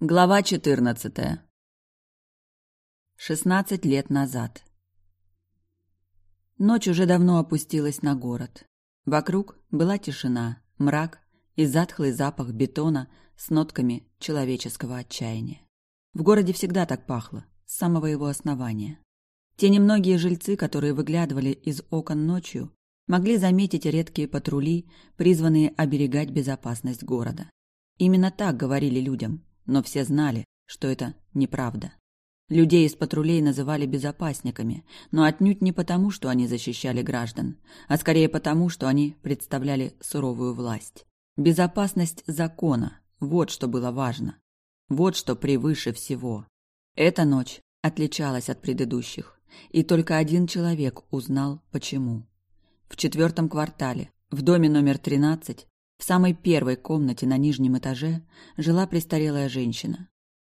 Глава 14. 16 лет назад. Ночь уже давно опустилась на город. Вокруг была тишина, мрак и затхлый запах бетона с нотками человеческого отчаяния. В городе всегда так пахло, с самого его основания. Те немногие жильцы, которые выглядывали из окон ночью, могли заметить редкие патрули, призванные оберегать безопасность города. Именно так говорили людям – но все знали, что это неправда. Людей из патрулей называли безопасниками, но отнюдь не потому, что они защищали граждан, а скорее потому, что они представляли суровую власть. Безопасность закона – вот что было важно. Вот что превыше всего. Эта ночь отличалась от предыдущих, и только один человек узнал, почему. В четвертом квартале, в доме номер 13, в самой первой комнате на нижнем этаже жила престарелая женщина.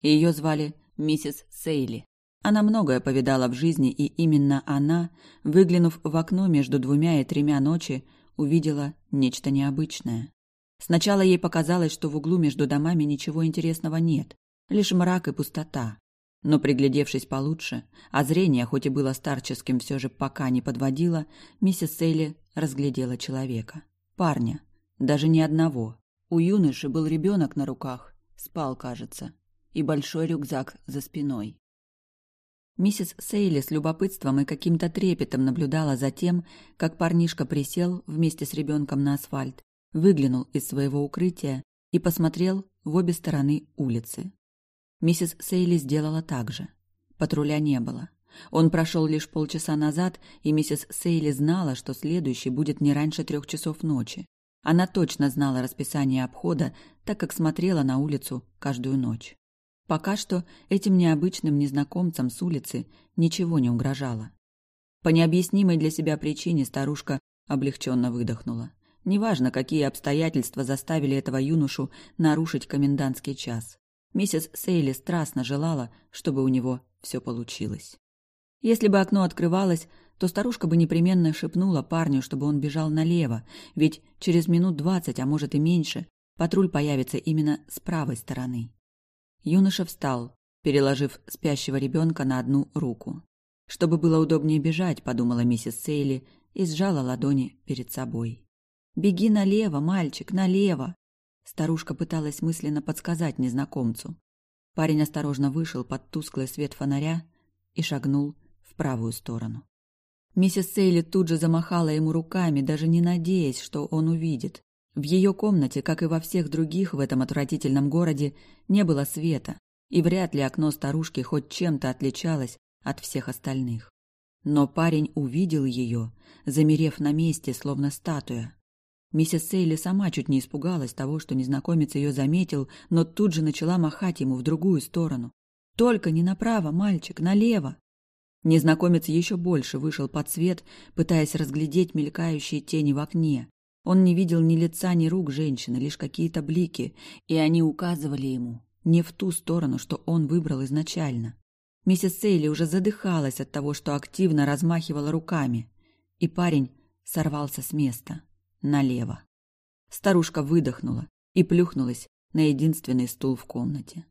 Ее звали миссис Сейли. Она многое повидала в жизни, и именно она, выглянув в окно между двумя и тремя ночи, увидела нечто необычное. Сначала ей показалось, что в углу между домами ничего интересного нет, лишь мрак и пустота. Но приглядевшись получше, а зрение, хоть и было старческим, все же пока не подводило, миссис Сейли разглядела человека. Парня, даже не одного. У юноши был ребенок на руках, спал, кажется, и большой рюкзак за спиной. Миссис Сейли с любопытством и каким-то трепетом наблюдала за тем, как парнишка присел вместе с ребенком на асфальт, выглянул из своего укрытия и посмотрел в обе стороны улицы. Миссис Сейли сделала так же. Патруля не было. Он прошел лишь полчаса назад, и миссис Сейли знала, что следующий будет не раньше трех часов ночи. Она точно знала расписание обхода, так как смотрела на улицу каждую ночь. Пока что этим необычным незнакомцам с улицы ничего не угрожало. По необъяснимой для себя причине старушка облегченно выдохнула. Неважно, какие обстоятельства заставили этого юношу нарушить комендантский час. Миссис Сейли страстно желала, чтобы у него все получилось. Если бы окно открывалось, то старушка бы непременно шепнула парню, чтобы он бежал налево, ведь через минут двадцать, а может и меньше, патруль появится именно с правой стороны. Юноша встал, переложив спящего ребенка на одну руку. Чтобы было удобнее бежать, подумала миссис Сейли и сжала ладони перед собой. «Беги налево, мальчик, налево!» Старушка пыталась мысленно подсказать незнакомцу. Парень осторожно вышел под тусклый свет фонаря и шагнул в правую сторону. Миссис Сейли тут же замахала ему руками, даже не надеясь, что он увидит. В ее комнате, как и во всех других в этом отвратительном городе, не было света, и вряд ли окно старушки хоть чем-то отличалось от всех остальных. Но парень увидел ее, замерев на месте, словно статуя. Миссис Сейли сама чуть не испугалась того, что незнакомец ее заметил, но тут же начала махать ему в другую сторону. «Только не направо, мальчик, налево!» Незнакомец еще больше вышел под свет, пытаясь разглядеть мелькающие тени в окне. Он не видел ни лица, ни рук женщины, лишь какие-то блики, и они указывали ему не в ту сторону, что он выбрал изначально. Миссис Сейли уже задыхалась от того, что активно размахивала руками, и парень сорвался с места налево. Старушка выдохнула и плюхнулась на единственный стул в комнате.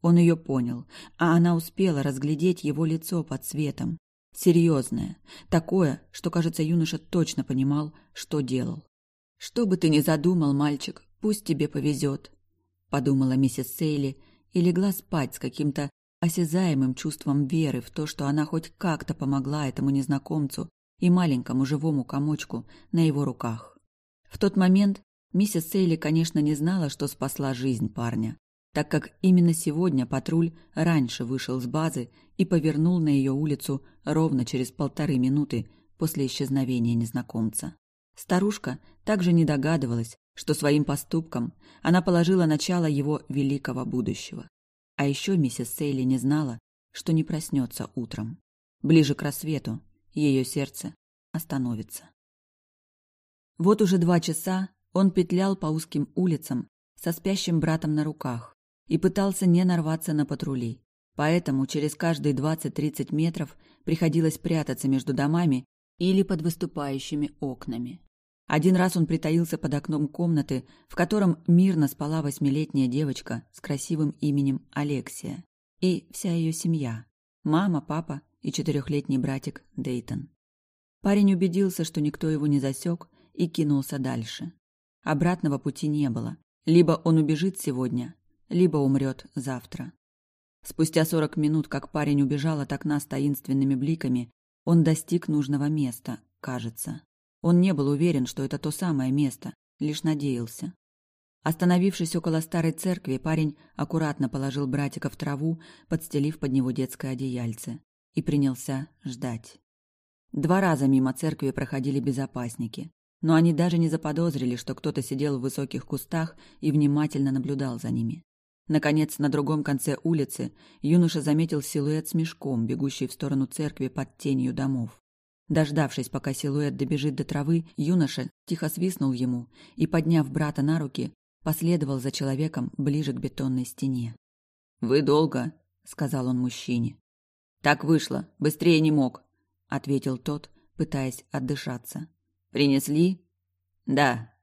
Он ее понял, а она успела разглядеть его лицо под светом. Серьезное, такое, что, кажется, юноша точно понимал, что делал. «Что бы ты ни задумал, мальчик, пусть тебе повезет», — подумала миссис Сейли и легла спать с каким-то осязаемым чувством веры в то, что она хоть как-то помогла этому незнакомцу и маленькому живому комочку на его руках. В тот момент миссис Сейли, конечно, не знала, что спасла жизнь парня так как именно сегодня патруль раньше вышел с базы и повернул на ее улицу ровно через полторы минуты после исчезновения незнакомца. Старушка также не догадывалась, что своим поступком она положила начало его великого будущего. А еще миссис Сейли не знала, что не проснется утром. Ближе к рассвету ее сердце остановится. Вот уже два часа он петлял по узким улицам со спящим братом на руках, и пытался не нарваться на патрули. Поэтому через каждые 20-30 метров приходилось прятаться между домами или под выступающими окнами. Один раз он притаился под окном комнаты, в котором мирно спала восьмилетняя девочка с красивым именем Алексия. И вся ее семья. Мама, папа и четырехлетний братик Дейтон. Парень убедился, что никто его не засек, и кинулся дальше. Обратного пути не было. Либо он убежит сегодня, либо умрет завтра. Спустя сорок минут, как парень убежал от окна с таинственными бликами, он достиг нужного места, кажется. Он не был уверен, что это то самое место, лишь надеялся. Остановившись около старой церкви, парень аккуратно положил братика в траву, подстелив под него детское одеяльце, и принялся ждать. Два раза мимо церкви проходили безопасники, но они даже не заподозрили, что кто-то сидел в высоких кустах и внимательно наблюдал за ними. Наконец, на другом конце улицы юноша заметил силуэт с мешком, бегущий в сторону церкви под тенью домов. Дождавшись, пока силуэт добежит до травы, юноша тихо свистнул ему и, подняв брата на руки, последовал за человеком ближе к бетонной стене. «Вы долго», — сказал он мужчине. «Так вышло, быстрее не мог», — ответил тот, пытаясь отдышаться. «Принесли?» «Да».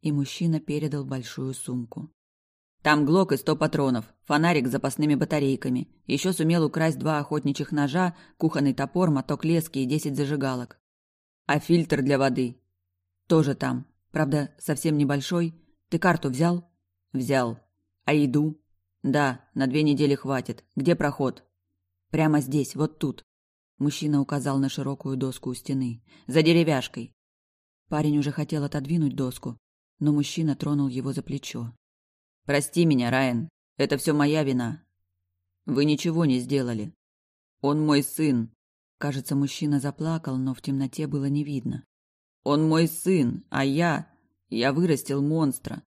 И мужчина передал большую сумку. Там глок и сто патронов, фонарик с запасными батарейками. Еще сумел украсть два охотничьих ножа, кухонный топор, моток лески и десять зажигалок. А фильтр для воды? Тоже там. Правда, совсем небольшой. Ты карту взял? Взял. А еду? Да, на две недели хватит. Где проход? Прямо здесь, вот тут. Мужчина указал на широкую доску у стены. За деревяшкой. Парень уже хотел отодвинуть доску, но мужчина тронул его за плечо. Прости меня, Райан. Это все моя вина. Вы ничего не сделали. Он мой сын. Кажется, мужчина заплакал, но в темноте было не видно. Он мой сын, а я... Я вырастил монстра.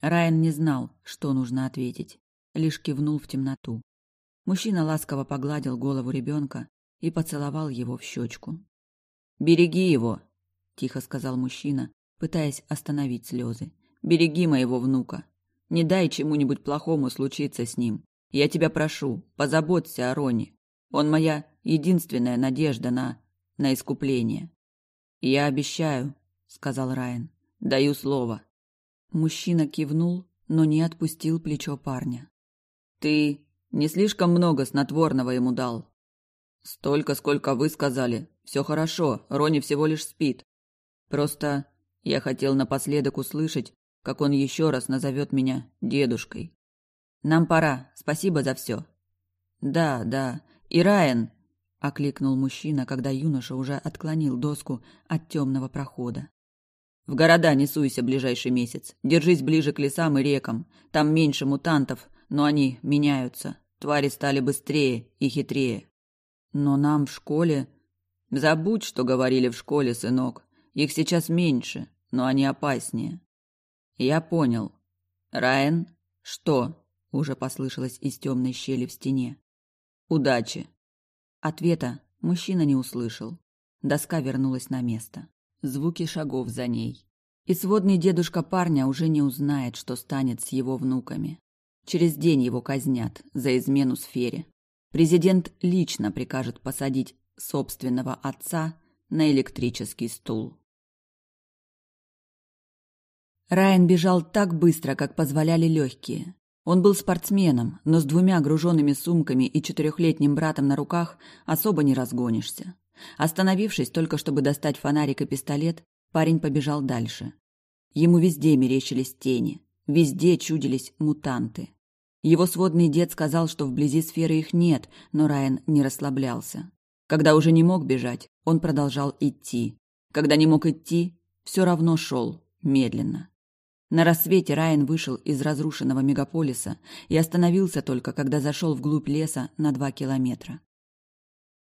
Райан не знал, что нужно ответить, лишь кивнул в темноту. Мужчина ласково погладил голову ребенка и поцеловал его в щечку. «Береги его!» – тихо сказал мужчина, пытаясь остановить слезы. «Береги моего внука!» Не дай чему-нибудь плохому случиться с ним. Я тебя прошу, позаботься о Роне. Он моя единственная надежда на... на искупление. Я обещаю, сказал Райан. Даю слово. Мужчина кивнул, но не отпустил плечо парня. Ты не слишком много снотворного ему дал. Столько, сколько вы сказали. Все хорошо, Рони всего лишь спит. Просто я хотел напоследок услышать, как он еще раз назовет меня дедушкой. Нам пора. Спасибо за все. Да, да. И Райан, окликнул мужчина, когда юноша уже отклонил доску от темного прохода. В города не суйся ближайший месяц. Держись ближе к лесам и рекам. Там меньше мутантов, но они меняются. Твари стали быстрее и хитрее. Но нам в школе... Забудь, что говорили в школе, сынок. Их сейчас меньше, но они опаснее. Я понял. Райан, что? Уже послышалось из темной щели в стене. Удачи. Ответа мужчина не услышал. Доска вернулась на место. Звуки шагов за ней. И сводный дедушка парня уже не узнает, что станет с его внуками. Через день его казнят за измену сфере. Президент лично прикажет посадить собственного отца на электрический стул. Райан бежал так быстро, как позволяли легкие. Он был спортсменом, но с двумя груженными сумками и четырехлетним братом на руках особо не разгонишься. Остановившись только чтобы достать фонарик и пистолет, парень побежал дальше. Ему везде мерещились тени, везде чудились мутанты. Его сводный дед сказал, что вблизи сферы их нет, но Райан не расслаблялся. Когда уже не мог бежать, он продолжал идти. Когда не мог идти, все равно шел, медленно. На рассвете Райан вышел из разрушенного мегаполиса и остановился только, когда зашел вглубь леса на два километра.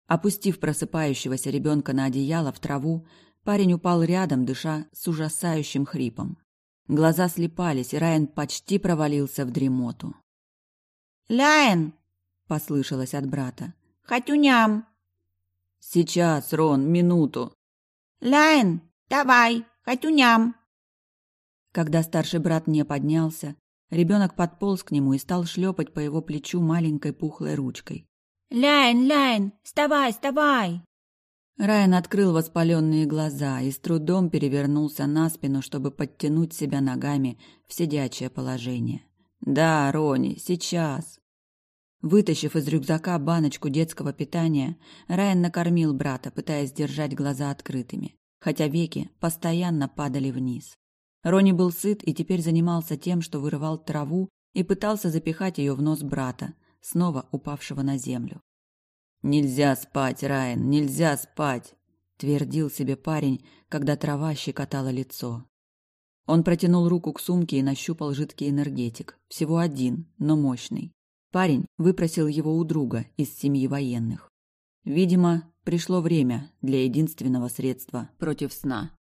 Опустив просыпающегося ребенка на одеяло в траву, парень упал рядом, дыша с ужасающим хрипом. Глаза слепались, и Райан почти провалился в дремоту. «Ляйн!» — послышалось от брата. «Хатюням!» «Сейчас, Рон, минуту!» «Ляйн, давай, хатюням!» Когда старший брат не поднялся, ребенок подполз к нему и стал шлепать по его плечу маленькой пухлой ручкой. «Ляйн, Ляйн, вставай, вставай!» Райан открыл воспаленные глаза и с трудом перевернулся на спину, чтобы подтянуть себя ногами в сидячее положение. «Да, Рони, сейчас!» Вытащив из рюкзака баночку детского питания, Райан накормил брата, пытаясь держать глаза открытыми, хотя веки постоянно падали вниз. Рони был сыт и теперь занимался тем, что вырывал траву и пытался запихать ее в нос брата, снова упавшего на землю. «Нельзя спать, Райан, нельзя спать!» – твердил себе парень, когда трава щекотала лицо. Он протянул руку к сумке и нащупал жидкий энергетик. Всего один, но мощный. Парень выпросил его у друга из семьи военных. Видимо, пришло время для единственного средства против сна.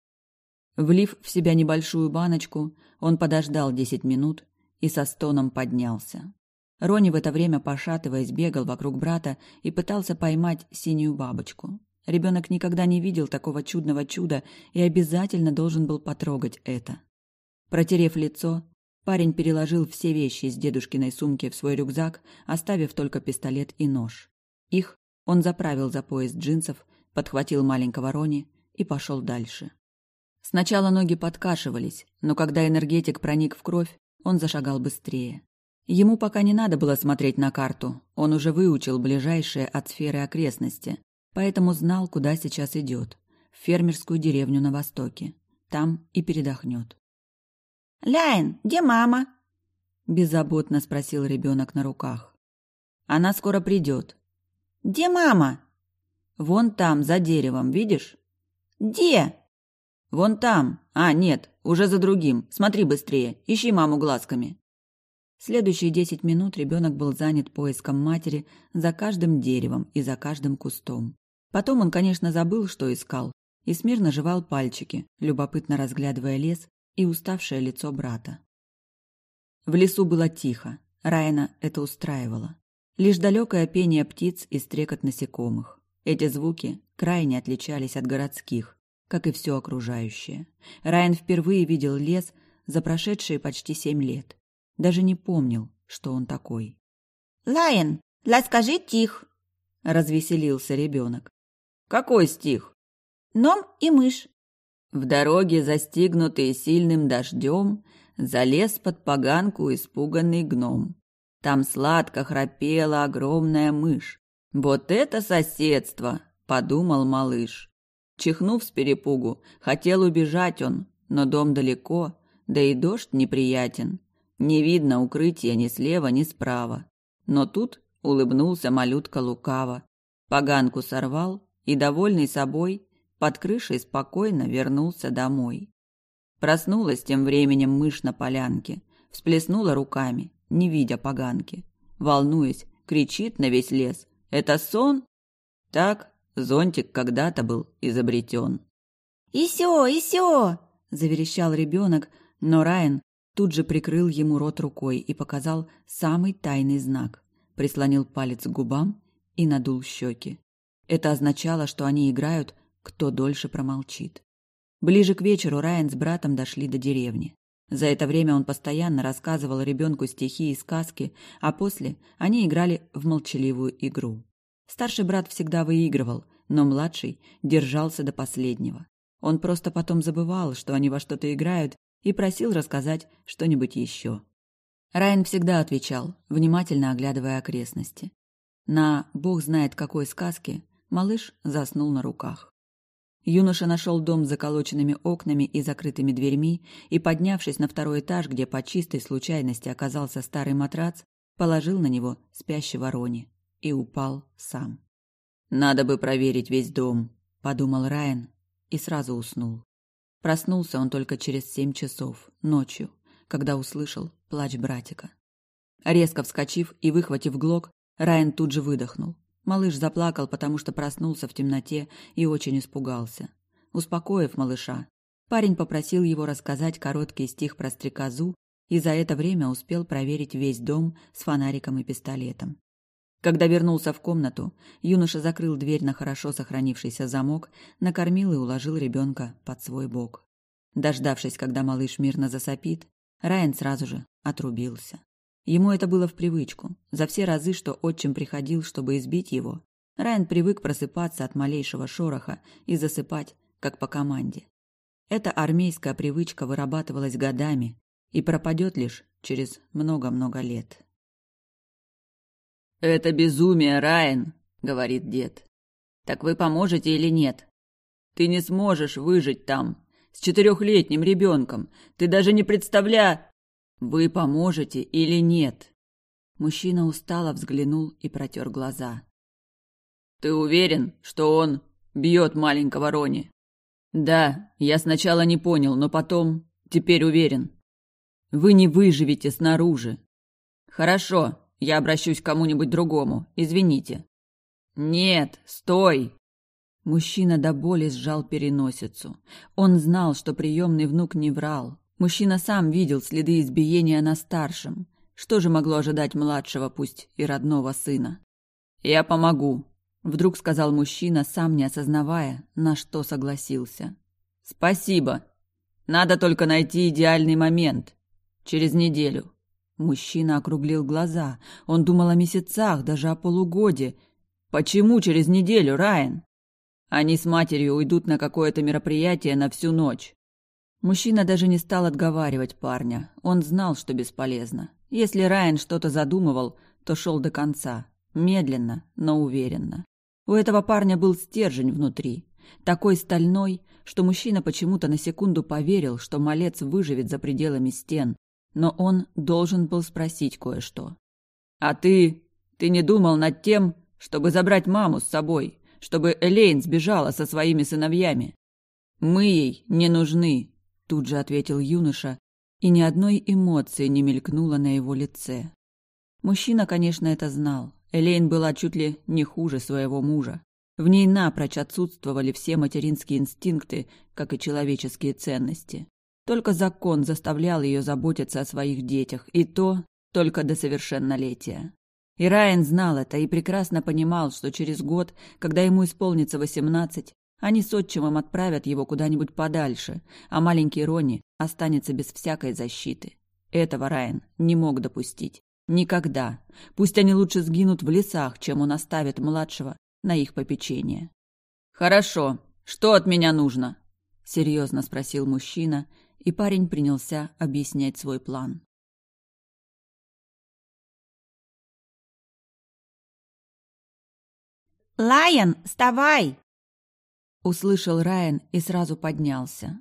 Влив в себя небольшую баночку, он подождал десять минут и со стоном поднялся. Рони в это время, пошатываясь, бегал вокруг брата и пытался поймать синюю бабочку. Ребенок никогда не видел такого чудного чуда и обязательно должен был потрогать это. Протерев лицо, Парень переложил все вещи из дедушкиной сумки в свой рюкзак, оставив только пистолет и нож. Их он заправил за пояс джинсов, подхватил маленького Рони и пошел дальше. Сначала ноги подкашивались, но когда энергетик проник в кровь, он зашагал быстрее. Ему пока не надо было смотреть на карту, он уже выучил ближайшие от сферы окрестности, поэтому знал, куда сейчас идет – в фермерскую деревню на востоке. Там и передохнет. «Ляйн, где мама?» – беззаботно спросил ребенок на руках. «Она скоро придет». «Где мама?» «Вон там, за деревом, видишь?» «Где?» «Вон там. А, нет, уже за другим. Смотри быстрее, ищи маму глазками». Следующие десять минут ребенок был занят поиском матери за каждым деревом и за каждым кустом. Потом он, конечно, забыл, что искал, и смирно жевал пальчики, любопытно разглядывая лес и уставшее лицо брата. В лесу было тихо, Райана это устраивало. Лишь далекое пение птиц и стрекот насекомых. Эти звуки крайне отличались от городских, как и все окружающее. Райан впервые видел лес за прошедшие почти семь лет. Даже не помнил, что он такой. «Лайен, скажи тих!» — развеселился ребенок. «Какой стих?» «Ном и мышь. В дороге, застигнутый сильным дождем, залез под поганку испуганный гном. Там сладко храпела огромная мышь. «Вот это соседство!» – подумал малыш. Чихнув с перепугу, хотел убежать он, но дом далеко, да и дождь неприятен. Не видно укрытия ни слева, ни справа. Но тут улыбнулся малютка лукаво. Поганку сорвал и, довольный собой, под крышей спокойно вернулся домой. Проснулась тем временем мышь на полянке, всплеснула руками, не видя поганки. Волнуясь, кричит на весь лес. «Это сон?» Так зонтик когда-то был изобретен. «Исё, исё!» – заверещал ребенок, но Райан тут же прикрыл ему рот рукой и показал самый тайный знак. Прислонил палец к губам и надул щеки. Это означало, что они играют кто дольше промолчит. Ближе к вечеру Райан с братом дошли до деревни. За это время он постоянно рассказывал ребенку стихи и сказки, а после они играли в молчаливую игру. Старший брат всегда выигрывал, но младший держался до последнего. Он просто потом забывал, что они во что-то играют, и просил рассказать что-нибудь еще. Райан всегда отвечал, внимательно оглядывая окрестности. На «бог знает какой» сказке малыш заснул на руках. Юноша нашел дом с заколоченными окнами и закрытыми дверьми и, поднявшись на второй этаж, где по чистой случайности оказался старый матрац, положил на него спящего Рони и упал сам. «Надо бы проверить весь дом», — подумал Райан и сразу уснул. Проснулся он только через семь часов, ночью, когда услышал плач братика. Резко вскочив и выхватив глок, Райан тут же выдохнул. Малыш заплакал, потому что проснулся в темноте и очень испугался. Успокоив малыша, парень попросил его рассказать короткий стих про стрекозу и за это время успел проверить весь дом с фонариком и пистолетом. Когда вернулся в комнату, юноша закрыл дверь на хорошо сохранившийся замок, накормил и уложил ребенка под свой бок. Дождавшись, когда малыш мирно засопит, Райан сразу же отрубился. Ему это было в привычку. За все разы, что отчим приходил, чтобы избить его, Райан привык просыпаться от малейшего шороха и засыпать, как по команде. Эта армейская привычка вырабатывалась годами и пропадет лишь через много-много лет. «Это безумие, Райан», — говорит дед. «Так вы поможете или нет? Ты не сможешь выжить там, с четырехлетним ребенком. Ты даже не представля...» «Вы поможете или нет?» Мужчина устало взглянул и протер глаза. «Ты уверен, что он бьет маленького Рони?» «Да, я сначала не понял, но потом... Теперь уверен. Вы не выживете снаружи. Хорошо, я обращусь к кому-нибудь другому. Извините. Нет, стой. Мужчина до боли сжал переносицу. Он знал, что приемный внук не врал. Мужчина сам видел следы избиения на старшем. Что же могло ожидать младшего, пусть и родного сына? «Я помогу», — вдруг сказал мужчина, сам не осознавая, на что согласился. «Спасибо. Надо только найти идеальный момент. Через неделю. Мужчина округлил глаза. Он думал о месяцах, даже о полугоде. Почему через неделю, Райан? Они с матерью уйдут на какое-то мероприятие на всю ночь. Мужчина даже не стал отговаривать парня. Он знал, что бесполезно. Если Райан что-то задумывал, то шел до конца. Медленно, но уверенно. У этого парня был стержень внутри. Такой стальной, что мужчина почему-то на секунду поверил, что малец выживет за пределами стен, но он должен был спросить кое-что. «А ты... ты не думал над тем, чтобы забрать маму с собой, чтобы Элейн сбежала со своими сыновьями?» «Мы ей не нужны», — тут же ответил юноша, и ни одной эмоции не мелькнуло на его лице. Мужчина, конечно, это знал. Элейн была чуть ли не хуже своего мужа. В ней напрочь отсутствовали все материнские инстинкты, как и человеческие ценности. Только закон заставлял ее заботиться о своих детях, и то только до совершеннолетия. И Райан знал это и прекрасно понимал, что через год, когда ему исполнится восемнадцать, они с отчимом отправят его куда-нибудь подальше, а маленький Ронни останется без всякой защиты. Этого Райан не мог допустить. Никогда. Пусть они лучше сгинут в лесах, чем он оставит младшего на их попечение. «Хорошо. Что от меня нужно?» — серьезно спросил мужчина, и парень принялся объяснять свой план. «Лайон, вставай!» Услышал Райан и сразу поднялся.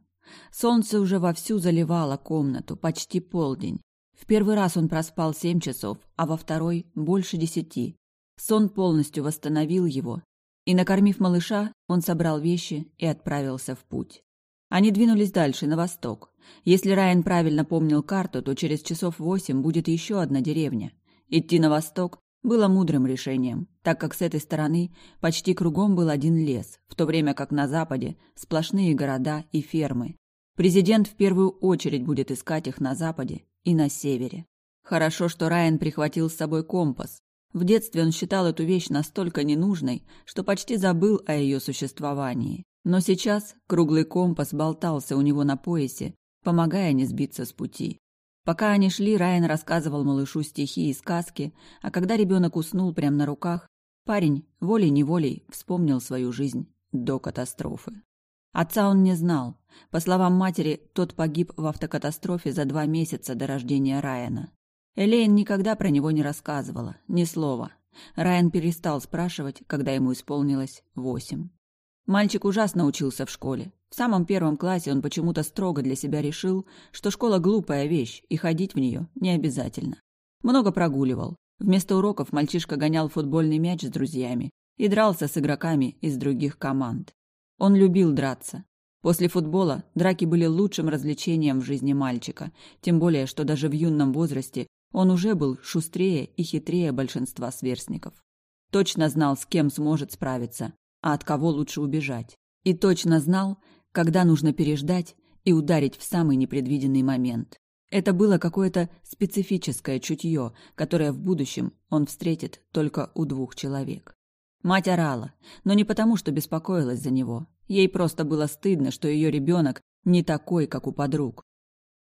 Солнце уже вовсю заливало комнату, почти полдень. В первый раз он проспал семь часов, а во второй – больше десяти. Сон полностью восстановил его, и, накормив малыша, он собрал вещи и отправился в путь. Они двинулись дальше, на восток. Если Райан правильно помнил карту, то через часов восемь будет еще одна деревня. Идти на восток было мудрым решением, так как с этой стороны почти кругом был один лес, в то время как на западе сплошные города и фермы. Президент в первую очередь будет искать их на западе и на севере. Хорошо, что Райан прихватил с собой компас. В детстве он считал эту вещь настолько ненужной, что почти забыл о ее существовании. Но сейчас круглый компас болтался у него на поясе, помогая не сбиться с пути. Пока они шли, Райан рассказывал малышу стихи и сказки, а когда ребенок уснул прямо на руках, парень волей-неволей вспомнил свою жизнь до катастрофы. Отца он не знал. По словам матери, тот погиб в автокатастрофе за два месяца до рождения Райана. Элейн никогда про него не рассказывала, ни слова. Райан перестал спрашивать, когда ему исполнилось восемь. Мальчик ужасно учился в школе. В самом первом классе он почему-то строго для себя решил, что школа глупая вещь, и ходить в нее не обязательно. Много прогуливал. Вместо уроков мальчишка гонял футбольный мяч с друзьями и дрался с игроками из других команд. Он любил драться. После футбола драки были лучшим развлечением в жизни мальчика, тем более, что даже в юном возрасте он уже был шустрее и хитрее большинства сверстников. Точно знал, с кем сможет справиться, а от кого лучше убежать. И точно знал, когда нужно переждать и ударить в самый непредвиденный момент. Это было какое-то специфическое чутье, которое в будущем он встретит только у двух человек. Мать орала, но не потому, что беспокоилась за него. Ей просто было стыдно, что ее ребенок не такой, как у подруг.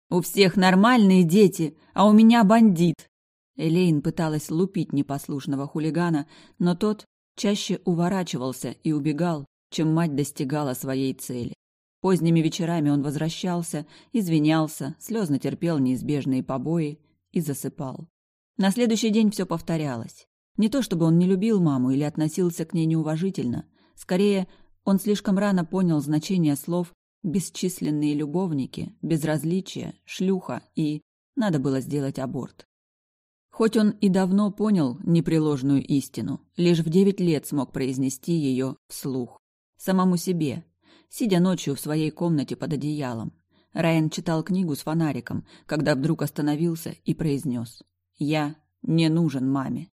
«У всех нормальные дети, а у меня бандит!» Элейн пыталась лупить непослушного хулигана, но тот чаще уворачивался и убегал, чем мать достигала своей цели. Поздними вечерами он возвращался, извинялся, слезно терпел неизбежные побои и засыпал. На следующий день все повторялось. Не то чтобы он не любил маму или относился к ней неуважительно, скорее, он слишком рано понял значение слов «бесчисленные любовники», «безразличие», «шлюха» и «надо было сделать аборт». Хоть он и давно понял непреложную истину, лишь в девять лет смог произнести ее вслух. Самому себе, сидя ночью в своей комнате под одеялом. Райан читал книгу с фонариком, когда вдруг остановился и произнес «Я не нужен маме».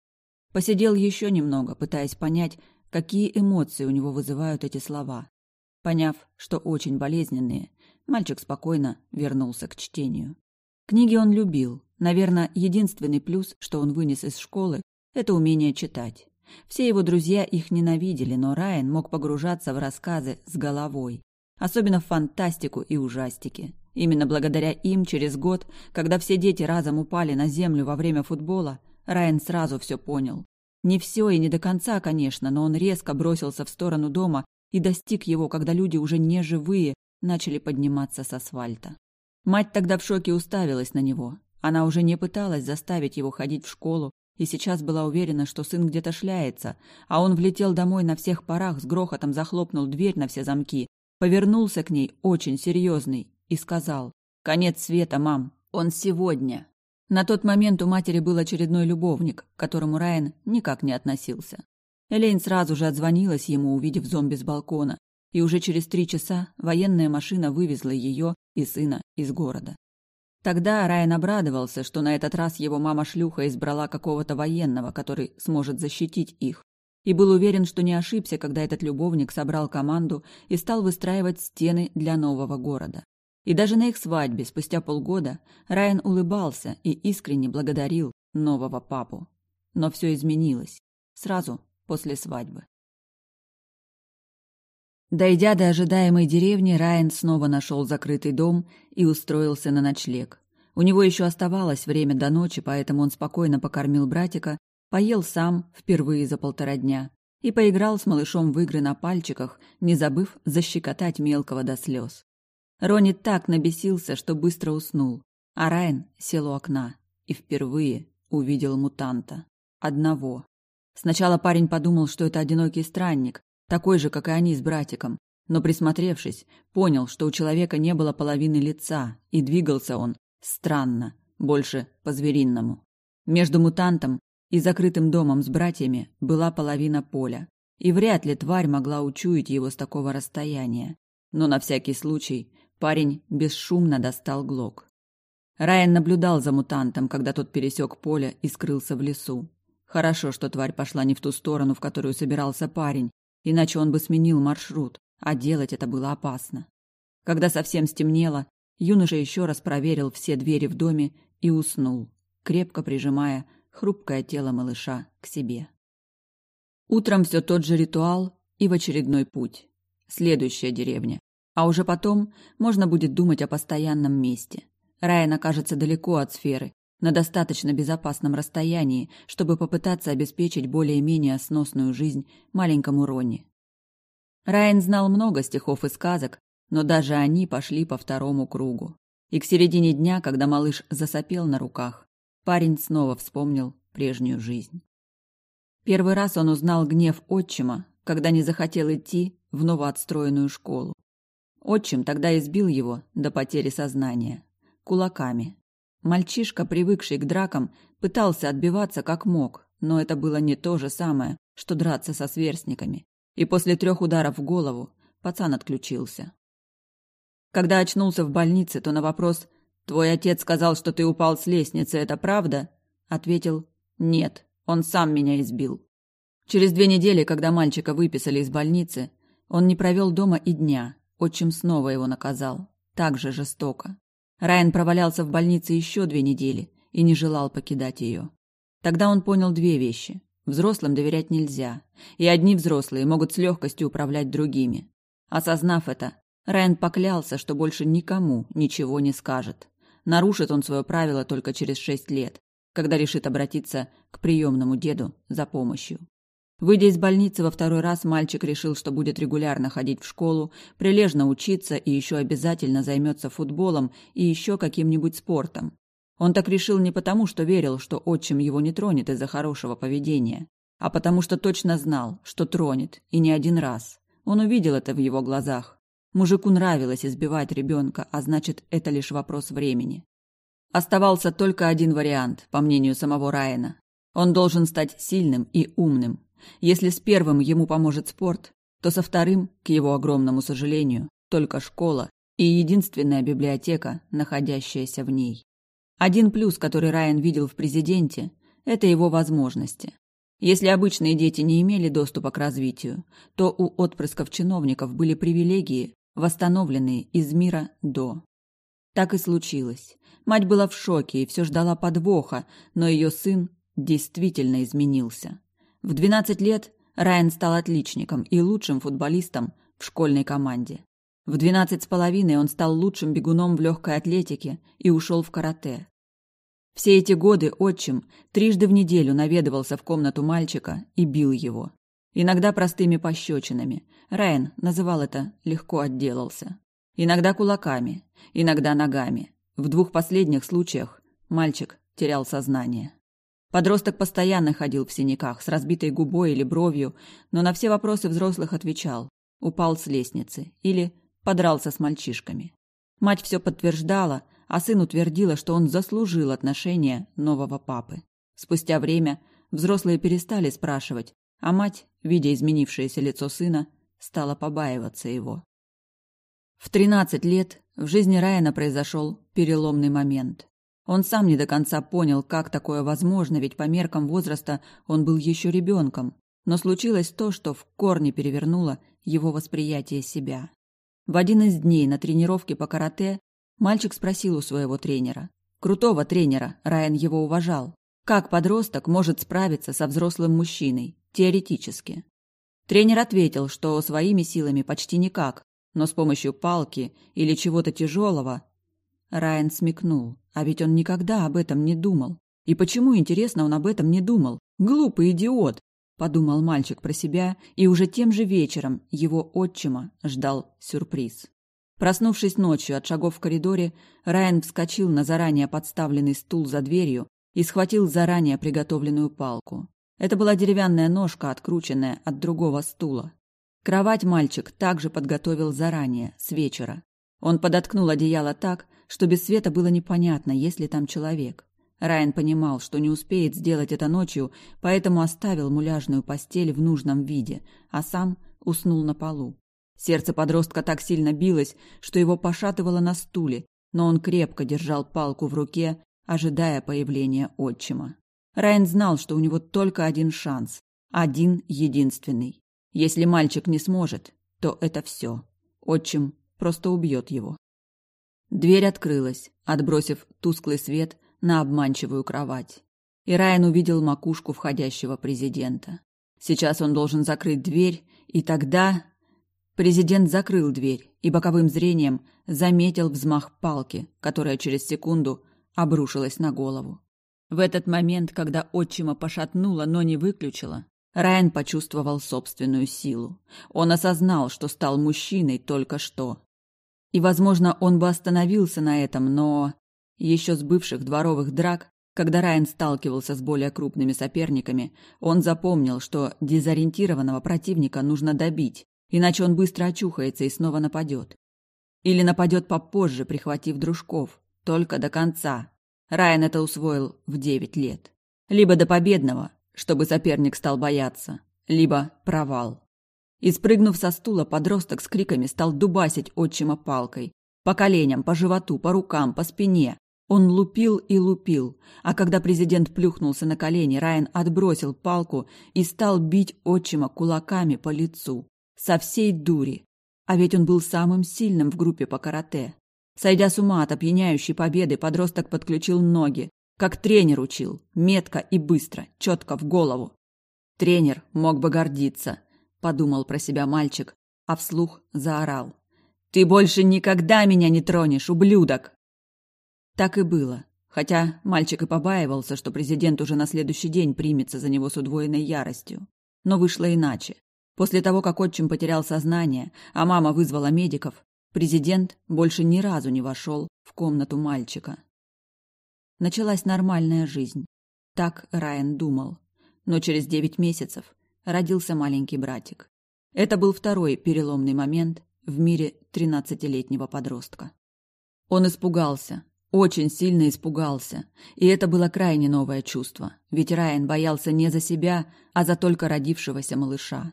Посидел еще немного, пытаясь понять, какие эмоции у него вызывают эти слова. Поняв, что очень болезненные, мальчик спокойно вернулся к чтению. Книги он любил, Наверное, единственный плюс, что он вынес из школы, это умение читать. Все его друзья их ненавидели, но Райан мог погружаться в рассказы с головой. Особенно в фантастику и ужастики. Именно благодаря им через год, когда все дети разом упали на землю во время футбола, Райан сразу все понял. Не все и не до конца, конечно, но он резко бросился в сторону дома и достиг его, когда люди уже не живые начали подниматься с асфальта. Мать тогда в шоке уставилась на него. Она уже не пыталась заставить его ходить в школу и сейчас была уверена, что сын где-то шляется, а он влетел домой на всех парах, с грохотом захлопнул дверь на все замки, повернулся к ней очень серьезный и сказал «Конец света, мам, он сегодня». На тот момент у матери был очередной любовник, к которому Райан никак не относился. Элейн сразу же отзвонилась ему, увидев зомби с балкона, и уже через три часа военная машина вывезла ее и сына из города. Тогда Райан обрадовался, что на этот раз его мама-шлюха избрала какого-то военного, который сможет защитить их. И был уверен, что не ошибся, когда этот любовник собрал команду и стал выстраивать стены для нового города. И даже на их свадьбе, спустя полгода, Райан улыбался и искренне благодарил нового папу. Но все изменилось. Сразу после свадьбы. Дойдя до ожидаемой деревни, Райан снова нашел закрытый дом и устроился на ночлег. У него еще оставалось время до ночи, поэтому он спокойно покормил братика, поел сам впервые за полтора дня и поиграл с малышом в игры на пальчиках, не забыв защекотать мелкого до слез. Рони так набесился, что быстро уснул, а Райан сел у окна и впервые увидел мутанта. Одного. Сначала парень подумал, что это одинокий странник, такой же, как и они с братиком. Но присмотревшись, понял, что у человека не было половины лица, и двигался он странно, больше по-звериному. Между мутантом и закрытым домом с братьями была половина поля, и вряд ли тварь могла учуять его с такого расстояния. Но на всякий случай парень бесшумно достал глок. Райан наблюдал за мутантом, когда тот пересек поле и скрылся в лесу. Хорошо, что тварь пошла не в ту сторону, в которую собирался парень, иначе он бы сменил маршрут, а делать это было опасно. Когда совсем стемнело, юноша еще раз проверил все двери в доме и уснул, крепко прижимая хрупкое тело малыша к себе. Утром все тот же ритуал и в очередной путь. Следующая деревня. А уже потом можно будет думать о постоянном месте. Райан окажется далеко от сферы, на достаточно безопасном расстоянии, чтобы попытаться обеспечить более-менее сносную жизнь маленькому Ронни. Райан знал много стихов и сказок, но даже они пошли по второму кругу. И к середине дня, когда малыш засопел на руках, парень снова вспомнил прежнюю жизнь. Первый раз он узнал гнев отчима, когда не захотел идти в новоотстроенную школу. Отчим тогда избил его до потери сознания. Кулаками, Мальчишка, привыкший к дракам, пытался отбиваться как мог, но это было не то же самое, что драться со сверстниками. И после трех ударов в голову пацан отключился. Когда очнулся в больнице, то на вопрос «Твой отец сказал, что ты упал с лестницы, это правда?» ответил «Нет, он сам меня избил». Через две недели, когда мальчика выписали из больницы, он не провел дома и дня. Отчим снова его наказал. Так же жестоко. Райан провалялся в больнице еще две недели и не желал покидать ее. Тогда он понял две вещи. Взрослым доверять нельзя, и одни взрослые могут с легкостью управлять другими. Осознав это, Райан поклялся, что больше никому ничего не скажет. Нарушит он свое правило только через шесть лет, когда решит обратиться к приемному деду за помощью. Выйдя из больницы во второй раз, мальчик решил, что будет регулярно ходить в школу, прилежно учиться и еще обязательно займется футболом и еще каким-нибудь спортом. Он так решил не потому, что верил, что отчим его не тронет из-за хорошего поведения, а потому что точно знал, что тронет, и не один раз. Он увидел это в его глазах. Мужику нравилось избивать ребенка, а значит, это лишь вопрос времени. Оставался только один вариант, по мнению самого Райана. Он должен стать сильным и умным, если с первым ему поможет спорт, то со вторым, к его огромному сожалению, только школа и единственная библиотека, находящаяся в ней. Один плюс, который Райан видел в президенте, это его возможности. Если обычные дети не имели доступа к развитию, то у отпрысков чиновников были привилегии, восстановленные из мира до. Так и случилось. Мать была в шоке и все ждала подвоха, но ее сын действительно изменился. В 12 лет Райан стал отличником и лучшим футболистом в школьной команде. В 12 с половиной он стал лучшим бегуном в легкой атлетике и ушел в карате. Все эти годы отчим трижды в неделю наведывался в комнату мальчика и бил его. Иногда простыми пощечинами. Райан называл это «легко отделался». Иногда кулаками, иногда ногами. В двух последних случаях мальчик терял сознание. Подросток постоянно ходил в синяках, с разбитой губой или бровью, но на все вопросы взрослых отвечал. Упал с лестницы или подрался с мальчишками. Мать все подтверждала, а сын утвердила, что он заслужил отношения нового папы. Спустя время взрослые перестали спрашивать, а мать, видя изменившееся лицо сына, стала побаиваться его. В тринадцать лет в жизни Райана произошел переломный момент. Он сам не до конца понял, как такое возможно, ведь по меркам возраста он был еще ребенком. Но случилось то, что в корне перевернуло его восприятие себя. В один из дней на тренировке по карате мальчик спросил у своего тренера. Крутого тренера, Райан его уважал. Как подросток может справиться со взрослым мужчиной, теоретически? Тренер ответил, что своими силами почти никак, но с помощью палки или чего-то тяжелого Райан смекнул, а ведь он никогда об этом не думал. И почему, интересно, он об этом не думал? Глупый идиот, подумал мальчик про себя, и уже тем же вечером его отчима ждал сюрприз. Проснувшись ночью от шагов в коридоре, Райан вскочил на заранее подставленный стул за дверью и схватил заранее приготовленную палку. Это была деревянная ножка, открученная от другого стула. Кровать мальчик также подготовил заранее, с вечера. Он подоткнул одеяло так, что без света было непонятно, есть ли там человек. Райан понимал, что не успеет сделать это ночью, поэтому оставил муляжную постель в нужном виде, а сам уснул на полу. Сердце подростка так сильно билось, что его пошатывало на стуле, но он крепко держал палку в руке, ожидая появления отчима. Райан знал, что у него только один шанс, один единственный. Если мальчик не сможет, то это все. Отчим просто убьет его. Дверь открылась, отбросив тусклый свет на обманчивую кровать. И Райан увидел макушку входящего президента. Сейчас он должен закрыть дверь, и тогда... Президент закрыл дверь и боковым зрением заметил взмах палки, которая через секунду обрушилась на голову. В этот момент, когда отчима пошатнула, но не выключила, Райан почувствовал собственную силу. Он осознал, что стал мужчиной только что. И, возможно, он бы остановился на этом, но... Еще с бывших дворовых драк, когда Райан сталкивался с более крупными соперниками, он запомнил, что дезориентированного противника нужно добить, иначе он быстро очухается и снова нападет. Или нападет попозже, прихватив дружков, только до конца. Райан это усвоил в девять лет. Либо до победного, чтобы соперник стал бояться, либо провал. И спрыгнув со стула, подросток с криками стал дубасить отчима палкой. По коленям, по животу, по рукам, по спине. Он лупил и лупил, а когда президент плюхнулся на колени, Райан отбросил палку и стал бить отчима кулаками по лицу. Со всей дури. А ведь он был самым сильным в группе по карате. Сойдя с ума от опьяняющей победы, подросток подключил ноги, как тренер учил, метко и быстро, четко в голову. Тренер мог бы гордиться – подумал про себя мальчик, а вслух заорал. Ты больше никогда меня не тронешь, ублюдок. Так и было. Хотя мальчик и побаивался, что президент уже на следующий день примется за него с удвоенной яростью. Но вышло иначе. После того, как отчим потерял сознание, а мама вызвала медиков, президент больше ни разу не вошел в комнату мальчика. Началась нормальная жизнь. Так Райан думал. Но через девять месяцев родился маленький братик. Это был второй переломный момент в мире тринадцатилетнего подростка. Он испугался, очень сильно испугался, и это было крайне новое чувство, ведь Райан боялся не за себя, а за только родившегося малыша.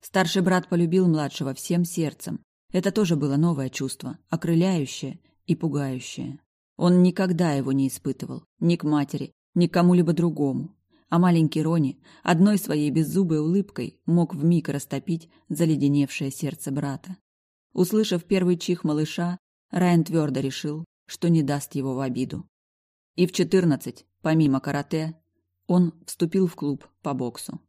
Старший брат полюбил младшего всем сердцем. Это тоже было новое чувство, окрыляющее и пугающее. Он никогда его не испытывал, ни к матери, ни к кому-либо другому. А маленький Рони одной своей беззубой улыбкой мог вмиг растопить заледеневшее сердце брата. Услышав первый чих малыша, Райан твердо решил, что не даст его в обиду. И в четырнадцать, помимо карате, он вступил в клуб по боксу.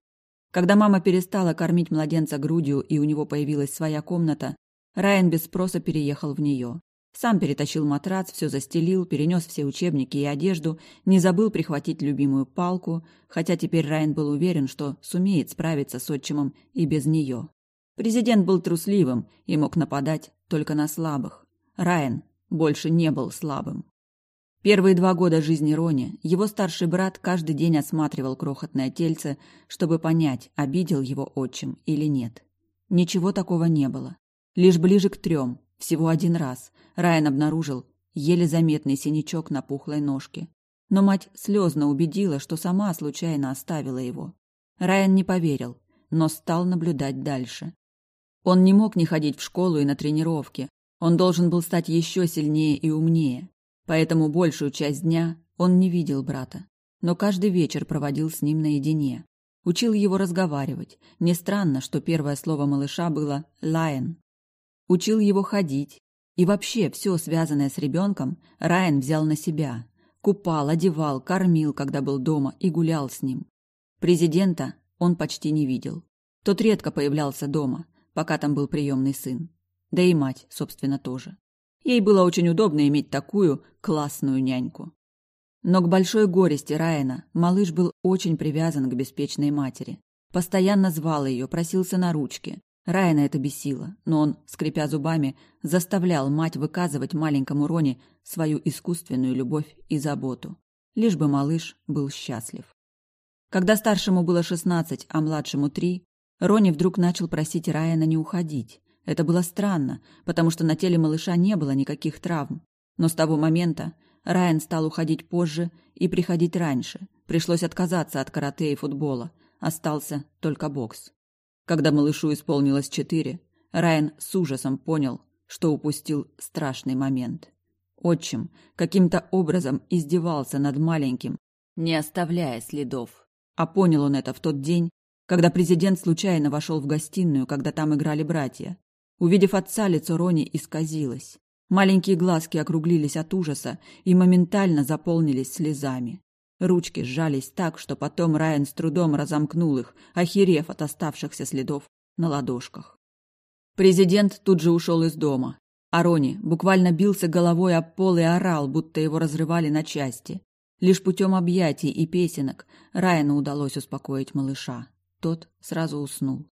Когда мама перестала кормить младенца грудью и у него появилась своя комната, Райан без спроса переехал в нее. Сам перетащил матрац, все застелил, перенес все учебники и одежду, не забыл прихватить любимую палку, хотя теперь Райан был уверен, что сумеет справиться с отчимом и без нее. Президент был трусливым и мог нападать только на слабых. Райан больше не был слабым. Первые два года жизни Рони его старший брат каждый день осматривал крохотное тельце, чтобы понять, обидел его отчим или нет. Ничего такого не было. Лишь ближе к трем, всего один раз, Райан обнаружил еле заметный синячок на пухлой ножке. Но мать слезно убедила, что сама случайно оставила его. Райан не поверил, но стал наблюдать дальше. Он не мог не ходить в школу и на тренировки, он должен был стать еще сильнее и умнее. Поэтому большую часть дня он не видел брата, но каждый вечер проводил с ним наедине. Учил его разговаривать. Не странно, что первое слово малыша было «лайен». Учил его ходить. И вообще все связанное с ребенком Райан взял на себя. Купал, одевал, кормил, когда был дома, и гулял с ним. Президента он почти не видел. Тот редко появлялся дома, пока там был приемный сын. Да и мать, собственно, тоже. Ей было очень удобно иметь такую классную няньку. Но к большой горести Райана малыш был очень привязан к беспечной матери. Постоянно звал ее, просился на ручки. Райана это бесило, но он, скрипя зубами, заставлял мать выказывать маленькому Рони свою искусственную любовь и заботу. Лишь бы малыш был счастлив. Когда старшему было шестнадцать, а младшему три, Рони вдруг начал просить Райана не уходить, это было странно, потому что на теле малыша не было никаких травм. Но с того момента Райан стал уходить позже и приходить раньше. Пришлось отказаться от карате и футбола. Остался только бокс. Когда малышу исполнилось четыре, Райан с ужасом понял, что упустил страшный момент. Отчим каким-то образом издевался над маленьким, не оставляя следов. А понял он это в тот день, когда президент случайно вошел в гостиную, когда там играли братья. Увидев отца, лицо Рони исказилось. Маленькие глазки округлились от ужаса и моментально заполнились слезами. Ручки сжались так, что потом Райан с трудом разомкнул их, охерев от оставшихся следов на ладошках. Президент тут же ушел из дома, а Рони буквально бился головой об пол и орал, будто его разрывали на части. Лишь путем объятий и песенок Райану удалось успокоить малыша. Тот сразу уснул.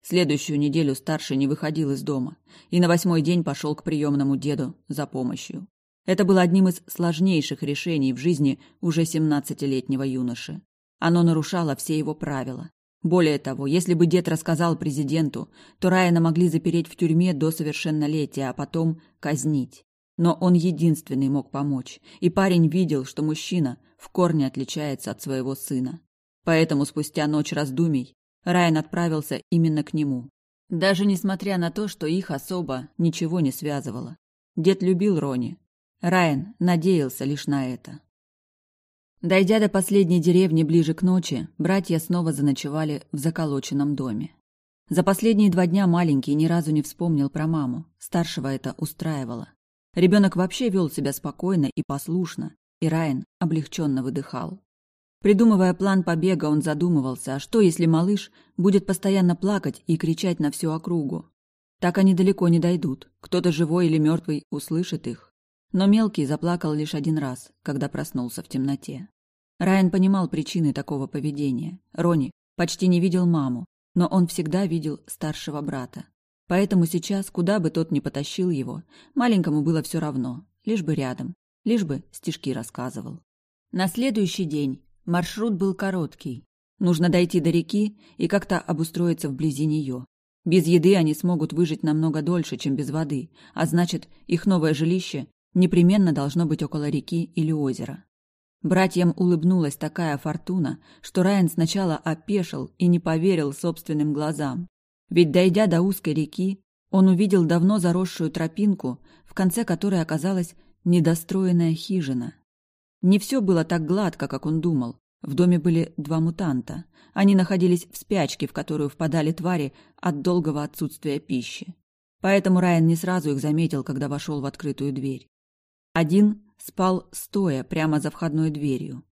Следующую неделю старший не выходил из дома и на восьмой день пошел к приемному деду за помощью. Это было одним из сложнейших решений в жизни уже семнадцатилетнего юноши. Оно нарушало все его правила. Более того, если бы дед рассказал президенту, то Райана могли запереть в тюрьме до совершеннолетия, а потом казнить. Но он единственный мог помочь, и парень видел, что мужчина в корне отличается от своего сына. Поэтому спустя ночь раздумий Райан отправился именно к нему. Даже несмотря на то, что их особо ничего не связывало. Дед любил Рони. Райан надеялся лишь на это. Дойдя до последней деревни ближе к ночи, братья снова заночевали в заколоченном доме. За последние два дня маленький ни разу не вспомнил про маму. Старшего это устраивало. Ребенок вообще вел себя спокойно и послушно, и Райан облегченно выдыхал. Придумывая план побега, он задумывался, а что, если малыш будет постоянно плакать и кричать на всю округу? Так они далеко не дойдут. Кто-то живой или мертвый услышит их. Но мелкий заплакал лишь один раз, когда проснулся в темноте. Райан понимал причины такого поведения. Рони почти не видел маму, но он всегда видел старшего брата. Поэтому сейчас, куда бы тот ни потащил его, маленькому было все равно, лишь бы рядом, лишь бы стишки рассказывал. На следующий день маршрут был короткий. Нужно дойти до реки и как-то обустроиться вблизи нее. Без еды они смогут выжить намного дольше, чем без воды, а значит, их новое жилище непременно должно быть около реки или озера. Братьям улыбнулась такая фортуна, что Райан сначала опешил и не поверил собственным глазам. Ведь, дойдя до узкой реки, он увидел давно заросшую тропинку, в конце которой оказалась недостроенная хижина. Не все было так гладко, как он думал. В доме были два мутанта. Они находились в спячке, в которую впадали твари от долгого отсутствия пищи. Поэтому Райан не сразу их заметил, когда вошел в открытую дверь. Один спал стоя прямо за входной дверью.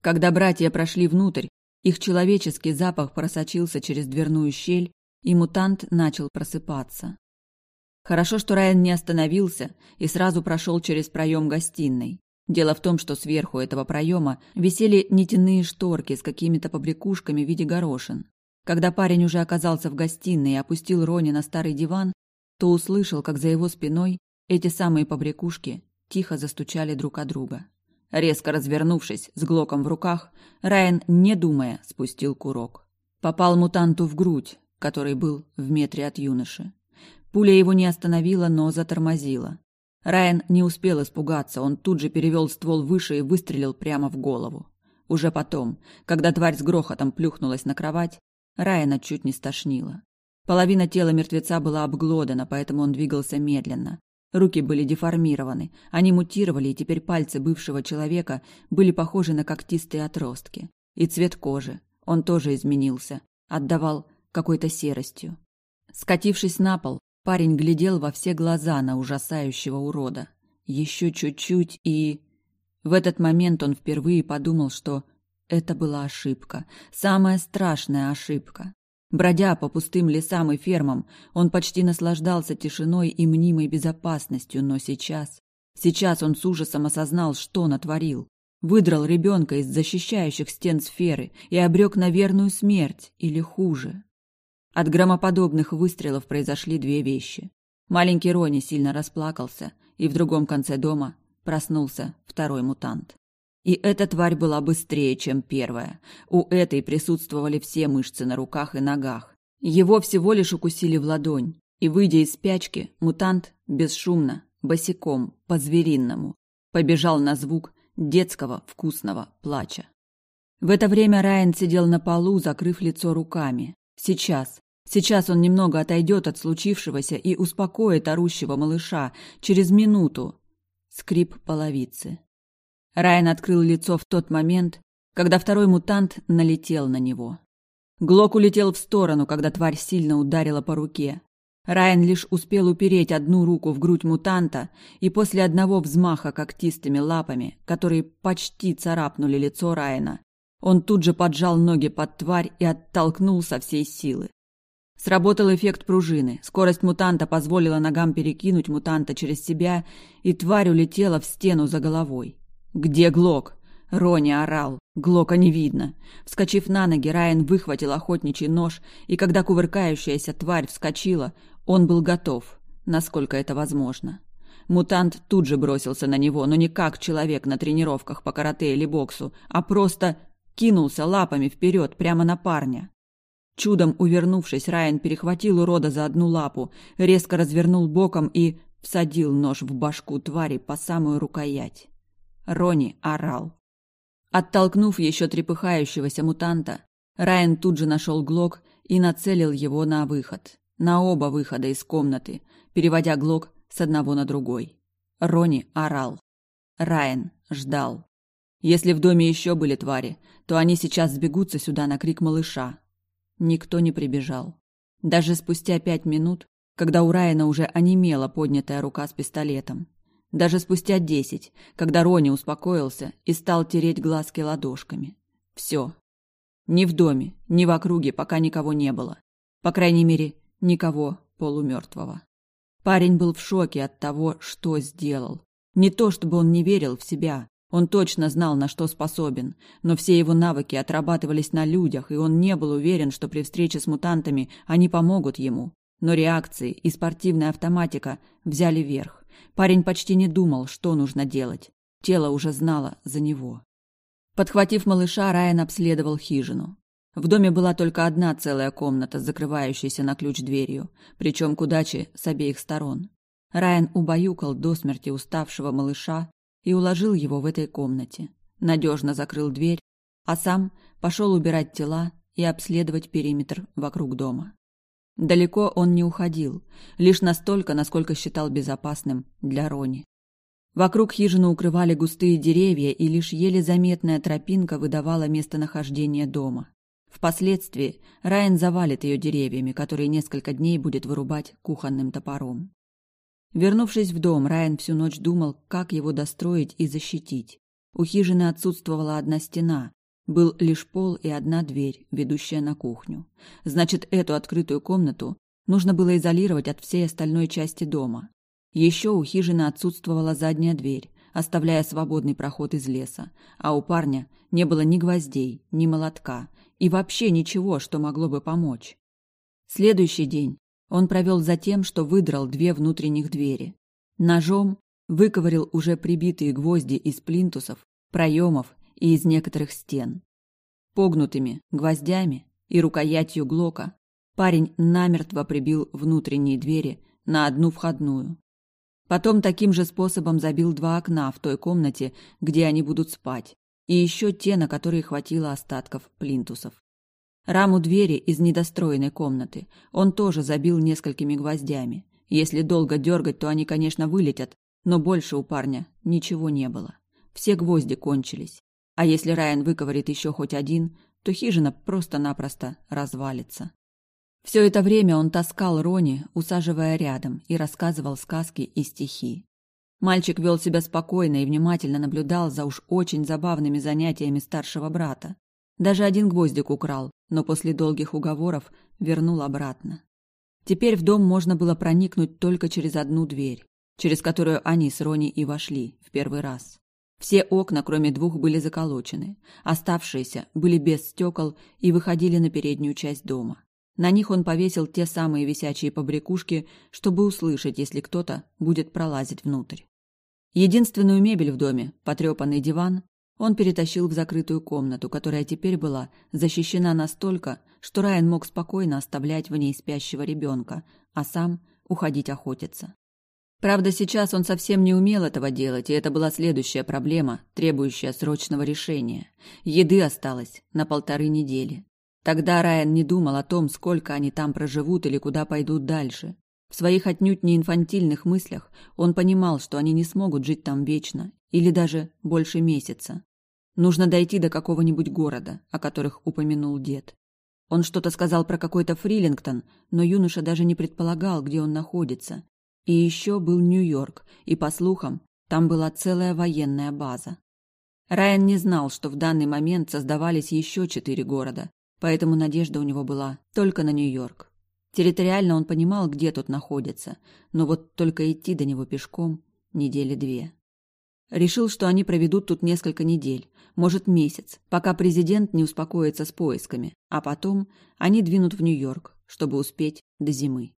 Когда братья прошли внутрь, их человеческий запах просочился через дверную щель, и мутант начал просыпаться. Хорошо, что Райан не остановился и сразу прошел через проем гостиной. Дело в том, что сверху этого проема висели нитяные шторки с какими-то побрякушками в виде горошин. Когда парень уже оказался в гостиной и опустил Рони на старый диван, то услышал, как за его спиной эти самые побрякушки тихо застучали друг о друга. Резко развернувшись, с глоком в руках, Райан, не думая, спустил курок. Попал мутанту в грудь, который был в метре от юноши. Пуля его не остановила, но затормозила. Райан не успел испугаться, он тут же перевел ствол выше и выстрелил прямо в голову. Уже потом, когда тварь с грохотом плюхнулась на кровать, Райана чуть не стошнило. Половина тела мертвеца была обглодана, поэтому он двигался медленно. Руки были деформированы, они мутировали, и теперь пальцы бывшего человека были похожи на когтистые отростки. И цвет кожи, он тоже изменился, отдавал какой-то серостью. Скатившись на пол, Парень глядел во все глаза на ужасающего урода. Еще чуть-чуть и... В этот момент он впервые подумал, что это была ошибка. Самая страшная ошибка. Бродя по пустым лесам и фермам, он почти наслаждался тишиной и мнимой безопасностью, но сейчас... Сейчас он с ужасом осознал, что натворил. Выдрал ребенка из защищающих стен сферы и обрек на верную смерть, или хуже. От громоподобных выстрелов произошли две вещи. Маленький Рони сильно расплакался, и в другом конце дома проснулся второй мутант. И эта тварь была быстрее, чем первая. У этой присутствовали все мышцы на руках и ногах. Его всего лишь укусили в ладонь, и, выйдя из спячки, мутант бесшумно, босиком, по-зверинному, побежал на звук детского вкусного плача. В это время Райан сидел на полу, закрыв лицо руками. Сейчас, Сейчас он немного отойдет от случившегося и успокоит орущего малыша. Через минуту. Скрип половицы. Райан открыл лицо в тот момент, когда второй мутант налетел на него. Глок улетел в сторону, когда тварь сильно ударила по руке. Райан лишь успел упереть одну руку в грудь мутанта, и после одного взмаха когтистыми лапами, которые почти царапнули лицо Райана, он тут же поджал ноги под тварь и оттолкнул со всей силы. Сработал эффект пружины. Скорость мутанта позволила ногам перекинуть мутанта через себя, и тварь улетела в стену за головой. «Где Глок?» Рони орал. Глока не видно. Вскочив на ноги, Райан выхватил охотничий нож, и когда кувыркающаяся тварь вскочила, он был готов, насколько это возможно. Мутант тут же бросился на него, но не как человек на тренировках по карате или боксу, а просто кинулся лапами вперед прямо на парня. Чудом увернувшись, Райан перехватил урода за одну лапу, резко развернул боком и всадил нож в башку твари по самую рукоять. Рони орал. Оттолкнув еще трепыхающегося мутанта, Райан тут же нашел глок и нацелил его на выход. На оба выхода из комнаты, переводя глок с одного на другой. Рони орал. Райан ждал. Если в доме еще были твари, то они сейчас сбегутся сюда на крик малыша, Никто не прибежал. Даже спустя пять минут, когда у Райана уже онемела поднятая рука с пистолетом. Даже спустя десять, когда Рони успокоился и стал тереть глазки ладошками. Все. Ни в доме, ни в округе пока никого не было. По крайней мере, никого полумертвого. Парень был в шоке от того, что сделал. Не то чтобы он не верил в себя, Он точно знал, на что способен, но все его навыки отрабатывались на людях, и он не был уверен, что при встрече с мутантами они помогут ему. Но реакции и спортивная автоматика взяли верх. Парень почти не думал, что нужно делать. Тело уже знало за него. Подхватив малыша, Райан обследовал хижину. В доме была только одна целая комната, закрывающаяся на ключ дверью, причем к удаче с обеих сторон. Райан убаюкал до смерти уставшего малыша и уложил его в этой комнате. Надежно закрыл дверь, а сам пошел убирать тела и обследовать периметр вокруг дома. Далеко он не уходил, лишь настолько, насколько считал безопасным для Рони. Вокруг хижины укрывали густые деревья, и лишь еле заметная тропинка выдавала местонахождение дома. Впоследствии Райан завалит ее деревьями, которые несколько дней будет вырубать кухонным топором. Вернувшись в дом, Райан всю ночь думал, как его достроить и защитить. У хижины отсутствовала одна стена, был лишь пол и одна дверь, ведущая на кухню. Значит, эту открытую комнату нужно было изолировать от всей остальной части дома. Еще у хижины отсутствовала задняя дверь, оставляя свободный проход из леса, а у парня не было ни гвоздей, ни молотка и вообще ничего, что могло бы помочь. Следующий день он провел за тем, что выдрал две внутренних двери. Ножом выковырил уже прибитые гвозди из плинтусов, проемов и из некоторых стен. Погнутыми гвоздями и рукоятью глока парень намертво прибил внутренние двери на одну входную. Потом таким же способом забил два окна в той комнате, где они будут спать, и еще те, на которые хватило остатков плинтусов. Раму двери из недостроенной комнаты он тоже забил несколькими гвоздями. Если долго дергать, то они, конечно, вылетят, но больше у парня ничего не было. Все гвозди кончились. А если Райан выковырит еще хоть один, то хижина просто-напросто развалится. Все это время он таскал Рони, усаживая рядом, и рассказывал сказки и стихи. Мальчик вел себя спокойно и внимательно наблюдал за уж очень забавными занятиями старшего брата. Даже один гвоздик украл, но после долгих уговоров вернул обратно. Теперь в дом можно было проникнуть только через одну дверь, через которую они с Рони и вошли в первый раз. Все окна, кроме двух, были заколочены. Оставшиеся были без стекол и выходили на переднюю часть дома. На них он повесил те самые висячие побрякушки, чтобы услышать, если кто-то будет пролазить внутрь. Единственную мебель в доме, потрепанный диван, он перетащил в закрытую комнату, которая теперь была защищена настолько, что Райан мог спокойно оставлять в ней спящего ребенка, а сам уходить охотиться. Правда, сейчас он совсем не умел этого делать, и это была следующая проблема, требующая срочного решения. Еды осталось на полторы недели. Тогда Райан не думал о том, сколько они там проживут или куда пойдут дальше. В своих отнюдь не инфантильных мыслях он понимал, что они не смогут жить там вечно или даже больше месяца. Нужно дойти до какого-нибудь города, о которых упомянул дед. Он что-то сказал про какой-то Фрилингтон, но юноша даже не предполагал, где он находится, и еще был Нью-Йорк, и, по слухам, там была целая военная база. Райан не знал, что в данный момент создавались еще четыре города, поэтому надежда у него была только на Нью-Йорк. Территориально он понимал, где тут находится, но вот только идти до него пешком недели две. Решил, что они проведут тут несколько недель, может месяц, пока президент не успокоится с поисками, а потом они двинут в Нью-Йорк, чтобы успеть до зимы.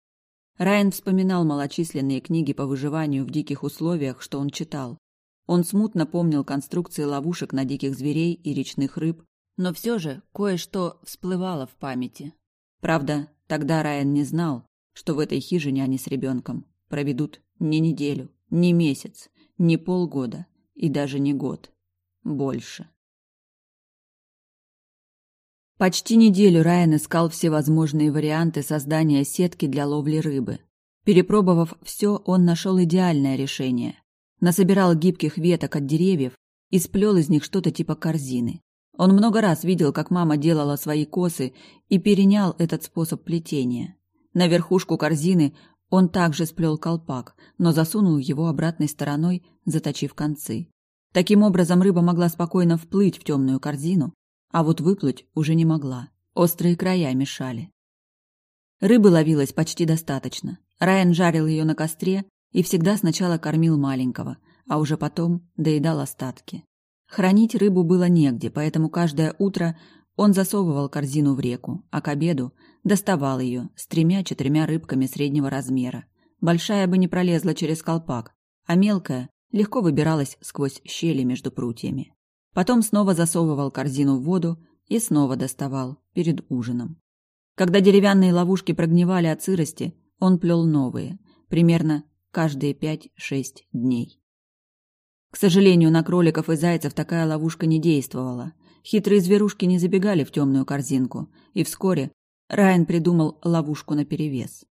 Райан вспоминал малочисленные книги по выживанию в диких условиях, что он читал. Он смутно помнил конструкции ловушек на диких зверей и речных рыб, но все же кое-что всплывало в памяти. Правда, тогда Райан не знал, что в этой хижине они с ребенком проведут не неделю, не месяц, не полгода и даже не год. Больше. Почти неделю Райан искал всевозможные варианты создания сетки для ловли рыбы. Перепробовав все, он нашел идеальное решение. Насобирал гибких веток от деревьев и сплел из них что-то типа корзины. Он много раз видел, как мама делала свои косы и перенял этот способ плетения. На верхушку корзины он также сплел колпак, но засунул его обратной стороной, заточив концы. Таким образом рыба могла спокойно вплыть в темную корзину, а вот выплыть уже не могла. Острые края мешали. Рыбы ловилось почти достаточно. Райан жарил ее на костре и всегда сначала кормил маленького, а уже потом доедал остатки. Хранить рыбу было негде, поэтому каждое утро он засовывал корзину в реку, а к обеду доставал ее с тремя-четырьмя рыбками среднего размера. Большая бы не пролезла через колпак, а мелкая легко выбиралась сквозь щели между прутьями. Потом снова засовывал корзину в воду и снова доставал перед ужином. Когда деревянные ловушки прогнивали от сырости, он плел новые, примерно каждые пять-шесть дней. К сожалению, на кроликов и зайцев такая ловушка не действовала. Хитрые зверушки не забегали в темную корзинку, и вскоре Райан придумал ловушку наперевес.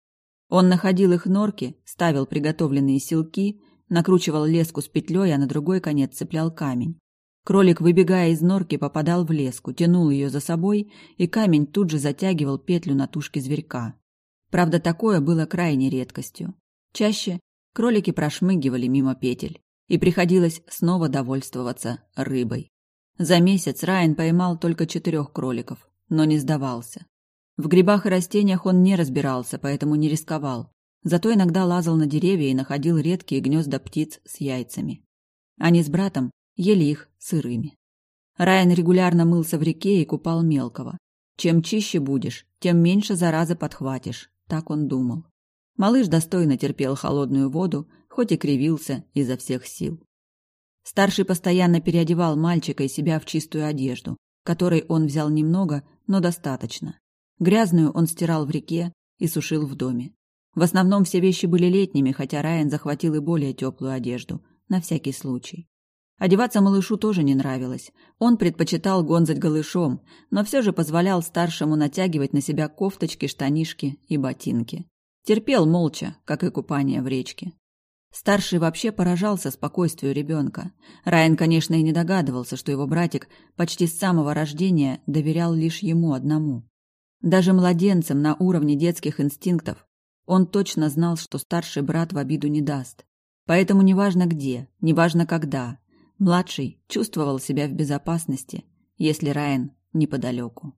Он находил их норки, ставил приготовленные силки, накручивал леску с петлей, а на другой конец цеплял камень. Кролик, выбегая из норки, попадал в леску, тянул ее за собой, и камень тут же затягивал петлю на тушке зверька. Правда, такое было крайней редкостью. Чаще кролики прошмыгивали мимо петель, и приходилось снова довольствоваться рыбой. За месяц Райан поймал только четырех кроликов, но не сдавался. В грибах и растениях он не разбирался, поэтому не рисковал. Зато иногда лазал на деревья и находил редкие гнезда птиц с яйцами. Они с братом ели их сырыми. Райан регулярно мылся в реке и купал мелкого. Чем чище будешь, тем меньше заразы подхватишь, так он думал. Малыш достойно терпел холодную воду, хоть и кривился изо всех сил. Старший постоянно переодевал мальчика и себя в чистую одежду, которой он взял немного, но достаточно. Грязную он стирал в реке и сушил в доме. В основном все вещи были летними, хотя Райан захватил и более теплую одежду, на всякий случай. Одеваться малышу тоже не нравилось. Он предпочитал гонзать голышом, но все же позволял старшему натягивать на себя кофточки, штанишки и ботинки. Терпел молча, как и купание в речке. Старший вообще поражался спокойствию ребенка. Райан, конечно, и не догадывался, что его братик почти с самого рождения доверял лишь ему одному. Даже младенцем на уровне детских инстинктов он точно знал, что старший брат в обиду не даст. Поэтому неважно где, неважно когда, младший чувствовал себя в безопасности, если Райан неподалеку.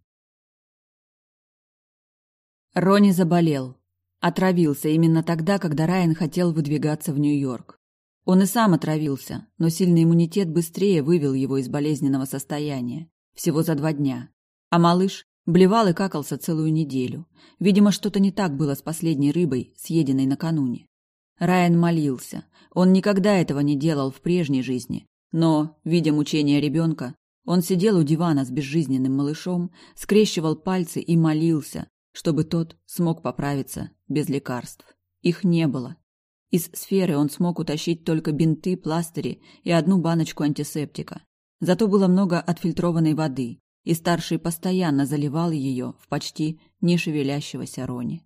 Рони заболел. Отравился именно тогда, когда Райан хотел выдвигаться в Нью-Йорк. Он и сам отравился, но сильный иммунитет быстрее вывел его из болезненного состояния. Всего за два дня. А малыш Блевал и какался целую неделю. Видимо, что-то не так было с последней рыбой, съеденной накануне. Райан молился. Он никогда этого не делал в прежней жизни. Но, видя мучения ребенка, он сидел у дивана с безжизненным малышом, скрещивал пальцы и молился, чтобы тот смог поправиться без лекарств. Их не было. Из сферы он смог утащить только бинты, пластыри и одну баночку антисептика. Зато было много отфильтрованной воды, и старший постоянно заливал ее в почти не шевелящегося Рони.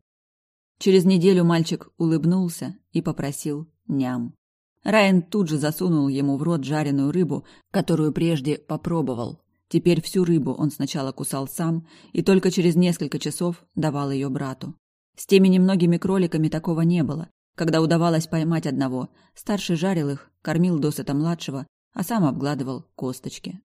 Через неделю мальчик улыбнулся и попросил ням. Райан тут же засунул ему в рот жареную рыбу, которую прежде попробовал. Теперь всю рыбу он сначала кусал сам и только через несколько часов давал ее брату. С теми немногими кроликами такого не было. Когда удавалось поймать одного, старший жарил их, кормил досыта младшего, а сам обгладывал косточки.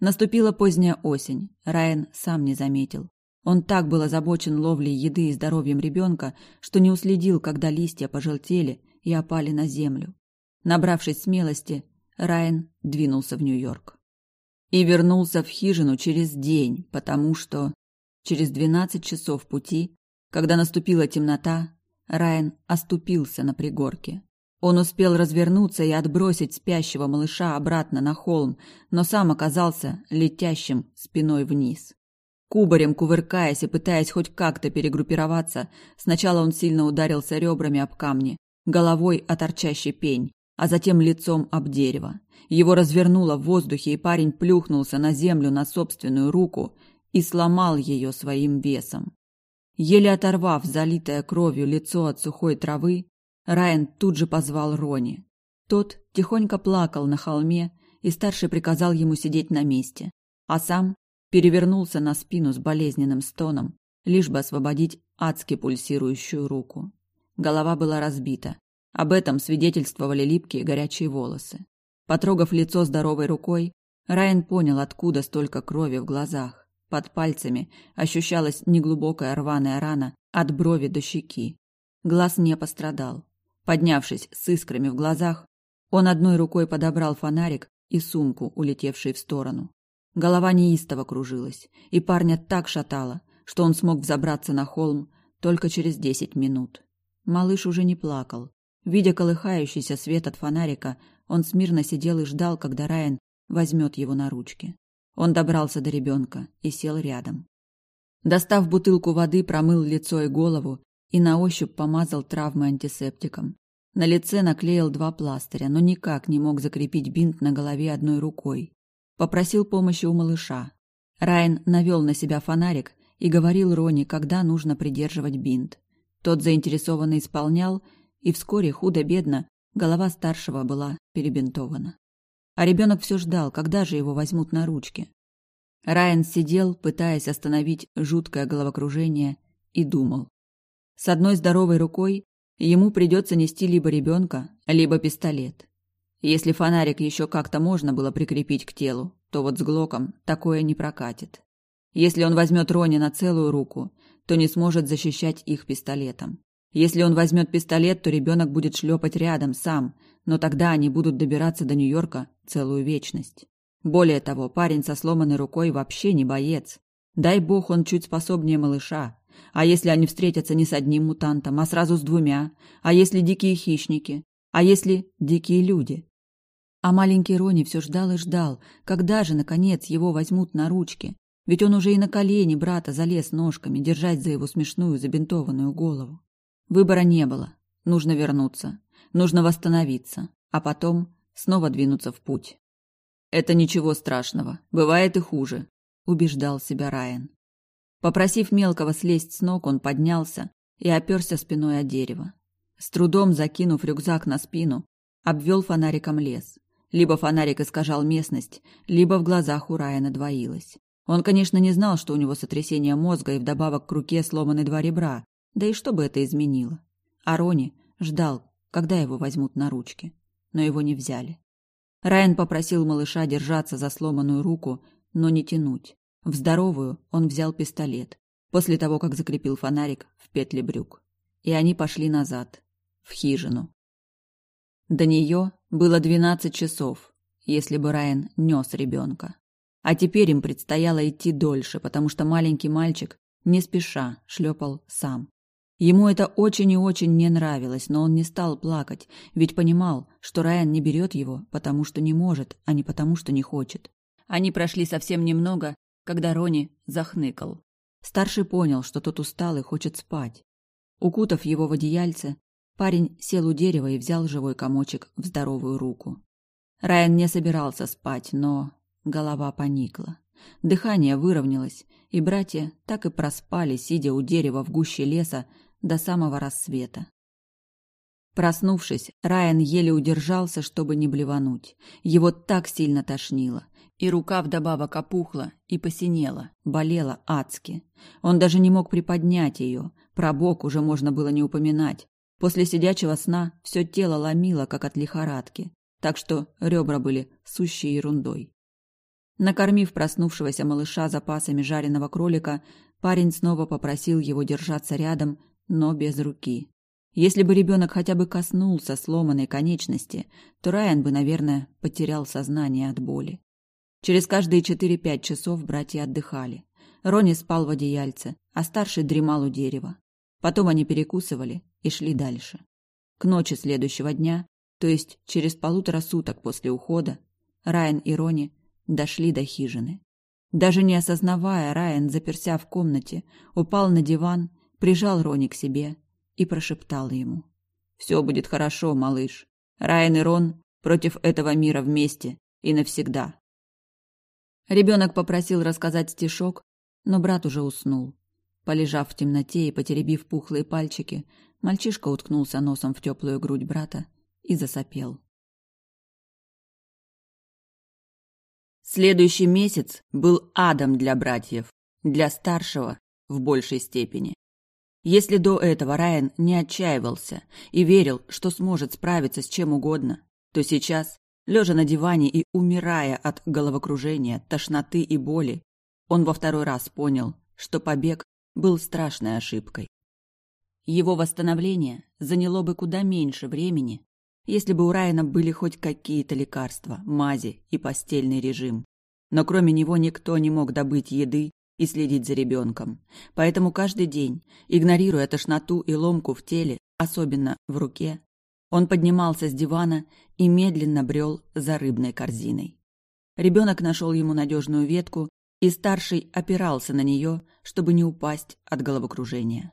Наступила поздняя осень. Райан сам не заметил. Он так был озабочен ловлей еды и здоровьем ребенка, что не уследил, когда листья пожелтели и опали на землю. Набравшись смелости, Райан двинулся в Нью-Йорк. И вернулся в хижину через день, потому что через двенадцать часов пути, когда наступила темнота, Райан оступился на пригорке. Он успел развернуться и отбросить спящего малыша обратно на холм, но сам оказался летящим спиной вниз. Кубарем кувыркаясь и пытаясь хоть как-то перегруппироваться, сначала он сильно ударился ребрами об камни, головой о торчащий пень, а затем лицом об дерево. Его развернуло в воздухе, и парень плюхнулся на землю на собственную руку и сломал ее своим весом. Еле оторвав залитое кровью лицо от сухой травы, Райан тут же позвал Рони. Тот тихонько плакал на холме, и старший приказал ему сидеть на месте, а сам перевернулся на спину с болезненным стоном, лишь бы освободить адски пульсирующую руку. Голова была разбита. Об этом свидетельствовали липкие горячие волосы. Потрогав лицо здоровой рукой, Райан понял, откуда столько крови в глазах. Под пальцами ощущалась неглубокая рваная рана от брови до щеки. Глаз не пострадал. Поднявшись с искрами в глазах, он одной рукой подобрал фонарик и сумку, улетевшие в сторону. Голова неистово кружилась, и парня так шатало, что он смог взобраться на холм только через десять минут. Малыш уже не плакал. Видя колыхающийся свет от фонарика, он смирно сидел и ждал, когда Райан возьмет его на ручки. Он добрался до ребенка и сел рядом. Достав бутылку воды, промыл лицо и голову и на ощупь помазал травмы антисептиком. На лице наклеил два пластыря, но никак не мог закрепить бинт на голове одной рукой. Попросил помощи у малыша. Райан навел на себя фонарик и говорил Рони, когда нужно придерживать бинт. Тот заинтересованно исполнял, и вскоре, худо-бедно, голова старшего была перебинтована. А ребенок все ждал, когда же его возьмут на ручки. Райан сидел, пытаясь остановить жуткое головокружение, и думал. С одной здоровой рукой ему придется нести либо ребенка, либо пистолет. Если фонарик еще как-то можно было прикрепить к телу, то вот с Глоком такое не прокатит. Если он возьмет Рони на целую руку, то не сможет защищать их пистолетом. Если он возьмет пистолет, то ребенок будет шлепать рядом сам, но тогда они будут добираться до Нью-Йорка целую вечность. Более того, парень со сломанной рукой вообще не боец. Дай бог, он чуть способнее малыша. А если они встретятся не с одним мутантом, а сразу с двумя? А если дикие хищники? А если дикие люди? А маленький Рони все ждал и ждал, когда же, наконец, его возьмут на ручки. Ведь он уже и на колени брата залез ножками, держать за его смешную забинтованную голову. Выбора не было. Нужно вернуться. Нужно восстановиться. А потом снова двинуться в путь. Это ничего страшного. Бывает и хуже, убеждал себя Райан. Попросив мелкого слезть с ног, он поднялся и оперся спиной о дерево. С трудом закинув рюкзак на спину, обвел фонариком лес. Либо фонарик искажал местность, либо в глазах у Райана двоилось. Он, конечно, не знал, что у него сотрясение мозга и вдобавок к руке сломаны два ребра, да и что бы это изменило. А Рони ждал, когда его возьмут на ручки, но его не взяли. Райан попросил малыша держаться за сломанную руку, но не тянуть. В здоровую он взял пистолет, после того, как закрепил фонарик в петле брюк. И они пошли назад, в хижину. До нее было двенадцать часов, если бы Райан нес ребенка. А теперь им предстояло идти дольше, потому что маленький мальчик не спеша шлепал сам. Ему это очень и очень не нравилось, но он не стал плакать, ведь понимал, что Райан не берет его, потому что не может, а не потому что не хочет. Они прошли совсем немного, когда Рони захныкал. Старший понял, что тот устал и хочет спать. Укутав его в одеяльце, парень сел у дерева и взял живой комочек в здоровую руку. Райан не собирался спать, но голова поникла. Дыхание выровнялось, и братья так и проспали, сидя у дерева в гуще леса, до самого рассвета. Проснувшись, Райан еле удержался, чтобы не блевануть. Его так сильно тошнило. И рука вдобавок опухла и посинела, болела адски. Он даже не мог приподнять ее. Про бок уже можно было не упоминать. После сидячего сна все тело ломило, как от лихорадки. Так что ребра были сущей ерундой. Накормив проснувшегося малыша запасами жареного кролика, парень снова попросил его держаться рядом но без руки. Если бы ребенок хотя бы коснулся сломанной конечности, то Райан бы, наверное, потерял сознание от боли. Через каждые четыре-пять часов братья отдыхали. Рони спал в одеяльце, а старший дремал у дерева. Потом они перекусывали и шли дальше. К ночи следующего дня, то есть через полутора суток после ухода, Райан и Рони дошли до хижины. Даже не осознавая, Райан, заперся в комнате, упал на диван прижал Рони к себе и прошептал ему. «Все будет хорошо, малыш. Райан и Рон против этого мира вместе и навсегда». Ребенок попросил рассказать стишок, но брат уже уснул. Полежав в темноте и потеребив пухлые пальчики, мальчишка уткнулся носом в теплую грудь брата и засопел. Следующий месяц был адом для братьев, для старшего в большей степени. Если до этого Райан не отчаивался и верил, что сможет справиться с чем угодно, то сейчас, лежа на диване и умирая от головокружения, тошноты и боли, он во второй раз понял, что побег был страшной ошибкой. Его восстановление заняло бы куда меньше времени, Если бы у Райана были хоть какие-то лекарства, мази и постельный режим. Но кроме него никто не мог добыть еды и следить за ребенком. Поэтому каждый день, игнорируя тошноту и ломку в теле, особенно в руке, он поднимался с дивана и медленно брел за рыбной корзиной. Ребенок нашел ему надежную ветку, и старший опирался на нее, чтобы не упасть от головокружения.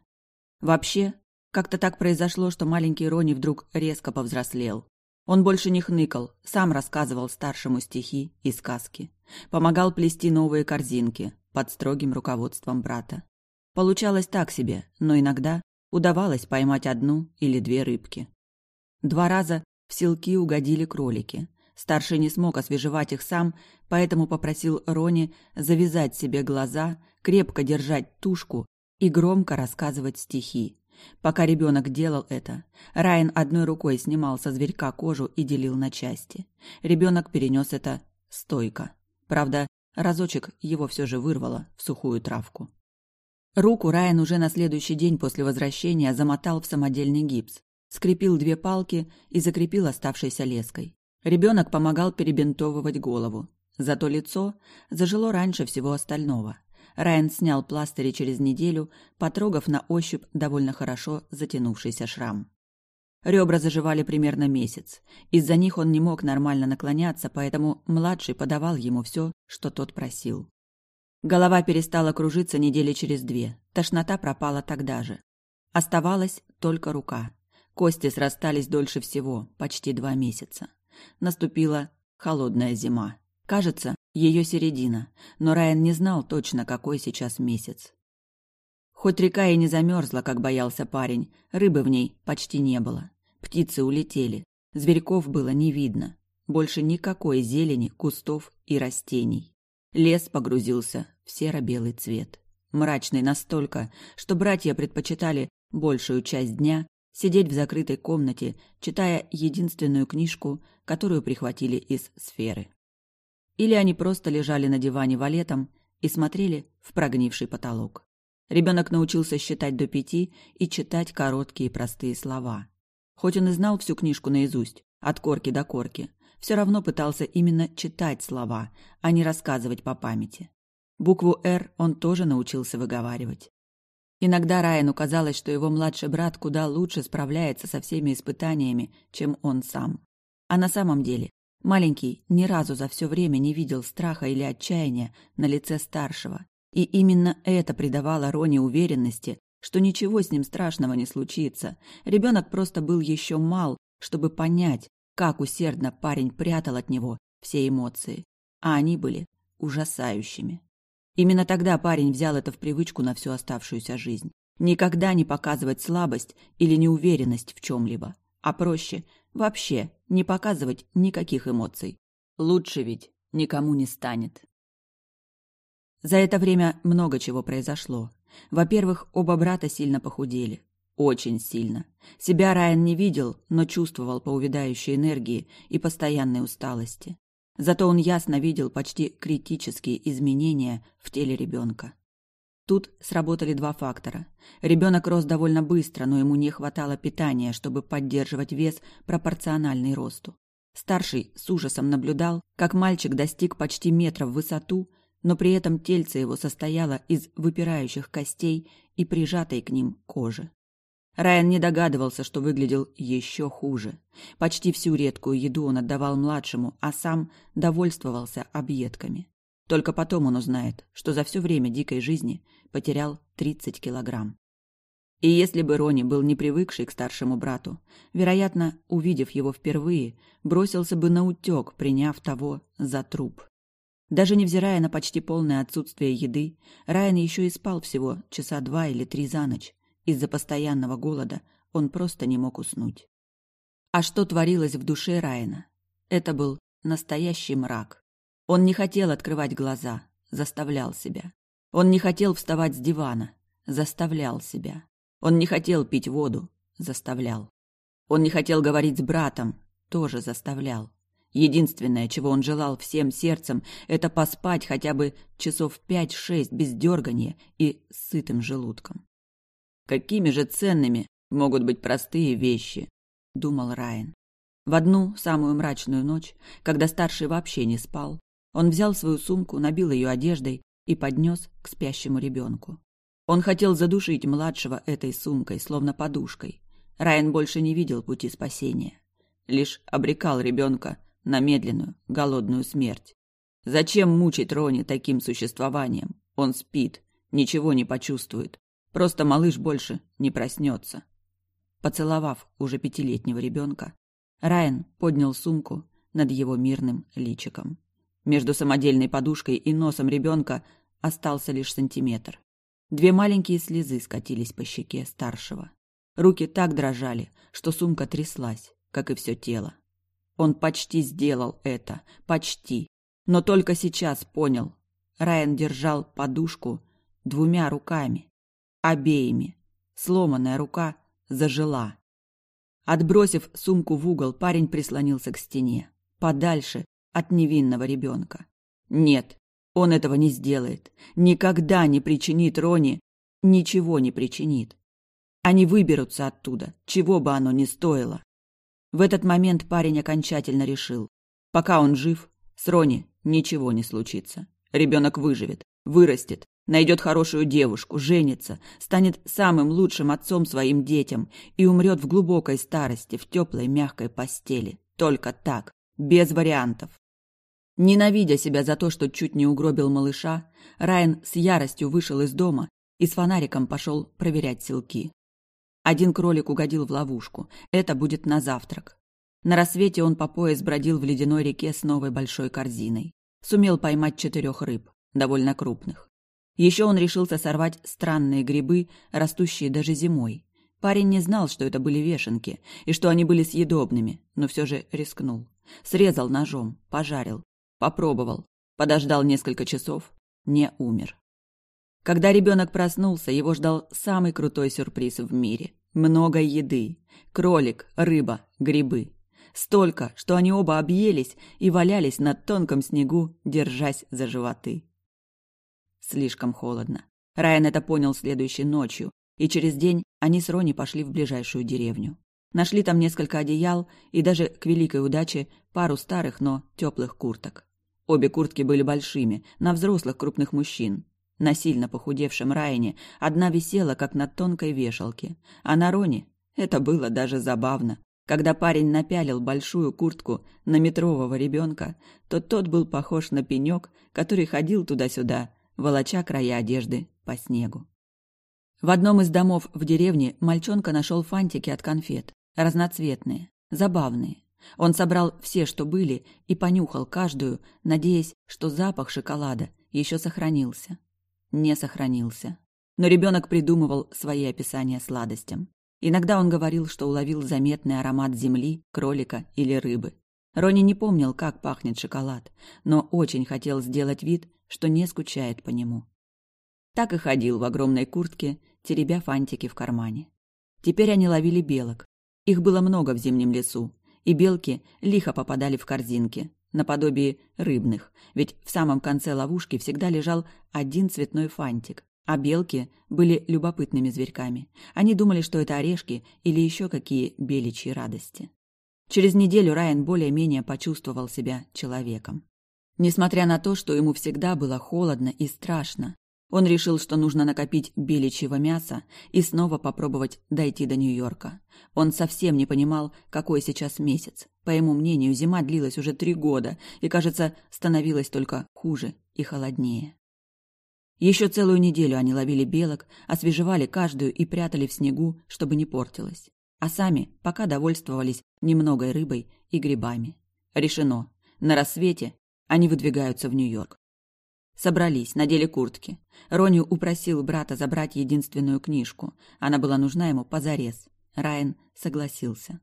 Вообще, как-то так произошло, что маленький Рони вдруг резко повзрослел. Он больше не хныкал, сам рассказывал старшему стихи и сказки. Помогал плести новые корзинки под строгим руководством брата. Получалось так себе, но иногда удавалось поймать одну или две рыбки. Два раза в селки угодили кролики. Старший не смог освежевать их сам, поэтому попросил Рони завязать себе глаза, крепко держать тушку и громко рассказывать стихи. Пока ребенок делал это, Райан одной рукой снимал со зверька кожу и делил на части. Ребенок перенес это стойко. Правда, разочек его все же вырвало в сухую травку. Руку Райан уже на следующий день после возвращения замотал в самодельный гипс, скрепил две палки и закрепил оставшейся леской. Ребенок помогал перебинтовывать голову. Зато лицо зажило раньше всего остального. Райан снял пластыри через неделю, потрогав на ощупь довольно хорошо затянувшийся шрам. Ребра заживали примерно месяц. Из-за них он не мог нормально наклоняться, поэтому младший подавал ему все, что тот просил. Голова перестала кружиться недели через две. Тошнота пропала тогда же. Оставалась только рука. Кости срастались дольше всего, почти два месяца. Наступила холодная зима. Кажется, ее середина, но Райан не знал точно, какой сейчас месяц. Хоть река и не замерзла, как боялся парень, рыбы в ней почти не было. Птицы улетели, зверьков было не видно. Больше никакой зелени, кустов и растений. Лес погрузился в серо-белый цвет. Мрачный настолько, что братья предпочитали большую часть дня сидеть в закрытой комнате, читая единственную книжку, которую прихватили из сферы. Или они просто лежали на диване валетом и смотрели в прогнивший потолок. Ребенок научился считать до пяти и читать короткие простые слова. Хоть он и знал всю книжку наизусть, от корки до корки, все равно пытался именно читать слова, а не рассказывать по памяти. Букву «Р» он тоже научился выговаривать. Иногда Райану казалось, что его младший брат куда лучше справляется со всеми испытаниями, чем он сам. А на самом деле Маленький ни разу за все время не видел страха или отчаяния на лице старшего. И именно это придавало Роне уверенности, что ничего с ним страшного не случится. Ребенок просто был еще мал, чтобы понять, как усердно парень прятал от него все эмоции. А они были ужасающими. Именно тогда парень взял это в привычку на всю оставшуюся жизнь. Никогда не показывать слабость или неуверенность в чем-либо, а проще Вообще, не показывать никаких эмоций. Лучше ведь никому не станет. За это время много чего произошло. Во-первых, оба брата сильно похудели. Очень сильно. Себя Райан не видел, но чувствовал по увядающей энергии и постоянной усталости. Зато он ясно видел почти критические изменения в теле ребенка. Тут сработали два фактора. Ребенок рос довольно быстро, но ему не хватало питания, чтобы поддерживать вес, пропорциональный росту. Старший с ужасом наблюдал, как мальчик достиг почти метра в высоту, но при этом тельце его состояло из выпирающих костей и прижатой к ним кожи. Райан не догадывался, что выглядел еще хуже. Почти всю редкую еду он отдавал младшему, а сам довольствовался объедками. Только потом он узнает, что за все время дикой жизни потерял 30 килограмм. И если бы Рони был не привыкший к старшему брату, вероятно, увидев его впервые, бросился бы на утек, приняв того за труп. Даже невзирая на почти полное отсутствие еды, Райан еще и спал всего часа два или три за ночь. Из-за постоянного голода он просто не мог уснуть. А что творилось в душе Райана? Это был настоящий мрак. Он не хотел открывать глаза, заставлял себя. Он не хотел вставать с дивана, заставлял себя. Он не хотел пить воду, заставлял. Он не хотел говорить с братом, тоже заставлял. Единственное, чего он желал всем сердцем, это поспать хотя бы часов пять-шесть без дергания и сытым желудком. Какими же ценными могут быть простые вещи, думал Райан. В одну самую мрачную ночь, когда старший вообще не спал, он взял свою сумку, набил ее одеждой и поднес к спящему ребенку. Он хотел задушить младшего этой сумкой, словно подушкой. Райан больше не видел пути спасения. Лишь обрекал ребенка на медленную, голодную смерть. Зачем мучить Рони таким существованием? Он спит, ничего не почувствует. Просто малыш больше не проснется. Поцеловав уже пятилетнего ребенка, Райан поднял сумку над его мирным личиком. Между самодельной подушкой и носом ребенка остался лишь сантиметр. Две маленькие слезы скатились по щеке старшего. Руки так дрожали, что сумка тряслась, как и все тело. Он почти сделал это, почти, но только сейчас понял. Райан держал подушку двумя руками, обеими. Сломанная рука зажила. Отбросив сумку в угол, парень прислонился к стене, подальше от невинного ребенка. Нет, он этого не сделает. Никогда не причинит Рони, ничего не причинит. Они выберутся оттуда, чего бы оно ни стоило. В этот момент парень окончательно решил. Пока он жив, с Рони ничего не случится. Ребенок выживет, вырастет, найдет хорошую девушку, женится, станет самым лучшим отцом своим детям и умрет в глубокой старости в теплой мягкой постели. Только так, без вариантов. Ненавидя себя за то, что чуть не угробил малыша, Райан с яростью вышел из дома и с фонариком пошел проверять селки. Один кролик угодил в ловушку. Это будет на завтрак. На рассвете он по пояс бродил в ледяной реке с новой большой корзиной. Сумел поймать четырех рыб, довольно крупных. Еще он решился сорвать странные грибы, растущие даже зимой. Парень не знал, что это были вешенки, и что они были съедобными, но все же рискнул. Срезал ножом, пожарил, Попробовал. Подождал несколько часов. Не умер. Когда ребенок проснулся, его ждал самый крутой сюрприз в мире. Много еды. Кролик, рыба, грибы. Столько, что они оба объелись и валялись на тонком снегу, держась за животы. Слишком холодно. Райан это понял следующей ночью, и через день они с Рони пошли в ближайшую деревню. Нашли там несколько одеял и даже, к великой удаче, пару старых, но теплых курток. Обе куртки были большими, на взрослых крупных мужчин. На сильно похудевшем Райане одна висела, как на тонкой вешалке, а на Роне это было даже забавно. Когда парень напялил большую куртку на метрового ребенка, то тот был похож на пенек, который ходил туда-сюда, волоча края одежды по снегу. В одном из домов в деревне мальчонка нашел фантики от конфет, разноцветные, забавные. Он собрал все, что были, и понюхал каждую, надеясь, что запах шоколада еще сохранился. Не сохранился. Но ребенок придумывал свои описания сладостям. Иногда он говорил, что уловил заметный аромат земли, кролика или рыбы. Рони не помнил, как пахнет шоколад, но очень хотел сделать вид, что не скучает по нему. Так и ходил в огромной куртке, теребя фантики в кармане. Теперь они ловили белок. Их было много в зимнем лесу, и белки лихо попадали в корзинки, наподобие рыбных, ведь в самом конце ловушки всегда лежал один цветной фантик, а белки были любопытными зверьками. Они думали, что это орешки или еще какие беличьи радости. Через неделю Райан более-менее почувствовал себя человеком. Несмотря на то, что ему всегда было холодно и страшно, он решил, что нужно накопить беличьего мяса и снова попробовать дойти до Нью-Йорка. Он совсем не понимал, какой сейчас месяц. По его мнению, зима длилась уже три года и, кажется, становилась только хуже и холоднее. Еще целую неделю они ловили белок, освежевали каждую и прятали в снегу, чтобы не портилась. А сами пока довольствовались немногой рыбой и грибами. Решено. На рассвете они выдвигаются в Нью-Йорк. Собрались, надели куртки. Роню упросил брата забрать единственную книжку. Она была нужна ему позарез. Райан согласился.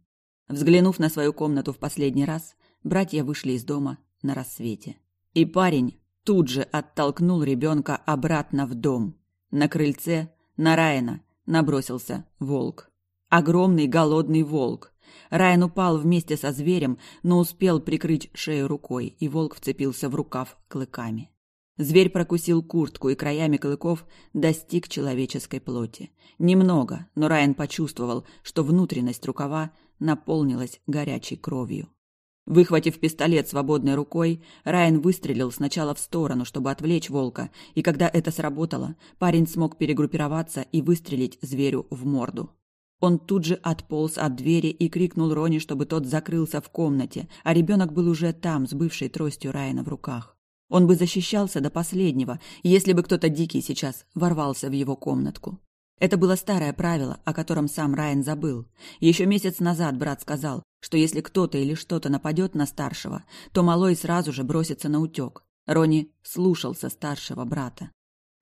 Взглянув на свою комнату в последний раз, братья вышли из дома на рассвете. И парень тут же оттолкнул ребенка обратно в дом. На крыльце на Райана набросился волк. Огромный голодный волк. Райан упал вместе со зверем, но успел прикрыть шею рукой, и волк вцепился в рукав клыками. Зверь прокусил куртку и краями клыков достиг человеческой плоти. Немного, но Райан почувствовал, что внутренность рукава наполнилась горячей кровью. Выхватив пистолет свободной рукой, Райан выстрелил сначала в сторону, чтобы отвлечь волка, и когда это сработало, парень смог перегруппироваться и выстрелить зверю в морду. Он тут же отполз от двери и крикнул Рони, чтобы тот закрылся в комнате, а ребенок был уже там, с бывшей тростью Райана в руках. Он бы защищался до последнего, если бы кто-то дикий сейчас ворвался в его комнатку. Это было старое правило, о котором сам Райан забыл. Еще месяц назад брат сказал, что если кто-то или что-то нападет на старшего, то малой сразу же бросится на утек. Рони слушался старшего брата.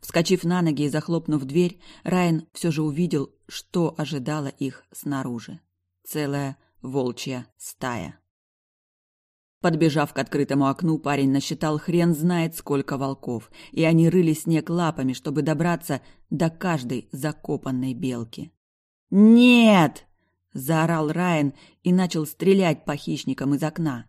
Вскочив на ноги и захлопнув дверь, Райан все же увидел, что ожидало их снаружи. Целая волчья стая. Подбежав к открытому окну, парень насчитал хрен знает сколько волков, и они рыли снег лапами, чтобы добраться до каждой закопанной белки. «Нет!» – заорал Райан и начал стрелять по хищникам из окна.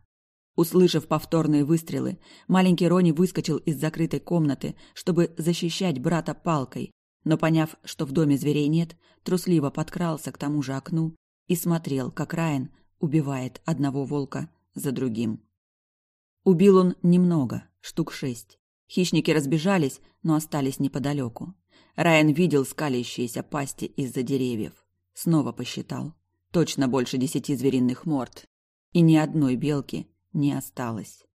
Услышав повторные выстрелы, маленький Рони выскочил из закрытой комнаты, чтобы защищать брата палкой, но, поняв, что в доме зверей нет, трусливо подкрался к тому же окну и смотрел, как Райан убивает одного волка за другим. Убил он немного, штук шесть. Хищники разбежались, но остались неподалеку. Райан видел скалящиеся пасти из-за деревьев. Снова посчитал. Точно больше десяти звериных морд. И ни одной белки не осталось.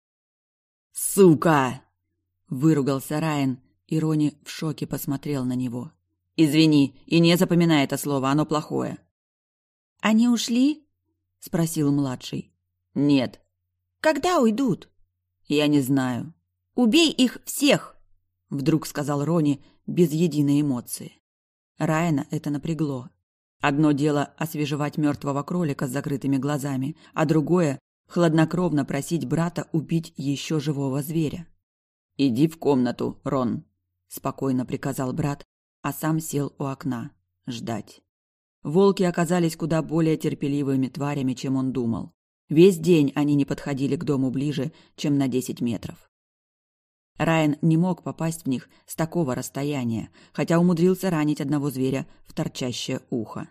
«Сука!» – выругался Райан, и Рони в шоке посмотрел на него. «Извини, и не запоминай это слово, оно плохое». «Они ушли?» – спросил младший. «Нет». «Когда уйдут?» «Я не знаю». «Убей их всех!» – вдруг сказал Рони без единой эмоции. Райана это напрягло. Одно дело освежевать мертвого кролика с закрытыми глазами, а другое – хладнокровно просить брата убить еще живого зверя. «Иди в комнату, Рон», – спокойно приказал брат, а сам сел у окна. Ждать. Волки оказались куда более терпеливыми тварями, чем он думал. Весь день они не подходили к дому ближе, чем на десять метров. Райан не мог попасть в них с такого расстояния, хотя умудрился ранить одного зверя в торчащее ухо.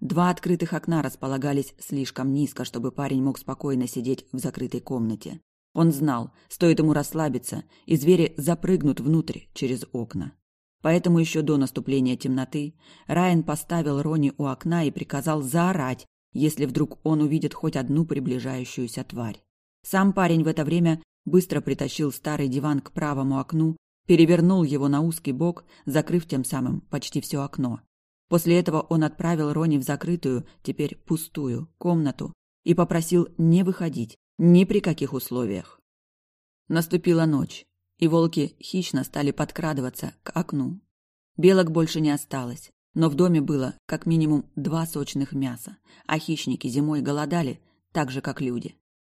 Два открытых окна располагались слишком низко, чтобы парень мог спокойно сидеть в закрытой комнате. Он знал, стоит ему расслабиться, и звери запрыгнут внутрь через окна. Поэтому еще до наступления темноты Райан поставил Рони у окна и приказал заорать, если вдруг он увидит хоть одну приближающуюся тварь. Сам парень в это время быстро притащил старый диван к правому окну, перевернул его на узкий бок, закрыв тем самым почти все окно. После этого он отправил Рони в закрытую, теперь пустую, комнату и попросил не выходить ни при каких условиях. Наступила ночь, и волки хищно стали подкрадываться к окну. Белок больше не осталось, но в доме было как минимум два сочных мяса, а хищники зимой голодали так же, как люди.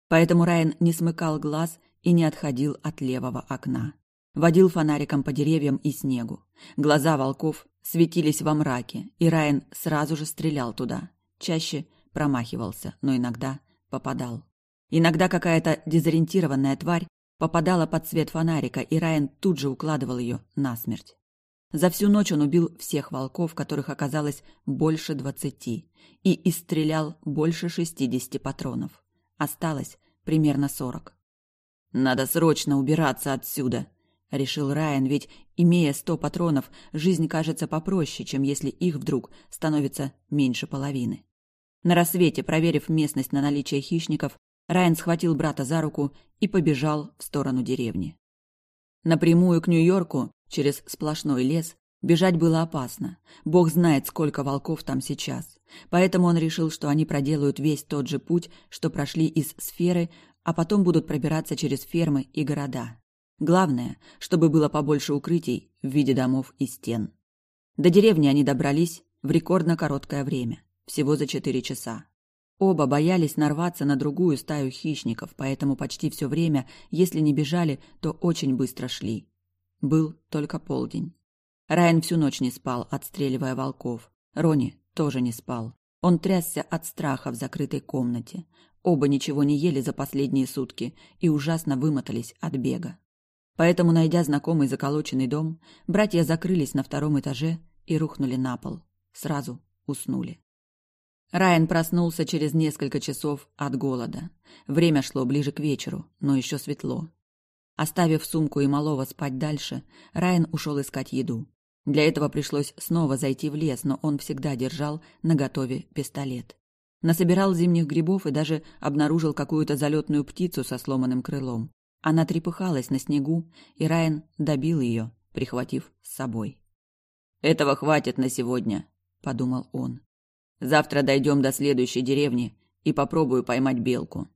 Поэтому Райан не смыкал глаз и не отходил от левого окна. Водил фонариком по деревьям и снегу. Глаза волков светились во мраке, и Райан сразу же стрелял туда. Чаще промахивался, но иногда попадал. Иногда какая-то дезориентированная тварь попадала под свет фонарика, и Райан тут же укладывал ее насмерть. За всю ночь он убил всех волков, которых оказалось больше двадцати, и истрелял больше шестидесяти патронов. Осталось примерно сорок. «Надо срочно убираться отсюда», — решил Райан, ведь, имея сто патронов, жизнь кажется попроще, чем если их вдруг становится меньше половины. На рассвете, проверив местность на наличие хищников, Райан схватил брата за руку и побежал в сторону деревни. Напрямую к Нью-Йорку Через сплошной лес бежать было опасно. Бог знает, сколько волков там сейчас. Поэтому он решил, что они проделают весь тот же путь, что прошли из сферы, а потом будут пробираться через фермы и города. Главное, чтобы было побольше укрытий в виде домов и стен. До деревни они добрались в рекордно короткое время, всего за четыре часа. Оба боялись нарваться на другую стаю хищников, поэтому почти все время, если не бежали, то очень быстро шли. Был только полдень. Райан всю ночь не спал, отстреливая волков. Рони тоже не спал. Он трясся от страха в закрытой комнате. Оба ничего не ели за последние сутки и ужасно вымотались от бега. Поэтому, найдя знакомый заколоченный дом, братья закрылись на втором этаже и рухнули на пол. Сразу уснули. Райан проснулся через несколько часов от голода. Время шло ближе к вечеру, но еще светло. Оставив сумку и малого спать дальше, Райан ушел искать еду. Для этого пришлось снова зайти в лес, но он всегда держал наготове пистолет. Насобирал зимних грибов и даже обнаружил какую-то залетную птицу со сломанным крылом. Она трепыхалась на снегу, и Райан добил ее, прихватив с собой. «Этого хватит на сегодня», — подумал он. «Завтра дойдем до следующей деревни и попробую поймать белку».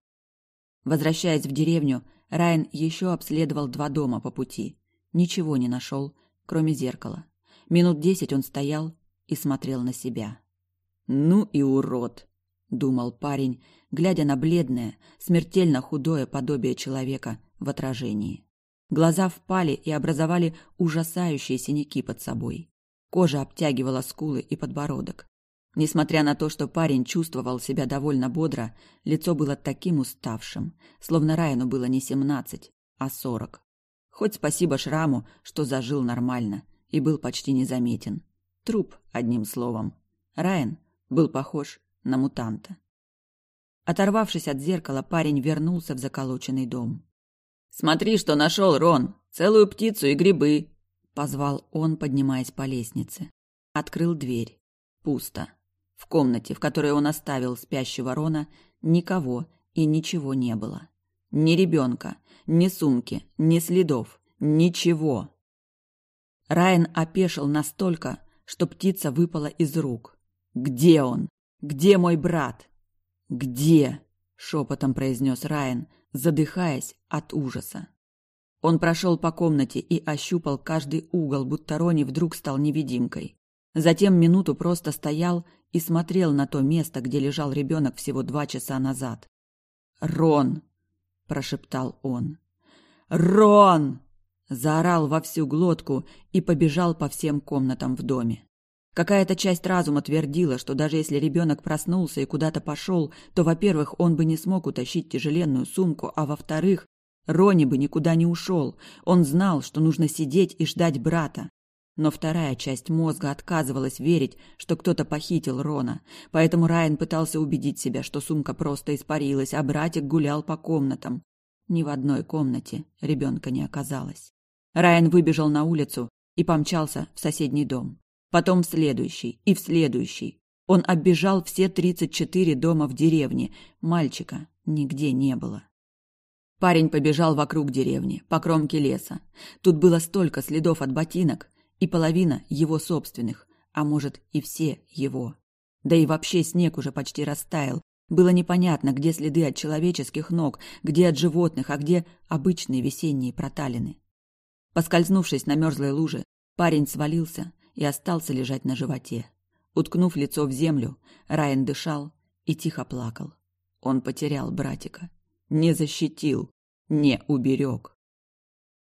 Возвращаясь в деревню, Райан еще обследовал два дома по пути. Ничего не нашел, кроме зеркала. Минут десять он стоял и смотрел на себя. «Ну и урод!» — думал парень, глядя на бледное, смертельно худое подобие человека в отражении. Глаза впали и образовали ужасающие синяки под собой. Кожа обтягивала скулы и подбородок. Несмотря на то, что парень чувствовал себя довольно бодро, лицо было таким уставшим, словно Райану было не семнадцать, а сорок. Хоть спасибо шраму, что зажил нормально и был почти незаметен. Труп, одним словом. Райан был похож на мутанта. Оторвавшись от зеркала, парень вернулся в заколоченный дом. «Смотри, что нашел, Рон! Целую птицу и грибы!» — позвал он, поднимаясь по лестнице. Открыл дверь. Пусто. В комнате, в которой он оставил спящего Рона, никого и ничего не было. Ни ребенка, ни сумки, ни следов, ничего. Райан опешил настолько, что птица выпала из рук. «Где он? Где мой брат?» «Где?» — шепотом произнес Райан, задыхаясь от ужаса. Он прошел по комнате и ощупал каждый угол, будто Рони вдруг стал невидимкой. Затем минуту просто стоял и смотрел на то место, где лежал ребенок всего два часа назад. «Рон!» – прошептал он. «Рон!» – заорал во всю глотку и побежал по всем комнатам в доме. Какая-то часть разума твердила, что даже если ребенок проснулся и куда-то пошел, то, во-первых, он бы не смог утащить тяжеленную сумку, а во-вторых, Рони бы никуда не ушел. Он знал, что нужно сидеть и ждать брата. Но вторая часть мозга отказывалась верить, что кто-то похитил Рона, поэтому Райан пытался убедить себя, что сумка просто испарилась, а братик гулял по комнатам. Ни в одной комнате ребенка не оказалось. Райан выбежал на улицу и помчался в соседний дом потом в следующий и в следующий. Он оббежал все тридцать четыре дома в деревне. Мальчика нигде не было. Парень побежал вокруг деревни, по кромке леса. Тут было столько следов от ботинок, и половина его собственных, а может и все его. Да и вообще снег уже почти растаял. Было непонятно, где следы от человеческих ног, где от животных, а где обычные весенние проталины. Поскользнувшись на мерзлой луже, парень свалился и остался лежать на животе. Уткнув лицо в землю, Райан дышал и тихо плакал. Он потерял братика. Не защитил, не уберег.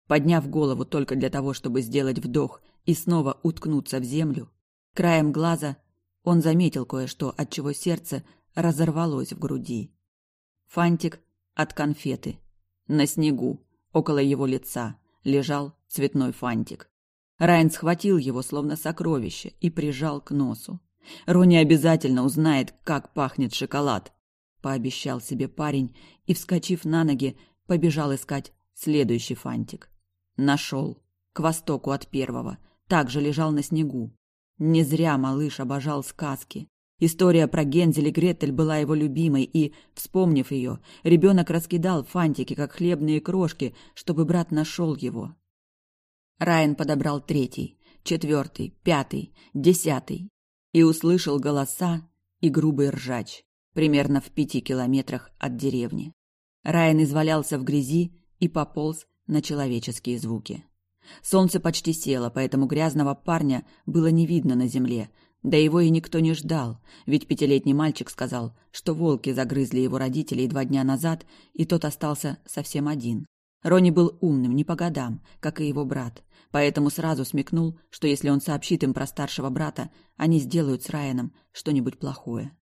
Подняв голову только для того, чтобы сделать вдох и снова уткнуться в землю, краем глаза он заметил кое-что, от чего сердце разорвалось в груди. Фантик от конфеты. На снегу, около его лица, лежал цветной фантик. Райан схватил его, словно сокровище, и прижал к носу. Рони обязательно узнает, как пахнет шоколад, пообещал себе парень и, вскочив на ноги, побежал искать следующий фантик. Нашел. К востоку от первого. Также лежал на снегу. Не зря малыш обожал сказки. История про Гензель и Гретель была его любимой, и, вспомнив ее, ребенок раскидал фантики, как хлебные крошки, чтобы брат нашел его. Райан подобрал третий, четвертый, пятый, десятый и услышал голоса и грубый ржач примерно в пяти километрах от деревни. Райан извалялся в грязи и пополз на человеческие звуки. Солнце почти село, поэтому грязного парня было не видно на земле, да его и никто не ждал, ведь пятилетний мальчик сказал, что волки загрызли его родителей два дня назад, и тот остался совсем один. Рони был умным, не по годам, как и его брат, поэтому сразу смекнул, что если он сообщит им про старшего брата, они сделают с Райаном что-нибудь плохое.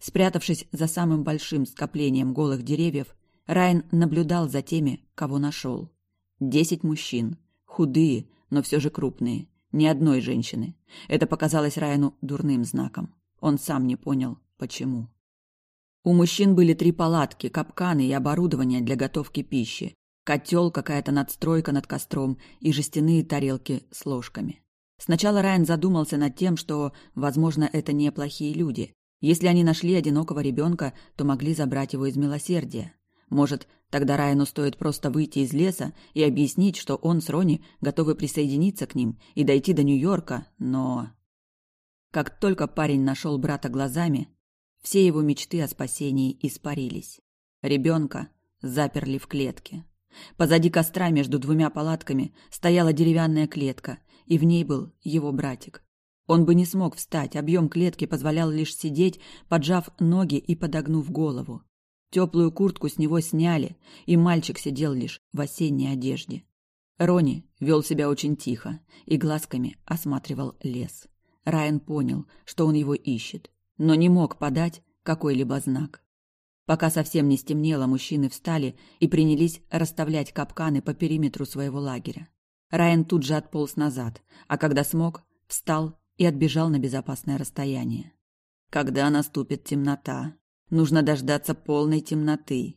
Спрятавшись за самым большим скоплением голых деревьев, Райан наблюдал за теми, кого нашел. Десять мужчин. Худые, но все же крупные. Ни одной женщины. Это показалось Райану дурным знаком. Он сам не понял, почему. У мужчин были три палатки, капканы и оборудование для готовки пищи. Котел, какая-то надстройка над костром и жестяные тарелки с ложками. Сначала Райан задумался над тем, что, возможно, это неплохие люди. Если они нашли одинокого ребенка, то могли забрать его из милосердия. Может, тогда Райану стоит просто выйти из леса и объяснить, что он с Рони готовы присоединиться к ним и дойти до Нью-Йорка, но... Как только парень нашел брата глазами, все его мечты о спасении испарились. Ребенка заперли в клетке. Позади костра между двумя палатками стояла деревянная клетка, и в ней был его братик. Он бы не смог встать, объем клетки позволял лишь сидеть, поджав ноги и подогнув голову. Теплую куртку с него сняли, и мальчик сидел лишь в осенней одежде. Рони вел себя очень тихо и глазками осматривал лес. Райан понял, что он его ищет, но не мог подать какой-либо знак. Пока совсем не стемнело, мужчины встали и принялись расставлять капканы по периметру своего лагеря. Райан тут же отполз назад, а когда смог, встал и отбежал на безопасное расстояние. Когда наступит темнота? Нужно дождаться полной темноты.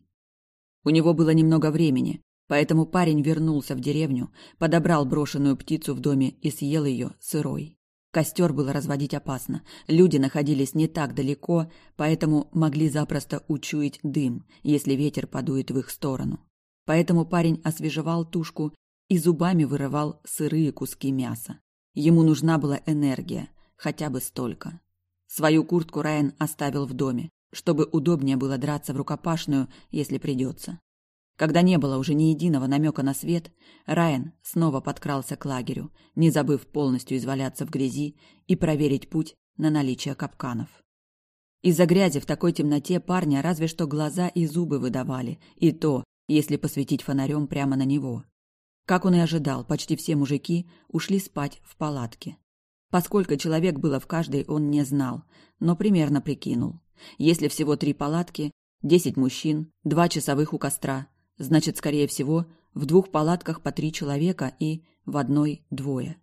У него было немного времени, поэтому парень вернулся в деревню, подобрал брошенную птицу в доме и съел ее сырой. Костер было разводить опасно. Люди находились не так далеко, поэтому могли запросто учуять дым, если ветер подует в их сторону. Поэтому парень освежевал тушку и зубами вырывал сырые куски мяса. Ему нужна была энергия, хотя бы столько. Свою куртку Райан оставил в доме, чтобы удобнее было драться в рукопашную, если придется. Когда не было уже ни единого намека на свет, Райан снова подкрался к лагерю, не забыв полностью изваляться в грязи и проверить путь на наличие капканов. Из-за грязи в такой темноте парня разве что глаза и зубы выдавали, и то, если посветить фонарем прямо на него. Как он и ожидал, почти все мужики ушли спать в палатке. Поскольку человек было в каждой, он не знал, но примерно прикинул. Если всего три палатки, десять мужчин, два часовых у костра, значит, скорее всего, в двух палатках по три человека и в одной двое.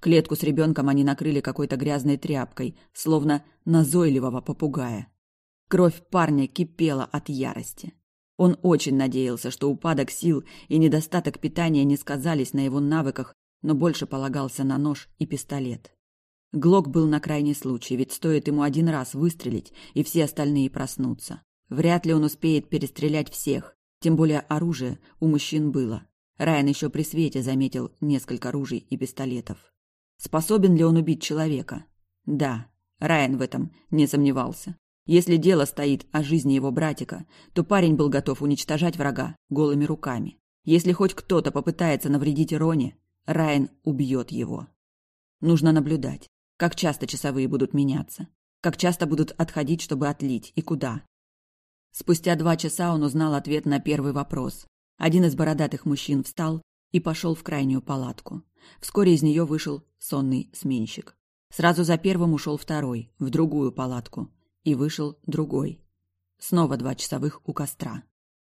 Клетку с ребенком они накрыли какой-то грязной тряпкой, словно назойливого попугая. Кровь парня кипела от ярости. Он очень надеялся, что упадок сил и недостаток питания не сказались на его навыках, но больше полагался на нож и пистолет. Глок был на крайний случай, ведь стоит ему один раз выстрелить, и все остальные проснутся. Вряд ли он успеет перестрелять всех, тем более оружие у мужчин было. Райан еще при свете заметил несколько ружей и пистолетов. Способен ли он убить человека? Да, Райан в этом не сомневался. Если дело стоит о жизни его братика, то парень был готов уничтожать врага голыми руками. Если хоть кто-то попытается навредить Роне, Райан убьет его. Нужно наблюдать, как часто часовые будут меняться, как часто будут отходить, чтобы отлить, и куда. Спустя два часа он узнал ответ на первый вопрос. Один из бородатых мужчин встал и пошел в крайнюю палатку. Вскоре из нее вышел сонный сменщик. Сразу за первым ушел второй, в другую палатку и вышел другой. Снова два часовых у костра.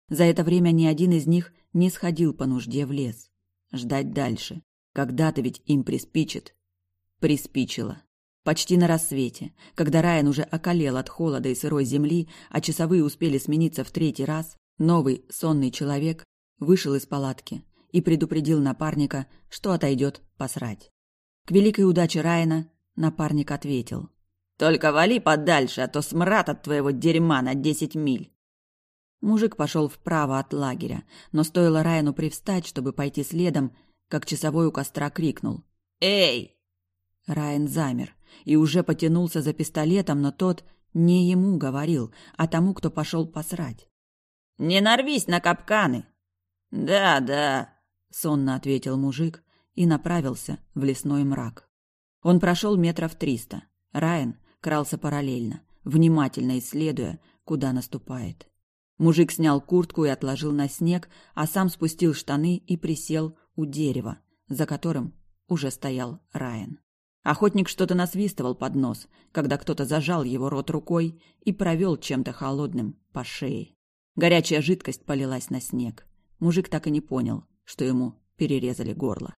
За это время ни один из них не сходил по нужде в лес. Ждать дальше. Когда-то ведь им приспичит. Приспичило. Почти на рассвете, когда Райан уже околел от холода и сырой земли, а часовые успели смениться в третий раз, новый сонный человек вышел из палатки и предупредил напарника, что отойдет посрать. К великой удаче Райана напарник ответил. Только вали подальше, а то смрад от твоего дерьма на десять миль. Мужик пошел вправо от лагеря, но стоило Райану привстать, чтобы пойти следом, как часовой у костра крикнул. «Эй!» Райан замер и уже потянулся за пистолетом, но тот не ему говорил, а тому, кто пошел посрать. «Не нарвись на капканы!» «Да, да», — сонно ответил мужик и направился в лесной мрак. Он прошел метров триста. Райан крался параллельно, внимательно исследуя, куда наступает. Мужик снял куртку и отложил на снег, а сам спустил штаны и присел у дерева, за которым уже стоял Райан. Охотник что-то насвистывал под нос, когда кто-то зажал его рот рукой и провел чем-то холодным по шее. Горячая жидкость полилась на снег. Мужик так и не понял, что ему перерезали горло.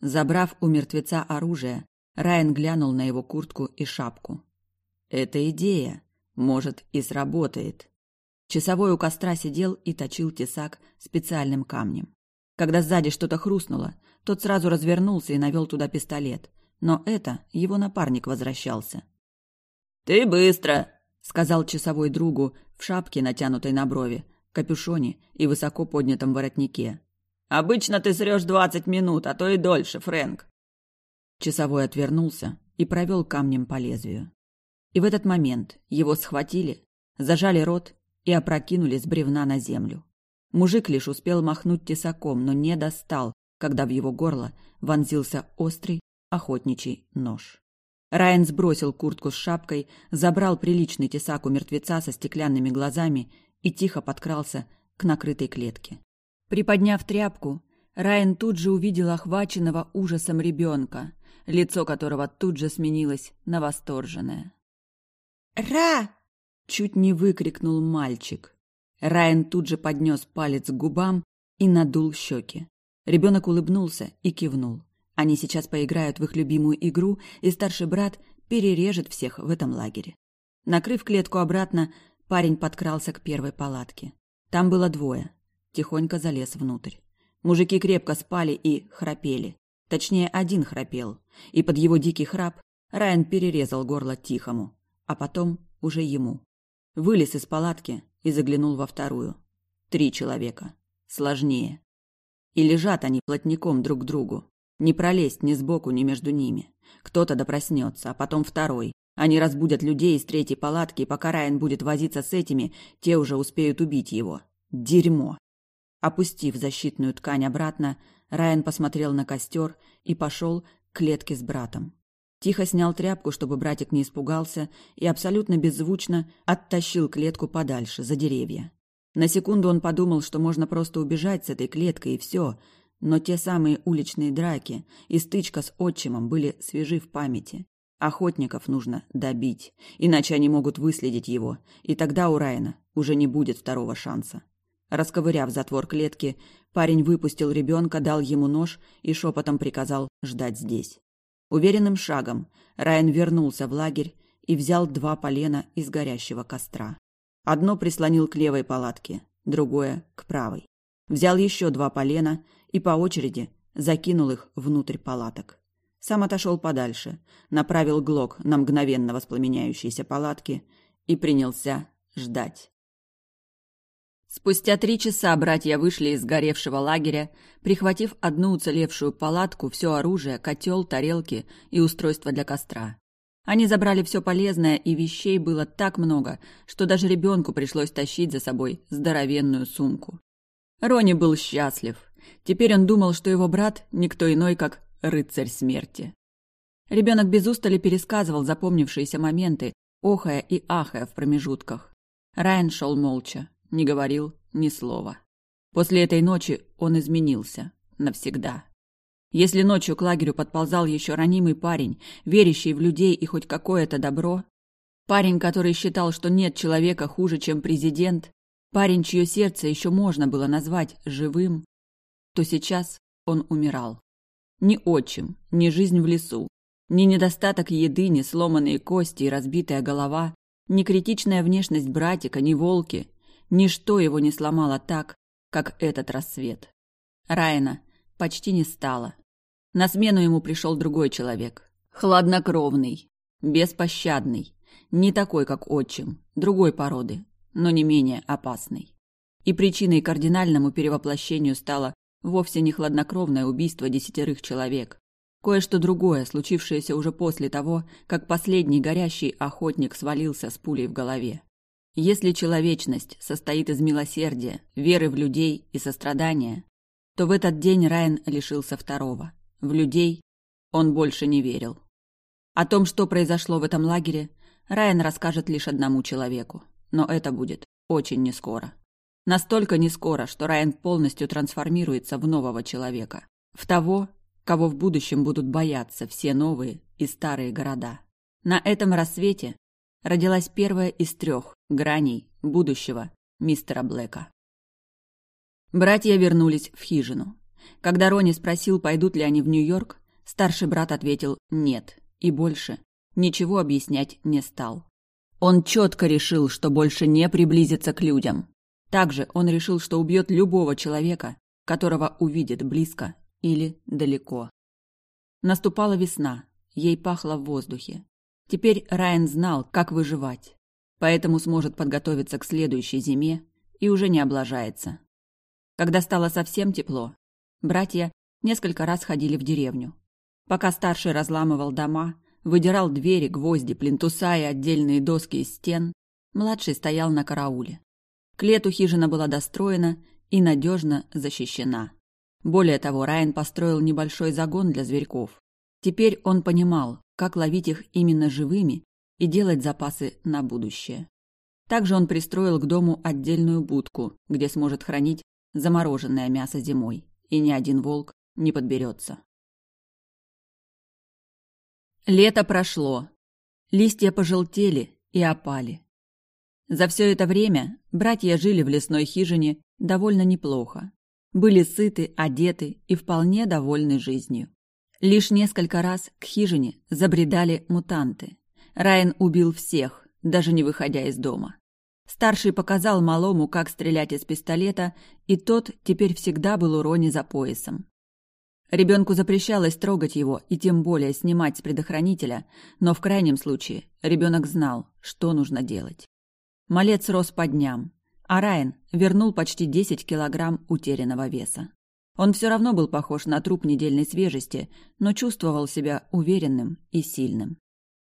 Забрав у мертвеца оружие, Райан глянул на его куртку и шапку. «Это идея. Может, и сработает». Часовой у костра сидел и точил тесак специальным камнем. Когда сзади что-то хрустнуло, тот сразу развернулся и навел туда пистолет. Но это его напарник возвращался. «Ты быстро!» — сказал часовой другу в шапке, натянутой на брови, капюшоне и высоко поднятом воротнике. «Обычно ты срешь двадцать минут, а то и дольше, Фрэнк!» Часовой отвернулся и провел камнем по лезвию. И в этот момент его схватили, зажали рот и опрокинули с бревна на землю. Мужик лишь успел махнуть тесаком, но не достал, когда в его горло вонзился острый охотничий нож. Райан сбросил куртку с шапкой, забрал приличный тесак у мертвеца со стеклянными глазами и тихо подкрался к накрытой клетке. Приподняв тряпку, Райан тут же увидел охваченного ужасом ребенка, лицо которого тут же сменилось на восторженное. «Ра!» — чуть не выкрикнул мальчик. Райан тут же поднес палец к губам и надул щеки. Ребенок улыбнулся и кивнул. Они сейчас поиграют в их любимую игру, и старший брат перережет всех в этом лагере. Накрыв клетку обратно, парень подкрался к первой палатке. Там было двое. Тихонько залез внутрь. Мужики крепко спали и храпели. Точнее, один храпел. И под его дикий храп Райан перерезал горло Тихому, а потом уже ему. Вылез из палатки и заглянул во вторую. Три человека. Сложнее. И лежат они плотником друг к другу. Не пролезть ни сбоку, ни между ними. Кто-то да проснется, а потом второй. Они разбудят людей из третьей палатки, и пока Райан будет возиться с этими, те уже успеют убить его. Дерьмо. Опустив защитную ткань обратно, Райан посмотрел на костер и пошел к клетке с братом. Тихо снял тряпку, чтобы братик не испугался, и абсолютно беззвучно оттащил клетку подальше, за деревья. На секунду он подумал, что можно просто убежать с этой клеткой и все, но те самые уличные драки и стычка с отчимом были свежи в памяти. Охотников нужно добить, иначе они могут выследить его, и тогда у Райана уже не будет второго шанса. Расковыряв затвор клетки, парень выпустил ребенка, дал ему нож и шепотом приказал ждать здесь. Уверенным шагом Райан вернулся в лагерь и взял два полена из горящего костра. Одно прислонил к левой палатке, другое – к правой. Взял еще два полена и по очереди закинул их внутрь палаток. Сам отошел подальше, направил глок на мгновенно воспламеняющиеся палатки и принялся ждать. Спустя три часа братья вышли из горевшего лагеря, прихватив одну уцелевшую палатку, все оружие, котел, тарелки и устройство для костра. Они забрали все полезное, и вещей было так много, что даже ребенку пришлось тащить за собой здоровенную сумку. Рони был счастлив. Теперь он думал, что его брат никто иной, как рыцарь смерти. Ребенок без устали пересказывал запомнившиеся моменты, охая и ахая в промежутках. Райан шел молча, не говорил ни слова. После этой ночи он изменился навсегда. Если ночью к лагерю подползал еще ранимый парень, верящий в людей и хоть какое-то добро, парень, который считал, что нет человека хуже, чем президент, парень, чье сердце еще можно было назвать живым, то сейчас он умирал. Ни отчим, ни жизнь в лесу, ни недостаток еды, ни сломанные кости и разбитая голова, ни критичная внешность братика, ни волки, Ничто его не сломало так, как этот рассвет. Райана почти не стало. На смену ему пришел другой человек. Хладнокровный, беспощадный, не такой, как отчим, другой породы, но не менее опасный. И причиной кардинальному перевоплощению стало вовсе не хладнокровное убийство десятерых человек. Кое-что другое, случившееся уже после того, как последний горящий охотник свалился с пулей в голове. Если человечность состоит из милосердия, веры в людей и сострадания, то в этот день Райан лишился второго. В людей он больше не верил. О том, что произошло в этом лагере, Райан расскажет лишь одному человеку. Но это будет очень нескоро. Настолько нескоро, что Райан полностью трансформируется в нового человека. В того, кого в будущем будут бояться все новые и старые города. На этом рассвете родилась первая из трех граней будущего мистера Блэка. Братья вернулись в хижину. Когда Рони спросил, пойдут ли они в Нью-Йорк, старший брат ответил «нет» и больше ничего объяснять не стал. Он четко решил, что больше не приблизится к людям. Также он решил, что убьет любого человека, которого увидит близко или далеко. Наступала весна, ей пахло в воздухе. Теперь Райан знал, как выживать, поэтому сможет подготовиться к следующей зиме и уже не облажается. Когда стало совсем тепло, братья несколько раз ходили в деревню. Пока старший разламывал дома, выдирал двери, гвозди, плинтуса и отдельные доски из стен, младший стоял на карауле. К лету хижина была достроена и надежно защищена. Более того, Райан построил небольшой загон для зверьков. Теперь он понимал, как ловить их именно живыми и делать запасы на будущее. Также он пристроил к дому отдельную будку, где сможет хранить замороженное мясо зимой, и ни один волк не подберется. Лето прошло. Листья пожелтели и опали. За все это время братья жили в лесной хижине довольно неплохо. Были сыты, одеты и вполне довольны жизнью. Лишь несколько раз к хижине забредали мутанты. Райан убил всех, даже не выходя из дома. Старший показал малому, как стрелять из пистолета, и тот теперь всегда был у Рони за поясом. Ребенку запрещалось трогать его и тем более снимать с предохранителя, но в крайнем случае ребенок знал, что нужно делать. Малец рос по дням, а Райан вернул почти 10 килограмм утерянного веса. Он все равно был похож на труп недельной свежести, но чувствовал себя уверенным и сильным.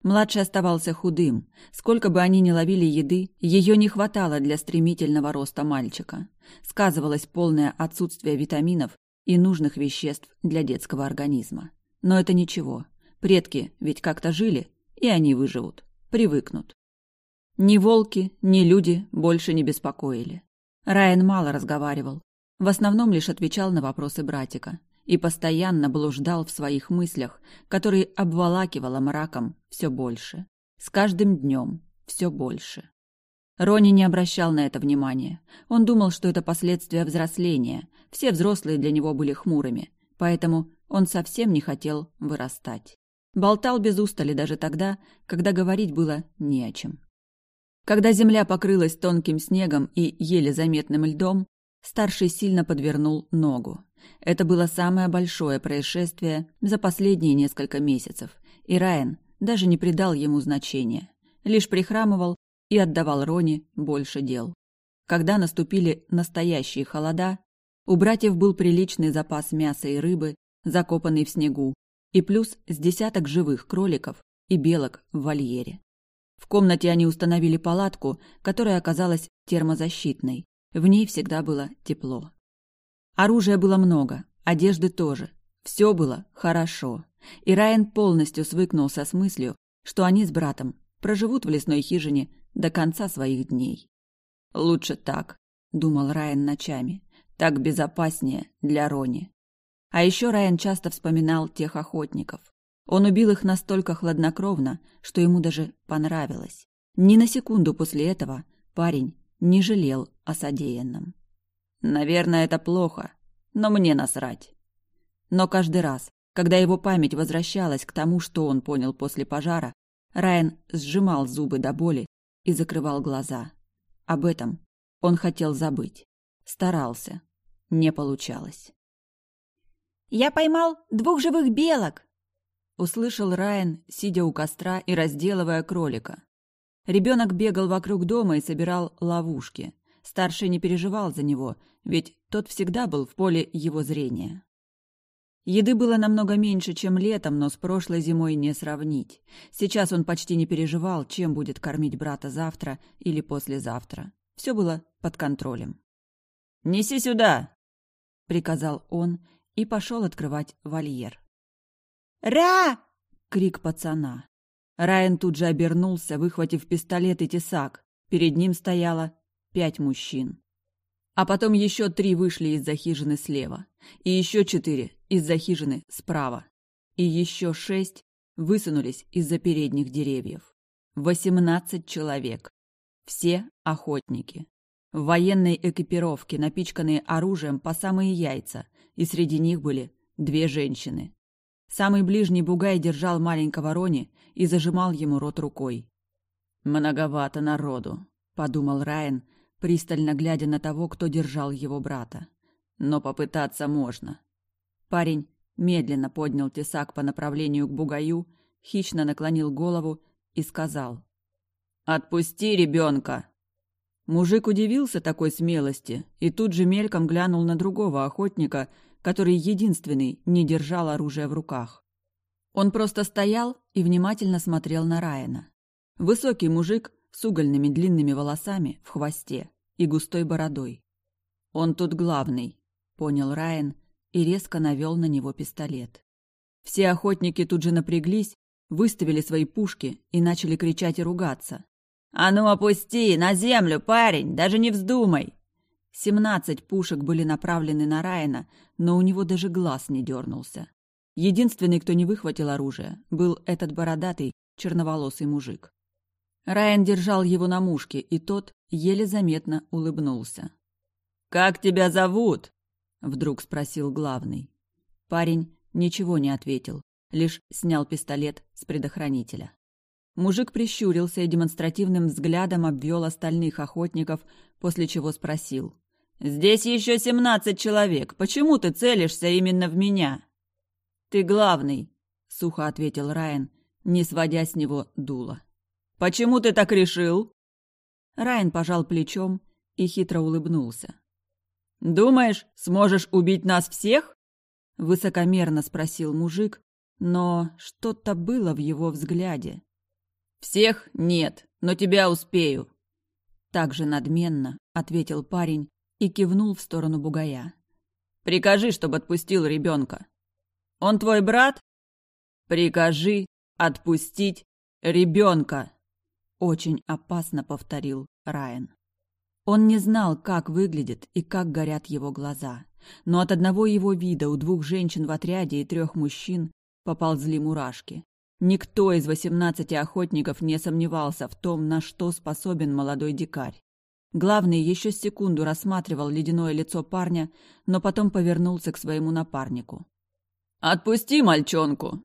Младший оставался худым. Сколько бы они ни ловили еды, ее не хватало для стремительного роста мальчика. Сказывалось полное отсутствие витаминов и нужных веществ для детского организма. Но это ничего. Предки ведь как-то жили, и они выживут, привыкнут. Ни волки, ни люди больше не беспокоили. Райан мало разговаривал, в основном лишь отвечал на вопросы братика и постоянно блуждал в своих мыслях, которые обволакивало мраком все больше. С каждым днем все больше. Рони не обращал на это внимания. Он думал, что это последствия взросления. Все взрослые для него были хмурыми, поэтому он совсем не хотел вырастать. Болтал без устали даже тогда, когда говорить было не о чем. Когда земля покрылась тонким снегом и еле заметным льдом, старший сильно подвернул ногу. Это было самое большое происшествие за последние несколько месяцев, и Райан даже не придал ему значения. Лишь прихрамывал и отдавал Рони больше дел. Когда наступили настоящие холода, у братьев был приличный запас мяса и рыбы, закопанный в снегу, и плюс с десяток живых кроликов и белок в вольере. В комнате они установили палатку, которая оказалась термозащитной. В ней всегда было тепло. Оружия было много, одежды тоже. Все было хорошо. И Райан полностью свыкнулся с мыслью, что они с братом проживут в лесной хижине до конца своих дней. Лучше так, думал Райан ночами. Так безопаснее для Рони. А еще Райан часто вспоминал тех охотников. Он убил их настолько хладнокровно, что ему даже понравилось. Ни на секунду после этого парень не жалел о содеянном. Наверное, это плохо, но мне насрать. Но каждый раз, когда его память возвращалась к тому, что он понял после пожара, Райан сжимал зубы до боли и закрывал глаза. Об этом он хотел забыть. Старался. Не получалось. «Я поймал двух живых белок!» Услышал Райан, сидя у костра и разделывая кролика. Ребенок бегал вокруг дома и собирал ловушки. Старший не переживал за него, ведь тот всегда был в поле его зрения. Еды было намного меньше, чем летом, но с прошлой зимой не сравнить. Сейчас он почти не переживал, чем будет кормить брата завтра или послезавтра. Все было под контролем. «Неси сюда!» — приказал он и пошел открывать вольер. «Ра!» — крик пацана. Райан тут же обернулся, выхватив пистолет и тесак. Перед ним стояло пять мужчин. А потом еще три вышли из-за хижины слева, и еще четыре из-за хижины справа, и еще шесть высунулись из-за передних деревьев. Восемнадцать человек. Все охотники. В военной экипировке, напичканные оружием по самые яйца, и среди них были две женщины. Самый ближний бугай держал маленького Рони и зажимал ему рот рукой. «Многовато народу», — подумал Райан, пристально глядя на того, кто держал его брата. «Но попытаться можно». Парень медленно поднял тесак по направлению к бугаю, хищно наклонил голову и сказал. «Отпусти ребенка!» Мужик удивился такой смелости и тут же мельком глянул на другого охотника, который единственный не держал оружие в руках. Он просто стоял и внимательно смотрел на Райана. Высокий мужик с угольными длинными волосами в хвосте и густой бородой. «Он тут главный», — понял Райан и резко навел на него пистолет. Все охотники тут же напряглись, выставили свои пушки и начали кричать и ругаться. «А ну опусти! На землю, парень! Даже не вздумай!» Семнадцать пушек были направлены на Райана, но у него даже глаз не дернулся. Единственный, кто не выхватил оружие, был этот бородатый, черноволосый мужик. Райан держал его на мушке, и тот еле заметно улыбнулся. «Как тебя зовут?» — вдруг спросил главный. Парень ничего не ответил, лишь снял пистолет с предохранителя. Мужик прищурился и демонстративным взглядом обвел остальных охотников, после чего спросил. «Здесь еще семнадцать человек. Почему ты целишься именно в меня?» «Ты главный», — сухо ответил Райан, не сводя с него дула. «Почему ты так решил?» Райан пожал плечом и хитро улыбнулся. «Думаешь, сможешь убить нас всех?» Высокомерно спросил мужик, но что-то было в его взгляде. «Всех нет, но тебя успею!» Также надменно ответил парень и кивнул в сторону бугая. «Прикажи, чтобы отпустил ребенка. Он твой брат? Прикажи отпустить ребенка!» Очень опасно повторил Райан. Он не знал, как выглядит и как горят его глаза, но от одного его вида у двух женщин в отряде и трех мужчин поползли мурашки. Никто из восемнадцати охотников не сомневался в том, на что способен молодой дикарь. Главный еще секунду рассматривал ледяное лицо парня, но потом повернулся к своему напарнику. «Отпусти мальчонку!»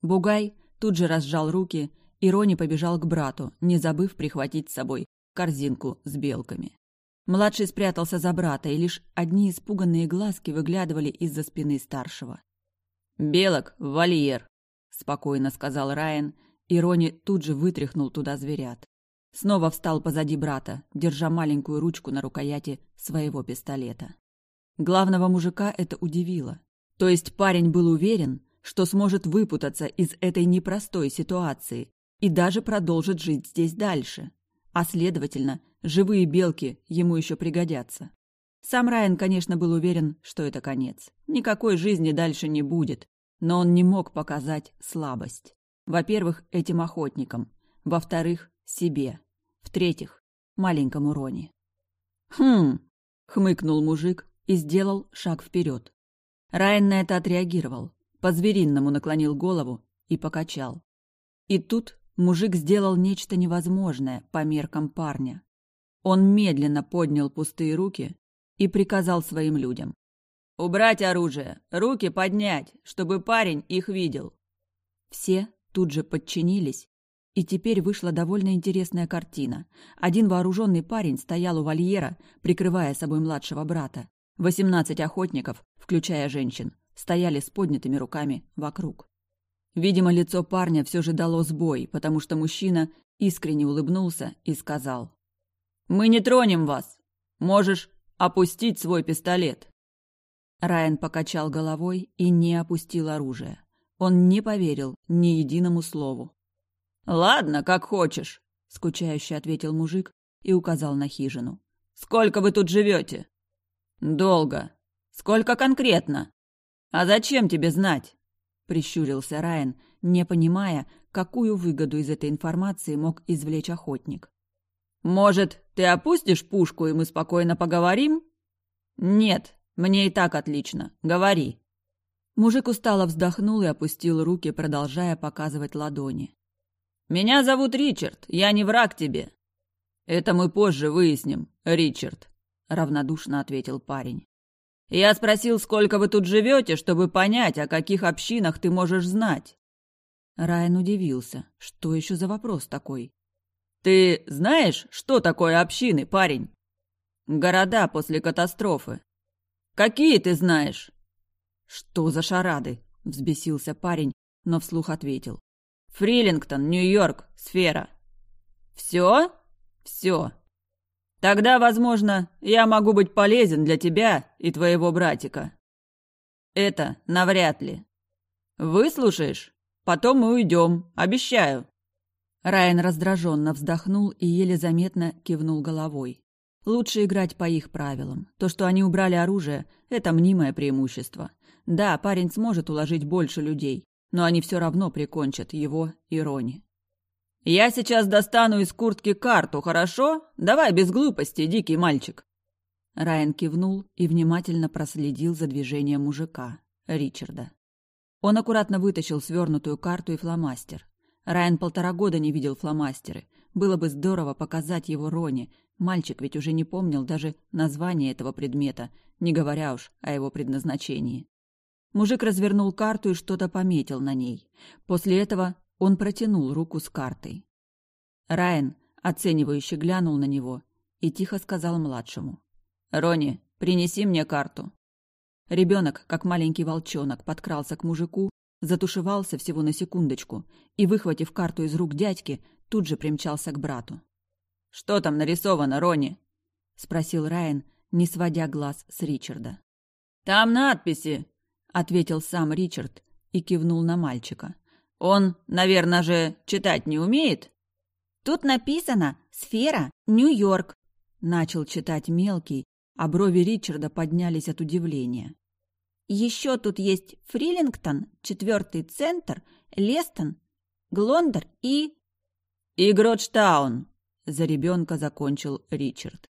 Бугай тут же разжал руки, и Рони побежал к брату, не забыв прихватить с собой корзинку с белками. Младший спрятался за брата, и лишь одни испуганные глазки выглядывали из-за спины старшего. «Белок в вольер!» спокойно сказал Райан, и Рони тут же вытряхнул туда зверят. Снова встал позади брата, держа маленькую ручку на рукояти своего пистолета. Главного мужика это удивило. То есть парень был уверен, что сможет выпутаться из этой непростой ситуации и даже продолжит жить здесь дальше. А следовательно, живые белки ему еще пригодятся. Сам Райан, конечно, был уверен, что это конец. Никакой жизни дальше не будет, но он не мог показать слабость. Во-первых, этим охотникам. Во-вторых, себе. В-третьих, маленькому Рони. «Хм!» — хмыкнул мужик и сделал шаг вперед. Райан на это отреагировал, по-зверинному наклонил голову и покачал. И тут мужик сделал нечто невозможное по меркам парня. Он медленно поднял пустые руки и приказал своим людям. «Убрать оружие! Руки поднять, чтобы парень их видел!» Все тут же подчинились, и теперь вышла довольно интересная картина. Один вооруженный парень стоял у вольера, прикрывая собой младшего брата. Восемнадцать охотников, включая женщин, стояли с поднятыми руками вокруг. Видимо, лицо парня все же дало сбой, потому что мужчина искренне улыбнулся и сказал. «Мы не тронем вас! Можешь опустить свой пистолет!» Райан покачал головой и не опустил оружие. Он не поверил ни единому слову. «Ладно, как хочешь», — скучающе ответил мужик и указал на хижину. «Сколько вы тут живете?» «Долго. Сколько конкретно?» «А зачем тебе знать?» — прищурился Райан, не понимая, какую выгоду из этой информации мог извлечь охотник. «Может, ты опустишь пушку, и мы спокойно поговорим?» «Нет, мне и так отлично. Говори. Мужик устало вздохнул и опустил руки, продолжая показывать ладони. Меня зовут Ричард. Я не враг тебе. Это мы позже выясним, Ричард, равнодушно ответил парень. Я спросил, сколько вы тут живете, чтобы понять, о каких общинах ты можешь знать. Райан удивился. Что еще за вопрос такой? Ты знаешь, что такое общины, парень? Города после катастрофы. Какие ты знаешь? Что за шарады? Взбесился парень, но вслух ответил. Фрилингтон, Нью-Йорк, сфера. Все? Все. Тогда, возможно, я могу быть полезен для тебя и твоего братика. Это навряд ли. Выслушаешь? Потом мы уйдем, обещаю. Райан раздраженно вздохнул и еле заметно кивнул головой. Лучше играть по их правилам. То, что они убрали оружие, это мнимое преимущество. Да, парень сможет уложить больше людей, но они все равно прикончат его и Рони. «Я сейчас достану из куртки карту, хорошо? Давай без глупости, дикий мальчик!» Райан кивнул и внимательно проследил за движением мужика, Ричарда. Он аккуратно вытащил свернутую карту и фломастер. Райан полтора года не видел фломастеры. Было бы здорово показать его Рони. Мальчик ведь уже не помнил даже название этого предмета, не говоря уж о его предназначении. Мужик развернул карту и что-то пометил на ней. После этого он протянул руку с картой. Райан, оценивающе глянул на него и тихо сказал младшему. «Рони, принеси мне карту». Ребенок, как маленький волчонок, подкрался к мужику, затушевался всего на секундочку и, выхватив карту из рук дядьки, тут же примчался к брату. «Что там нарисовано, Рони?» — спросил Райан, не сводя глаз с Ричарда. «Там надписи», — ответил сам Ричард и кивнул на мальчика. Он, наверное же, читать не умеет? Тут написано «Сфера, Нью-Йорк», — начал читать мелкий, а брови Ричарда поднялись от удивления. Еще тут есть Фрилингтон, четвертый центр, Лестон, Глондер и... И Гротштаун, за ребенка закончил Ричард.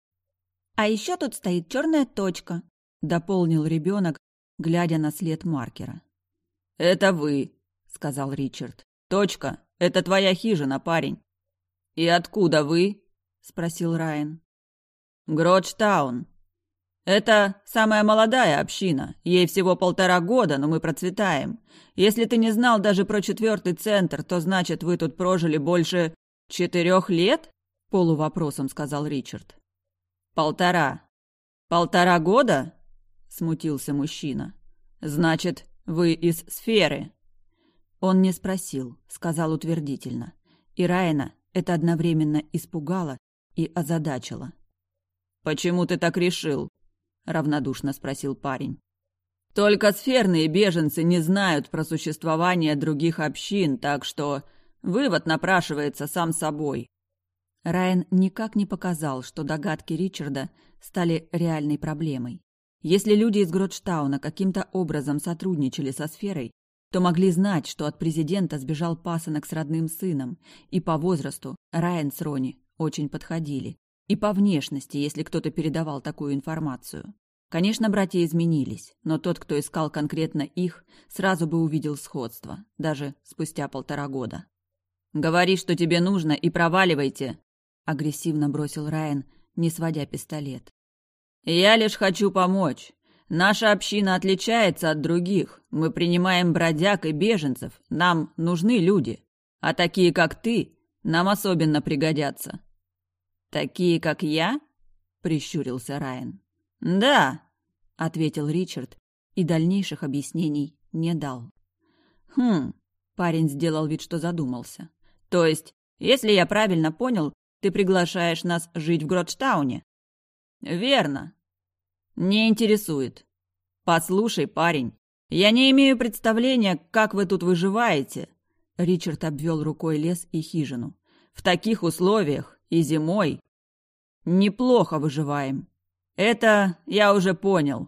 А еще тут стоит черная точка, дополнил ребенок, глядя на след маркера. Это вы, сказал Ричард. «Точка, это твоя хижина, парень». «И откуда вы?» — спросил Райан. «Гротштаун. Это самая молодая община. Ей всего полтора года, но мы процветаем. Если ты не знал даже про четвертый центр, то значит, вы тут прожили больше четырех лет?» — полувопросом сказал Ричард. «Полтора. Полтора года?» — смутился мужчина. «Значит, вы из сферы». Он не спросил, сказал утвердительно. И Райана это одновременно испугало и озадачило. «Почему ты так решил?» — равнодушно спросил парень. «Только сферные беженцы не знают про существование других общин, так что вывод напрашивается сам собой». Райан никак не показал, что догадки Ричарда стали реальной проблемой. Если люди из Гротштауна каким-то образом сотрудничали со сферой, то могли знать, что от президента сбежал пасынок с родным сыном, и по возрасту Райан с Рони очень подходили, и по внешности, если кто-то передавал такую информацию. Конечно, братья изменились, но тот, кто искал конкретно их, сразу бы увидел сходство, даже спустя полтора года. «Говори, что тебе нужно, и проваливайте!» — агрессивно бросил Райан, не сводя пистолет. «Я лишь хочу помочь. Наша община отличается от других. Мы принимаем бродяг и беженцев. Нам нужны люди. А такие, как ты, нам особенно пригодятся». «Такие, как я?» — прищурился Райан. «Да», — ответил Ричард и дальнейших объяснений не дал. «Хм», — парень сделал вид, что задумался. «То есть, если я правильно понял, ты приглашаешь нас жить в Гротштауне?» «Верно», «Не интересует. Послушай, парень, я не имею представления, как вы тут выживаете». Ричард обвел рукой лес и хижину. «В таких условиях и зимой неплохо выживаем. Это я уже понял».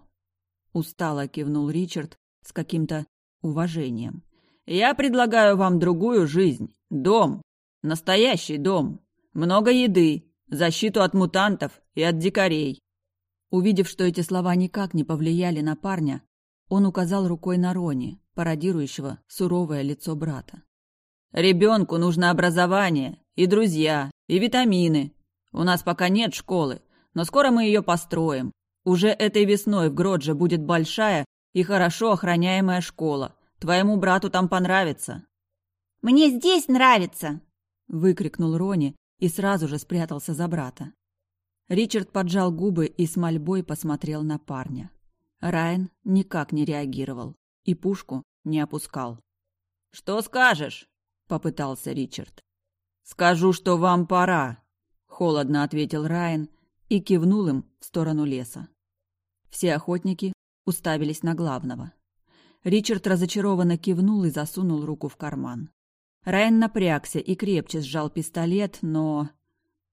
Устало кивнул Ричард с каким-то уважением. «Я предлагаю вам другую жизнь. Дом. Настоящий дом. Много еды. Защиту от мутантов и от дикарей. Увидев, что эти слова никак не повлияли на парня, он указал рукой на Рони, пародирующего суровое лицо брата. «Ребенку нужно образование, и друзья, и витамины. У нас пока нет школы, но скоро мы ее построим. Уже этой весной в Гродже будет большая и хорошо охраняемая школа. Твоему брату там понравится». «Мне здесь нравится!» — выкрикнул Рони и сразу же спрятался за брата. Ричард поджал губы и с мольбой посмотрел на парня. Райан никак не реагировал и пушку не опускал. «Что скажешь?» — попытался Ричард. «Скажу, что вам пора», — холодно ответил Райан и кивнул им в сторону леса. Все охотники уставились на главного. Ричард разочарованно кивнул и засунул руку в карман. Райан напрягся и крепче сжал пистолет, но...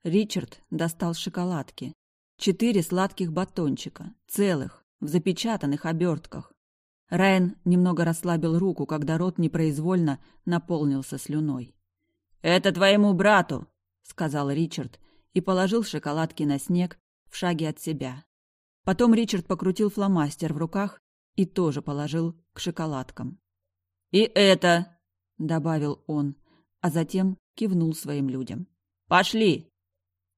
Ричард достал шоколадки. Четыре сладких батончика, целых, в запечатанных обертках. Райан немного расслабил руку, когда рот непроизвольно наполнился слюной. «Это твоему брату!» — сказал Ричард и положил шоколадки на снег в шаге от себя. Потом Ричард покрутил фломастер в руках и тоже положил к шоколадкам. «И это!» — добавил он, а затем кивнул своим людям. «Пошли!»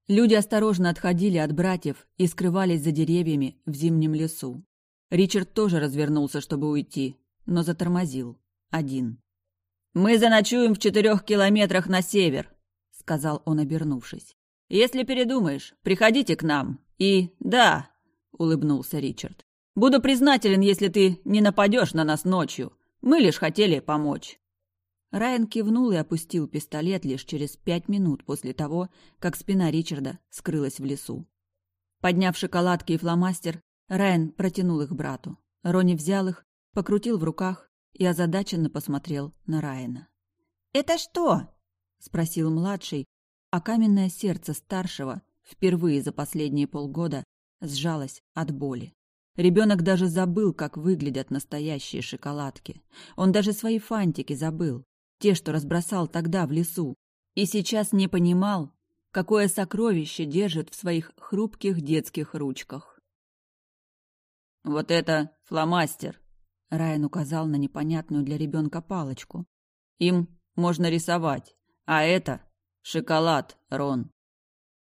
Люди осторожно отходили от братьев и скрывались за деревьями в зимнем лесу. Ричард тоже развернулся, чтобы уйти, но затормозил. Один. «Мы заночуем в четырех километрах на север», — сказал он, обернувшись. «Если передумаешь, приходите к нам. И да», — улыбнулся Ричард, — «буду признателен, если ты не нападешь на нас ночью. Мы лишь хотели помочь». Райан кивнул и опустил пистолет лишь через пять минут после того, как спина Ричарда скрылась в лесу. Подняв шоколадки и фломастер, Райан протянул их брату. Рони взял их, покрутил в руках и озадаченно посмотрел на Райана. «Это что?» — спросил младший, а каменное сердце старшего впервые за последние полгода сжалось от боли. Ребенок даже забыл, как выглядят настоящие шоколадки. Он даже свои фантики забыл те, что разбросал тогда в лесу, и сейчас не понимал, какое сокровище держит в своих хрупких детских ручках. «Вот это фломастер!» — Райан указал на непонятную для ребенка палочку. «Им можно рисовать, а это шоколад, Рон!»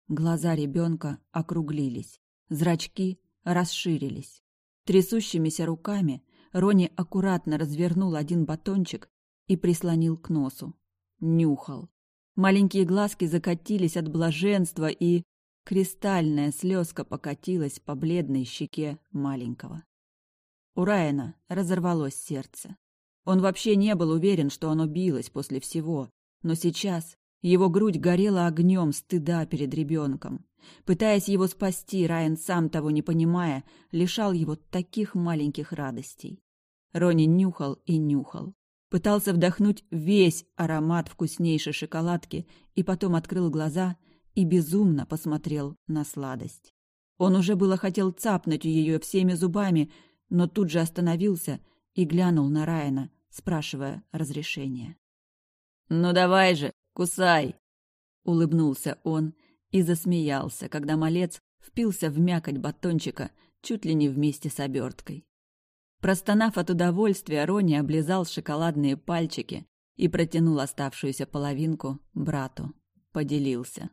Глаза ребенка округлились, зрачки расширились. Трясущимися руками Рони аккуратно развернул один батончик и прислонил к носу. Нюхал. Маленькие глазки закатились от блаженства, и кристальная слезка покатилась по бледной щеке маленького. У Райана разорвалось сердце. Он вообще не был уверен, что оно билось после всего, но сейчас его грудь горела огнем стыда перед ребенком. Пытаясь его спасти, Райан, сам того не понимая, лишал его таких маленьких радостей. Рони нюхал и нюхал. Пытался вдохнуть весь аромат вкуснейшей шоколадки и потом открыл глаза и безумно посмотрел на сладость. Он уже было хотел цапнуть ее всеми зубами, но тут же остановился и глянул на Райана, спрашивая разрешения. «Ну давай же, кусай!» Улыбнулся он и засмеялся, когда малец впился в мякоть батончика чуть ли не вместе с оберткой. Простонав от удовольствия, Рони облизал шоколадные пальчики и протянул оставшуюся половинку брату. Поделился.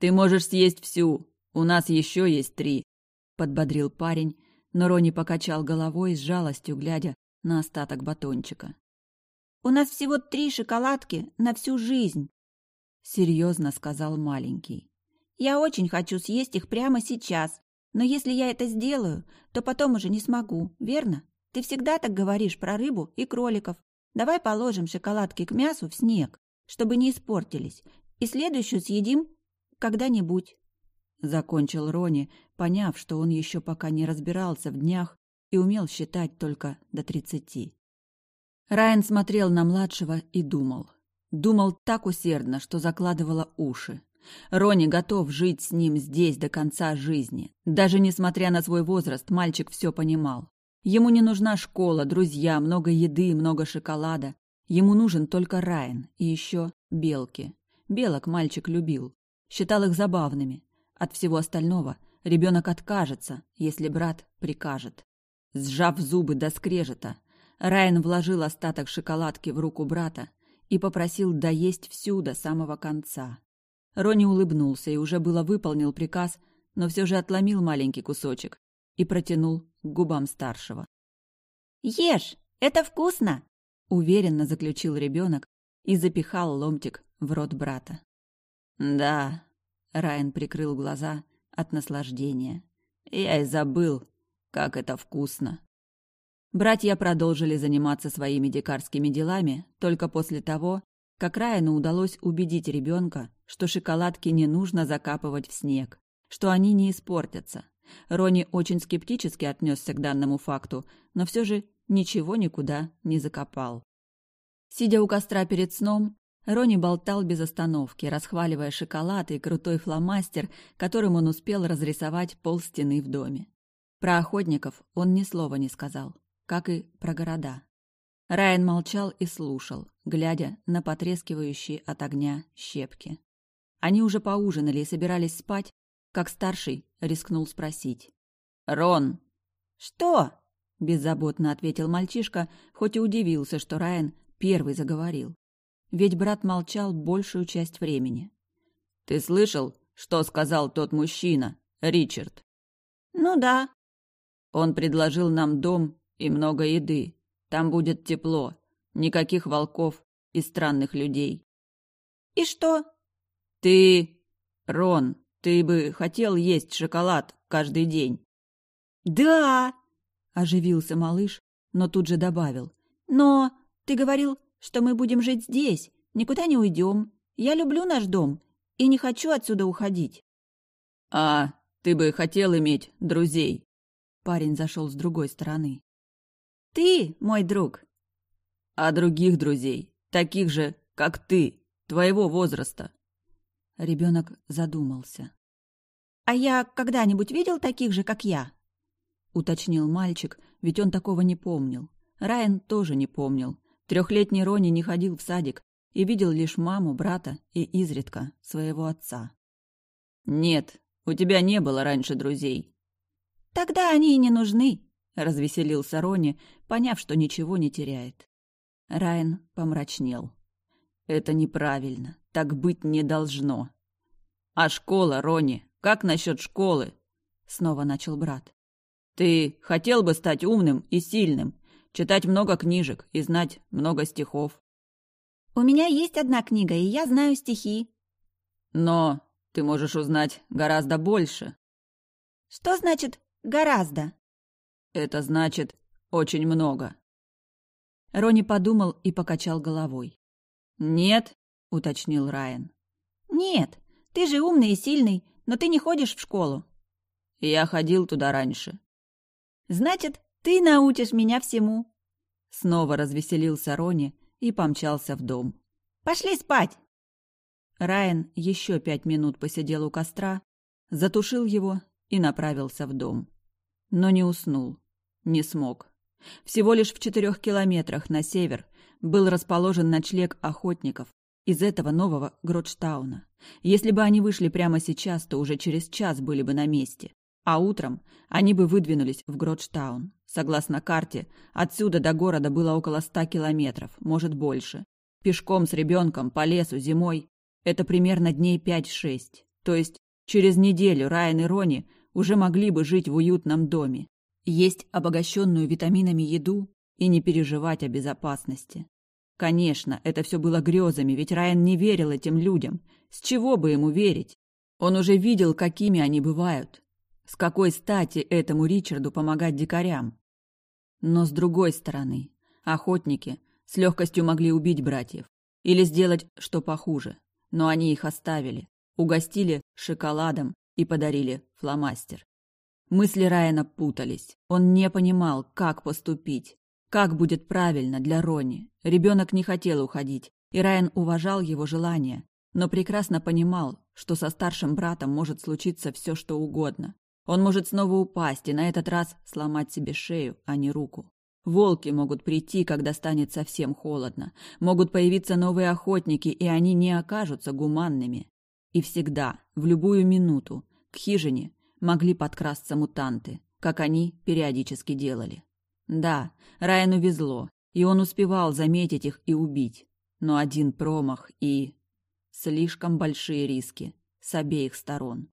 «Ты можешь съесть всю, у нас еще есть три», — подбодрил парень, но Рони покачал головой с жалостью, глядя на остаток батончика. «У нас всего три шоколадки на всю жизнь», — серьезно сказал маленький. «Я очень хочу съесть их прямо сейчас, но если я это сделаю, то потом уже не смогу, верно? Ты всегда так говоришь про рыбу и кроликов. Давай положим шоколадки к мясу в снег, чтобы не испортились, и следующую съедим когда-нибудь. Закончил Рони, поняв, что он еще пока не разбирался в днях и умел считать только до тридцати. Райан смотрел на младшего и думал. Думал так усердно, что закладывало уши. Рони готов жить с ним здесь до конца жизни. Даже несмотря на свой возраст, мальчик все понимал. Ему не нужна школа, друзья, много еды, много шоколада. Ему нужен только Райан и еще белки. Белок мальчик любил. Считал их забавными. От всего остального ребенок откажется, если брат прикажет. Сжав зубы до скрежета, Райан вложил остаток шоколадки в руку брата и попросил доесть всю до самого конца. Рони улыбнулся и уже было выполнил приказ, но все же отломил маленький кусочек и протянул к губам старшего. «Ешь, это вкусно!» — уверенно заключил ребенок и запихал ломтик в рот брата. «Да», — Райан прикрыл глаза от наслаждения. «Я и забыл, как это вкусно!» Братья продолжили заниматься своими дикарскими делами только после того, как Райану удалось убедить ребенка, что шоколадки не нужно закапывать в снег, что они не испортятся. Рони очень скептически отнесся к данному факту, но все же ничего никуда не закопал. Сидя у костра перед сном, Рони болтал без остановки, расхваливая шоколад и крутой фломастер, которым он успел разрисовать пол стены в доме. Про охотников он ни слова не сказал, как и про города. Райан молчал и слушал, глядя на потрескивающие от огня щепки. Они уже поужинали и собирались спать, как старший рискнул спросить. «Рон!» «Что?» – беззаботно ответил мальчишка, хоть и удивился, что Райан первый заговорил. Ведь брат молчал большую часть времени. «Ты слышал, что сказал тот мужчина, Ричард?» «Ну да». «Он предложил нам дом и много еды. Там будет тепло, никаких волков и странных людей». «И что?» «Ты... Рон, ты бы хотел есть шоколад каждый день?» «Да!» – оживился малыш, но тут же добавил. «Но ты говорил, что мы будем жить здесь, никуда не уйдем. Я люблю наш дом и не хочу отсюда уходить». «А ты бы хотел иметь друзей?» Парень зашел с другой стороны. «Ты мой друг». «А других друзей, таких же, как ты, твоего возраста?» Ребенок задумался. «А я когда-нибудь видел таких же, как я?» Уточнил мальчик, ведь он такого не помнил. Райан тоже не помнил. Трехлетний Рони не ходил в садик и видел лишь маму, брата и изредка своего отца. «Нет, у тебя не было раньше друзей». «Тогда они и не нужны», — развеселился Рони, поняв, что ничего не теряет. Райан помрачнел. «Это неправильно. Так быть не должно. А школа, Рони, как насчет школы? Снова начал брат. Ты хотел бы стать умным и сильным, читать много книжек и знать много стихов. У меня есть одна книга, и я знаю стихи. Но ты можешь узнать гораздо больше. Что значит «гораздо»? Это значит очень много. Рони подумал и покачал головой. Нет, уточнил Райан. Нет, ты же умный и сильный, но ты не ходишь в школу. Я ходил туда раньше. Значит, ты научишь меня всему. Снова развеселился Рони и помчался в дом. Пошли спать. Райан еще пять минут посидел у костра, затушил его и направился в дом. Но не уснул, не смог. Всего лишь в четырех километрах на север был расположен ночлег охотников, из этого нового Гротштауна. Если бы они вышли прямо сейчас, то уже через час были бы на месте. А утром они бы выдвинулись в Гротштаун. Согласно карте, отсюда до города было около ста километров, может больше. Пешком с ребенком по лесу зимой – это примерно дней пять-шесть. То есть через неделю Райан и Рони уже могли бы жить в уютном доме, есть обогащенную витаминами еду и не переживать о безопасности. Конечно, это все было грезами, ведь Райан не верил этим людям. С чего бы ему верить? Он уже видел, какими они бывают. С какой стати этому Ричарду помогать дикарям? Но с другой стороны, охотники с легкостью могли убить братьев. Или сделать что похуже. Но они их оставили, угостили шоколадом и подарили фломастер. Мысли Райана путались. Он не понимал, как поступить. Как будет правильно для Рони? Ребенок не хотел уходить, и Райан уважал его желание, но прекрасно понимал, что со старшим братом может случиться все, что угодно. Он может снова упасть и на этот раз сломать себе шею, а не руку. Волки могут прийти, когда станет совсем холодно. Могут появиться новые охотники, и они не окажутся гуманными. И всегда, в любую минуту, к хижине могли подкрасться мутанты, как они периодически делали. Да, Райану везло, и он успевал заметить их и убить. Но один промах и... Слишком большие риски с обеих сторон.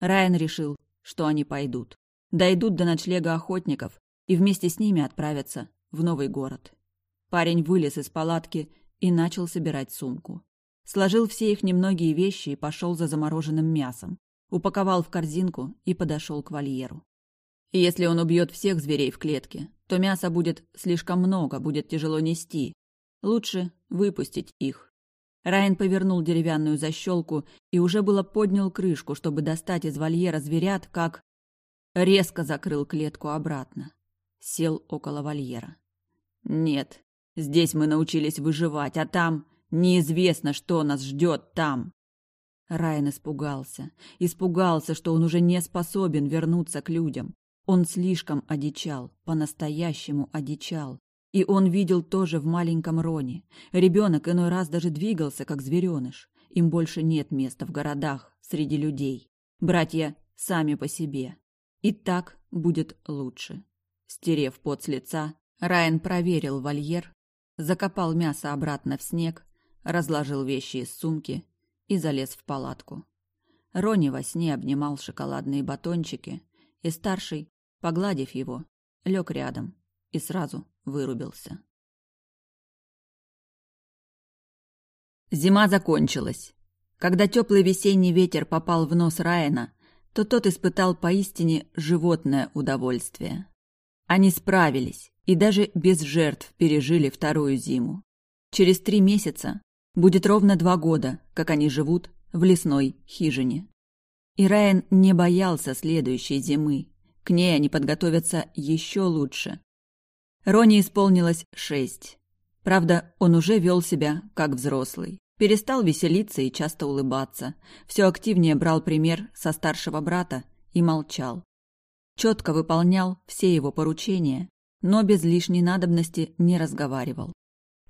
Райан решил, что они пойдут. Дойдут до ночлега охотников и вместе с ними отправятся в новый город. Парень вылез из палатки и начал собирать сумку. Сложил все их немногие вещи и пошел за замороженным мясом. Упаковал в корзинку и подошел к вольеру. Если он убьет всех зверей в клетке, то мяса будет слишком много, будет тяжело нести. Лучше выпустить их. Райан повернул деревянную защелку и уже было поднял крышку, чтобы достать из вольера зверят, как... Резко закрыл клетку обратно. Сел около вольера. Нет, здесь мы научились выживать, а там неизвестно, что нас ждет там. Райан испугался. Испугался, что он уже не способен вернуться к людям. Он слишком одичал, по-настоящему одичал. И он видел тоже в маленьком Роне. Ребенок иной раз даже двигался, как звереныш. Им больше нет места в городах, среди людей. Братья сами по себе. И так будет лучше. Стерев пот с лица, Райан проверил вольер, закопал мясо обратно в снег, разложил вещи из сумки и залез в палатку. Рони во сне обнимал шоколадные батончики, и старший, погладив его, лег рядом и сразу вырубился. Зима закончилась. Когда теплый весенний ветер попал в нос Райана, то тот испытал поистине животное удовольствие. Они справились и даже без жертв пережили вторую зиму. Через три месяца будет ровно два года, как они живут в лесной хижине. И Райан не боялся следующей зимы. К ней они подготовятся еще лучше. Рони исполнилось шесть. Правда, он уже вел себя как взрослый. Перестал веселиться и часто улыбаться. Все активнее брал пример со старшего брата и молчал. Четко выполнял все его поручения, но без лишней надобности не разговаривал.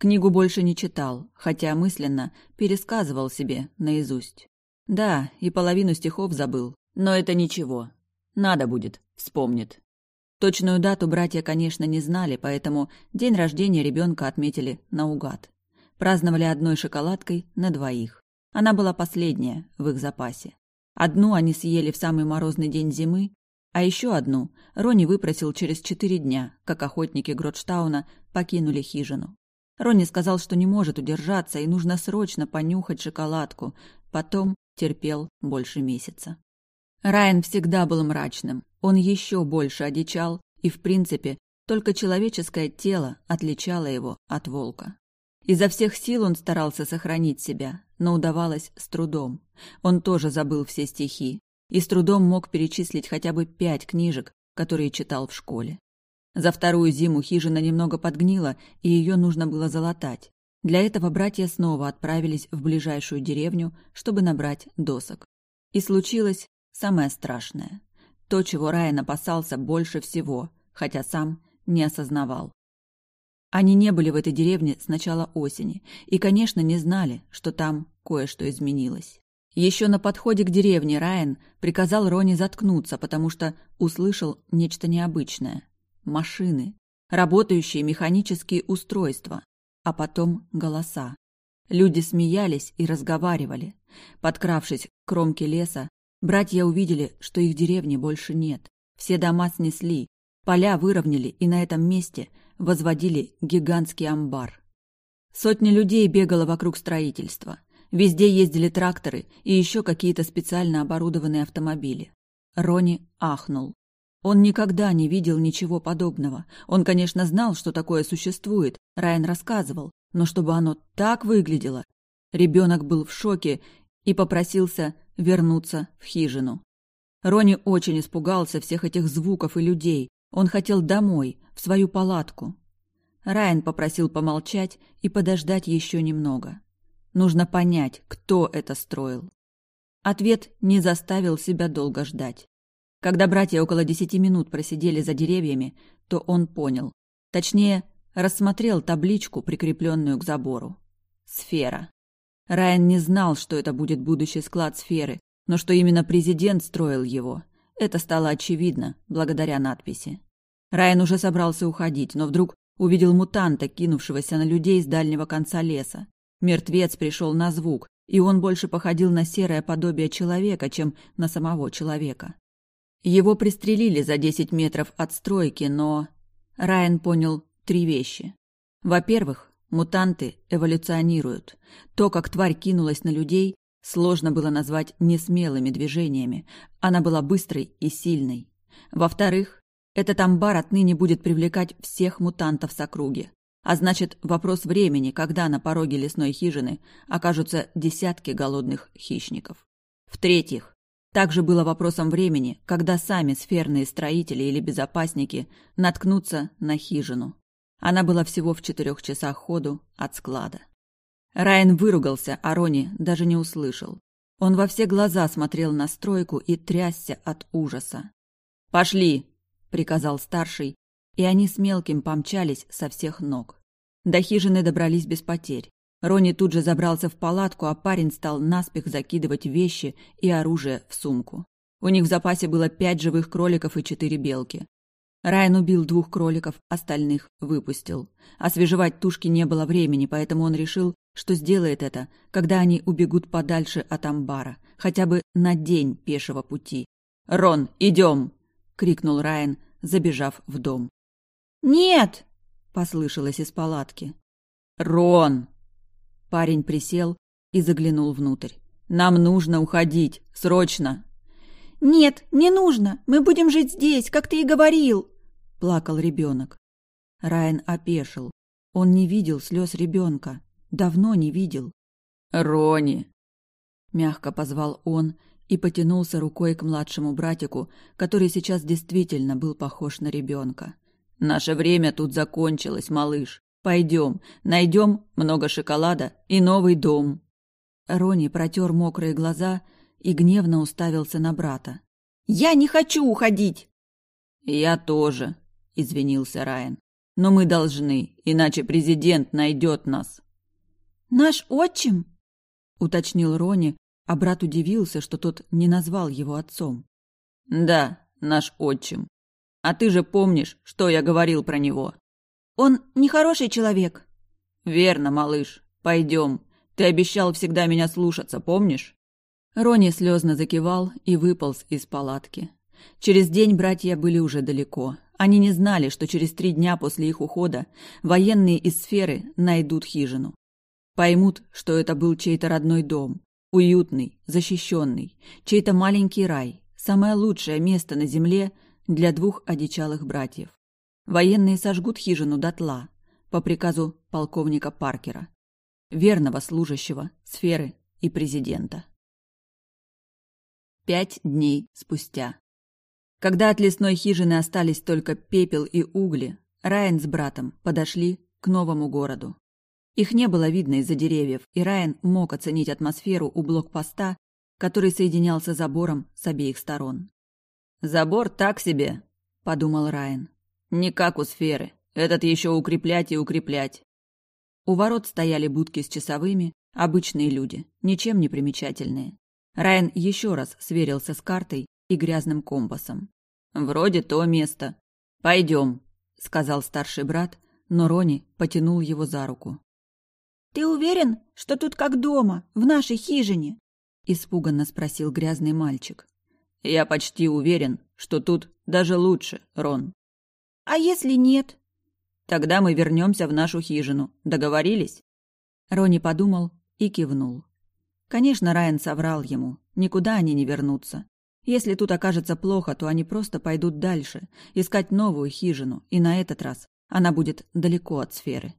Книгу больше не читал, хотя мысленно пересказывал себе наизусть. Да, и половину стихов забыл, но это ничего. Надо будет, вспомнит. Точную дату братья, конечно, не знали, поэтому день рождения ребенка отметили наугад. Праздновали одной шоколадкой на двоих. Она была последняя в их запасе. Одну они съели в самый морозный день зимы, а еще одну Рони выпросил через четыре дня, как охотники Гротштауна покинули хижину. Рони сказал, что не может удержаться и нужно срочно понюхать шоколадку, потом терпел больше месяца. Райан всегда был мрачным, он еще больше одичал, и, в принципе, только человеческое тело отличало его от волка. Изо всех сил он старался сохранить себя, но удавалось с трудом. Он тоже забыл все стихи и с трудом мог перечислить хотя бы пять книжек, которые читал в школе. За вторую зиму хижина немного подгнила, и ее нужно было залатать. Для этого братья снова отправились в ближайшую деревню, чтобы набрать досок. И случилось самое страшное. То, чего Райан опасался больше всего, хотя сам не осознавал. Они не были в этой деревне с начала осени и, конечно, не знали, что там кое-что изменилось. Еще на подходе к деревне Райан приказал Рони заткнуться, потому что услышал нечто необычное. Машины, работающие механические устройства, а потом голоса. Люди смеялись и разговаривали. Подкравшись к кромке леса, братья увидели, что их деревни больше нет. Все дома снесли, поля выровняли и на этом месте возводили гигантский амбар. Сотни людей бегало вокруг строительства. Везде ездили тракторы и еще какие-то специально оборудованные автомобили. Рони ахнул. Он никогда не видел ничего подобного. Он, конечно, знал, что такое существует, Райан рассказывал, но чтобы оно так выглядело... Ребенок был в шоке и попросился вернуться в хижину. Рони очень испугался всех этих звуков и людей. Он хотел домой, в свою палатку. Райан попросил помолчать и подождать еще немного. Нужно понять, кто это строил. Ответ не заставил себя долго ждать. Когда братья около десяти минут просидели за деревьями, то он понял. Точнее, рассмотрел табличку, прикрепленную к забору. Сфера. Райан не знал, что это будет будущий склад сферы, но что именно президент строил его. Это стало очевидно, благодаря надписи. Райан уже собрался уходить, но вдруг увидел мутанта, кинувшегося на людей с дальнего конца леса. Мертвец пришел на звук, и он больше походил на серое подобие человека, чем на самого человека. Его пристрелили за десять метров от стройки, но... Райан понял три вещи. Во-первых, мутанты эволюционируют. То, как тварь кинулась на людей, сложно было назвать несмелыми движениями. Она была быстрой и сильной. Во-вторых, этот амбар отныне будет привлекать всех мутантов с округи. А значит, вопрос времени, когда на пороге лесной хижины окажутся десятки голодных хищников. В-третьих, также было вопросом времени, когда сами сферные строители или безопасники наткнутся на хижину. Она была всего в четырех часах ходу от склада. Райан выругался, а Рони даже не услышал. Он во все глаза смотрел на стройку и трясся от ужаса. «Пошли!» – приказал старший, и они с мелким помчались со всех ног. До хижины добрались без потерь. Рони тут же забрался в палатку, а парень стал наспех закидывать вещи и оружие в сумку. У них в запасе было пять живых кроликов и четыре белки. Райан убил двух кроликов, остальных выпустил. Освежевать тушки не было времени, поэтому он решил, что сделает это, когда они убегут подальше от амбара, хотя бы на день пешего пути. «Рон, идем!» — крикнул Райан, забежав в дом. «Нет!» — послышалось из палатки. «Рон!» Парень присел и заглянул внутрь. «Нам нужно уходить! Срочно!» «Нет, не нужно! Мы будем жить здесь, как ты и говорил!» Плакал ребенок. Райан опешил. Он не видел слез ребенка. Давно не видел. «Рони!» Мягко позвал он и потянулся рукой к младшему братику, который сейчас действительно был похож на ребенка. «Наше время тут закончилось, малыш. Пойдем, найдем много шоколада и новый дом. Рони протер мокрые глаза и гневно уставился на брата. Я не хочу уходить. Я тоже, извинился Райан. Но мы должны, иначе президент найдет нас. Наш отчим? уточнил Рони, а брат удивился, что тот не назвал его отцом. Да, наш отчим. А ты же помнишь, что я говорил про него? Он нехороший человек. Верно, малыш. Пойдем. Ты обещал всегда меня слушаться, помнишь? Рони слезно закивал и выполз из палатки. Через день братья были уже далеко. Они не знали, что через три дня после их ухода военные из сферы найдут хижину. Поймут, что это был чей-то родной дом, уютный, защищенный, чей-то маленький рай, самое лучшее место на земле для двух одичалых братьев. Военные сожгут хижину дотла по приказу полковника Паркера, верного служащего сферы и президента. Пять дней спустя. Когда от лесной хижины остались только пепел и угли, Райан с братом подошли к новому городу. Их не было видно из-за деревьев, и Райан мог оценить атмосферу у блокпоста, который соединялся забором с обеих сторон. «Забор так себе», — подумал Райан. Не как у сферы. Этот еще укреплять и укреплять. У ворот стояли будки с часовыми, обычные люди, ничем не примечательные. Райан еще раз сверился с картой и грязным компасом. «Вроде то место. Пойдем», — сказал старший брат, но Рони потянул его за руку. «Ты уверен, что тут как дома, в нашей хижине?» — испуганно спросил грязный мальчик. «Я почти уверен, что тут даже лучше, Рон». А если нет? Тогда мы вернемся в нашу хижину. Договорились? Рони подумал и кивнул. Конечно, Райан соврал ему. Никуда они не вернутся. Если тут окажется плохо, то они просто пойдут дальше, искать новую хижину, и на этот раз она будет далеко от сферы.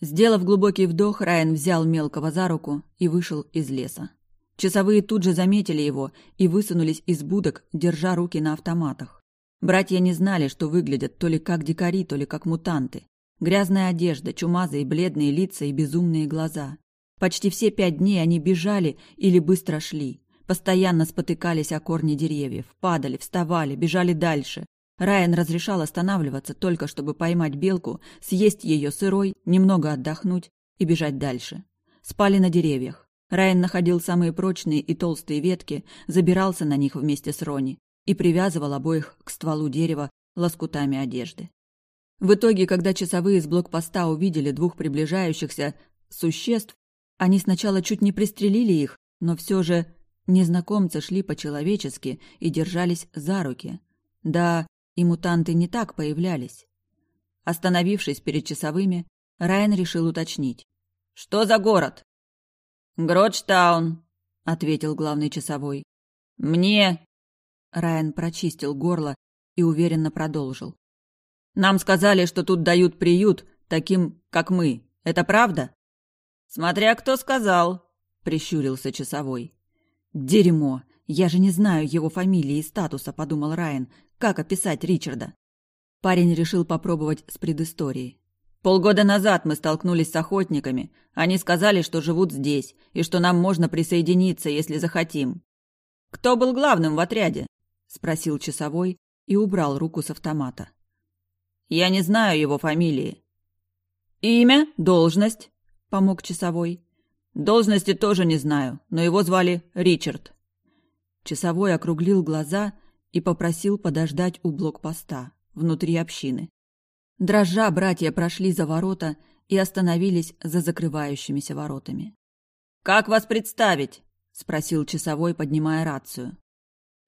Сделав глубокий вдох, Райан взял мелкого за руку и вышел из леса. Часовые тут же заметили его и высунулись из будок, держа руки на автоматах. Братья не знали, что выглядят то ли как дикари, то ли как мутанты. Грязная одежда, чумазые бледные лица и безумные глаза. Почти все пять дней они бежали или быстро шли. Постоянно спотыкались о корни деревьев, падали, вставали, бежали дальше. Райан разрешал останавливаться только чтобы поймать белку, съесть ее сырой, немного отдохнуть и бежать дальше. Спали на деревьях. Райан находил самые прочные и толстые ветки, забирался на них вместе с Рони и привязывал обоих к стволу дерева лоскутами одежды. В итоге, когда часовые с блокпоста увидели двух приближающихся существ, они сначала чуть не пристрелили их, но все же Незнакомцы шли по-человечески и держались за руки. Да, и мутанты не так появлялись. Остановившись перед часовыми, Райан решил уточнить. «Что за город?» «Гротштаун», — ответил главный часовой. «Мне...» Райан прочистил горло и уверенно продолжил. «Нам сказали, что тут дают приют таким, как мы. Это правда?» «Смотря кто сказал», — прищурился часовой. «Дерьмо! Я же не знаю его фамилии и статуса», — подумал Райан. «Как описать Ричарда?» Парень решил попробовать с предысторией. «Полгода назад мы столкнулись с охотниками. Они сказали, что живут здесь, и что нам можно присоединиться, если захотим». «Кто был главным в отряде?» — спросил часовой и убрал руку с автомата. «Я не знаю его фамилии». «Имя? Должность?» — помог часовой. Должности тоже не знаю, но его звали Ричард. Часовой округлил глаза и попросил подождать у блокпоста, внутри общины. Дрожа братья прошли за ворота и остановились за закрывающимися воротами. «Как вас представить?» – спросил часовой, поднимая рацию.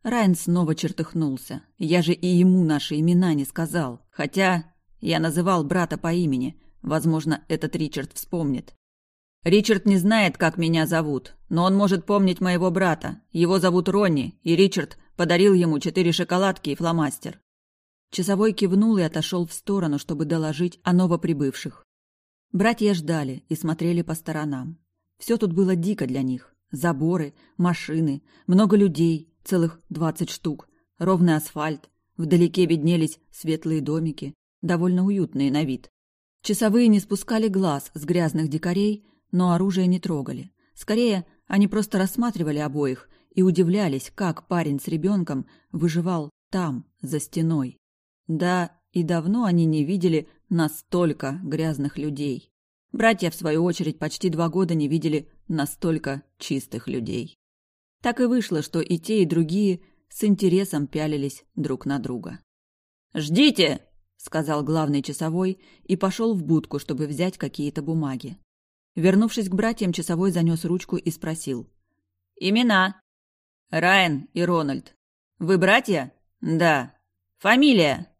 Райан снова чертыхнулся. Я же и ему наши имена не сказал. Хотя я называл брата по имени. Возможно, этот Ричард вспомнит. Ричард не знает, как меня зовут, но он может помнить моего брата. Его зовут Ронни, и Ричард подарил ему четыре шоколадки и фломастер. Часовой кивнул и отошел в сторону, чтобы доложить о новоприбывших. Братья ждали и смотрели по сторонам. Все тут было дико для них. Заборы, машины, много людей, целых двадцать штук, ровный асфальт, вдалеке виднелись светлые домики, довольно уютные на вид. Часовые не спускали глаз с грязных дикарей, но оружие не трогали. Скорее, они просто рассматривали обоих и удивлялись, как парень с ребенком выживал там, за стеной. Да, и давно они не видели настолько грязных людей. Братья, в свою очередь, почти два года не видели настолько чистых людей. Так и вышло, что и те, и другие с интересом пялились друг на друга. «Ждите!» — сказал главный часовой и пошел в будку, чтобы взять какие-то бумаги. Вернувшись к братьям, часовой занес ручку и спросил. «Имена?» «Райан и Рональд». «Вы братья?» «Да». «Фамилия?»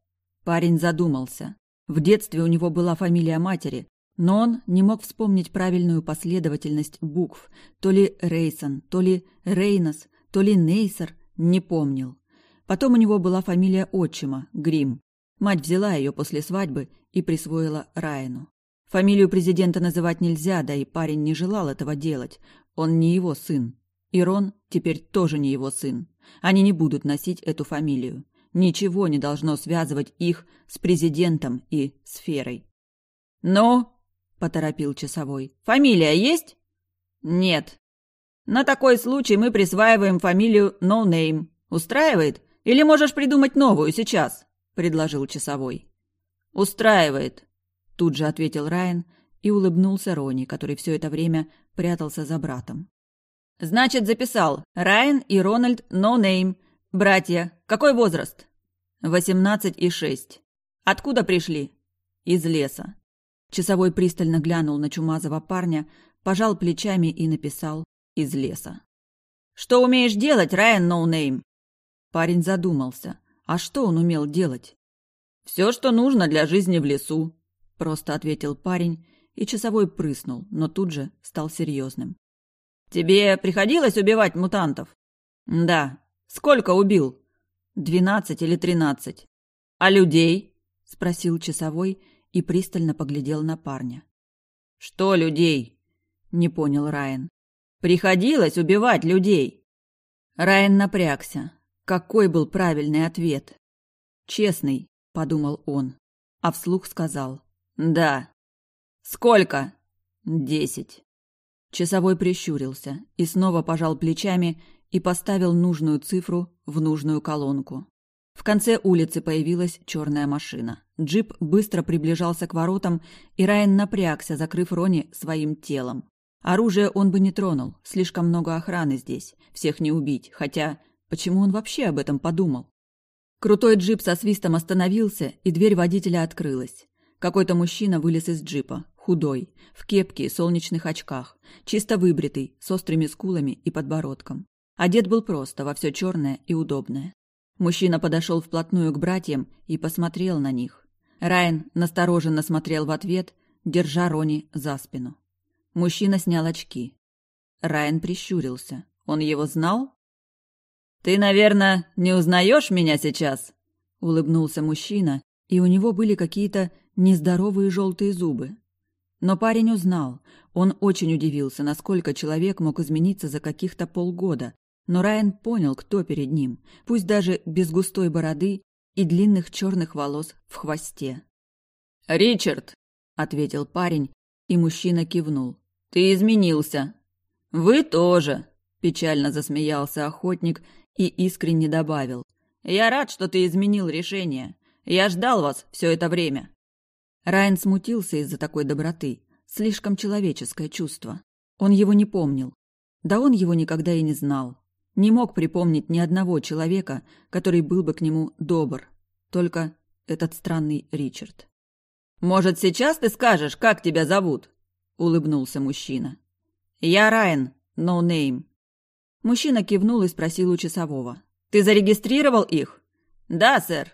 Парень задумался. В детстве у него была фамилия матери, но он не мог вспомнить правильную последовательность букв. То ли Рейсон, то ли Рейнос, то ли Нейсер, не помнил. Потом у него была фамилия отчима, Грим. Мать взяла ее после свадьбы и присвоила Райану. Фамилию президента называть нельзя, да и парень не желал этого делать. Он не его сын. Ирон теперь тоже не его сын. Они не будут носить эту фамилию. Ничего не должно связывать их с президентом и сферой. «Ну?» – поторопил часовой. «Фамилия есть?» «Нет». «На такой случай мы присваиваем фамилию No Name. Устраивает? Или можешь придумать новую сейчас?» – предложил часовой. «Устраивает», Тут же ответил Райан и улыбнулся Рони, который все это время прятался за братом. «Значит, записал. Райан и Рональд No Name. Братья. Какой возраст?» «Восемнадцать и шесть. Откуда пришли?» «Из леса». Часовой пристально глянул на чумазого парня, пожал плечами и написал «из леса». «Что умеешь делать, Райан Name?» Парень задумался. А что он умел делать? «Все, что нужно для жизни в лесу просто ответил парень, и часовой прыснул, но тут же стал серьезным. Тебе приходилось убивать мутантов? Да. Сколько убил? Двенадцать или тринадцать. А людей? спросил часовой и пристально поглядел на парня. Что людей? не понял Райан. Приходилось убивать людей. Райан напрягся. Какой был правильный ответ? Честный, подумал он, а вслух сказал: «Да». «Сколько?» «Десять». Часовой прищурился и снова пожал плечами и поставил нужную цифру в нужную колонку. В конце улицы появилась черная машина. Джип быстро приближался к воротам, и Райан напрягся, закрыв Рони своим телом. Оружие он бы не тронул, слишком много охраны здесь, всех не убить, хотя почему он вообще об этом подумал? Крутой джип со свистом остановился, и дверь водителя открылась. Какой-то мужчина вылез из джипа, худой, в кепке и солнечных очках, чисто выбритый, с острыми скулами и подбородком. Одет был просто, во все черное и удобное. Мужчина подошел вплотную к братьям и посмотрел на них. Райан настороженно смотрел в ответ, держа Рони за спину. Мужчина снял очки. Райан прищурился. Он его знал? «Ты, наверное, не узнаешь меня сейчас?» — улыбнулся мужчина, и у него были какие-то нездоровые желтые зубы. Но парень узнал. Он очень удивился, насколько человек мог измениться за каких-то полгода. Но Райан понял, кто перед ним, пусть даже без густой бороды и длинных черных волос в хвосте. «Ричард!» — ответил парень, и мужчина кивнул. «Ты изменился!» «Вы тоже!» — печально засмеялся охотник и искренне добавил. «Я рад, что ты изменил решение. Я ждал вас все это время». Райан смутился из-за такой доброты. Слишком человеческое чувство. Он его не помнил. Да он его никогда и не знал. Не мог припомнить ни одного человека, который был бы к нему добр. Только этот странный Ричард. «Может, сейчас ты скажешь, как тебя зовут?» — улыбнулся мужчина. «Я Райан, no name». Мужчина кивнул и спросил у часового. «Ты зарегистрировал их?» «Да, сэр.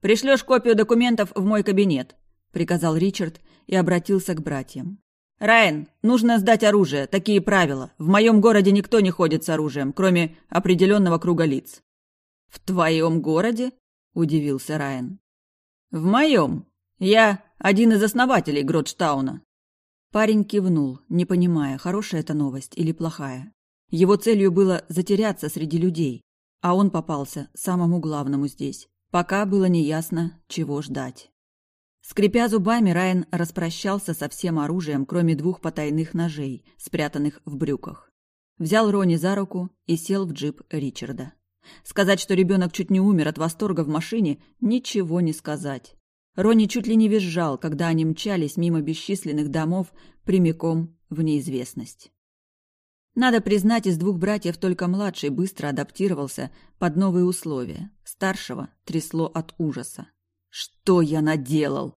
Пришлешь копию документов в мой кабинет приказал Ричард и обратился к братьям. Райан, нужно сдать оружие, такие правила. В моем городе никто не ходит с оружием, кроме определенного круга лиц. В твоем городе? удивился Райан. В моем. Я один из основателей Гродштауна. Парень кивнул, не понимая, хорошая это новость или плохая. Его целью было затеряться среди людей, а он попался самому главному здесь. Пока было неясно, чего ждать. Скрипя зубами, Райан распрощался со всем оружием, кроме двух потайных ножей, спрятанных в брюках. Взял Рони за руку и сел в джип Ричарда. Сказать, что ребенок чуть не умер от восторга в машине, ничего не сказать. Рони чуть ли не визжал, когда они мчались мимо бесчисленных домов прямиком в неизвестность. Надо признать, из двух братьев только младший быстро адаптировался под новые условия. Старшего трясло от ужаса. Что я наделал?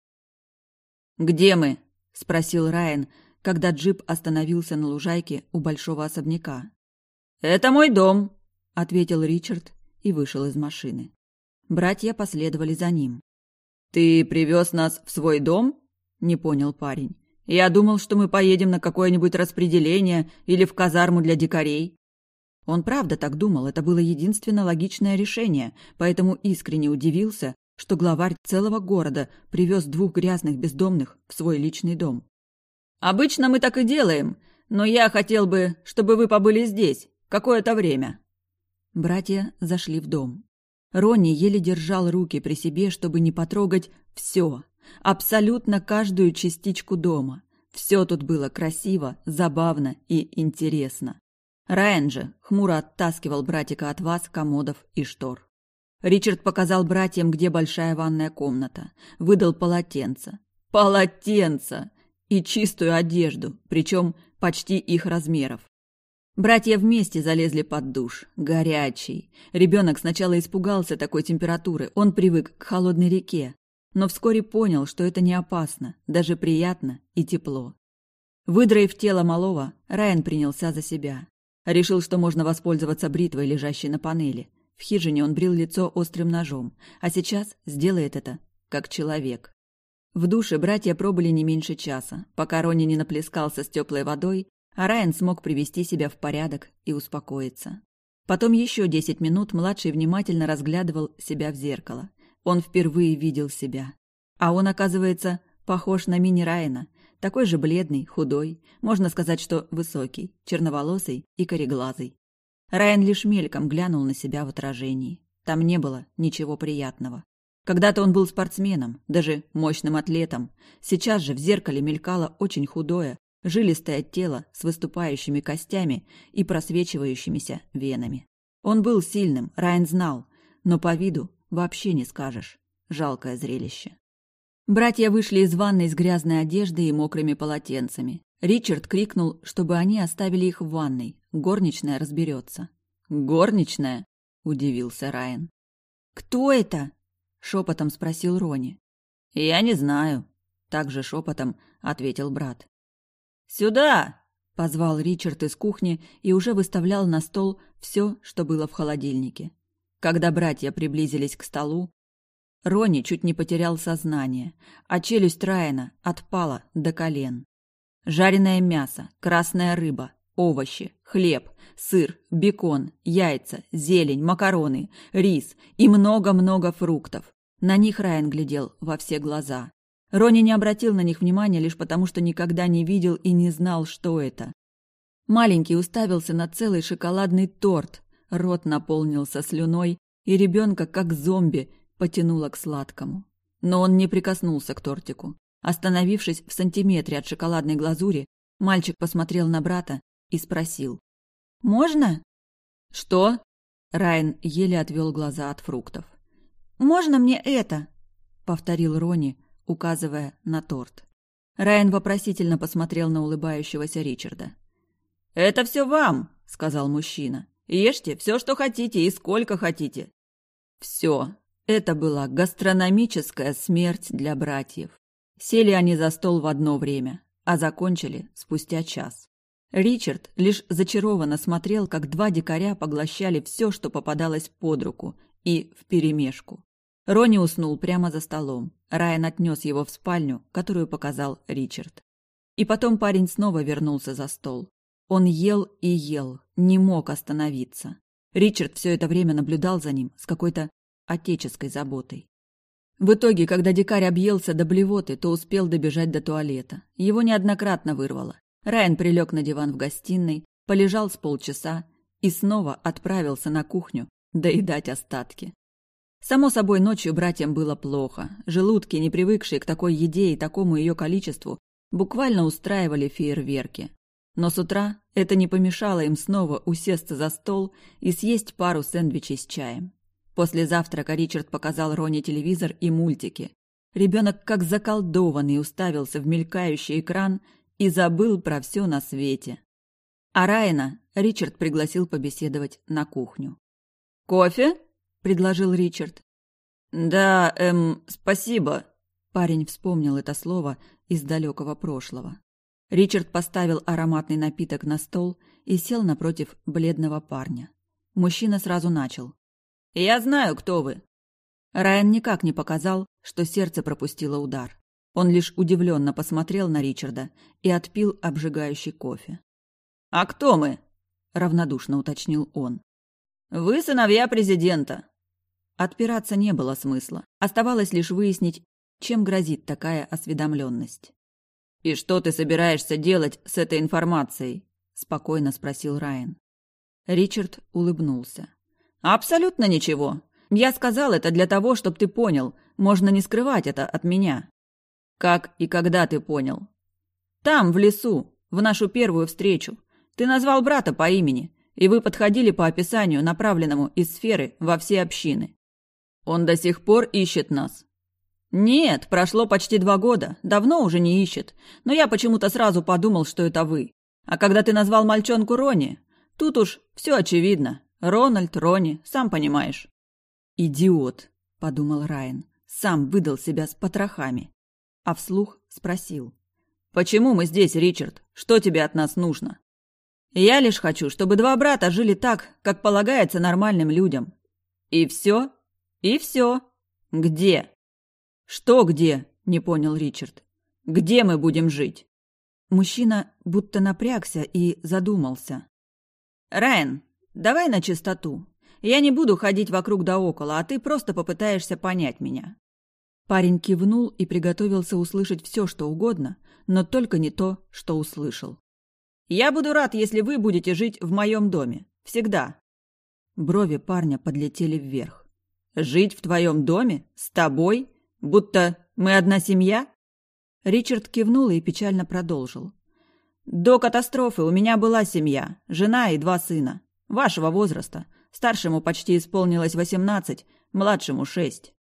Где мы? спросил Райан, когда джип остановился на лужайке у большого особняка. Это мой дом, ответил Ричард и вышел из машины. Братья последовали за ним. Ты привез нас в свой дом? не понял парень. Я думал, что мы поедем на какое-нибудь распределение или в казарму для дикарей. Он правда так думал, это было единственно логичное решение, поэтому искренне удивился, что главарь целого города привез двух грязных бездомных в свой личный дом. «Обычно мы так и делаем, но я хотел бы, чтобы вы побыли здесь какое-то время». Братья зашли в дом. Ронни еле держал руки при себе, чтобы не потрогать все, абсолютно каждую частичку дома. Все тут было красиво, забавно и интересно. Райан же хмуро оттаскивал братика от вас, комодов и штор. Ричард показал братьям, где большая ванная комната. Выдал полотенце. Полотенце! И чистую одежду, причем почти их размеров. Братья вместе залезли под душ. Горячий. Ребенок сначала испугался такой температуры. Он привык к холодной реке. Но вскоре понял, что это не опасно, даже приятно и тепло. Выдроив тело малого, Райан принялся за себя. Решил, что можно воспользоваться бритвой, лежащей на панели. В хижине он брил лицо острым ножом, а сейчас сделает это как человек. В душе братья пробыли не меньше часа, пока Ронни не наплескался с теплой водой, а Райан смог привести себя в порядок и успокоиться. Потом еще десять минут младший внимательно разглядывал себя в зеркало. Он впервые видел себя. А он, оказывается, похож на мини-Райана, такой же бледный, худой, можно сказать, что высокий, черноволосый и кореглазый. Райан лишь мельком глянул на себя в отражении. Там не было ничего приятного. Когда-то он был спортсменом, даже мощным атлетом. Сейчас же в зеркале мелькало очень худое, жилистое тело с выступающими костями и просвечивающимися венами. Он был сильным, Райан знал, но по виду вообще не скажешь. Жалкое зрелище. Братья вышли из ванной с грязной одеждой и мокрыми полотенцами. Ричард крикнул, чтобы они оставили их в ванной. Горничная разберется. «Горничная?» – удивился Райан. «Кто это?» – шепотом спросил Рони. «Я не знаю», – также шепотом ответил брат. «Сюда!» – Позвал Ричард из кухни и уже выставлял на стол все, что было в холодильнике. Когда братья приблизились к столу, Рони чуть не потерял сознание, а челюсть Райана отпала до колен. Жареное мясо, красная рыба, овощи, хлеб, сыр, бекон, яйца, зелень, макароны, рис и много-много фруктов. На них Райан глядел во все глаза. Рони не обратил на них внимания лишь потому, что никогда не видел и не знал, что это. Маленький уставился на целый шоколадный торт, рот наполнился слюной, и ребенка, как зомби, потянуло к сладкому. Но он не прикоснулся к тортику. Остановившись в сантиметре от шоколадной глазури, мальчик посмотрел на брата и спросил. «Можно?» «Что?» Райан еле отвел глаза от фруктов. «Можно мне это?» — повторил Рони, указывая на торт. Райан вопросительно посмотрел на улыбающегося Ричарда. «Это все вам», — сказал мужчина. «Ешьте все, что хотите и сколько хотите». Все. Это была гастрономическая смерть для братьев. Сели они за стол в одно время, а закончили спустя час. Ричард лишь зачарованно смотрел, как два дикаря поглощали все, что попадалось под руку, и вперемешку. Рони уснул прямо за столом. Райан отнес его в спальню, которую показал Ричард. И потом парень снова вернулся за стол. Он ел и ел, не мог остановиться. Ричард все это время наблюдал за ним с какой-то отеческой заботой. В итоге, когда дикарь объелся до блевоты, то успел добежать до туалета. Его неоднократно вырвало. Райан прилег на диван в гостиной, полежал с полчаса и снова отправился на кухню доедать остатки. Само собой, ночью братьям было плохо. Желудки, не привыкшие к такой еде и такому ее количеству, буквально устраивали фейерверки. Но с утра это не помешало им снова усесться за стол и съесть пару сэндвичей с чаем. После завтрака Ричард показал Роне телевизор и мультики. Ребенок как заколдованный уставился в мелькающий экран и забыл про все на свете. А Райана Ричард пригласил побеседовать на кухню. «Кофе?» – предложил Ричард. «Да, эм, спасибо». Парень вспомнил это слово из далекого прошлого. Ричард поставил ароматный напиток на стол и сел напротив бледного парня. Мужчина сразу начал. «Я знаю, кто вы». Райан никак не показал, что сердце пропустило удар. Он лишь удивленно посмотрел на Ричарда и отпил обжигающий кофе. «А кто мы?» – равнодушно уточнил он. «Вы сыновья президента». Отпираться не было смысла. Оставалось лишь выяснить, чем грозит такая осведомленность. «И что ты собираешься делать с этой информацией?» – спокойно спросил Райан. Ричард улыбнулся. «Абсолютно ничего. Я сказал это для того, чтобы ты понял. Можно не скрывать это от меня. Как и когда ты понял? Там, в лесу, в нашу первую встречу. Ты назвал брата по имени, и вы подходили по описанию, направленному из сферы во все общины. Он до сих пор ищет нас. Нет, прошло почти два года, давно уже не ищет, но я почему-то сразу подумал, что это вы. А когда ты назвал мальчонку Рони, тут уж все очевидно. Рональд, Рони, сам понимаешь. Идиот, подумал Райан, сам выдал себя с потрохами а вслух спросил. «Почему мы здесь, Ричард? Что тебе от нас нужно?» «Я лишь хочу, чтобы два брата жили так, как полагается нормальным людям». «И все? И все? Где?» «Что где?» – не понял Ричард. «Где мы будем жить?» Мужчина будто напрягся и задумался. «Райан, давай на чистоту. Я не буду ходить вокруг да около, а ты просто попытаешься понять меня. Парень кивнул и приготовился услышать все, что угодно, но только не то, что услышал. «Я буду рад, если вы будете жить в моем доме. Всегда». Брови парня подлетели вверх. «Жить в твоем доме? С тобой? Будто мы одна семья?» Ричард кивнул и печально продолжил. «До катастрофы у меня была семья, жена и два сына. Вашего возраста. Старшему почти исполнилось восемнадцать, младшему шесть.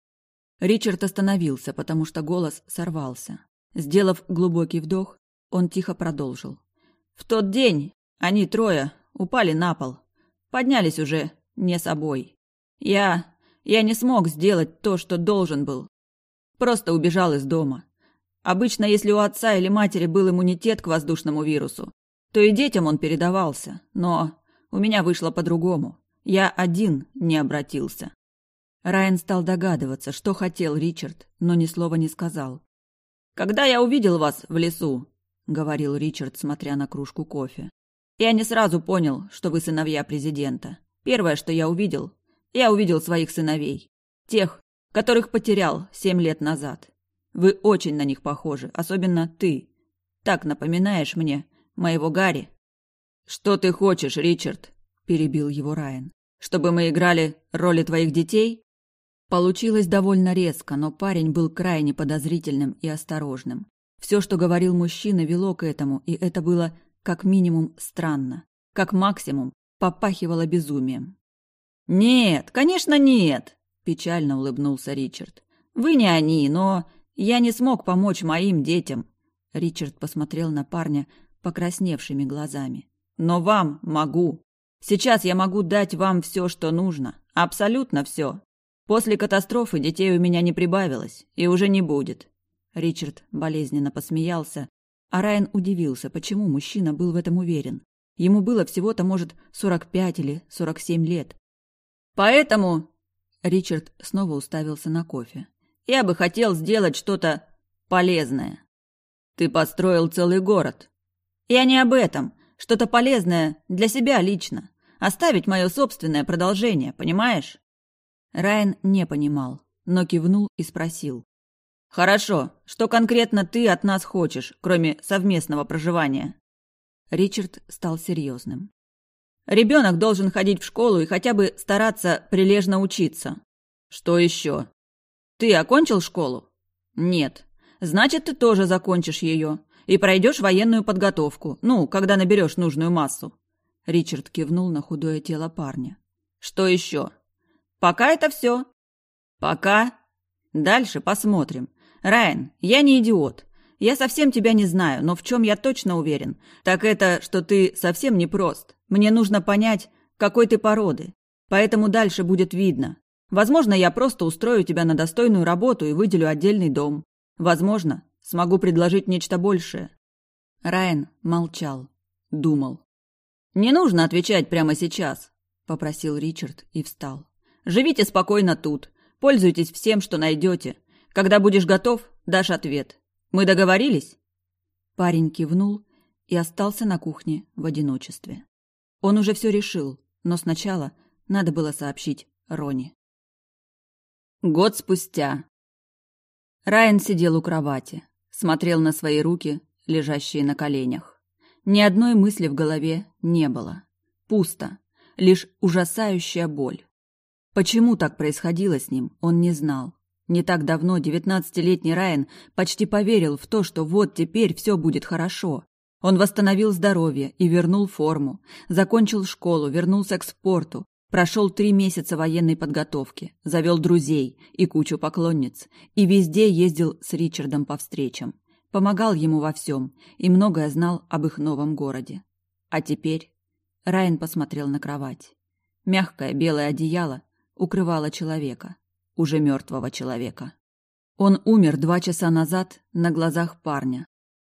Ричард остановился, потому что голос сорвался. Сделав глубокий вдох, он тихо продолжил. «В тот день они трое упали на пол. Поднялись уже не собой. Я... я не смог сделать то, что должен был. Просто убежал из дома. Обычно, если у отца или матери был иммунитет к воздушному вирусу, то и детям он передавался, но у меня вышло по-другому. Я один не обратился. Райан стал догадываться, что хотел Ричард, но ни слова не сказал. «Когда я увидел вас в лесу», — говорил Ричард, смотря на кружку кофе, «я не сразу понял, что вы сыновья президента. Первое, что я увидел, я увидел своих сыновей. Тех, которых потерял семь лет назад. Вы очень на них похожи, особенно ты. Так напоминаешь мне моего Гарри. Что ты хочешь, Ричард? перебил его Райан. Чтобы мы играли роли твоих детей? Получилось довольно резко, но парень был крайне подозрительным и осторожным. Все, что говорил мужчина, вело к этому, и это было как минимум странно, как максимум попахивало безумием. «Нет, конечно, нет!» – печально улыбнулся Ричард. «Вы не они, но я не смог помочь моим детям. Ричард посмотрел на парня покрасневшими глазами. Но вам могу. Сейчас я могу дать вам все, что нужно. Абсолютно все. После катастрофы детей у меня не прибавилось и уже не будет. Ричард болезненно посмеялся, а Райан удивился, почему мужчина был в этом уверен. Ему было всего-то, может, сорок пять или сорок семь лет. Поэтому Ричард снова уставился на кофе. Я бы хотел сделать что-то полезное. Ты построил целый город. Я не об этом. Что-то полезное для себя лично. Оставить мое собственное продолжение, понимаешь? Райан не понимал, но кивнул и спросил. «Хорошо. Что конкретно ты от нас хочешь, кроме совместного проживания?» Ричард стал серьезным. «Ребенок должен ходить в школу и хотя бы стараться прилежно учиться. Что еще? Ты окончил школу? Нет. Значит, ты тоже закончишь ее и пройдешь военную подготовку, ну, когда наберешь нужную массу. Ричард кивнул на худое тело парня. Что еще? Пока это все. Пока. Дальше посмотрим. Райан, я не идиот. Я совсем тебя не знаю, но в чем я точно уверен, так это, что ты совсем не прост. Мне нужно понять, какой ты породы. Поэтому дальше будет видно, Возможно, я просто устрою тебя на достойную работу и выделю отдельный дом. Возможно, смогу предложить нечто большее. Райан молчал, думал. Не нужно отвечать прямо сейчас, попросил Ричард и встал. Живите спокойно тут. Пользуйтесь всем, что найдете. Когда будешь готов, дашь ответ. Мы договорились? Парень кивнул и остался на кухне в одиночестве. Он уже все решил, но сначала надо было сообщить Рони. Год спустя. Райан сидел у кровати, смотрел на свои руки, лежащие на коленях. Ни одной мысли в голове не было. Пусто. Лишь ужасающая боль. Почему так происходило с ним, он не знал. Не так давно девятнадцатилетний Райан почти поверил в то, что вот теперь все будет хорошо. Он восстановил здоровье и вернул форму, закончил школу, вернулся к спорту, Прошел три месяца военной подготовки, завел друзей и кучу поклонниц, и везде ездил с Ричардом по встречам. Помогал ему во всем и многое знал об их новом городе. А теперь Райан посмотрел на кровать. Мягкое белое одеяло укрывало человека, уже мертвого человека. Он умер два часа назад на глазах парня,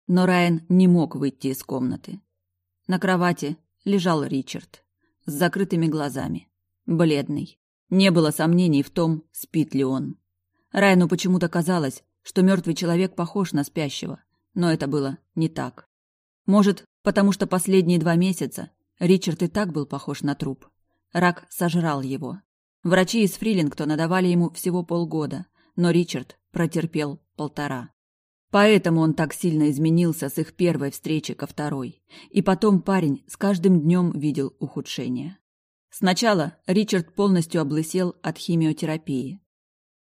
но Райан не мог выйти из комнаты. На кровати лежал Ричард с закрытыми глазами, бледный. Не было сомнений в том, спит ли он. Райну почему-то казалось, что мертвый человек похож на спящего, но это было не так. Может, потому что последние два месяца Ричард и так был похож на труп. Рак сожрал его. Врачи из Фрилингтона давали ему всего полгода, но Ричард протерпел полтора. Поэтому он так сильно изменился с их первой встречи ко второй. И потом парень с каждым днем видел ухудшение. Сначала Ричард полностью облысел от химиотерапии.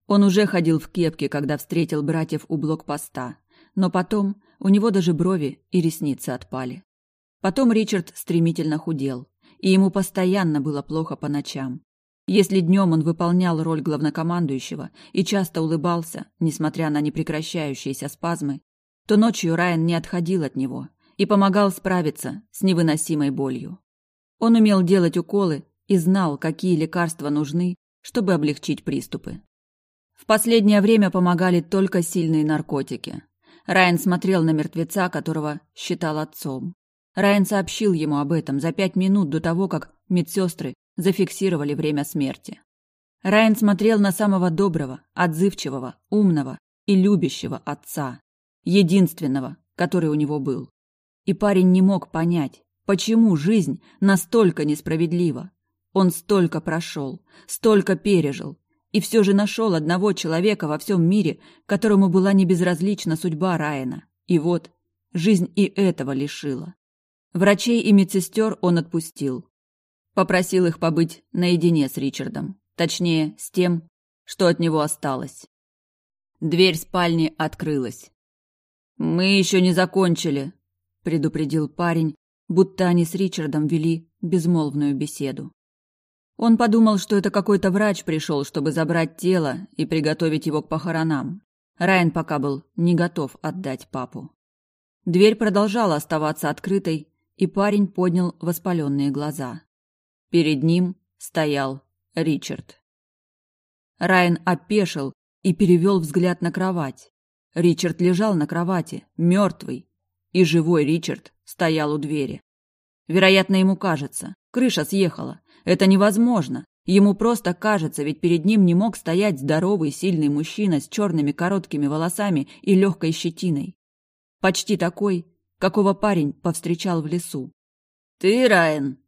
Он уже ходил в кепке, когда встретил братьев у блокпоста, но потом у него даже брови и ресницы отпали. Потом Ричард стремительно худел, и ему постоянно было плохо по ночам. Если днем он выполнял роль главнокомандующего и часто улыбался, несмотря на непрекращающиеся спазмы, то ночью Райан не отходил от него и помогал справиться с невыносимой болью. Он умел делать уколы и знал, какие лекарства нужны, чтобы облегчить приступы. В последнее время помогали только сильные наркотики. Райан смотрел на мертвеца, которого считал отцом. Райан сообщил ему об этом за пять минут до того, как медсестры зафиксировали время смерти. Райан смотрел на самого доброго, отзывчивого, умного и любящего отца, единственного, который у него был. И парень не мог понять, почему жизнь настолько несправедлива. Он столько прошел, столько пережил, и все же нашел одного человека во всем мире, которому была не безразлична судьба Райана. И вот, жизнь и этого лишила. Врачей и медсестер он отпустил. Попросил их побыть наедине с Ричардом. Точнее, с тем, что от него осталось. Дверь спальни открылась. «Мы еще не закончили», — предупредил парень, будто они с Ричардом вели безмолвную беседу. Он подумал, что это какой-то врач пришел, чтобы забрать тело и приготовить его к похоронам. Райан пока был не готов отдать папу. Дверь продолжала оставаться открытой, и парень поднял воспаленные глаза. Перед ним стоял Ричард. Райан опешил и перевел взгляд на кровать. Ричард лежал на кровати, мертвый, и живой Ричард стоял у двери. Вероятно, ему кажется, крыша съехала. Это невозможно. Ему просто кажется, ведь перед ним не мог стоять здоровый, сильный мужчина с черными короткими волосами и легкой щетиной. Почти такой, какого парень повстречал в лесу. «Ты, Райан?» –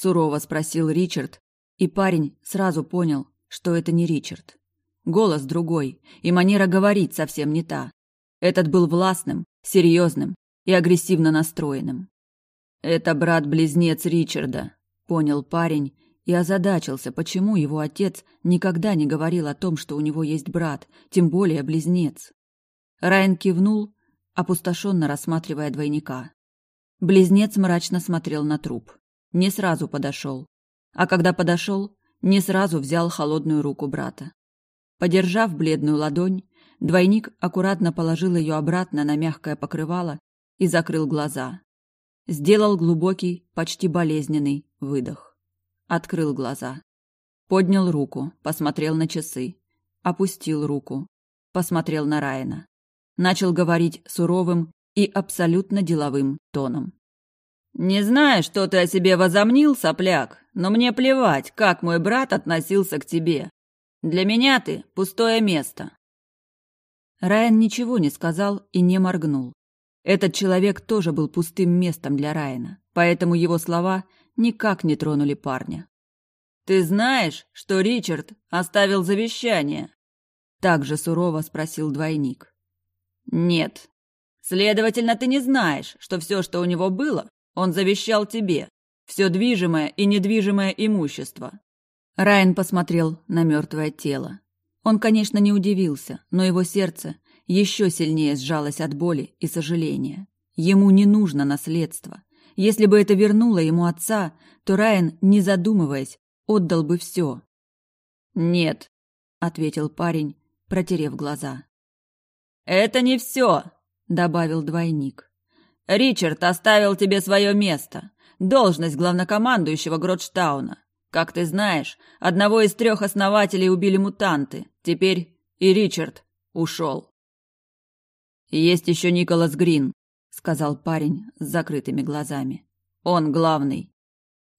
сурово спросил Ричард, и парень сразу понял, что это не Ричард. Голос другой, и манера говорить совсем не та. Этот был властным, серьезным и агрессивно настроенным. «Это брат-близнец Ричарда», — понял парень и озадачился, почему его отец никогда не говорил о том, что у него есть брат, тем более близнец. Райан кивнул, опустошенно рассматривая двойника. Близнец мрачно смотрел на труп. Не сразу подошел, а когда подошел, не сразу взял холодную руку брата. Подержав бледную ладонь, двойник аккуратно положил ее обратно на мягкое покрывало и закрыл глаза. Сделал глубокий, почти болезненный выдох. Открыл глаза. Поднял руку, посмотрел на часы. Опустил руку. Посмотрел на Райана. Начал говорить суровым и абсолютно деловым тоном. «Не знаю, что ты о себе возомнил, сопляк, но мне плевать, как мой брат относился к тебе. Для меня ты – пустое место». Райан ничего не сказал и не моргнул. Этот человек тоже был пустым местом для Райана, поэтому его слова никак не тронули парня. «Ты знаешь, что Ричард оставил завещание?» Так же сурово спросил двойник. «Нет. Следовательно, ты не знаешь, что все, что у него было, он завещал тебе все движимое и недвижимое имущество. Райан посмотрел на мертвое тело. Он, конечно, не удивился, но его сердце еще сильнее сжалось от боли и сожаления. Ему не нужно наследство. Если бы это вернуло ему отца, то Райан, не задумываясь, отдал бы все. «Нет», — ответил парень, протерев глаза. «Это не все», — добавил двойник. Ричард оставил тебе свое место, должность главнокомандующего Гротштауна. Как ты знаешь, одного из трех основателей убили мутанты. Теперь и Ричард ушел. «Есть еще Николас Грин», — сказал парень с закрытыми глазами. «Он главный».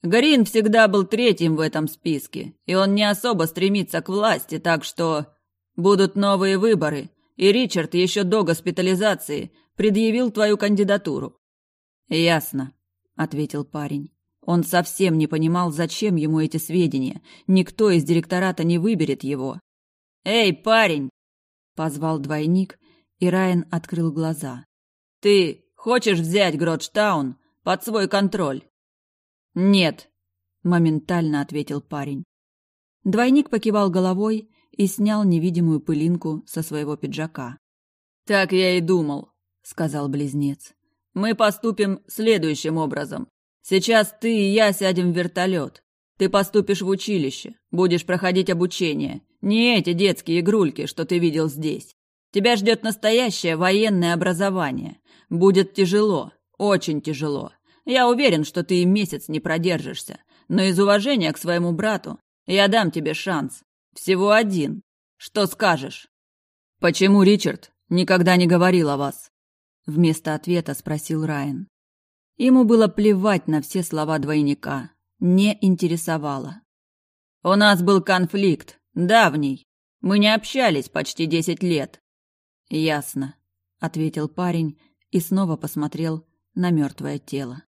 Грин всегда был третьим в этом списке, и он не особо стремится к власти, так что будут новые выборы, и Ричард еще до госпитализации предъявил твою кандидатуру. Ясно, ответил парень. Он совсем не понимал, зачем ему эти сведения. Никто из директората не выберет его. Эй, парень, позвал двойник, и Райан открыл глаза. Ты хочешь взять Гротштаун под свой контроль? Нет, моментально ответил парень. Двойник покивал головой и снял невидимую пылинку со своего пиджака. Так я и думал сказал близнец. Мы поступим следующим образом. Сейчас ты и я сядем в вертолет. Ты поступишь в училище, будешь проходить обучение. Не эти детские игрульки, что ты видел здесь. Тебя ждет настоящее военное образование. Будет тяжело, очень тяжело. Я уверен, что ты и месяц не продержишься. Но из уважения к своему брату я дам тебе шанс. Всего один. Что скажешь? Почему Ричард никогда не говорил о вас? Вместо ответа спросил Райан. Ему было плевать на все слова двойника. Не интересовало. «У нас был конфликт. Давний. Мы не общались почти десять лет». «Ясно», — ответил парень и снова посмотрел на мертвое тело.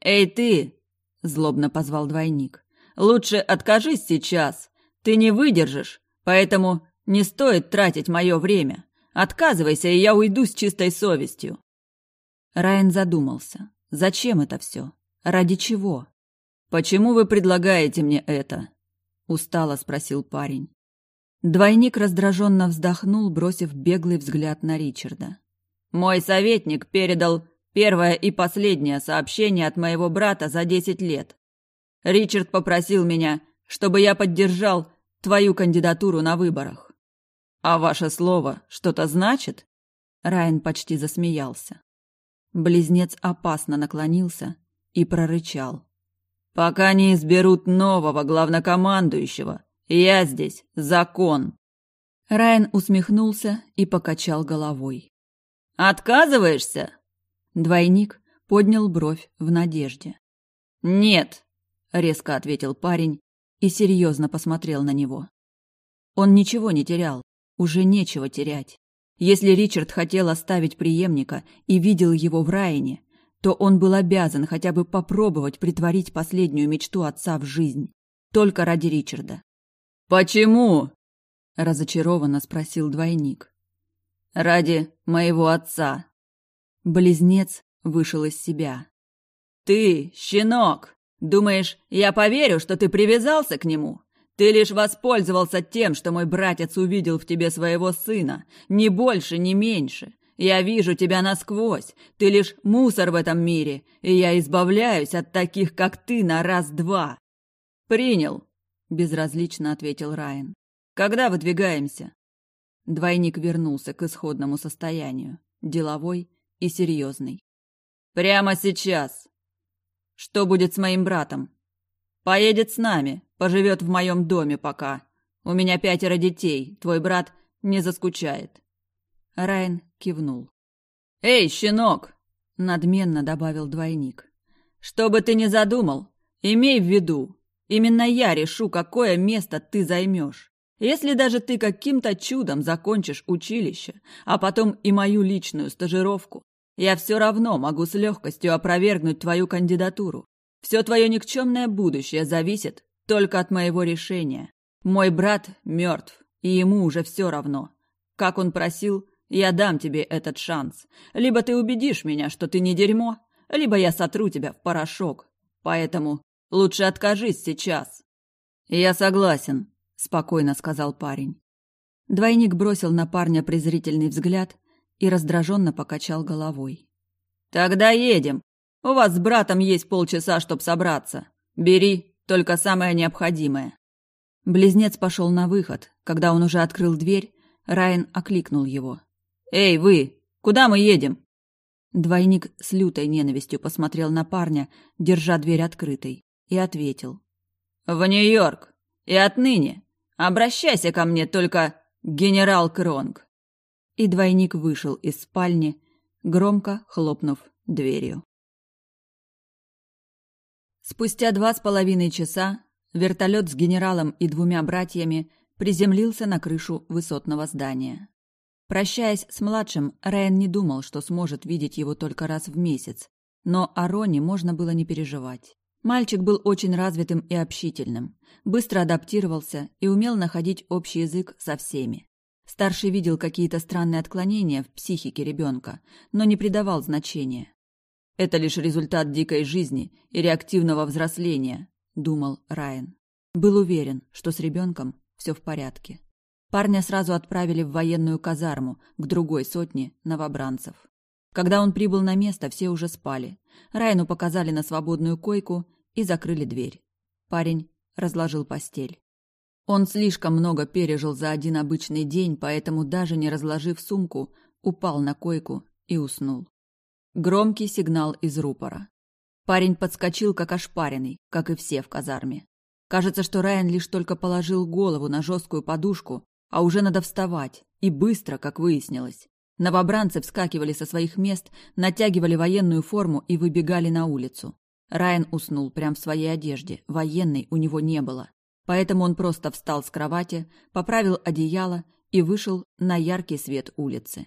«Эй, ты!» — злобно позвал двойник. «Лучше откажись сейчас. Ты не выдержишь, поэтому не стоит тратить мое время. Отказывайся, и я уйду с чистой совестью». Райан задумался. Зачем это все? Ради чего? Почему вы предлагаете мне это? Устало спросил парень. Двойник раздраженно вздохнул, бросив беглый взгляд на Ричарда. Мой советник передал первое и последнее сообщение от моего брата за десять лет. Ричард попросил меня, чтобы я поддержал твою кандидатуру на выборах. А ваше слово что-то значит? Райан почти засмеялся. Близнец опасно наклонился и прорычал. «Пока не изберут нового главнокомандующего, я здесь закон!» Райан усмехнулся и покачал головой. «Отказываешься?» Двойник поднял бровь в надежде. «Нет», — резко ответил парень и серьезно посмотрел на него. Он ничего не терял, уже нечего терять. Если Ричард хотел оставить преемника и видел его в Райане, то он был обязан хотя бы попробовать притворить последнюю мечту отца в жизнь. Только ради Ричарда. «Почему?» – разочарованно спросил двойник. «Ради моего отца». Близнец вышел из себя. «Ты, щенок, думаешь, я поверю, что ты привязался к нему? Ты лишь воспользовался тем, что мой братец увидел в тебе своего сына, ни больше, ни меньше. Я вижу тебя насквозь. Ты лишь мусор в этом мире, и я избавляюсь от таких, как ты, на раз-два. Принял, безразлично ответил Райан. Когда выдвигаемся? Двойник вернулся к исходному состоянию, деловой и серьезный. Прямо сейчас. Что будет с моим братом? Поедет с нами, поживет в моем доме пока. У меня пятеро детей, твой брат не заскучает. Райан кивнул. Эй, щенок, надменно добавил двойник. Что бы ты ни задумал, имей в виду, именно я решу, какое место ты займешь. Если даже ты каким-то чудом закончишь училище, а потом и мою личную стажировку, я все равно могу с легкостью опровергнуть твою кандидатуру. Все твое никчемное будущее зависит только от моего решения. Мой брат мертв, и ему уже все равно. Как он просил, я дам тебе этот шанс. Либо ты убедишь меня, что ты не дерьмо, либо я сотру тебя в порошок. Поэтому лучше откажись сейчас. Я согласен, спокойно сказал парень. Двойник бросил на парня презрительный взгляд и раздраженно покачал головой. Тогда едем. У вас с братом есть полчаса, чтобы собраться. Бери только самое необходимое. Близнец пошел на выход. Когда он уже открыл дверь, Райан окликнул его. «Эй, вы! Куда мы едем?» Двойник с лютой ненавистью посмотрел на парня, держа дверь открытой, и ответил. «В Нью-Йорк! И отныне! Обращайся ко мне только генерал Кронг!» И двойник вышел из спальни, громко хлопнув дверью. Спустя два с половиной часа вертолет с генералом и двумя братьями приземлился на крышу высотного здания. Прощаясь с младшим, Райан не думал, что сможет видеть его только раз в месяц, но о Роне можно было не переживать. Мальчик был очень развитым и общительным, быстро адаптировался и умел находить общий язык со всеми. Старший видел какие-то странные отклонения в психике ребенка, но не придавал значения. Это лишь результат дикой жизни и реактивного взросления, думал Райан. Был уверен, что с ребенком все в порядке. Парня сразу отправили в военную казарму к другой сотне новобранцев. Когда он прибыл на место, все уже спали. Райну показали на свободную койку и закрыли дверь. Парень разложил постель. Он слишком много пережил за один обычный день, поэтому даже не разложив сумку, упал на койку и уснул. Громкий сигнал из рупора. Парень подскочил, как ошпаренный, как и все в казарме. Кажется, что Райан лишь только положил голову на жесткую подушку, а уже надо вставать, и быстро, как выяснилось. Новобранцы вскакивали со своих мест, натягивали военную форму и выбегали на улицу. Райан уснул прямо в своей одежде, военной у него не было. Поэтому он просто встал с кровати, поправил одеяло и вышел на яркий свет улицы.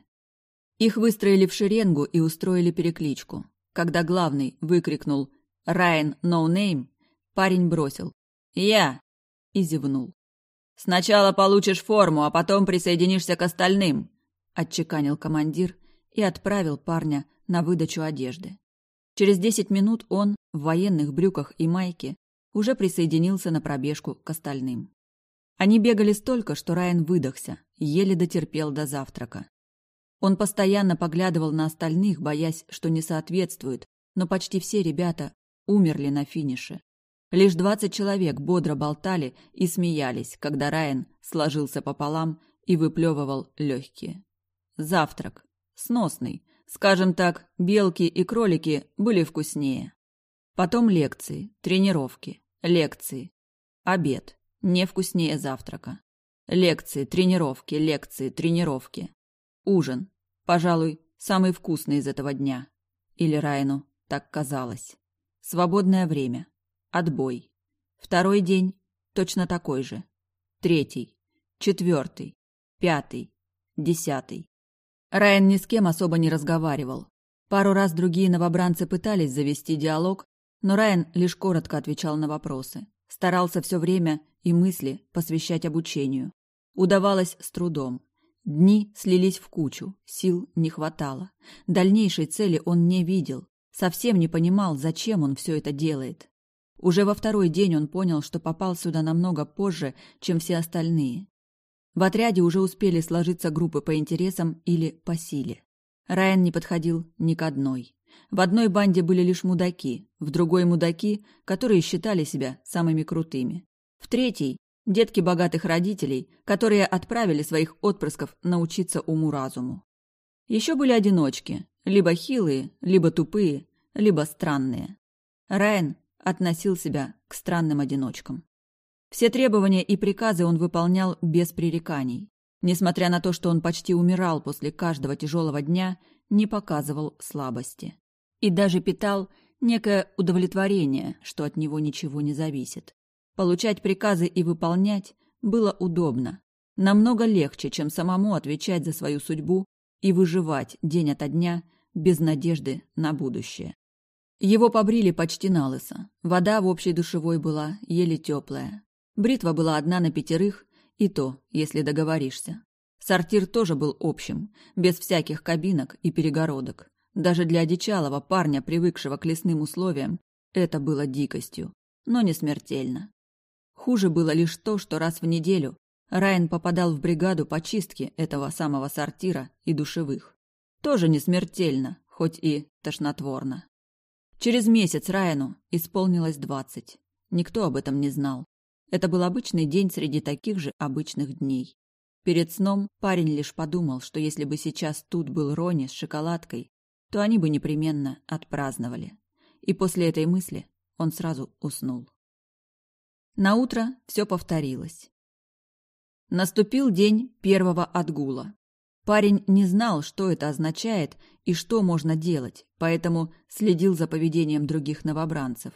Их выстроили в шеренгу и устроили перекличку. Когда главный выкрикнул «Райан, no name», парень бросил «Я!» и зевнул. «Сначала получишь форму, а потом присоединишься к остальным», – отчеканил командир и отправил парня на выдачу одежды. Через десять минут он, в военных брюках и майке, уже присоединился на пробежку к остальным. Они бегали столько, что Райан выдохся, еле дотерпел до завтрака. Он постоянно поглядывал на остальных, боясь, что не соответствует, но почти все ребята умерли на финише. Лишь двадцать человек бодро болтали и смеялись, когда Райан сложился пополам и выплевывал легкие. Завтрак. Сносный. Скажем так, белки и кролики были вкуснее. Потом лекции, тренировки, лекции. Обед. Не вкуснее завтрака. Лекции, тренировки, лекции, тренировки. Ужин. Пожалуй, самый вкусный из этого дня. Или Райну так казалось. Свободное время. Отбой. Второй день точно такой же. Третий. Четвертый. Пятый. Десятый. Райан ни с кем особо не разговаривал. Пару раз другие новобранцы пытались завести диалог, но Райан лишь коротко отвечал на вопросы. Старался все время и мысли посвящать обучению. Удавалось с трудом. Дни слились в кучу, сил не хватало. Дальнейшей цели он не видел, совсем не понимал, зачем он все это делает. Уже во второй день он понял, что попал сюда намного позже, чем все остальные. В отряде уже успели сложиться группы по интересам или по силе. Райан не подходил ни к одной. В одной банде были лишь мудаки, в другой мудаки, которые считали себя самыми крутыми. В третьей – детки богатых родителей, которые отправили своих отпрысков научиться уму-разуму. Еще были одиночки, либо хилые, либо тупые, либо странные. Райан относил себя к странным одиночкам. Все требования и приказы он выполнял без пререканий. Несмотря на то, что он почти умирал после каждого тяжелого дня, не показывал слабости и даже питал некое удовлетворение, что от него ничего не зависит. Получать приказы и выполнять было удобно, намного легче, чем самому отвечать за свою судьбу и выживать день ото дня без надежды на будущее. Его побрили почти на лысо. Вода в общей душевой была еле теплая. Бритва была одна на пятерых, и то, если договоришься. Сортир тоже был общим, без всяких кабинок и перегородок. Даже для одичалого парня, привыкшего к лесным условиям, это было дикостью, но не смертельно. Хуже было лишь то, что раз в неделю Райан попадал в бригаду по чистке этого самого сортира и душевых. Тоже не смертельно, хоть и тошнотворно. Через месяц Райану исполнилось двадцать. Никто об этом не знал. Это был обычный день среди таких же обычных дней. Перед сном парень лишь подумал, что если бы сейчас тут был Рони с шоколадкой, то они бы непременно отпраздновали. И после этой мысли он сразу уснул. На утро все повторилось. Наступил день первого отгула. Парень не знал, что это означает и что можно делать, поэтому следил за поведением других новобранцев.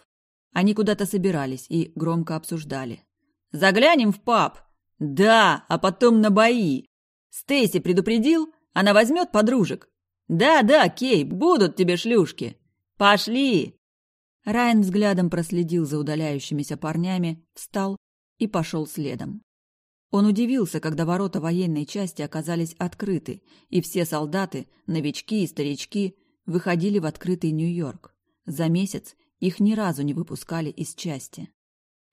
Они куда-то собирались и громко обсуждали. «Заглянем в паб!» «Да, а потом на бои!» «Стейси предупредил? Она возьмет подружек?» «Да-да, Кей, будут тебе шлюшки! Пошли!» Райан взглядом проследил за удаляющимися парнями, встал и пошел следом. Он удивился, когда ворота военной части оказались открыты, и все солдаты, новички и старички, выходили в открытый Нью-Йорк. За месяц их ни разу не выпускали из части.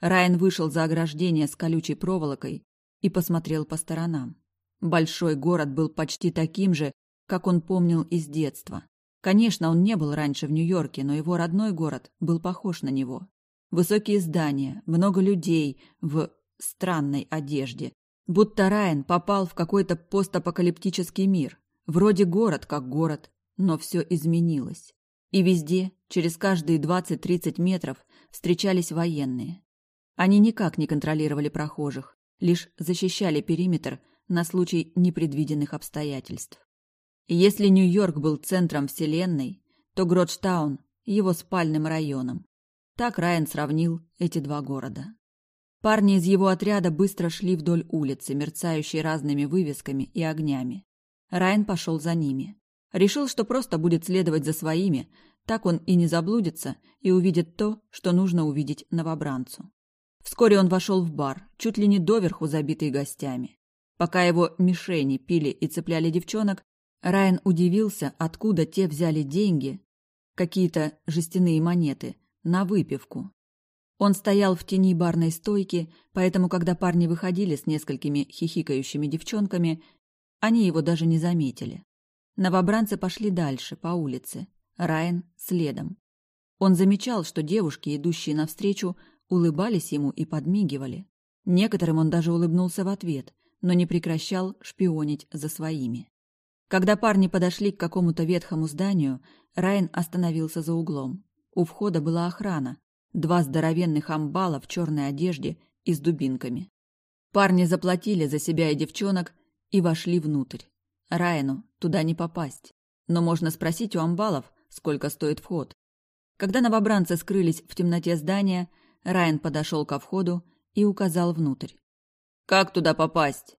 Райан вышел за ограждение с колючей проволокой и посмотрел по сторонам. Большой город был почти таким же, как он помнил из детства. Конечно, он не был раньше в Нью-Йорке, но его родной город был похож на него. Высокие здания, много людей в странной одежде. Будто Райан попал в какой-то постапокалиптический мир. Вроде город как город, но все изменилось. И везде, через каждые 20-30 метров, встречались военные. Они никак не контролировали прохожих, лишь защищали периметр на случай непредвиденных обстоятельств. Если Нью-Йорк был центром вселенной, то Гротштаун – его спальным районом. Так Райан сравнил эти два города. Парни из его отряда быстро шли вдоль улицы, мерцающей разными вывесками и огнями. Райан пошел за ними. Решил, что просто будет следовать за своими, так он и не заблудится и увидит то, что нужно увидеть новобранцу. Вскоре он вошел в бар, чуть ли не доверху забитый гостями. Пока его мишени пили и цепляли девчонок, Райан удивился, откуда те взяли деньги, какие-то жестяные монеты, на выпивку. Он стоял в тени барной стойки, поэтому, когда парни выходили с несколькими хихикающими девчонками, они его даже не заметили. Новобранцы пошли дальше, по улице. Райан следом. Он замечал, что девушки, идущие навстречу, улыбались ему и подмигивали. Некоторым он даже улыбнулся в ответ, но не прекращал шпионить за своими. Когда парни подошли к какому-то ветхому зданию, Райан остановился за углом. У входа была охрана, два здоровенных амбала в черной одежде и с дубинками. Парни заплатили за себя и девчонок и вошли внутрь. Райану туда не попасть, но можно спросить у амбалов, сколько стоит вход. Когда новобранцы скрылись в темноте здания, Райан подошел ко входу и указал внутрь. «Как туда попасть?»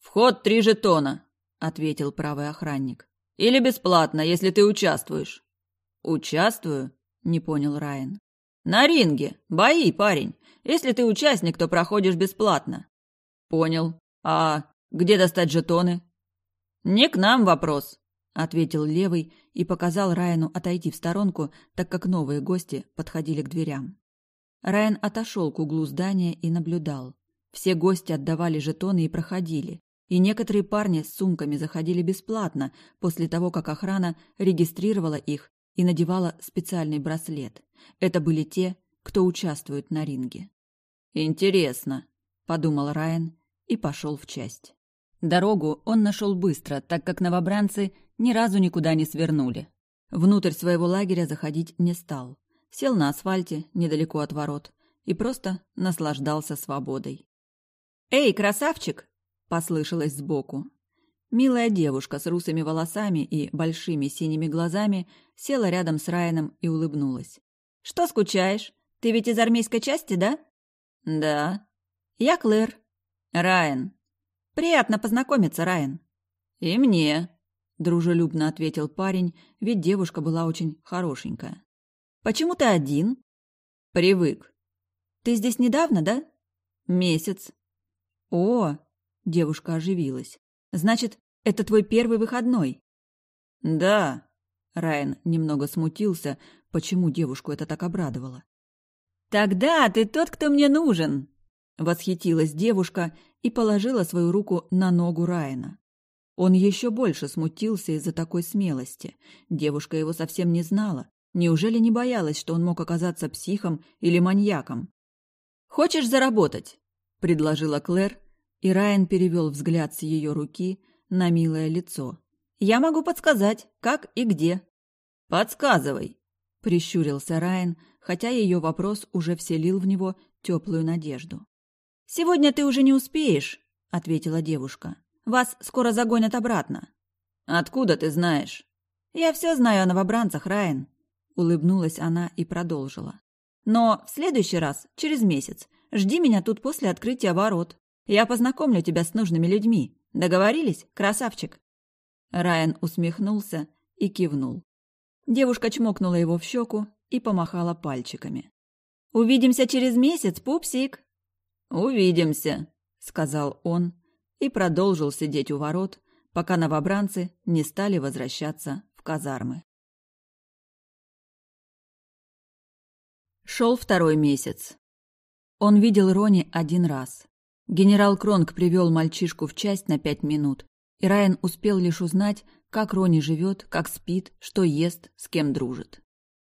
«Вход три жетона», — ответил правый охранник. «Или бесплатно, если ты участвуешь». «Участвую?» — не понял Райан. «На ринге. Бои, парень. Если ты участник, то проходишь бесплатно». «Понял. А где достать жетоны?» «Не к нам вопрос», — ответил левый и показал Райану отойти в сторонку, так как новые гости подходили к дверям. Райан отошел к углу здания и наблюдал. Все гости отдавали жетоны и проходили, и некоторые парни с сумками заходили бесплатно после того, как охрана регистрировала их и надевала специальный браслет. Это были те, кто участвует на ринге. «Интересно», — подумал Райан и пошел в часть. Дорогу он нашел быстро, так как новобранцы ни разу никуда не свернули. Внутрь своего лагеря заходить не стал. Сел на асфальте, недалеко от ворот, и просто наслаждался свободой. «Эй, красавчик!» — послышалось сбоку. Милая девушка с русыми волосами и большими синими глазами села рядом с Райаном и улыбнулась. «Что скучаешь? Ты ведь из армейской части, да?» «Да». «Я Клэр». «Райан». «Приятно познакомиться, Райан». «И мне», — дружелюбно ответил парень, ведь девушка была очень хорошенькая. «Почему ты один?» «Привык». «Ты здесь недавно, да?» «Месяц». «О!» — девушка оживилась. «Значит, это твой первый выходной?» «Да». Райан немного смутился, почему девушку это так обрадовало. «Тогда ты тот, кто мне нужен!» Восхитилась девушка и положила свою руку на ногу Райана. Он еще больше смутился из-за такой смелости. Девушка его совсем не знала. Неужели не боялась, что он мог оказаться психом или маньяком? «Хочешь заработать?» – предложила Клэр, и Райан перевел взгляд с ее руки на милое лицо. «Я могу подсказать, как и где». «Подсказывай», – прищурился Райан, хотя ее вопрос уже вселил в него теплую надежду. «Сегодня ты уже не успеешь», — ответила девушка. «Вас скоро загонят обратно». «Откуда ты знаешь?» «Я все знаю о новобранцах, Райан», — улыбнулась она и продолжила. «Но в следующий раз, через месяц, жди меня тут после открытия ворот. Я познакомлю тебя с нужными людьми. Договорились, красавчик?» Райан усмехнулся и кивнул. Девушка чмокнула его в щеку и помахала пальчиками. «Увидимся через месяц, пупсик!» «Увидимся», — сказал он и продолжил сидеть у ворот, пока новобранцы не стали возвращаться в казармы. Шел второй месяц. Он видел Рони один раз. Генерал Кронг привел мальчишку в часть на пять минут, и Райан успел лишь узнать, как Рони живет, как спит, что ест, с кем дружит.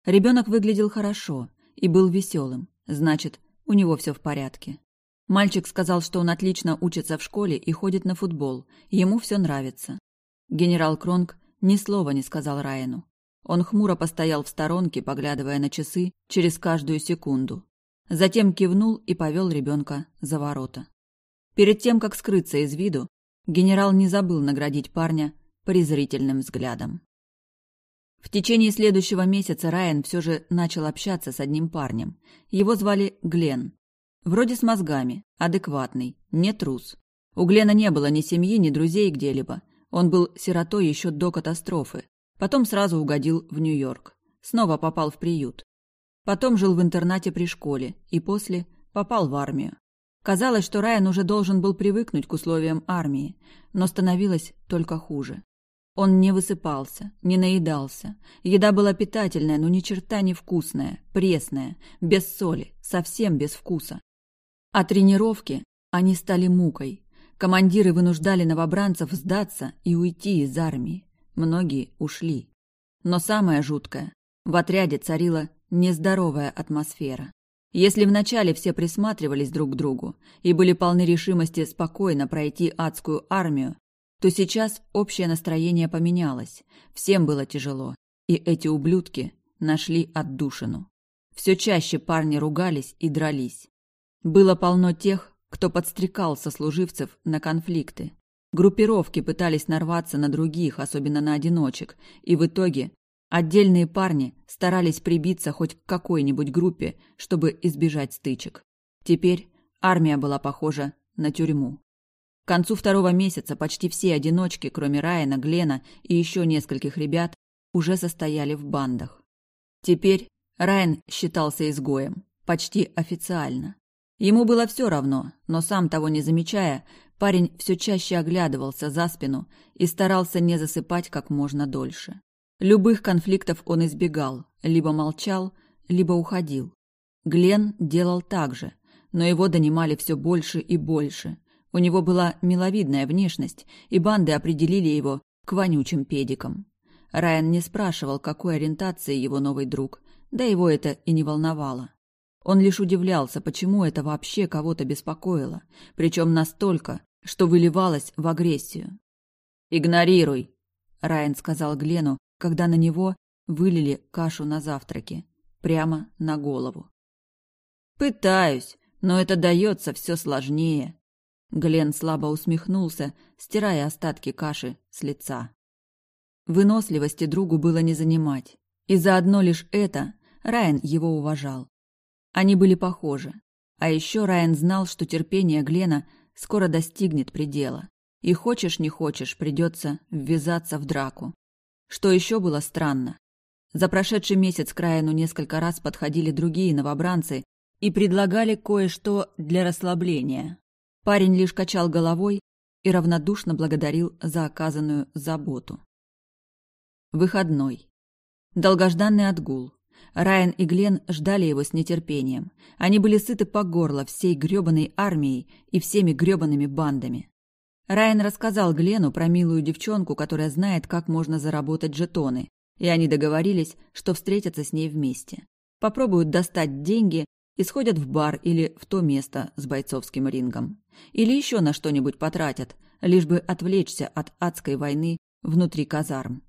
Ребенок выглядел хорошо и был веселым, значит, у него все в порядке. Мальчик сказал, что он отлично учится в школе и ходит на футбол. Ему все нравится. Генерал Кронг ни слова не сказал Райану. Он хмуро постоял в сторонке, поглядывая на часы через каждую секунду. Затем кивнул и повел ребенка за ворота. Перед тем, как скрыться из виду, генерал не забыл наградить парня презрительным взглядом. В течение следующего месяца Райан все же начал общаться с одним парнем. Его звали Глен. Вроде с мозгами, адекватный, не трус. У Глена не было ни семьи, ни друзей где-либо. Он был сиротой еще до катастрофы. Потом сразу угодил в Нью-Йорк. Снова попал в приют. Потом жил в интернате при школе. И после попал в армию. Казалось, что Райан уже должен был привыкнуть к условиям армии, но становилось только хуже. Он не высыпался, не наедался. Еда была питательная, но ни черта не вкусная, пресная, без соли, совсем без вкуса. А тренировки, они стали мукой. Командиры вынуждали новобранцев сдаться и уйти из армии. Многие ушли. Но самое жуткое – в отряде царила нездоровая атмосфера. Если вначале все присматривались друг к другу и были полны решимости спокойно пройти адскую армию, то сейчас общее настроение поменялось, всем было тяжело, и эти ублюдки нашли отдушину. Все чаще парни ругались и дрались. Было полно тех, кто подстрекал сослуживцев на конфликты. Группировки пытались нарваться на других, особенно на одиночек, и в итоге отдельные парни старались прибиться хоть к какой-нибудь группе, чтобы избежать стычек. Теперь армия была похожа на тюрьму. К концу второго месяца почти все одиночки, кроме Райана, Глена и еще нескольких ребят, уже состояли в бандах. Теперь Райан считался изгоем, почти официально. Ему было все равно, но сам того не замечая, парень все чаще оглядывался за спину и старался не засыпать как можно дольше. Любых конфликтов он избегал, либо молчал, либо уходил. Глен делал так же, но его донимали все больше и больше – у него была миловидная внешность, и банды определили его к вонючим педикам. Райан не спрашивал, какой ориентации его новый друг, да его это и не волновало. Он лишь удивлялся, почему это вообще кого-то беспокоило, причем настолько, что выливалось в агрессию. «Игнорируй», — Райан сказал Глену, когда на него вылили кашу на завтраке, прямо на голову. «Пытаюсь, но это дается все сложнее», Глен слабо усмехнулся, стирая остатки каши с лица. Выносливости другу было не занимать. И за одно лишь это Райан его уважал. Они были похожи. А еще Райан знал, что терпение Глена скоро достигнет предела. И хочешь не хочешь, придется ввязаться в драку. Что еще было странно? За прошедший месяц к Райану несколько раз подходили другие новобранцы и предлагали кое-что для расслабления. Парень лишь качал головой и равнодушно благодарил за оказанную заботу. Выходной. Долгожданный отгул. Райан и Глен ждали его с нетерпением. Они были сыты по горло всей грёбаной армией и всеми грёбаными бандами. Райан рассказал Глену про милую девчонку, которая знает, как можно заработать жетоны, и они договорились, что встретятся с ней вместе. Попробуют достать деньги и сходят в бар или в то место с бойцовским рингом. Или еще на что-нибудь потратят, лишь бы отвлечься от адской войны внутри казарм.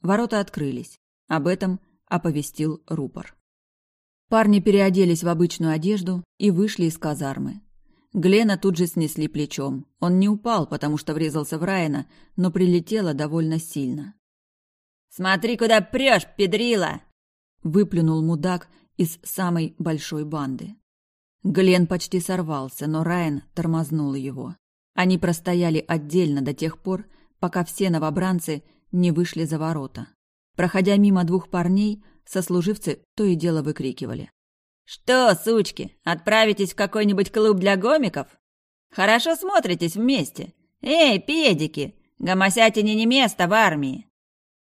Ворота открылись. Об этом оповестил рупор. Парни переоделись в обычную одежду и вышли из казармы. Глена тут же снесли плечом. Он не упал, потому что врезался в Райана, но прилетело довольно сильно. «Смотри, куда прешь, педрила!» Выплюнул мудак из самой большой банды. Глен почти сорвался, но Райан тормознул его. Они простояли отдельно до тех пор, пока все новобранцы не вышли за ворота. Проходя мимо двух парней, сослуживцы то и дело выкрикивали. «Что, сучки, отправитесь в какой-нибудь клуб для гомиков? Хорошо смотритесь вместе. Эй, педики, гомосятине не место в армии!»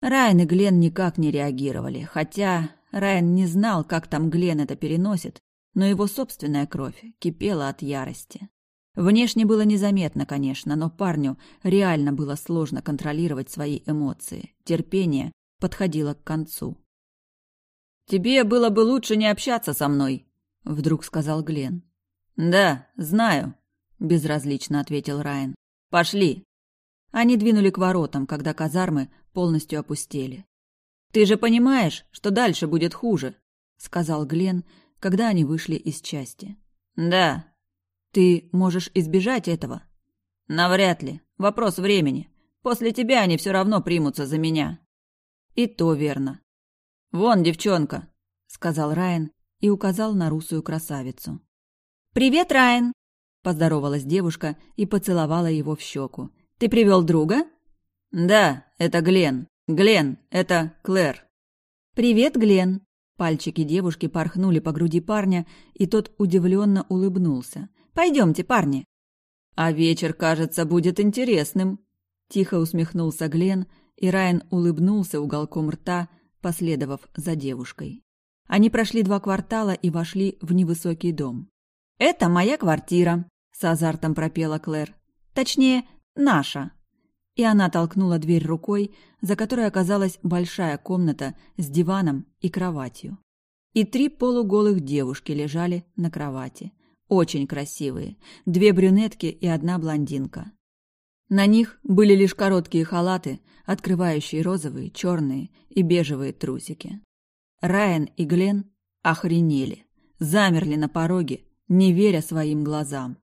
Райан и Глен никак не реагировали, хотя Райан не знал, как там Глен это переносит, но его собственная кровь кипела от ярости. Внешне было незаметно, конечно, но парню реально было сложно контролировать свои эмоции. Терпение подходило к концу. «Тебе было бы лучше не общаться со мной», — вдруг сказал Глен. «Да, знаю», — безразлично ответил Райан. «Пошли». Они двинули к воротам, когда казармы полностью опустели. «Ты же понимаешь, что дальше будет хуже», — сказал Глен, когда они вышли из части. «Да». «Ты можешь избежать этого?» «Навряд ли. Вопрос времени. После тебя они все равно примутся за меня. И то верно. Вон девчонка, сказал Райан и указал на русую красавицу. Привет, Райан, поздоровалась девушка и поцеловала его в щеку. Ты привел друга? Да, это Глен. Глен, это Клэр. Привет, Глен. Пальчики девушки порхнули по груди парня, и тот удивленно улыбнулся. Пойдемте, парни. А вечер, кажется, будет интересным. Тихо усмехнулся Глен, и Райан улыбнулся уголком рта, последовав за девушкой. Они прошли два квартала и вошли в невысокий дом. «Это моя квартира», — с азартом пропела Клэр. «Точнее, наша». И она толкнула дверь рукой, за которой оказалась большая комната с диваном и кроватью. И три полуголых девушки лежали на кровати. Очень красивые. Две брюнетки и одна блондинка. На них были лишь короткие халаты, открывающие розовые, черные и бежевые трусики. Райан и Глен охренели, замерли на пороге, не веря своим глазам.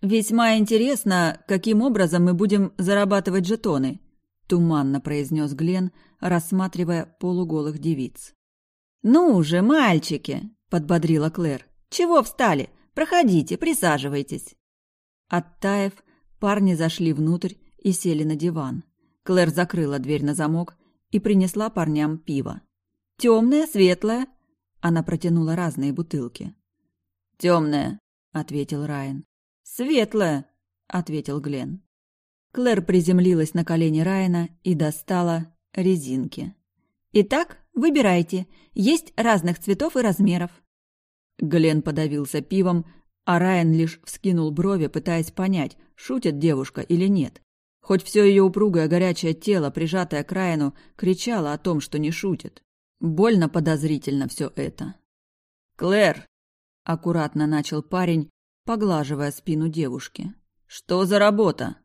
«Весьма интересно, каким образом мы будем зарабатывать жетоны», туманно произнес Глен, рассматривая полуголых девиц. «Ну уже, мальчики!» – подбодрила Клэр. «Чего встали? Проходите, присаживайтесь». Оттаив, парни зашли внутрь и сели на диван. Клэр закрыла дверь на замок и принесла парням пиво. «Темное, светлое?» Она протянула разные бутылки. «Темное», — ответил Райан. «Светлое», — ответил Глен. Клэр приземлилась на колени Райана и достала резинки. «Итак, выбирайте. Есть разных цветов и размеров». Глен подавился пивом, а Райан лишь вскинул брови, пытаясь понять, шутит девушка или нет. Хоть все ее упругое горячее тело, прижатое к Райану, кричало о том, что не шутит. Больно подозрительно все это. «Клэр!» – аккуратно начал парень, поглаживая спину девушки. «Что за работа?»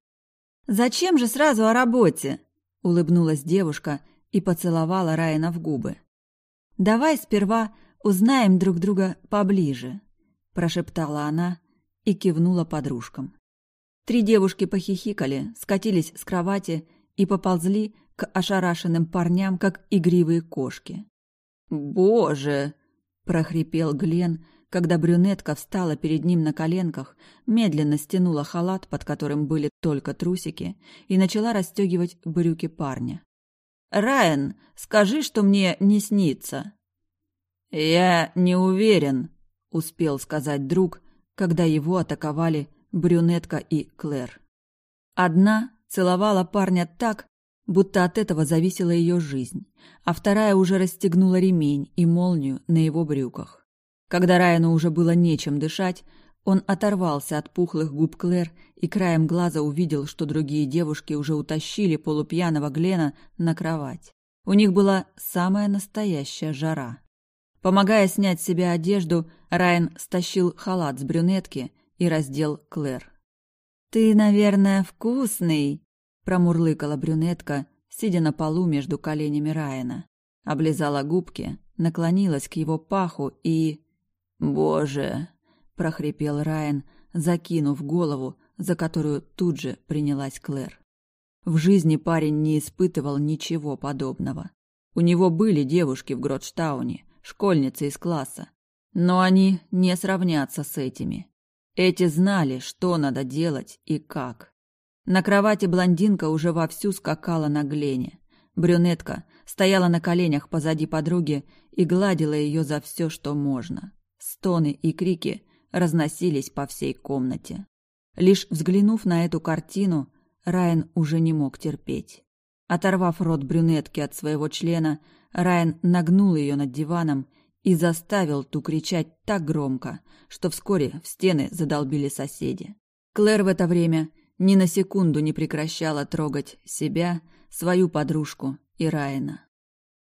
«Зачем же сразу о работе?» – улыбнулась девушка и поцеловала Райана в губы. «Давай сперва узнаем друг друга поближе», – прошептала она и кивнула подружкам. Три девушки похихикали, скатились с кровати и поползли к ошарашенным парням, как игривые кошки. «Боже!» – прохрипел Глен, когда брюнетка встала перед ним на коленках, медленно стянула халат, под которым были только трусики, и начала расстегивать брюки парня. «Райан, скажи, что мне не снится!» «Я не уверен», – успел сказать друг, когда его атаковали брюнетка и Клэр. Одна целовала парня так, будто от этого зависела ее жизнь, а вторая уже расстегнула ремень и молнию на его брюках. Когда Райану уже было нечем дышать, он оторвался от пухлых губ Клэр и краем глаза увидел, что другие девушки уже утащили полупьяного Глена на кровать. У них была самая настоящая жара. Помогая снять с себя одежду, Райан стащил халат с брюнетки и раздел Клэр. «Ты, наверное, вкусный», – промурлыкала брюнетка, сидя на полу между коленями Райана. Облизала губки, наклонилась к его паху и... «Боже!» – прохрипел Райан, закинув голову, за которую тут же принялась Клэр. В жизни парень не испытывал ничего подобного. У него были девушки в Гротштауне, школьницы из класса, но они не сравнятся с этими. Эти знали, что надо делать и как. На кровати блондинка уже вовсю скакала на Глене. Брюнетка стояла на коленях позади подруги и гладила ее за все, что можно. Стоны и крики разносились по всей комнате. Лишь взглянув на эту картину, Райан уже не мог терпеть. Оторвав рот брюнетки от своего члена, Райан нагнул ее над диваном и заставил ту кричать так громко, что вскоре в стены задолбили соседи. Клэр в это время ни на секунду не прекращала трогать себя, свою подружку и Райана.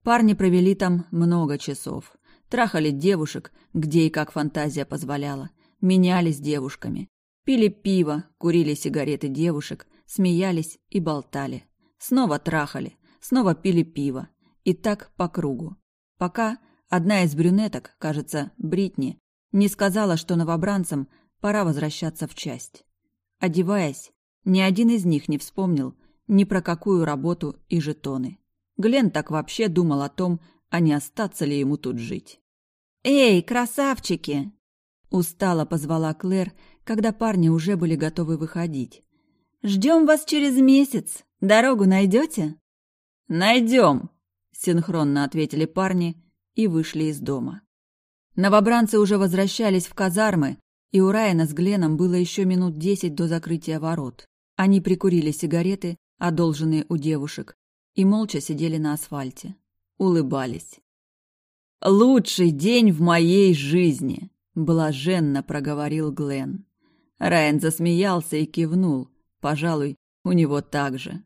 Парни провели там много часов. Трахали девушек, где и как фантазия позволяла. Менялись девушками. Пили пиво, курили сигареты девушек, смеялись и болтали. Снова трахали, снова пили пиво. И так по кругу. Пока Одна из брюнеток, кажется, Бритни, не сказала, что новобранцам пора возвращаться в часть. Одеваясь, ни один из них не вспомнил ни про какую работу и жетоны. Глен так вообще думал о том, а не остаться ли ему тут жить. «Эй, красавчики!» Устало позвала Клэр, когда парни уже были готовы выходить. «Ждем вас через месяц. Дорогу найдете?» «Найдем!» — синхронно ответили парни и вышли из дома. Новобранцы уже возвращались в казармы, и у Райана с Гленом было еще минут десять до закрытия ворот. Они прикурили сигареты, одолженные у девушек, и молча сидели на асфальте. Улыбались. «Лучший день в моей жизни!» — блаженно проговорил Глен. Райан засмеялся и кивнул. Пожалуй, у него так же.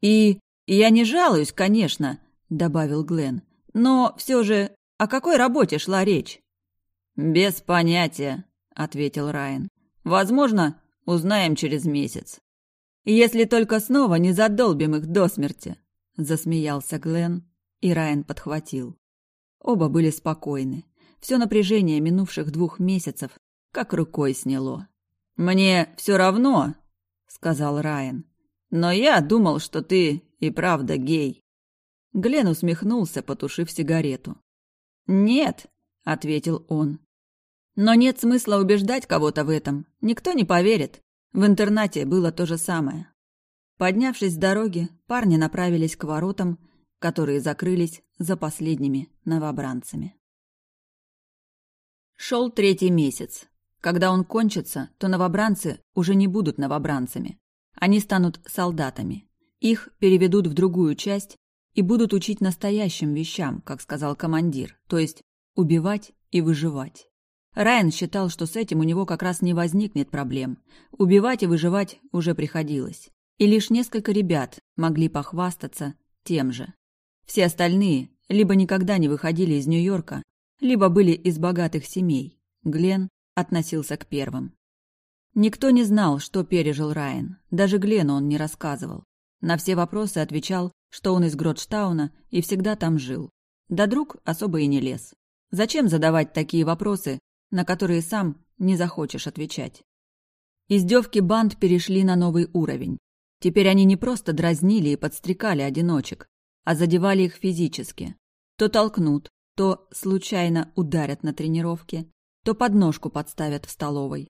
«И я не жалуюсь, конечно», — добавил Глен. «Но все же о какой работе шла речь?» «Без понятия», — ответил Райан. «Возможно, узнаем через месяц». «Если только снова не задолбим их до смерти», — засмеялся Глен, и Райан подхватил. Оба были спокойны. Все напряжение минувших двух месяцев как рукой сняло. «Мне все равно», — сказал Райан. «Но я думал, что ты и правда гей». Глен усмехнулся, потушив сигарету. «Нет», — ответил он. «Но нет смысла убеждать кого-то в этом. Никто не поверит. В интернате было то же самое». Поднявшись с дороги, парни направились к воротам, которые закрылись за последними новобранцами. Шел третий месяц. Когда он кончится, то новобранцы уже не будут новобранцами. Они станут солдатами. Их переведут в другую часть и будут учить настоящим вещам, как сказал командир, то есть убивать и выживать. Райан считал, что с этим у него как раз не возникнет проблем. Убивать и выживать уже приходилось. И лишь несколько ребят могли похвастаться тем же. Все остальные либо никогда не выходили из Нью-Йорка, либо были из богатых семей. Глен относился к первым. Никто не знал, что пережил Райан. Даже Глену он не рассказывал. На все вопросы отвечал, что он из Гротштауна и всегда там жил. Да друг особо и не лез. Зачем задавать такие вопросы, на которые сам не захочешь отвечать? Издевки банд перешли на новый уровень. Теперь они не просто дразнили и подстрекали одиночек, а задевали их физически. То толкнут, то случайно ударят на тренировке, то подножку подставят в столовой.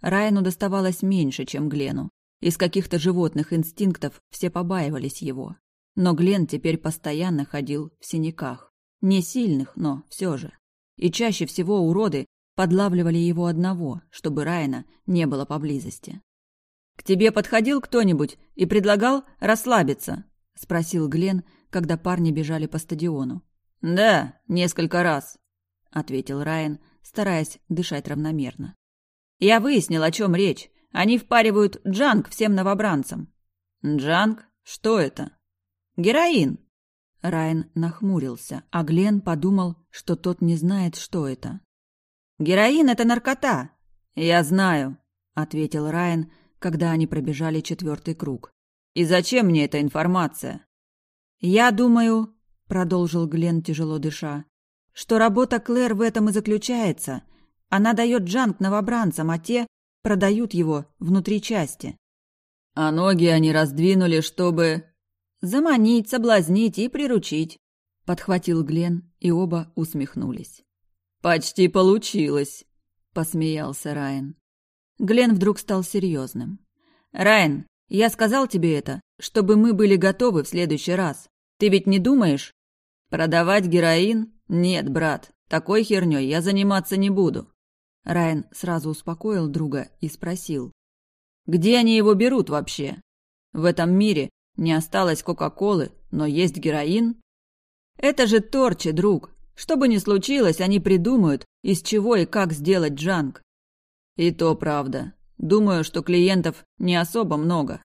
Райану доставалось меньше, чем Глену. Из каких-то животных инстинктов все побаивались его. Но Глен теперь постоянно ходил в синяках. Не сильных, но все же. И чаще всего уроды подлавливали его одного, чтобы Райана не было поблизости. «К тебе подходил кто-нибудь и предлагал расслабиться?» – спросил Глен, когда парни бежали по стадиону. «Да, несколько раз», – ответил Райан, стараясь дышать равномерно. «Я выяснил, о чем речь. Они впаривают джанг всем новобранцам». «Джанг? Что это?» «Героин!» Райан нахмурился, а Глен подумал, что тот не знает, что это. «Героин — это наркота!» «Я знаю», — ответил Райан, когда они пробежали четвертый круг. «И зачем мне эта информация?» «Я думаю», — продолжил Глен, тяжело дыша, «что работа Клэр в этом и заключается. Она дает джанк новобранцам, а те продают его внутри части». «А ноги они раздвинули, чтобы...» Заманить, соблазнить и приручить, подхватил Глен, и оба усмехнулись. Почти получилось, посмеялся Райан. Глен вдруг стал серьезным. Райан, я сказал тебе это, чтобы мы были готовы в следующий раз. Ты ведь не думаешь? Продавать героин? Нет, брат, такой херней я заниматься не буду. Райан сразу успокоил друга и спросил. Где они его берут вообще? В этом мире не осталось Кока-Колы, но есть героин? Это же торчи, друг. Что бы ни случилось, они придумают, из чего и как сделать джанг. И то правда. Думаю, что клиентов не особо много.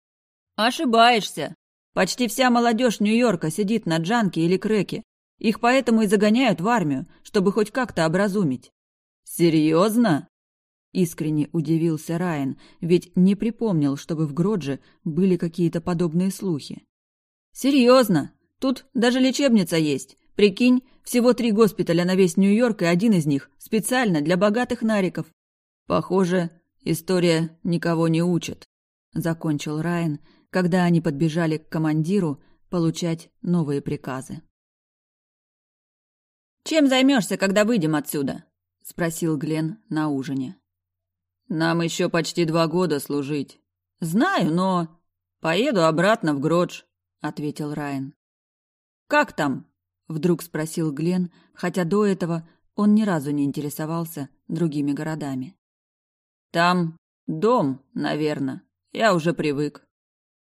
Ошибаешься. Почти вся молодежь Нью-Йорка сидит на джанке или креке. Их поэтому и загоняют в армию, чтобы хоть как-то образумить. Серьезно? Искренне удивился Райан, ведь не припомнил, чтобы в Гродже были какие-то подобные слухи. «Серьезно! Тут даже лечебница есть. Прикинь, всего три госпиталя на весь Нью-Йорк, и один из них специально для богатых нариков. Похоже, история никого не учит», — закончил Райан, когда они подбежали к командиру получать новые приказы. «Чем займешься, когда выйдем отсюда?» — спросил Глен на ужине. «Нам еще почти два года служить». «Знаю, но...» «Поеду обратно в Гродж», — ответил Райан. «Как там?» — вдруг спросил Глен, хотя до этого он ни разу не интересовался другими городами. «Там дом, наверное. Я уже привык».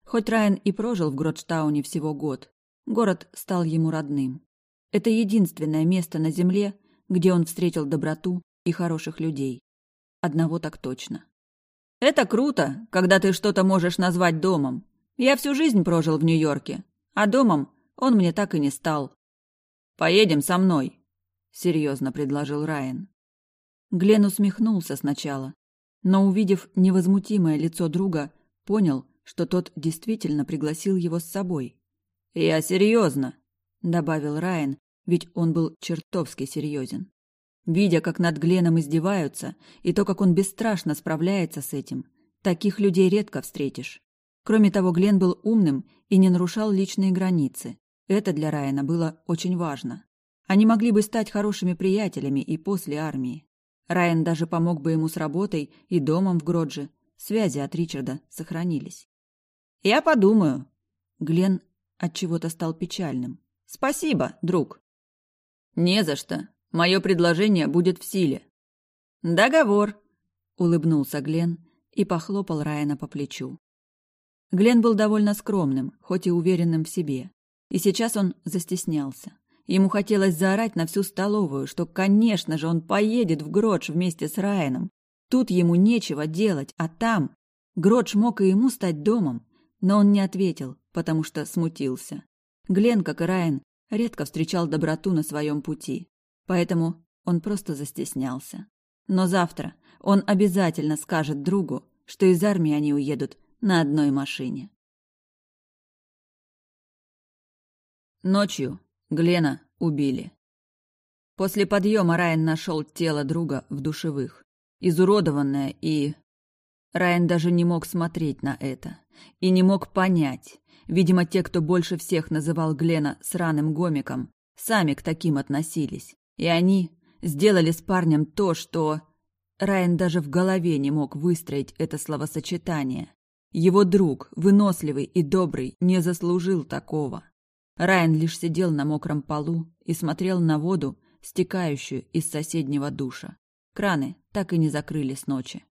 Хоть Райан и прожил в Гродштауне всего год, город стал ему родным. Это единственное место на земле, где он встретил доброту и хороших людей. Одного так точно. «Это круто, когда ты что-то можешь назвать домом. Я всю жизнь прожил в Нью-Йорке, а домом он мне так и не стал. Поедем со мной», — серьезно предложил Райан. Глен усмехнулся сначала, но, увидев невозмутимое лицо друга, понял, что тот действительно пригласил его с собой. «Я серьезно», — добавил Райан, ведь он был чертовски серьезен. Видя, как над Гленом издеваются, и то, как он бесстрашно справляется с этим, таких людей редко встретишь. Кроме того, Глен был умным и не нарушал личные границы. Это для Райана было очень важно. Они могли бы стать хорошими приятелями и после армии. Райан даже помог бы ему с работой и домом в Гродже. Связи от Ричарда сохранились. «Я подумаю». Глен от чего то стал печальным. «Спасибо, друг». «Не за что. Мое предложение будет в силе». «Договор», — улыбнулся Глен и похлопал Райана по плечу. Глен был довольно скромным, хоть и уверенным в себе. И сейчас он застеснялся. Ему хотелось заорать на всю столовую, что, конечно же, он поедет в Гродж вместе с Райаном. Тут ему нечего делать, а там... Гродж мог и ему стать домом, но он не ответил, потому что смутился. Глен, как и Райан, редко встречал доброту на своем пути, поэтому он просто застеснялся. Но завтра он обязательно скажет другу, что из армии они уедут на одной машине. Ночью Глена убили. После подъема Райан нашел тело друга в душевых, изуродованное и... Райан даже не мог смотреть на это и не мог понять, Видимо, те, кто больше всех называл Глена сраным гомиком, сами к таким относились. И они сделали с парнем то, что... Райан даже в голове не мог выстроить это словосочетание. Его друг, выносливый и добрый, не заслужил такого. Райан лишь сидел на мокром полу и смотрел на воду, стекающую из соседнего душа. Краны так и не закрыли с ночи.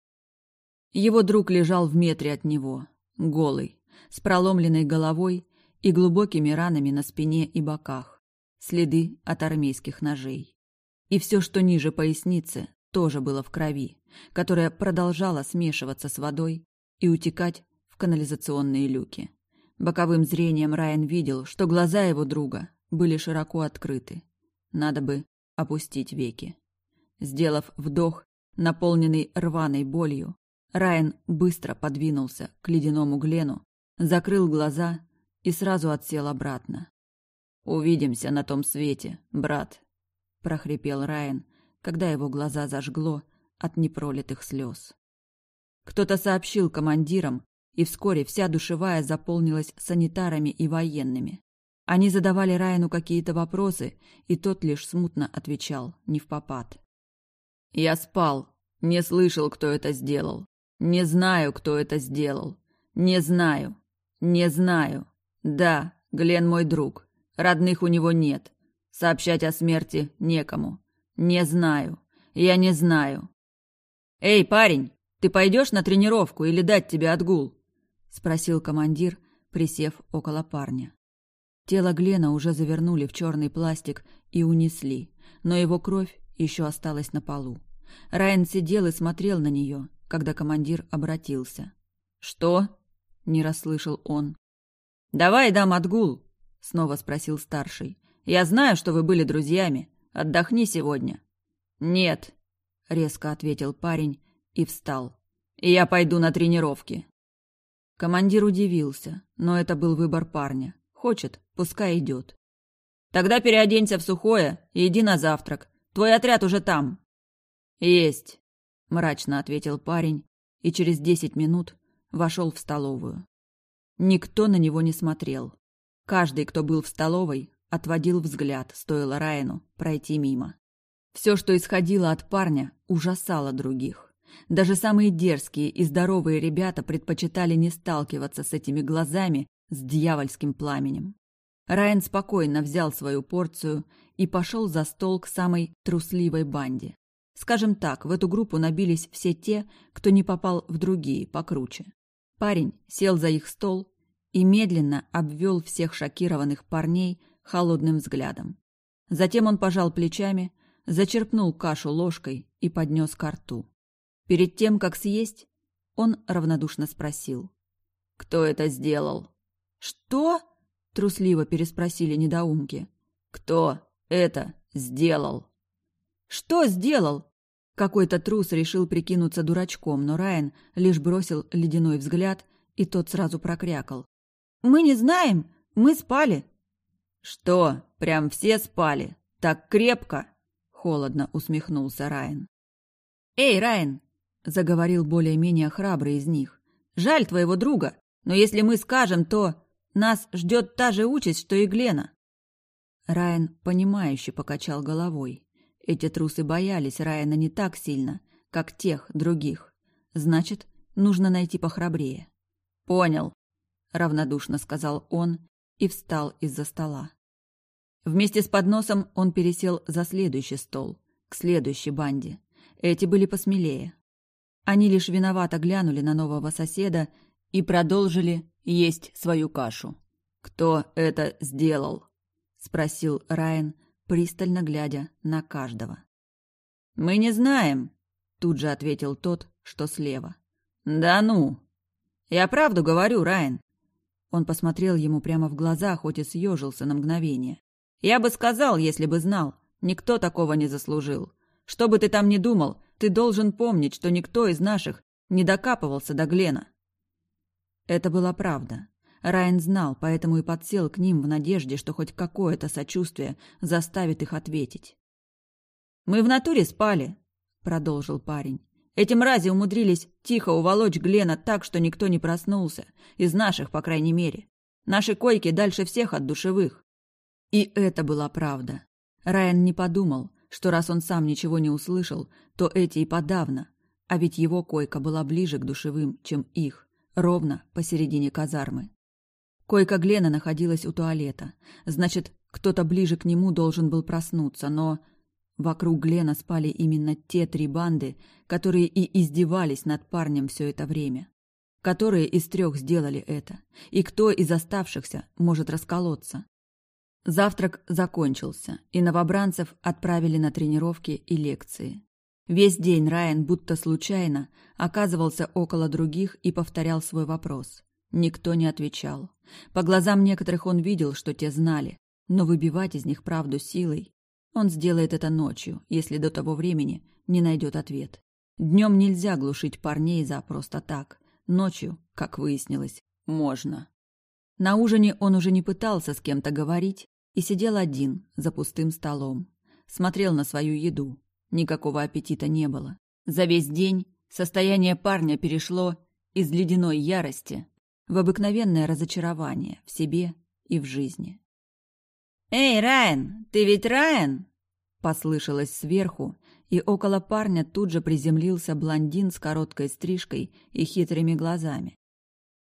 Его друг лежал в метре от него, голый, с проломленной головой и глубокими ранами на спине и боках, следы от армейских ножей. И все, что ниже поясницы, тоже было в крови, которая продолжала смешиваться с водой и утекать в канализационные люки. Боковым зрением Райан видел, что глаза его друга были широко открыты. Надо бы опустить веки. Сделав вдох, наполненный рваной болью, Райан быстро подвинулся к ледяному Глену закрыл глаза и сразу отсел обратно. «Увидимся на том свете, брат», — прохрипел Райан, когда его глаза зажгло от непролитых слез. Кто-то сообщил командирам, и вскоре вся душевая заполнилась санитарами и военными. Они задавали Райану какие-то вопросы, и тот лишь смутно отвечал, не в попад. «Я спал, не слышал, кто это сделал. Не знаю, кто это сделал. Не знаю. «Не знаю. Да, Глен мой друг. Родных у него нет. Сообщать о смерти некому. Не знаю. Я не знаю». «Эй, парень, ты пойдешь на тренировку или дать тебе отгул?» — спросил командир, присев около парня. Тело Глена уже завернули в черный пластик и унесли, но его кровь еще осталась на полу. Райан сидел и смотрел на нее, когда командир обратился. «Что?» не расслышал он. «Давай дам отгул», — снова спросил старший. «Я знаю, что вы были друзьями. Отдохни сегодня». «Нет», — резко ответил парень и встал. «Я пойду на тренировки». Командир удивился, но это был выбор парня. Хочет, пускай идет. «Тогда переоденься в сухое и иди на завтрак. Твой отряд уже там». «Есть», — мрачно ответил парень, и через десять минут вошел в столовую. Никто на него не смотрел. Каждый, кто был в столовой, отводил взгляд, стоило Райану пройти мимо. Все, что исходило от парня, ужасало других. Даже самые дерзкие и здоровые ребята предпочитали не сталкиваться с этими глазами с дьявольским пламенем. Райан спокойно взял свою порцию и пошел за стол к самой трусливой банде. Скажем так, в эту группу набились все те, кто не попал в другие, покруче. Парень сел за их стол и медленно обвел всех шокированных парней холодным взглядом. Затем он пожал плечами, зачерпнул кашу ложкой и поднес ко рту. Перед тем, как съесть, он равнодушно спросил. «Кто это сделал?» «Что?» — трусливо переспросили недоумки. «Кто это сделал?» «Что сделал?» Какой-то трус решил прикинуться дурачком, но Райан лишь бросил ледяной взгляд, и тот сразу прокрякал. «Мы не знаем, мы спали». «Что, прям все спали? Так крепко?» — холодно усмехнулся Райан. «Эй, Райан!» — заговорил более-менее храбрый из них. «Жаль твоего друга, но если мы скажем, то нас ждет та же участь, что и Глена». Райан, понимающе покачал головой. Эти трусы боялись Райана не так сильно, как тех других. Значит, нужно найти похрабрее. «Понял», — равнодушно сказал он и встал из-за стола. Вместе с подносом он пересел за следующий стол, к следующей банде. Эти были посмелее. Они лишь виновато глянули на нового соседа и продолжили есть свою кашу. «Кто это сделал?» — спросил Райан, пристально глядя на каждого. «Мы не знаем», — тут же ответил тот, что слева. «Да ну!» «Я правду говорю, Райан!» Он посмотрел ему прямо в глаза, хоть и съежился на мгновение. «Я бы сказал, если бы знал. Никто такого не заслужил. Что бы ты там ни думал, ты должен помнить, что никто из наших не докапывался до Глена». Это была правда. Райан знал, поэтому и подсел к ним в надежде, что хоть какое-то сочувствие заставит их ответить. «Мы в натуре спали», — продолжил парень. «Эти мрази умудрились тихо уволочь Глена так, что никто не проснулся. Из наших, по крайней мере. Наши койки дальше всех от душевых». И это была правда. Райан не подумал, что раз он сам ничего не услышал, то эти и подавно. А ведь его койка была ближе к душевым, чем их, ровно посередине казармы. Койка Глена находилась у туалета. Значит, кто-то ближе к нему должен был проснуться, но... Вокруг Глена спали именно те три банды, которые и издевались над парнем все это время. Которые из трех сделали это? И кто из оставшихся может расколоться? Завтрак закончился, и новобранцев отправили на тренировки и лекции. Весь день Райан будто случайно оказывался около других и повторял свой вопрос. Никто не отвечал. По глазам некоторых он видел, что те знали, но выбивать из них правду силой он сделает это ночью, если до того времени не найдет ответ. Днем нельзя глушить парней за просто так. Ночью, как выяснилось, можно. На ужине он уже не пытался с кем-то говорить и сидел один за пустым столом. Смотрел на свою еду. Никакого аппетита не было. За весь день состояние парня перешло из ледяной ярости в обыкновенное разочарование в себе и в жизни. «Эй, Райан, ты ведь Райан?» Послышалось сверху, и около парня тут же приземлился блондин с короткой стрижкой и хитрыми глазами.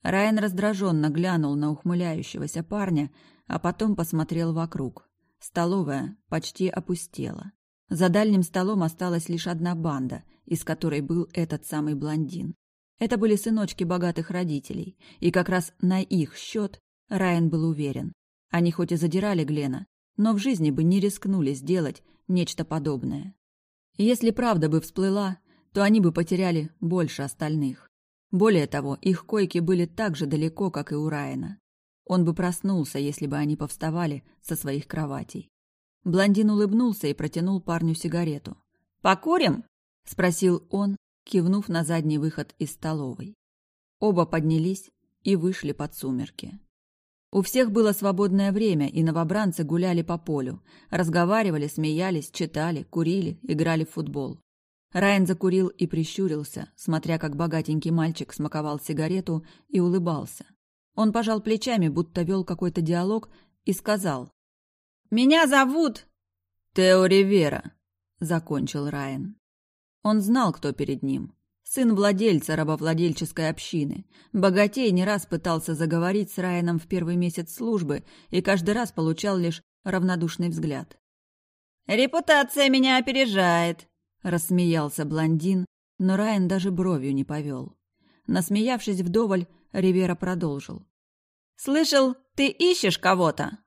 Райан раздраженно глянул на ухмыляющегося парня, а потом посмотрел вокруг. Столовая почти опустела. За дальним столом осталась лишь одна банда, из которой был этот самый блондин. Это были сыночки богатых родителей, и как раз на их счет Райан был уверен. Они хоть и задирали Глена, но в жизни бы не рискнули сделать нечто подобное. Если правда бы всплыла, то они бы потеряли больше остальных. Более того, их койки были так же далеко, как и у Райана. Он бы проснулся, если бы они повставали со своих кроватей. Блондин улыбнулся и протянул парню сигарету. «Покурим?» – спросил он, кивнув на задний выход из столовой. Оба поднялись и вышли под сумерки. У всех было свободное время, и новобранцы гуляли по полю, разговаривали, смеялись, читали, курили, играли в футбол. Райан закурил и прищурился, смотря как богатенький мальчик смаковал сигарету и улыбался. Он пожал плечами, будто вел какой-то диалог, и сказал. «Меня зовут...» «Тео Ривера», — закончил Райан. Он знал, кто перед ним. Сын владельца рабовладельческой общины. Богатей не раз пытался заговорить с Райаном в первый месяц службы и каждый раз получал лишь равнодушный взгляд. «Репутация меня опережает», — рассмеялся блондин, но Райан даже бровью не повел. Насмеявшись вдоволь, Ривера продолжил. «Слышал, ты ищешь кого-то?»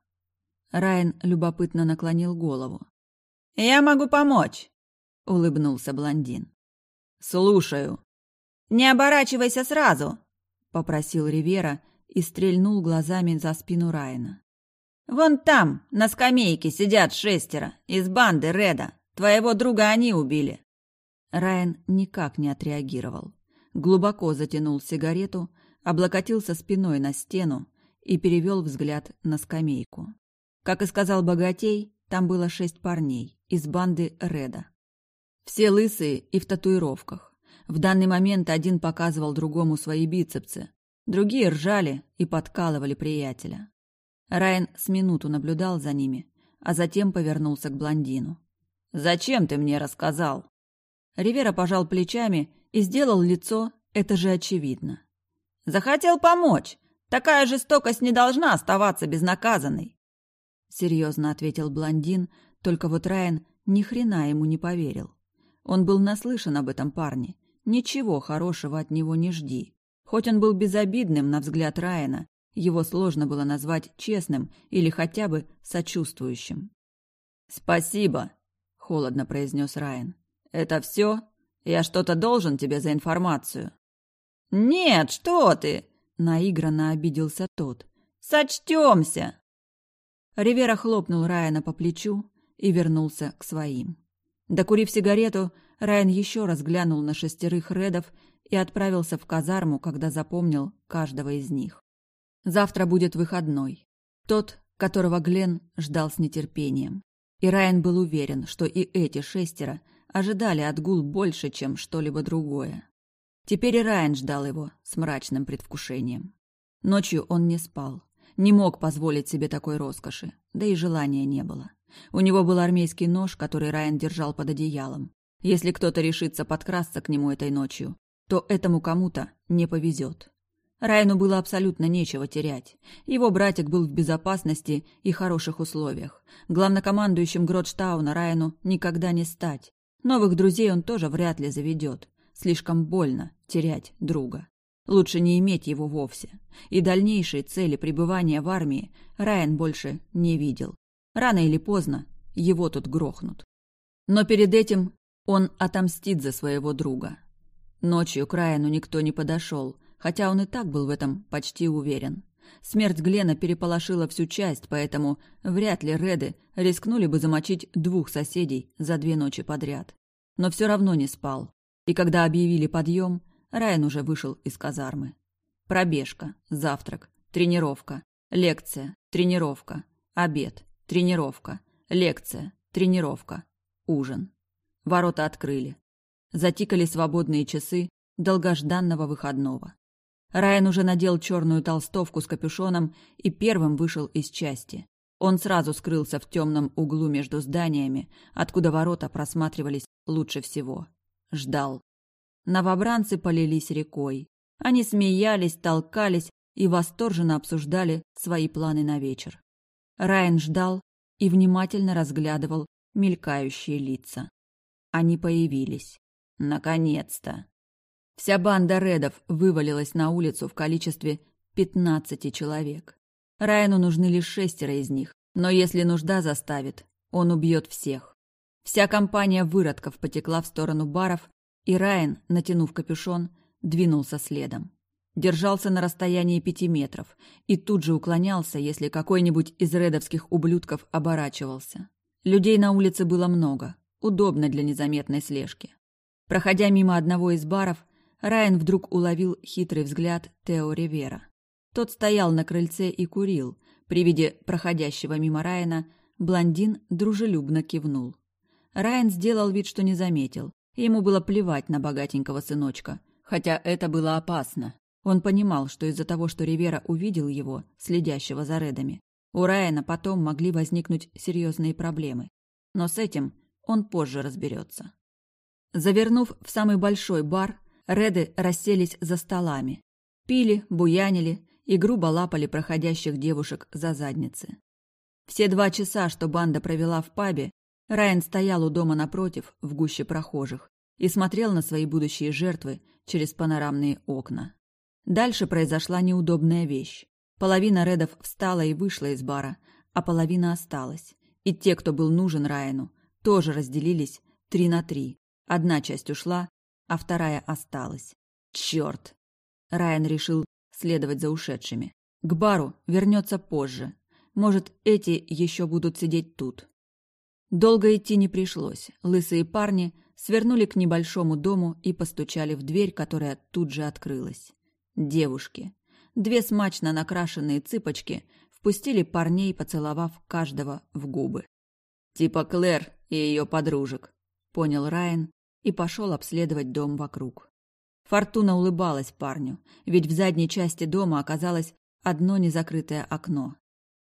Райан любопытно наклонил голову. «Я могу помочь», — улыбнулся блондин. «Слушаю». «Не оборачивайся сразу», — попросил Ривера и стрельнул глазами за спину Райана. «Вон там, на скамейке, сидят шестеро, из банды Реда. Твоего друга они убили». Райан никак не отреагировал. Глубоко затянул сигарету, облокотился спиной на стену и перевел взгляд на скамейку. Как и сказал богатей, там было шесть парней из банды Реда. Все лысые и в татуировках. В данный момент один показывал другому свои бицепсы, другие ржали и подкалывали приятеля. Райан с минуту наблюдал за ними, а затем повернулся к блондину. «Зачем ты мне рассказал?» Ривера пожал плечами и сделал лицо, это же очевидно. «Захотел помочь. Такая жестокость не должна оставаться безнаказанной. Серьезно ответил блондин, только вот Райан ни хрена ему не поверил. Он был наслышан об этом парне. Ничего хорошего от него не жди. Хоть он был безобидным на взгляд Райана, его сложно было назвать честным или хотя бы сочувствующим. «Спасибо», — холодно произнес Райан. «Это все? Я что-то должен тебе за информацию?» «Нет, что ты!» — наигранно обиделся тот. «Сочтемся!» Ривера хлопнул Райана по плечу и вернулся к своим. Докурив сигарету, Райан еще раз глянул на шестерых редов и отправился в казарму, когда запомнил каждого из них. Завтра будет выходной. Тот, которого Глен ждал с нетерпением. И Райан был уверен, что и эти шестеро ожидали отгул больше, чем что-либо другое. Теперь и Райан ждал его с мрачным предвкушением. Ночью он не спал не мог позволить себе такой роскоши, да и желания не было. У него был армейский нож, который Райан держал под одеялом. Если кто-то решится подкрасться к нему этой ночью, то этому кому-то не повезет. Райану было абсолютно нечего терять. Его братик был в безопасности и хороших условиях. Главнокомандующим Гродштауна Райану никогда не стать. Новых друзей он тоже вряд ли заведет. Слишком больно терять друга. Лучше не иметь его вовсе. И дальнейшие цели пребывания в армии Райан больше не видел. Рано или поздно его тут грохнут. Но перед этим он отомстит за своего друга. Ночью к Райану никто не подошел, хотя он и так был в этом почти уверен. Смерть Глена переполошила всю часть, поэтому вряд ли Реды рискнули бы замочить двух соседей за две ночи подряд. Но все равно не спал. И когда объявили подъем, Райан уже вышел из казармы. Пробежка, завтрак, тренировка, лекция, тренировка, обед, тренировка, лекция, тренировка, ужин. Ворота открыли. Затикали свободные часы долгожданного выходного. Райан уже надел черную толстовку с капюшоном и первым вышел из части. Он сразу скрылся в темном углу между зданиями, откуда ворота просматривались лучше всего. Ждал. Новобранцы полились рекой. Они смеялись, толкались и восторженно обсуждали свои планы на вечер. Райан ждал и внимательно разглядывал мелькающие лица. Они появились. Наконец-то! Вся банда редов вывалилась на улицу в количестве пятнадцати человек. Райану нужны лишь шестеро из них, но если нужда заставит, он убьет всех. Вся компания выродков потекла в сторону баров, и Райан, натянув капюшон, двинулся следом. Держался на расстоянии пяти метров и тут же уклонялся, если какой-нибудь из редовских ублюдков оборачивался. Людей на улице было много, удобно для незаметной слежки. Проходя мимо одного из баров, Райан вдруг уловил хитрый взгляд Тео Ривера. Тот стоял на крыльце и курил. При виде проходящего мимо Райана блондин дружелюбно кивнул. Райан сделал вид, что не заметил, Ему было плевать на богатенького сыночка, хотя это было опасно. Он понимал, что из-за того, что Ривера увидел его, следящего за Редами, у Райана потом могли возникнуть серьезные проблемы. Но с этим он позже разберется. Завернув в самый большой бар, Реды расселись за столами. Пили, буянили и грубо лапали проходящих девушек за задницы. Все два часа, что банда провела в пабе, Райан стоял у дома напротив, в гуще прохожих, и смотрел на свои будущие жертвы через панорамные окна. Дальше произошла неудобная вещь. Половина Редов встала и вышла из бара, а половина осталась. И те, кто был нужен Райану, тоже разделились три на три. Одна часть ушла, а вторая осталась. Черт! Райан решил следовать за ушедшими. К бару вернется позже. Может, эти еще будут сидеть тут. Долго идти не пришлось. Лысые парни свернули к небольшому дому и постучали в дверь, которая тут же открылась. Девушки. Две смачно накрашенные цыпочки впустили парней, поцеловав каждого в губы. «Типа Клэр и ее подружек», — понял Райан и пошел обследовать дом вокруг. Фортуна улыбалась парню, ведь в задней части дома оказалось одно незакрытое окно.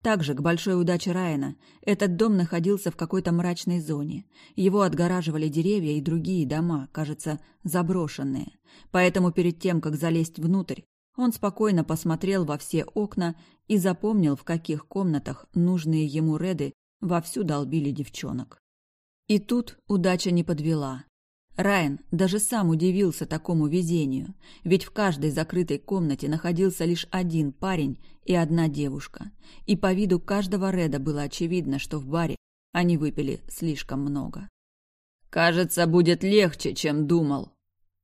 Также, к большой удаче Райана, этот дом находился в какой-то мрачной зоне. Его отгораживали деревья и другие дома, кажется, заброшенные. Поэтому перед тем, как залезть внутрь, он спокойно посмотрел во все окна и запомнил, в каких комнатах нужные ему реды вовсю долбили девчонок. И тут удача не подвела. Райан даже сам удивился такому везению, ведь в каждой закрытой комнате находился лишь один парень и одна девушка, и по виду каждого Реда было очевидно, что в баре они выпили слишком много. «Кажется, будет легче, чем думал».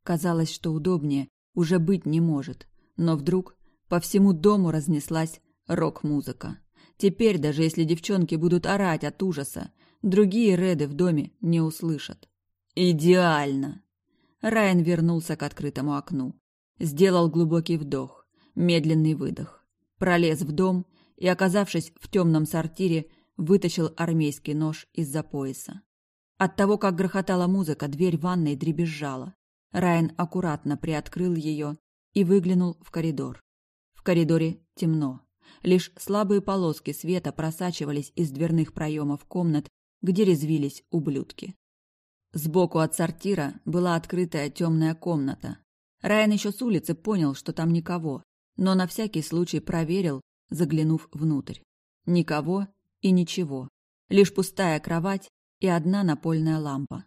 Казалось, что удобнее уже быть не может, но вдруг по всему дому разнеслась рок-музыка. Теперь, даже если девчонки будут орать от ужаса, другие Реды в доме не услышат. Идеально. Райан вернулся к открытому окну. Сделал глубокий вдох, медленный выдох. Пролез в дом и, оказавшись в темном сортире, вытащил армейский нож из-за пояса. От того, как грохотала музыка, дверь ванной дребезжала. Райан аккуратно приоткрыл ее и выглянул в коридор. В коридоре темно. Лишь слабые полоски света просачивались из дверных проемов комнат, где резвились ублюдки. Сбоку от сортира была открытая темная комната. Райан еще с улицы понял, что там никого, но на всякий случай проверил, заглянув внутрь. Никого и ничего. Лишь пустая кровать и одна напольная лампа.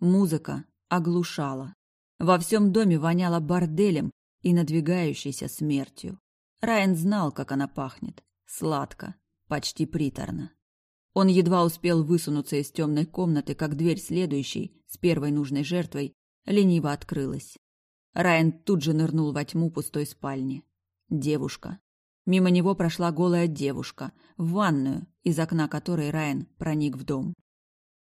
Музыка оглушала. Во всем доме воняло борделем и надвигающейся смертью. Райан знал, как она пахнет. Сладко, почти приторно. Он едва успел высунуться из темной комнаты, как дверь следующей, с первой нужной жертвой, лениво открылась. Райан тут же нырнул во тьму пустой спальни. Девушка. Мимо него прошла голая девушка, в ванную, из окна которой Райан проник в дом.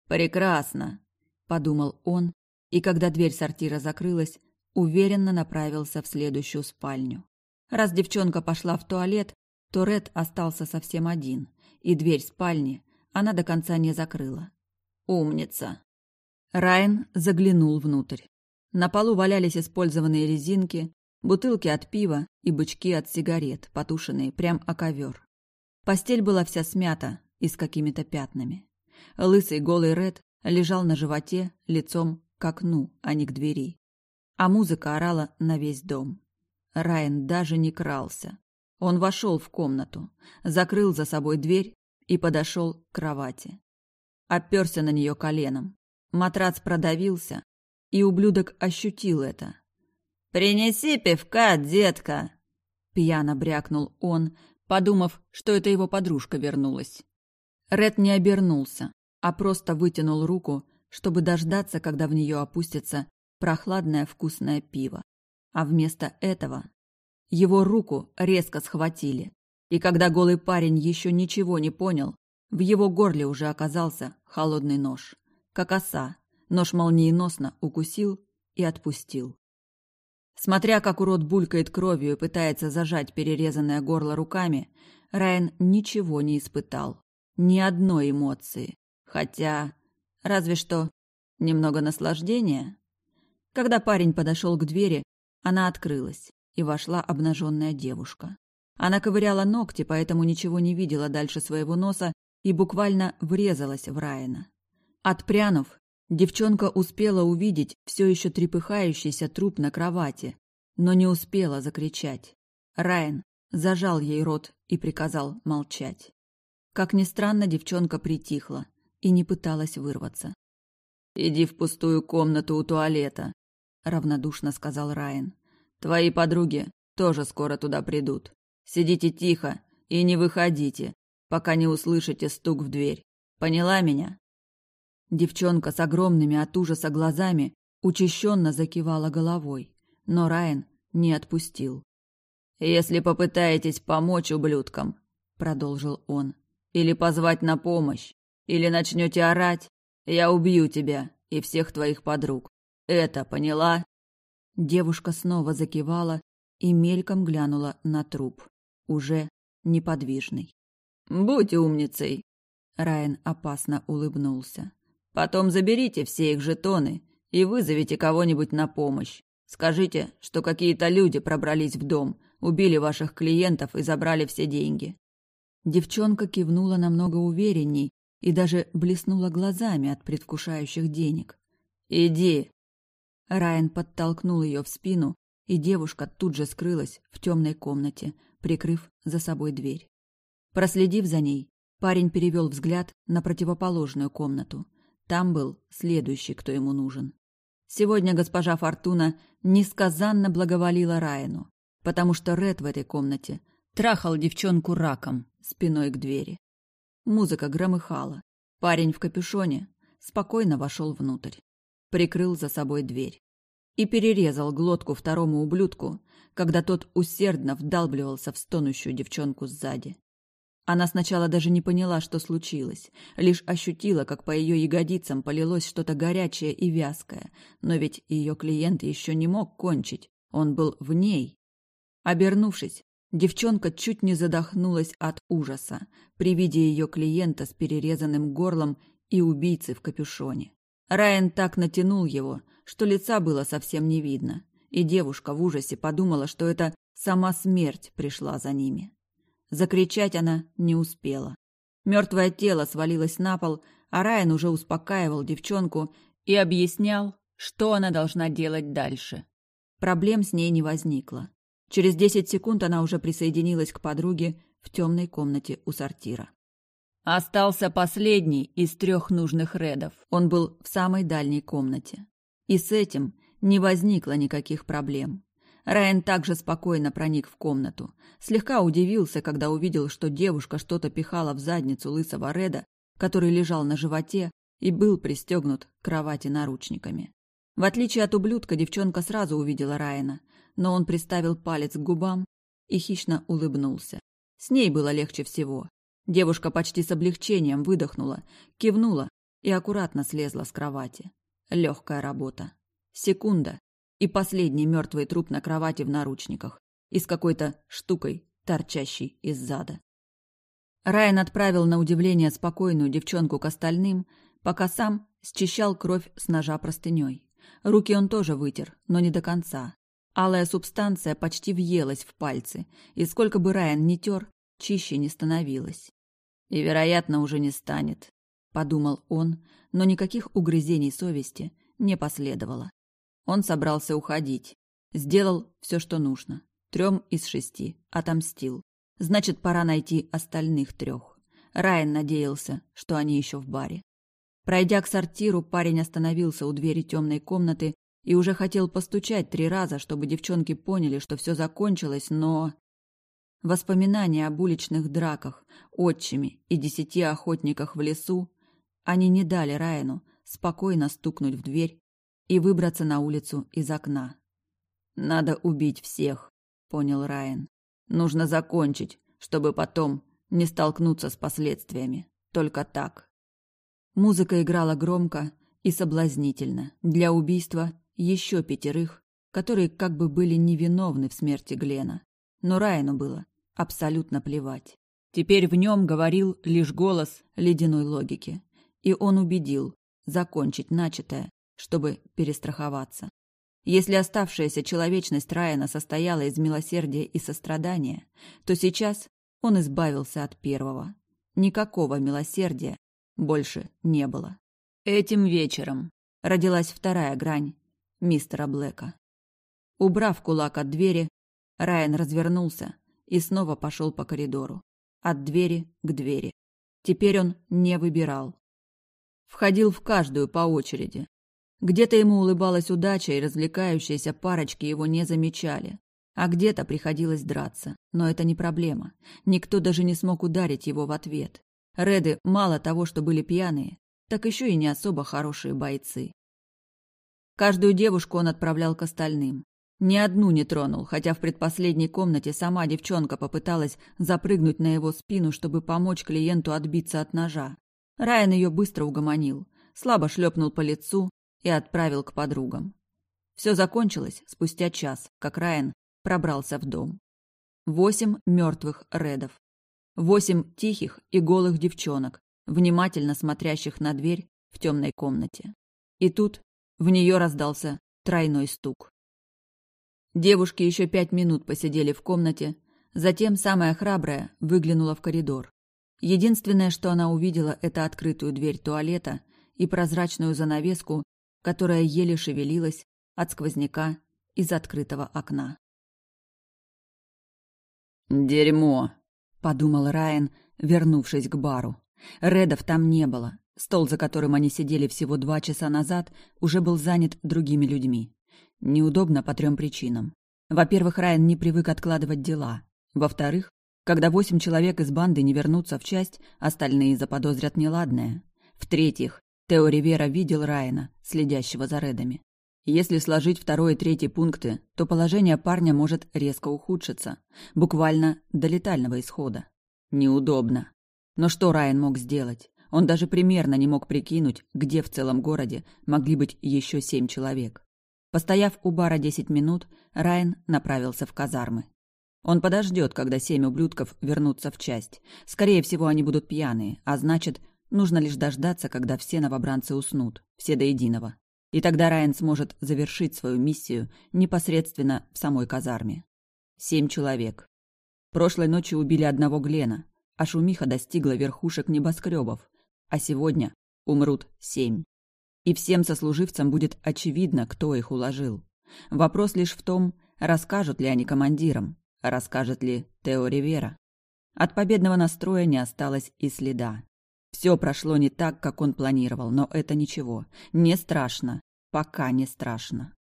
«Прекрасно!» – подумал он, и когда дверь сортира закрылась, уверенно направился в следующую спальню. Раз девчонка пошла в туалет, то Ред остался совсем один, и дверь спальни она до конца не закрыла. Умница. Райан заглянул внутрь. На полу валялись использованные резинки, бутылки от пива и бычки от сигарет, потушенные прям о ковер. Постель была вся смята и с какими-то пятнами. Лысый голый Ред лежал на животе, лицом к окну, а не к двери. А музыка орала на весь дом. Райан даже не крался. Он вошел в комнату, закрыл за собой дверь и подошел к кровати. Оперся на нее коленом. Матрац продавился, и ублюдок ощутил это. «Принеси пивка, детка!» Пьяно брякнул он, подумав, что это его подружка вернулась. Ред не обернулся, а просто вытянул руку, чтобы дождаться, когда в нее опустится прохладное вкусное пиво. А вместо этого его руку резко схватили, и когда голый парень еще ничего не понял, в его горле уже оказался холодный нож. Как оса, нож молниеносно укусил и отпустил. Смотря как урод булькает кровью и пытается зажать перерезанное горло руками, Райан ничего не испытал. Ни одной эмоции. Хотя... Разве что... Немного наслаждения. Когда парень подошел к двери, она открылась, и вошла обнаженная девушка. Она ковыряла ногти, поэтому ничего не видела дальше своего носа и буквально врезалась в Райана. Отпрянув, девчонка успела увидеть все еще трепыхающийся труп на кровати, но не успела закричать. Райан зажал ей рот и приказал молчать. Как ни странно, девчонка притихла и не пыталась вырваться. «Иди в пустую комнату у туалета», — равнодушно сказал Райан. «Твои подруги тоже скоро туда придут. Сидите тихо и не выходите, пока не услышите стук в дверь. Поняла меня?» Девчонка с огромными от ужаса глазами учащенно закивала головой, но Райан не отпустил. «Если попытаетесь помочь ублюдкам», — продолжил он, — «или позвать на помощь, или начнете орать, я убью тебя и всех твоих подруг. Это поняла?» Девушка снова закивала и мельком глянула на труп, уже неподвижный. «Будь умницей!» Райан опасно улыбнулся. «Потом заберите все их жетоны и вызовите кого-нибудь на помощь. Скажите, что какие-то люди пробрались в дом, убили ваших клиентов и забрали все деньги». Девчонка кивнула намного уверенней и даже блеснула глазами от предвкушающих денег. «Иди!» Райан подтолкнул ее в спину, и девушка тут же скрылась в темной комнате, прикрыв за собой дверь. Проследив за ней, парень перевел взгляд на противоположную комнату. Там был следующий, кто ему нужен. Сегодня госпожа Фортуна несказанно благоволила Райану, потому что Ред в этой комнате трахал девчонку раком спиной к двери. Музыка громыхала. Парень в капюшоне спокойно вошел внутрь, прикрыл за собой дверь и перерезал глотку второму ублюдку, когда тот усердно вдалбливался в стонущую девчонку сзади. Она сначала даже не поняла, что случилось, лишь ощутила, как по ее ягодицам полилось что-то горячее и вязкое, но ведь ее клиент еще не мог кончить, он был в ней. Обернувшись, девчонка чуть не задохнулась от ужаса при виде ее клиента с перерезанным горлом и убийцы в капюшоне. Райан так натянул его, что лица было совсем не видно, и девушка в ужасе подумала, что это сама смерть пришла за ними. Закричать она не успела. Мертвое тело свалилось на пол, а Райан уже успокаивал девчонку и объяснял, что она должна делать дальше. Проблем с ней не возникло. Через десять секунд она уже присоединилась к подруге в темной комнате у сортира. Остался последний из трех нужных редов. Он был в самой дальней комнате. И с этим не возникло никаких проблем. Райан также спокойно проник в комнату. Слегка удивился, когда увидел, что девушка что-то пихала в задницу лысого Реда, который лежал на животе и был пристегнут к кровати наручниками. В отличие от ублюдка, девчонка сразу увидела Райана, но он приставил палец к губам и хищно улыбнулся. С ней было легче всего. Девушка почти с облегчением выдохнула, кивнула и аккуратно слезла с кровати. Легкая работа. Секунда, и последний мертвый труп на кровати в наручниках и с какой-то штукой, торчащей из зада. Райан отправил на удивление спокойную девчонку к остальным, пока сам счищал кровь с ножа простыней. Руки он тоже вытер, но не до конца. Алая субстанция почти въелась в пальцы, и сколько бы Райан ни тер, чище не становилось. И, вероятно, уже не станет, подумал он, но никаких угрызений совести не последовало. Он собрался уходить. Сделал все, что нужно. Трем из шести. Отомстил. Значит, пора найти остальных трех. Райан надеялся, что они еще в баре. Пройдя к сортиру, парень остановился у двери темной комнаты и уже хотел постучать три раза, чтобы девчонки поняли, что все закончилось, но... Воспоминания об уличных драках, отчиме и десяти охотниках в лесу, они не дали Райану спокойно стукнуть в дверь и выбраться на улицу из окна. «Надо убить всех», — понял Райан. «Нужно закончить, чтобы потом не столкнуться с последствиями. Только так». Музыка играла громко и соблазнительно для убийства еще пятерых, которые как бы были невиновны в смерти Глена. Но Райану было абсолютно плевать. Теперь в нем говорил лишь голос ледяной логики. И он убедил закончить начатое чтобы перестраховаться. Если оставшаяся человечность Райана состояла из милосердия и сострадания, то сейчас он избавился от первого. Никакого милосердия больше не было. Этим вечером родилась вторая грань мистера Блэка. Убрав кулак от двери, Райан развернулся и снова пошел по коридору. От двери к двери. Теперь он не выбирал. Входил в каждую по очереди. Где-то ему улыбалась удача, и развлекающиеся парочки его не замечали. А где-то приходилось драться. Но это не проблема. Никто даже не смог ударить его в ответ. Реды мало того, что были пьяные, так еще и не особо хорошие бойцы. Каждую девушку он отправлял к остальным. Ни одну не тронул, хотя в предпоследней комнате сама девчонка попыталась запрыгнуть на его спину, чтобы помочь клиенту отбиться от ножа. Райан ее быстро угомонил, слабо шлепнул по лицу и отправил к подругам. Все закончилось спустя час, как Райан пробрался в дом. Восемь мертвых редов. Восемь тихих и голых девчонок, внимательно смотрящих на дверь в темной комнате. И тут в нее раздался тройной стук. Девушки еще пять минут посидели в комнате, затем самая храбрая выглянула в коридор. Единственное, что она увидела, это открытую дверь туалета и прозрачную занавеску, которая еле шевелилась от сквозняка из открытого окна. «Дерьмо», — подумал Райан, вернувшись к бару. Редов там не было. Стол, за которым они сидели всего два часа назад, уже был занят другими людьми. Неудобно по трем причинам. Во-первых, Райан не привык откладывать дела. Во-вторых, когда восемь человек из банды не вернутся в часть, остальные заподозрят неладное. В-третьих, Тео Ривера видел Райана, следящего за Редами. Если сложить второй и третий пункты, то положение парня может резко ухудшиться, буквально до летального исхода. Неудобно. Но что Райан мог сделать? Он даже примерно не мог прикинуть, где в целом городе могли быть еще семь человек. Постояв у бара десять минут, Райан направился в казармы. Он подождет, когда семь ублюдков вернутся в часть. Скорее всего, они будут пьяные, а значит, нужно лишь дождаться, когда все новобранцы уснут, все до единого. И тогда Райан сможет завершить свою миссию непосредственно в самой казарме. Семь человек. Прошлой ночью убили одного Глена, а шумиха достигла верхушек небоскребов, а сегодня умрут семь и всем сослуживцам будет очевидно, кто их уложил. Вопрос лишь в том, расскажут ли они командирам, расскажет ли Тео Ривера. От победного настроя не осталось и следа. Все прошло не так, как он планировал, но это ничего. Не страшно. Пока не страшно.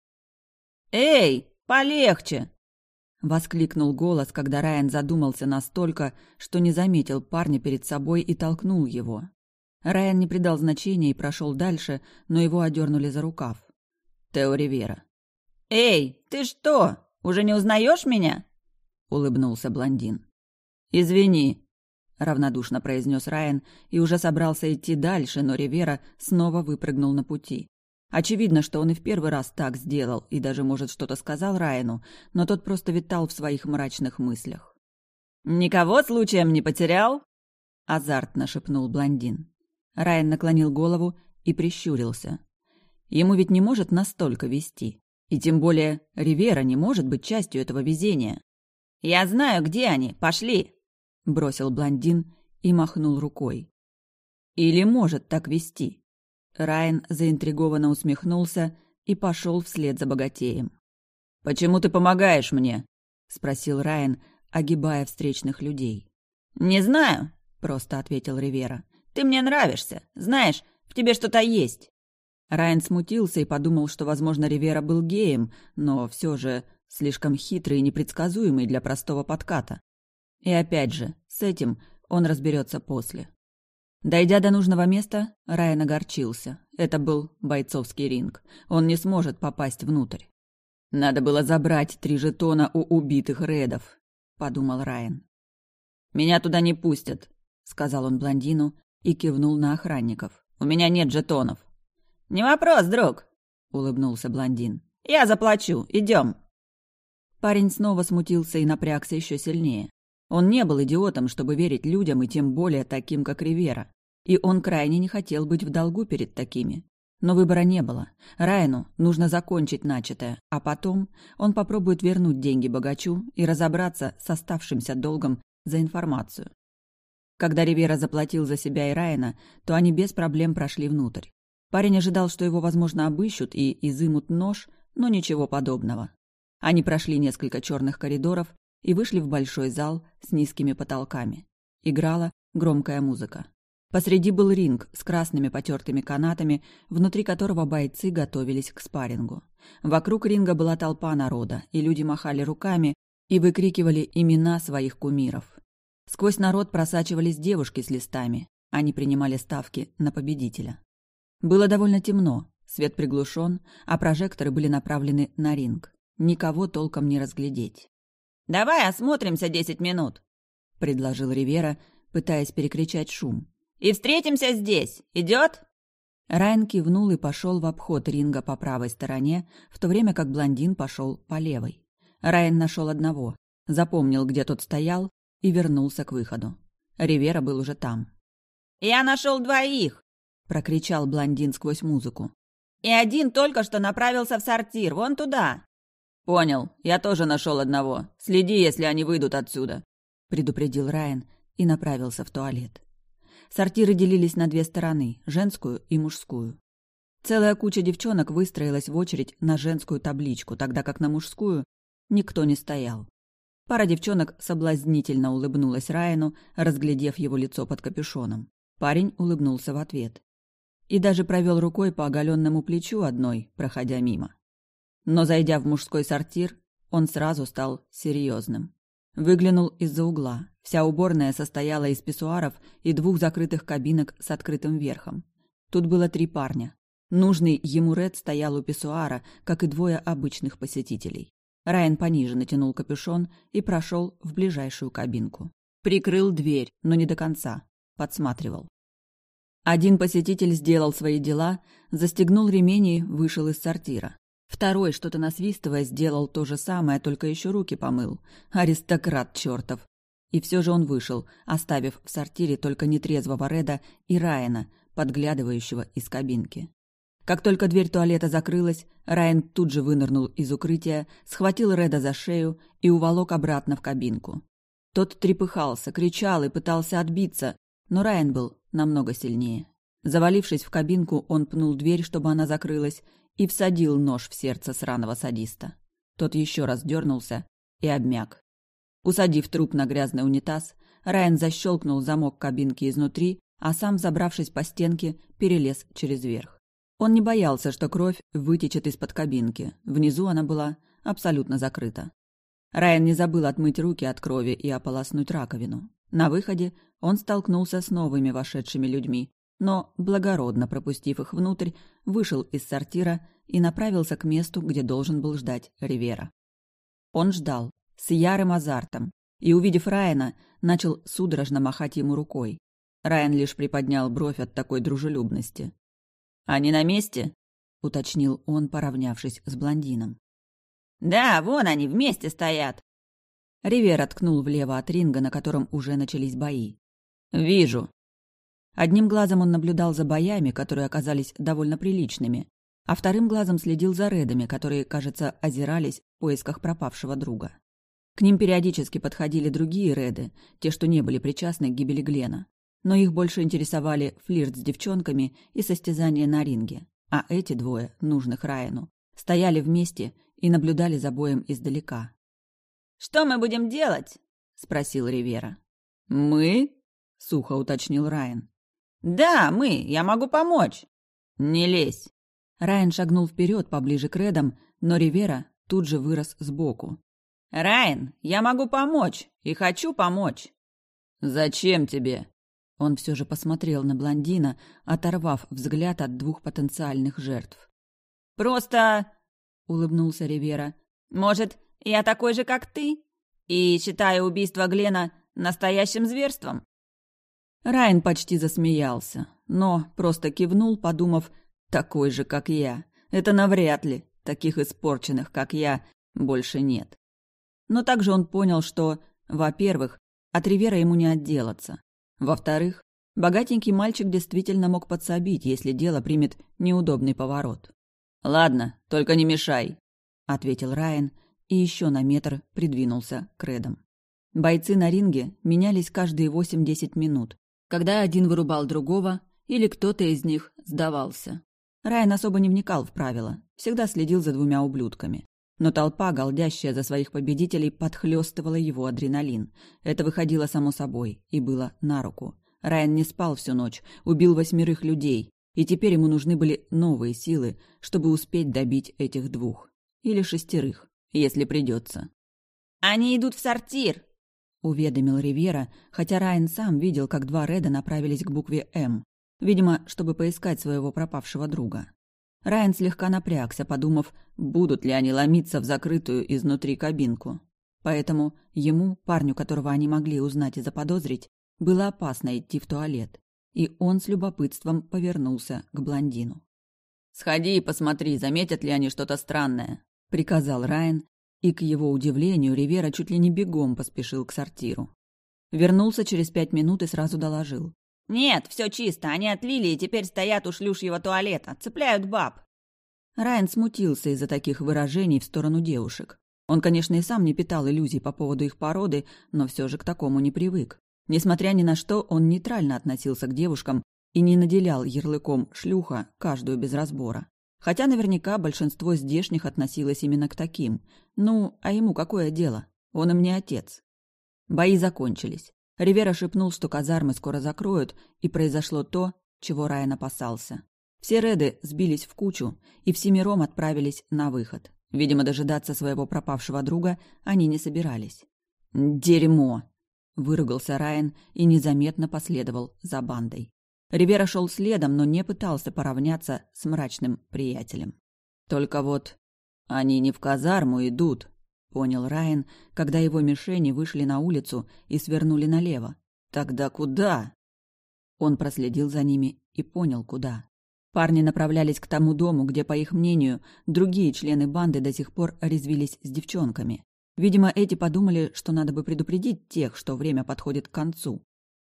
«Эй, полегче!» Воскликнул голос, когда Райан задумался настолько, что не заметил парня перед собой и толкнул его. Райан не придал значения и прошел дальше, но его одернули за рукав. Тео Ривера. «Эй, ты что, уже не узнаешь меня?» — улыбнулся блондин. «Извини», — равнодушно произнес Райан и уже собрался идти дальше, но Ривера снова выпрыгнул на пути. Очевидно, что он и в первый раз так сделал, и даже, может, что-то сказал Райану, но тот просто витал в своих мрачных мыслях. «Никого случаем не потерял?» — азартно шепнул блондин. Райан наклонил голову и прищурился. Ему ведь не может настолько вести. И тем более Ривера не может быть частью этого везения. «Я знаю, где они. Пошли!» — бросил блондин и махнул рукой. «Или может так вести?» Райан заинтригованно усмехнулся и пошел вслед за богатеем. «Почему ты помогаешь мне?» — спросил Райан, огибая встречных людей. «Не знаю», — просто ответил Ривера. Ты мне нравишься. Знаешь, в тебе что-то есть». Райан смутился и подумал, что, возможно, Ривера был геем, но все же слишком хитрый и непредсказуемый для простого подката. И опять же, с этим он разберется после. Дойдя до нужного места, Райан огорчился. Это был бойцовский ринг. Он не сможет попасть внутрь. «Надо было забрать три жетона у убитых Редов», — подумал Райан. «Меня туда не пустят», — сказал он блондину, и кивнул на охранников. «У меня нет жетонов». «Не вопрос, друг», — улыбнулся блондин. «Я заплачу. Идем». Парень снова смутился и напрягся еще сильнее. Он не был идиотом, чтобы верить людям и тем более таким, как Ривера. И он крайне не хотел быть в долгу перед такими. Но выбора не было. Райану нужно закончить начатое, а потом он попробует вернуть деньги богачу и разобраться с оставшимся долгом за информацию. Когда Ривера заплатил за себя и Райана, то они без проблем прошли внутрь. Парень ожидал, что его, возможно, обыщут и изымут нож, но ничего подобного. Они прошли несколько черных коридоров и вышли в большой зал с низкими потолками. Играла громкая музыка. Посреди был ринг с красными потертыми канатами, внутри которого бойцы готовились к спаррингу. Вокруг ринга была толпа народа, и люди махали руками и выкрикивали имена своих кумиров. Сквозь народ просачивались девушки с листами. Они принимали ставки на победителя. Было довольно темно, свет приглушен, а прожекторы были направлены на ринг. Никого толком не разглядеть. «Давай осмотримся десять минут», — предложил Ривера, пытаясь перекричать шум. «И встретимся здесь. Идет?» Райан кивнул и пошел в обход ринга по правой стороне, в то время как блондин пошел по левой. Райан нашел одного, запомнил, где тот стоял, и вернулся к выходу. Ривера был уже там. «Я нашел двоих!» — прокричал блондин сквозь музыку. «И один только что направился в сортир, вон туда!» «Понял, я тоже нашел одного. Следи, если они выйдут отсюда», — предупредил Райан и направился в туалет. Сортиры делились на две стороны – женскую и мужскую. Целая куча девчонок выстроилась в очередь на женскую табличку, тогда как на мужскую никто не стоял. Пара девчонок соблазнительно улыбнулась Райану, разглядев его лицо под капюшоном. Парень улыбнулся в ответ. И даже провел рукой по оголенному плечу одной, проходя мимо. Но, зайдя в мужской сортир, он сразу стал серьезным. Выглянул из-за угла. Вся уборная состояла из писсуаров и двух закрытых кабинок с открытым верхом. Тут было три парня. Нужный ему Ред стоял у писсуара, как и двое обычных посетителей. Райан пониже натянул капюшон и прошел в ближайшую кабинку. Прикрыл дверь, но не до конца. Подсматривал. Один посетитель сделал свои дела, застегнул ремень и вышел из сортира. Второй, что-то насвистывая, сделал то же самое, только еще руки помыл. Аристократ чертов. И все же он вышел, оставив в сортире только нетрезвого Реда и Райана, подглядывающего из кабинки. Как только дверь туалета закрылась, Райан тут же вынырнул из укрытия, схватил Реда за шею и уволок обратно в кабинку. Тот трепыхался, кричал и пытался отбиться, но Райан был намного сильнее. Завалившись в кабинку, он пнул дверь, чтобы она закрылась, и всадил нож в сердце сраного садиста. Тот еще раз дернулся и обмяк. Усадив труп на грязный унитаз, Райан защелкнул замок кабинки изнутри, а сам, забравшись по стенке, перелез через верх. Он не боялся, что кровь вытечет из-под кабинки. Внизу она была абсолютно закрыта. Райан не забыл отмыть руки от крови и ополоснуть раковину. На выходе он столкнулся с новыми вошедшими людьми, но, благородно пропустив их внутрь, вышел из сортира и направился к месту, где должен был ждать Ривера. Он ждал, с ярым азартом, и, увидев Райана, начал судорожно махать ему рукой. Райан лишь приподнял бровь от такой дружелюбности. «Они на месте?» — уточнил он, поравнявшись с блондином. «Да, вон они вместе стоят!» Ривер откнул влево от ринга, на котором уже начались бои. «Вижу». Одним глазом он наблюдал за боями, которые оказались довольно приличными, а вторым глазом следил за Редами, которые, кажется, озирались в поисках пропавшего друга. К ним периодически подходили другие Реды, те, что не были причастны к гибели Глена но их больше интересовали флирт с девчонками и состязание на ринге. А эти двое, нужных Райану, стояли вместе и наблюдали за боем издалека. «Что мы будем делать?» — спросил Ривера. «Мы?» — сухо уточнил Райан. «Да, мы. Я могу помочь». «Не лезь». Райан шагнул вперед поближе к Редам, но Ривера тут же вырос сбоку. «Райан, я могу помочь и хочу помочь». «Зачем тебе?» Он все же посмотрел на блондина, оторвав взгляд от двух потенциальных жертв. «Просто...» — улыбнулся Ривера. «Может, я такой же, как ты? И считаю убийство Глена настоящим зверством?» Райан почти засмеялся, но просто кивнул, подумав, «такой же, как я. Это навряд ли. Таких испорченных, как я, больше нет». Но также он понял, что, во-первых, от Ривера ему не отделаться. Во-вторых, Богатенький мальчик действительно мог подсобить, если дело примет неудобный поворот. «Ладно, только не мешай», — ответил Райан и еще на метр придвинулся к Редам. Бойцы на ринге менялись каждые 8-10 минут, когда один вырубал другого или кто-то из них сдавался. Райан особо не вникал в правила, всегда следил за двумя ублюдками. Но толпа, голдящая за своих победителей, подхлёстывала его адреналин. Это выходило само собой и было на руку. Райан не спал всю ночь, убил восьмерых людей, и теперь ему нужны были новые силы, чтобы успеть добить этих двух. Или шестерых, если придется. «Они идут в сортир!» — уведомил Ривера, хотя Райан сам видел, как два Реда направились к букве «М», видимо, чтобы поискать своего пропавшего друга. Райан слегка напрягся, подумав, будут ли они ломиться в закрытую изнутри кабинку. Поэтому ему, парню, которого они могли узнать и заподозрить, было опасно идти в туалет, и он с любопытством повернулся к блондину. «Сходи и посмотри, заметят ли они что-то странное», — приказал Райан, и, к его удивлению, Ривера чуть ли не бегом поспешил к сортиру. Вернулся через пять минут и сразу доложил. «Нет, все чисто, они отлили и теперь стоят у шлюшьего туалета, цепляют баб». Райан смутился из-за таких выражений в сторону девушек. Он, конечно, и сам не питал иллюзий по поводу их породы, но все же к такому не привык. Несмотря ни на что, он нейтрально относился к девушкам и не наделял ярлыком «шлюха» каждую без разбора. Хотя наверняка большинство здешних относилось именно к таким. Ну, а ему какое дело? Он им не отец. Бои закончились. Ривера шепнул, что казармы скоро закроют, и произошло то, чего Райан опасался. Все реды сбились в кучу и всемиром отправились на выход. Видимо, дожидаться своего пропавшего друга они не собирались. «Дерьмо!» Выругался Райан и незаметно последовал за бандой. Ривера шел следом, но не пытался поравняться с мрачным приятелем. Только вот они не в казарму идут, понял Райан, когда его мишени вышли на улицу и свернули налево. Тогда куда? Он проследил за ними и понял, куда. Парни направлялись к тому дому, где, по их мнению, другие члены банды до сих пор резвились с девчонками. Видимо, эти подумали, что надо бы предупредить тех, что время подходит к концу.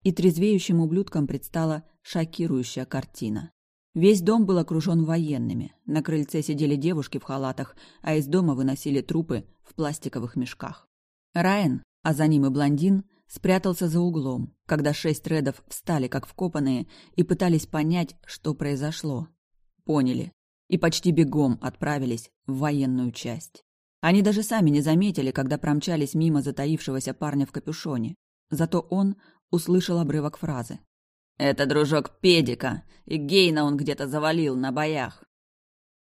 И трезвеющим ублюдкам предстала шокирующая картина. Весь дом был окружен военными. На крыльце сидели девушки в халатах, а из дома выносили трупы в пластиковых мешках. Райан, а за ним и блондин, спрятался за углом, когда шесть редов встали как вкопанные и пытались понять, что произошло. Поняли. И почти бегом отправились в военную часть. Они даже сами не заметили, когда промчались мимо затаившегося парня в капюшоне. Зато он услышал обрывок фразы. «Это дружок Педика, и Гейна он где-то завалил на боях».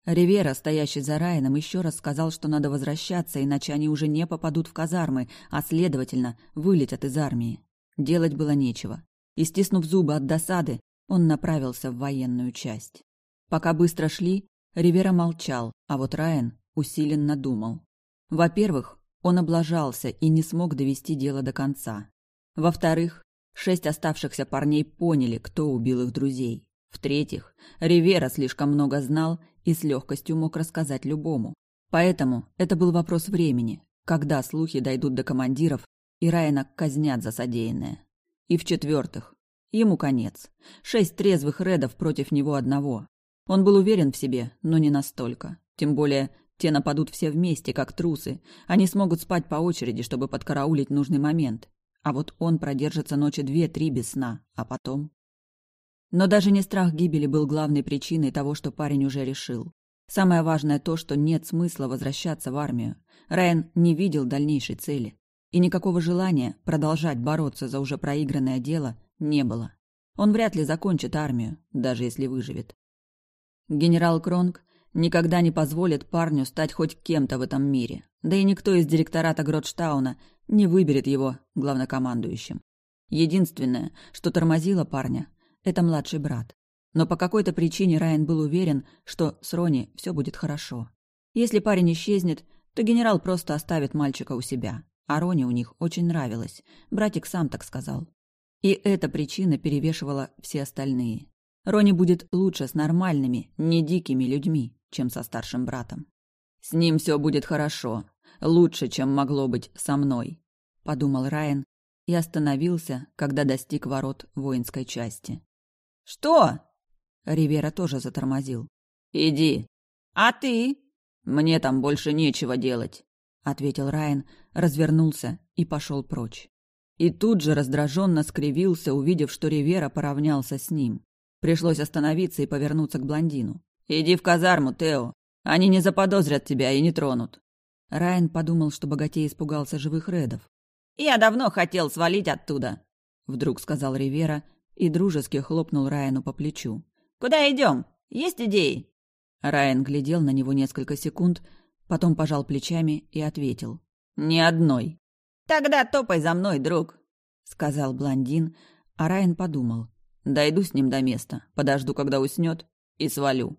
Ривера, стоящий за Райаном, еще раз сказал, что надо возвращаться, иначе они уже не попадут в казармы, а, следовательно, вылетят из армии. Делать было нечего. И, стиснув зубы от досады, он направился в военную часть. Пока быстро шли, Ривера молчал, а вот Райан усиленно думал. Во-первых, он облажался и не смог довести дело до конца. Во-вторых, шесть оставшихся парней поняли, кто убил их друзей. В-третьих, Ривера слишком много знал и с легкостью мог рассказать любому. Поэтому это был вопрос времени, когда слухи дойдут до командиров и Райана казнят за содеянное. И в-четвертых, ему конец. Шесть трезвых редов против него одного. Он был уверен в себе, но не настолько. Тем более те нападут все вместе, как трусы. Они смогут спать по очереди, чтобы подкараулить нужный момент. А вот он продержится ночи две-три без сна, а потом... Но даже не страх гибели был главной причиной того, что парень уже решил. Самое важное то, что нет смысла возвращаться в армию. Райан не видел дальнейшей цели. И никакого желания продолжать бороться за уже проигранное дело не было. Он вряд ли закончит армию, даже если выживет. Генерал Кронг никогда не позволит парню стать хоть кем-то в этом мире. Да и никто из директората Гротштауна не выберет его главнокомандующим. Единственное, что тормозило парня, это младший брат. Но по какой-то причине Райан был уверен, что с Рони все будет хорошо. Если парень исчезнет, то генерал просто оставит мальчика у себя. А Рони у них очень нравилось. Братик сам так сказал. И эта причина перевешивала все остальные. Рони будет лучше с нормальными, не дикими людьми чем со старшим братом. «С ним все будет хорошо. Лучше, чем могло быть со мной», — подумал Райан и остановился, когда достиг ворот воинской части. «Что?» Ривера тоже затормозил. «Иди». «А ты?» «Мне там больше нечего делать», — ответил Райан, развернулся и пошел прочь. И тут же раздраженно скривился, увидев, что Ривера поравнялся с ним. Пришлось остановиться и повернуться к блондину. «Иди в казарму, Тео. Они не заподозрят тебя и не тронут». Райан подумал, что богатей испугался живых редов. «Я давно хотел свалить оттуда», — вдруг сказал Ривера и дружески хлопнул Райану по плечу. «Куда идем? Есть идеи?» Райан глядел на него несколько секунд, потом пожал плечами и ответил. «Ни одной». «Тогда топай за мной, друг», — сказал блондин, а Райан подумал. «Дойду с ним до места, подожду, когда уснет, и свалю».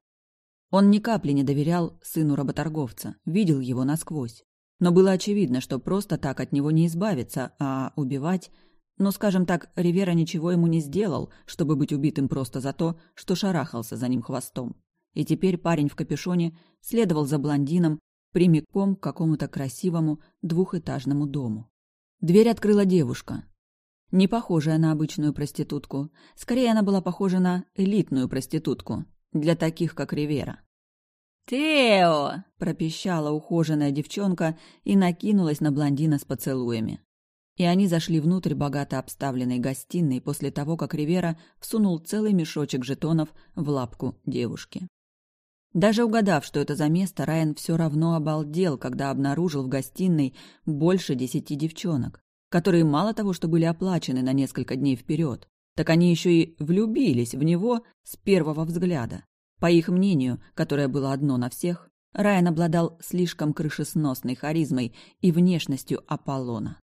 Он ни капли не доверял сыну работорговца, видел его насквозь. Но было очевидно, что просто так от него не избавиться, а убивать... Но, скажем так, Ривера ничего ему не сделал, чтобы быть убитым просто за то, что шарахался за ним хвостом. И теперь парень в капюшоне следовал за блондином прямиком к какому-то красивому двухэтажному дому. Дверь открыла девушка. Не похожая на обычную проститутку. Скорее, она была похожа на элитную проститутку. Для таких, как Ривера. «Тео!» – пропищала ухоженная девчонка и накинулась на блондина с поцелуями. И они зашли внутрь богато обставленной гостиной после того, как Ривера всунул целый мешочек жетонов в лапку девушки. Даже угадав, что это за место, Райан все равно обалдел, когда обнаружил в гостиной больше десяти девчонок, которые мало того, что были оплачены на несколько дней вперед, так они еще и влюбились в него с первого взгляда. По их мнению, которое было одно на всех, Райан обладал слишком крышесносной харизмой и внешностью Аполлона.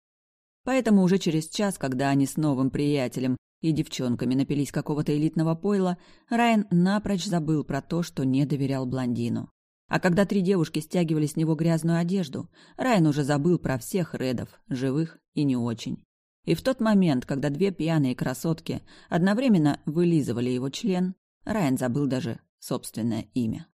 Поэтому уже через час, когда они с новым приятелем и девчонками напились какого-то элитного пойла, Райан напрочь забыл про то, что не доверял блондину. А когда три девушки стягивали с него грязную одежду, Райан уже забыл про всех редов, живых и не очень. И в тот момент, когда две пьяные красотки одновременно вылизывали его член, Райан забыл даже собственное имя.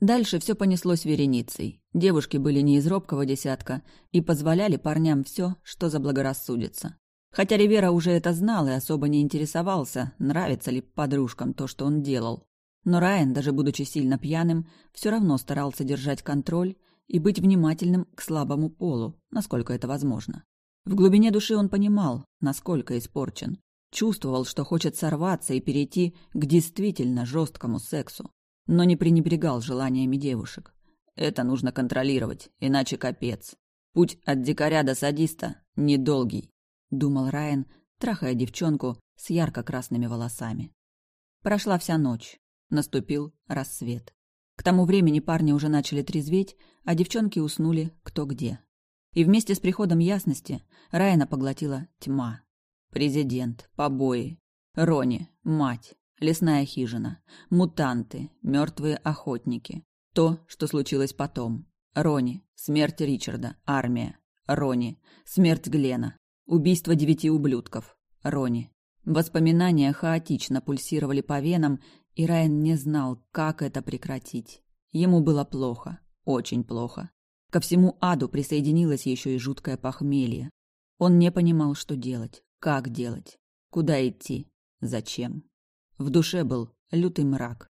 Дальше все понеслось вереницей. Девушки были не из робкого десятка и позволяли парням все, что заблагорассудится. Хотя Ривера уже это знал и особо не интересовался, нравится ли подружкам то, что он делал. Но Райан, даже будучи сильно пьяным, все равно старался держать контроль и быть внимательным к слабому полу, насколько это возможно. В глубине души он понимал, насколько испорчен. Чувствовал, что хочет сорваться и перейти к действительно жесткому сексу, но не пренебрегал желаниями девушек. Это нужно контролировать, иначе капец. Путь от дикаря до садиста недолгий, думал Райан, трахая девчонку с ярко-красными волосами. Прошла вся ночь. Наступил рассвет. К тому времени парни уже начали трезветь, а девчонки уснули кто где. И вместе с приходом ясности Райана поглотила тьма. Президент, побои, Рони, мать, лесная хижина, мутанты, мертвые охотники. То, что случилось потом. Рони, смерть Ричарда, армия. Рони, смерть Глена, убийство девяти ублюдков. Рони. Воспоминания хаотично пульсировали по венам, и Райан не знал, как это прекратить. Ему было плохо, очень плохо. Ко всему аду присоединилось еще и жуткое похмелье. Он не понимал, что делать. Как делать? Куда идти? Зачем? В душе был лютый мрак.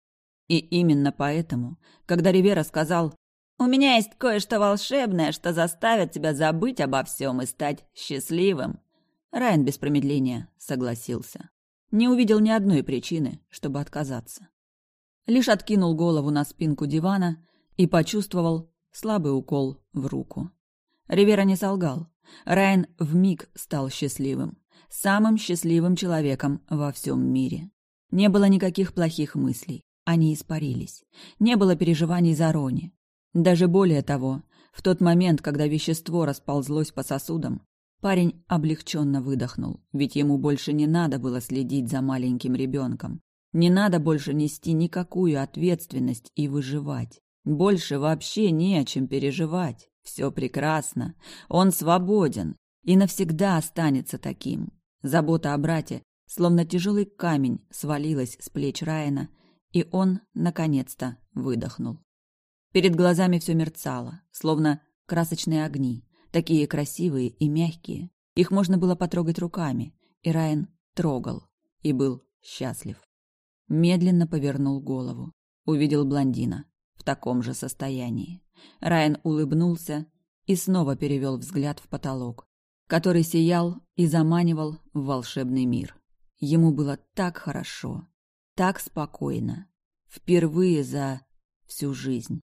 И именно поэтому, когда Ривера сказал «У меня есть кое-что волшебное, что заставит тебя забыть обо всем и стать счастливым», Райан без промедления согласился. Не увидел ни одной причины, чтобы отказаться. Лишь откинул голову на спинку дивана и почувствовал слабый укол в руку. Ривера не солгал. Райан вмиг стал счастливым самым счастливым человеком во всем мире. Не было никаких плохих мыслей, они испарились. Не было переживаний за Рони. Даже более того, в тот момент, когда вещество расползлось по сосудам, парень облегченно выдохнул, ведь ему больше не надо было следить за маленьким ребенком. Не надо больше нести никакую ответственность и выживать. Больше вообще не о чем переживать. Все прекрасно. Он свободен и навсегда останется таким. Забота о брате, словно тяжелый камень, свалилась с плеч Райана, и он, наконец-то, выдохнул. Перед глазами все мерцало, словно красочные огни, такие красивые и мягкие. Их можно было потрогать руками, и Райан трогал и был счастлив. Медленно повернул голову. Увидел блондина таком же состоянии. Райан улыбнулся и снова перевел взгляд в потолок, который сиял и заманивал в волшебный мир. Ему было так хорошо, так спокойно. Впервые за всю жизнь.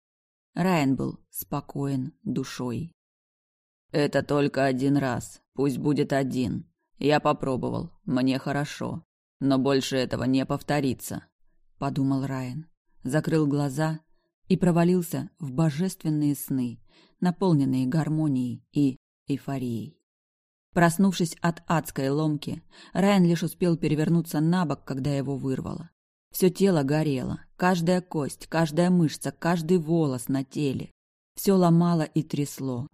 Райан был спокоен душой. «Это только один раз. Пусть будет один. Я попробовал. Мне хорошо. Но больше этого не повторится», — подумал Райан. Закрыл глаза и провалился в божественные сны, наполненные гармонией и эйфорией. Проснувшись от адской ломки, Райан лишь успел перевернуться на бок, когда его вырвало. Все тело горело, каждая кость, каждая мышца, каждый волос на теле. Все ломало и трясло.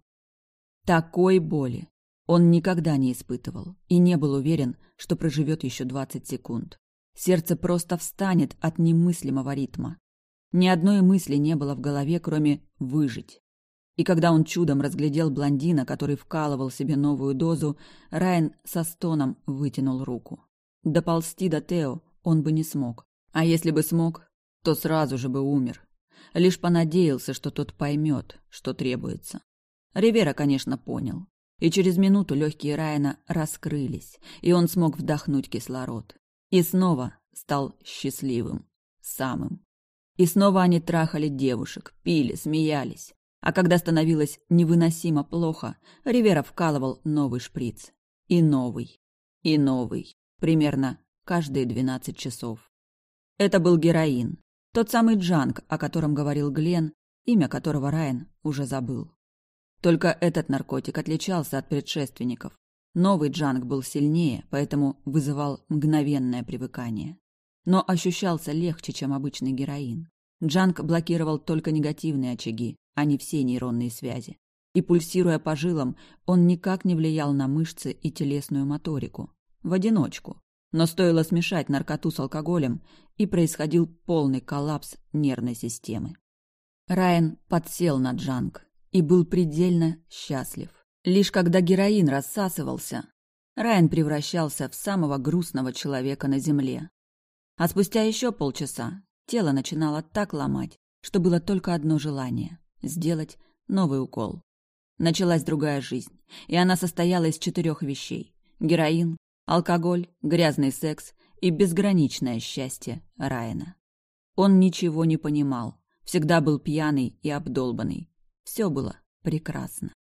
Такой боли он никогда не испытывал и не был уверен, что проживет еще двадцать секунд. Сердце просто встанет от немыслимого ритма. Ни одной мысли не было в голове, кроме «выжить». И когда он чудом разглядел блондина, который вкалывал себе новую дозу, Райан со стоном вытянул руку. Доползти до Тео он бы не смог. А если бы смог, то сразу же бы умер. Лишь понадеялся, что тот поймет, что требуется. Ривера, конечно, понял. И через минуту легкие Райана раскрылись, и он смог вдохнуть кислород. И снова стал счастливым. Самым. И снова они трахали девушек, пили, смеялись. А когда становилось невыносимо плохо, Ривера вкалывал новый шприц. И новый. И новый. Примерно каждые двенадцать часов. Это был героин. Тот самый Джанг, о котором говорил Глен, имя которого Райан уже забыл. Только этот наркотик отличался от предшественников. Новый Джанг был сильнее, поэтому вызывал мгновенное привыкание. Но ощущался легче, чем обычный героин. Джанг блокировал только негативные очаги, а не все нейронные связи. И пульсируя по жилам, он никак не влиял на мышцы и телесную моторику. В одиночку. Но стоило смешать наркоту с алкоголем, и происходил полный коллапс нервной системы. Райан подсел на Джанг и был предельно счастлив. Лишь когда героин рассасывался, Райан превращался в самого грустного человека на земле. А спустя еще полчаса тело начинало так ломать, что было только одно желание – сделать новый укол. Началась другая жизнь, и она состояла из четырех вещей – героин, алкоголь, грязный секс и безграничное счастье Райана. Он ничего не понимал, всегда был пьяный и обдолбанный. Все было прекрасно.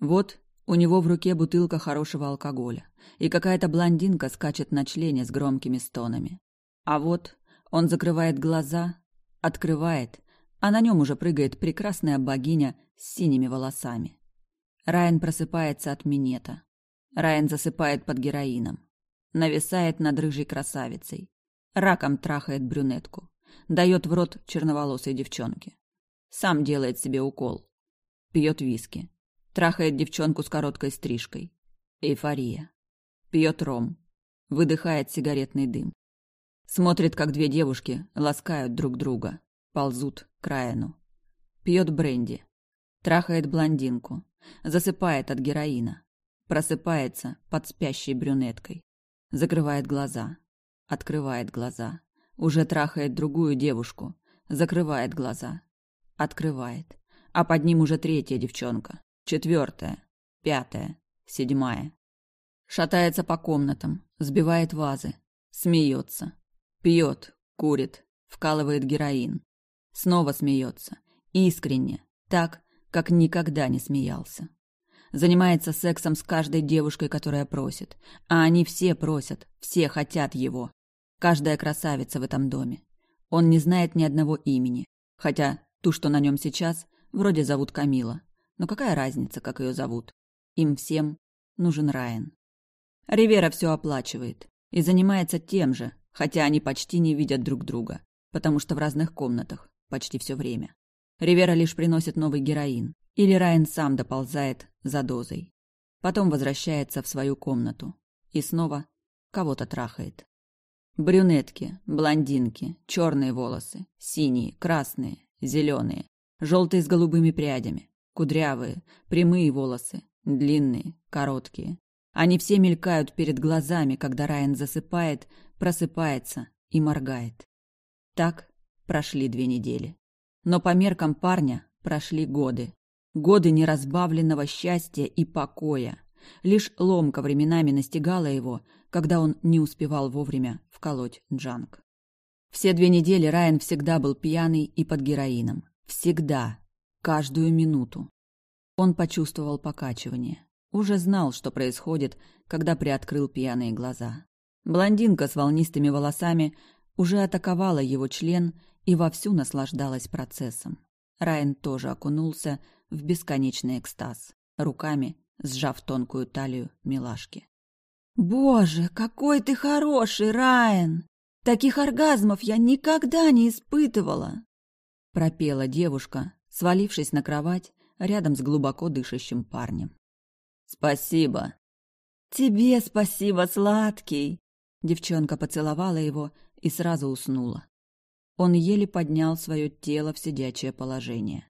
Вот у него в руке бутылка хорошего алкоголя, и какая-то блондинка скачет на члене с громкими стонами. А вот он закрывает глаза, открывает, а на нем уже прыгает прекрасная богиня с синими волосами. Райан просыпается от минета. Райан засыпает под героином. Нависает над рыжей красавицей. Раком трахает брюнетку. Дает в рот черноволосой девчонке. Сам делает себе укол. Пьет виски. Трахает девчонку с короткой стрижкой. Эйфория. Пьет ром. Выдыхает сигаретный дым. Смотрит, как две девушки ласкают друг друга. Ползут к Райану. Пьет бренди. Трахает блондинку. Засыпает от героина. Просыпается под спящей брюнеткой. Закрывает глаза. Открывает глаза. Уже трахает другую девушку. Закрывает глаза. Открывает. А под ним уже третья девчонка. Четвертая. Пятая. Седьмая. Шатается по комнатам. Сбивает вазы. Смеется. Пьет. Курит. Вкалывает героин. Снова смеется. Искренне. Так, как никогда не смеялся. Занимается сексом с каждой девушкой, которая просит. А они все просят, все хотят его. Каждая красавица в этом доме. Он не знает ни одного имени. Хотя ту, что на нем сейчас, вроде зовут Камила. Но какая разница, как ее зовут? Им всем нужен Райан. Ривера все оплачивает и занимается тем же, хотя они почти не видят друг друга, потому что в разных комнатах почти все время. Ривера лишь приносит новый героин, или Райан сам доползает за дозой. Потом возвращается в свою комнату и снова кого-то трахает. Брюнетки, блондинки, черные волосы, синие, красные, зеленые, желтые с голубыми прядями, кудрявые, прямые волосы, длинные, короткие. Они все мелькают перед глазами, когда Райан засыпает, просыпается и моргает. Так прошли две недели. Но по меркам парня прошли годы. Годы неразбавленного счастья и покоя. Лишь ломка временами настигала его, когда он не успевал вовремя вколоть джанг. Все две недели Райан всегда был пьяный и под героином. Всегда. Каждую минуту. Он почувствовал покачивание. Уже знал, что происходит, когда приоткрыл пьяные глаза. Блондинка с волнистыми волосами уже атаковала его член и вовсю наслаждалась процессом. Райан тоже окунулся в бесконечный экстаз, руками сжав тонкую талию милашки. «Боже, какой ты хороший, Райан! Таких оргазмов я никогда не испытывала!» пропела девушка, свалившись на кровать рядом с глубоко дышащим парнем. «Спасибо!» «Тебе спасибо, сладкий!» Девчонка поцеловала его и сразу уснула. Он еле поднял свое тело в сидячее положение.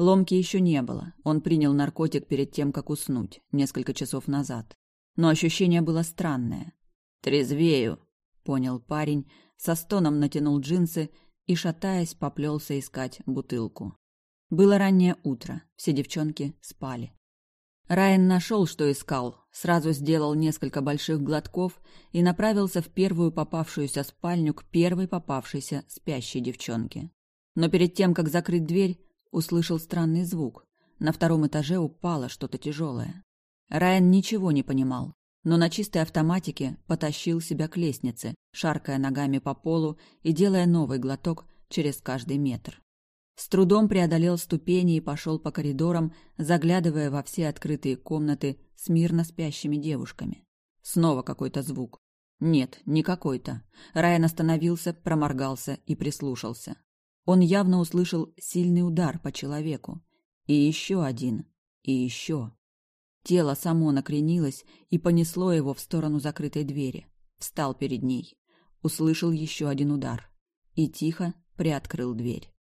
Ломки еще не было. Он принял наркотик перед тем, как уснуть, несколько часов назад. Но ощущение было странное. «Трезвею», — понял парень, со стоном натянул джинсы и, шатаясь, поплелся искать бутылку. Было раннее утро, все девчонки спали. Райан нашел, что искал, сразу сделал несколько больших глотков и направился в первую попавшуюся спальню к первой попавшейся спящей девчонке. Но перед тем, как закрыть дверь, услышал странный звук. На втором этаже упало что-то тяжелое. Райан ничего не понимал, но на чистой автоматике потащил себя к лестнице, шаркая ногами по полу и делая новый глоток через каждый метр. С трудом преодолел ступени и пошел по коридорам, заглядывая во все открытые комнаты с мирно спящими девушками. Снова какой-то звук. Нет, не какой-то. Райан остановился, проморгался и прислушался. Он явно услышал сильный удар по человеку. И еще один. И еще. Тело само накренилось и понесло его в сторону закрытой двери. Встал перед ней. Услышал еще один удар. И тихо приоткрыл дверь.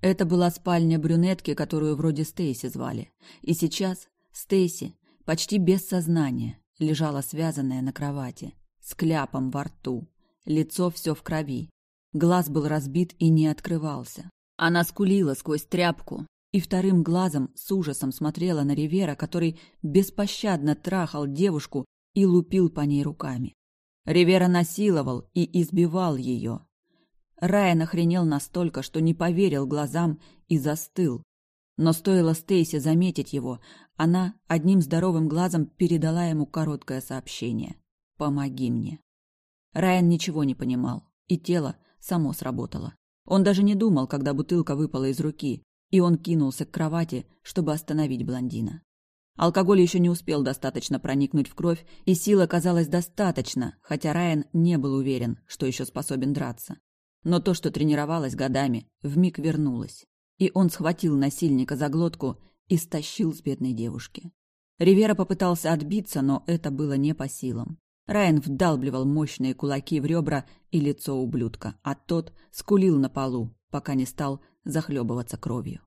Это была спальня брюнетки, которую вроде Стейси звали. И сейчас Стейси, почти без сознания, лежала связанная на кровати, с кляпом во рту, лицо все в крови. Глаз был разбит и не открывался. Она скулила сквозь тряпку и вторым глазом с ужасом смотрела на Ривера, который беспощадно трахал девушку и лупил по ней руками. Ривера насиловал и избивал ее, Райан охренел настолько, что не поверил глазам и застыл. Но стоило Стейси заметить его, она одним здоровым глазом передала ему короткое сообщение. «Помоги мне». Райан ничего не понимал, и тело само сработало. Он даже не думал, когда бутылка выпала из руки, и он кинулся к кровати, чтобы остановить блондина. Алкоголь еще не успел достаточно проникнуть в кровь, и сил оказалось достаточно, хотя Райан не был уверен, что еще способен драться. Но то, что тренировалась годами, вмиг вернулось. И он схватил насильника за глотку и стащил с бедной девушки. Ривера попытался отбиться, но это было не по силам. Райан вдалбливал мощные кулаки в ребра и лицо ублюдка, а тот скулил на полу, пока не стал захлебываться кровью.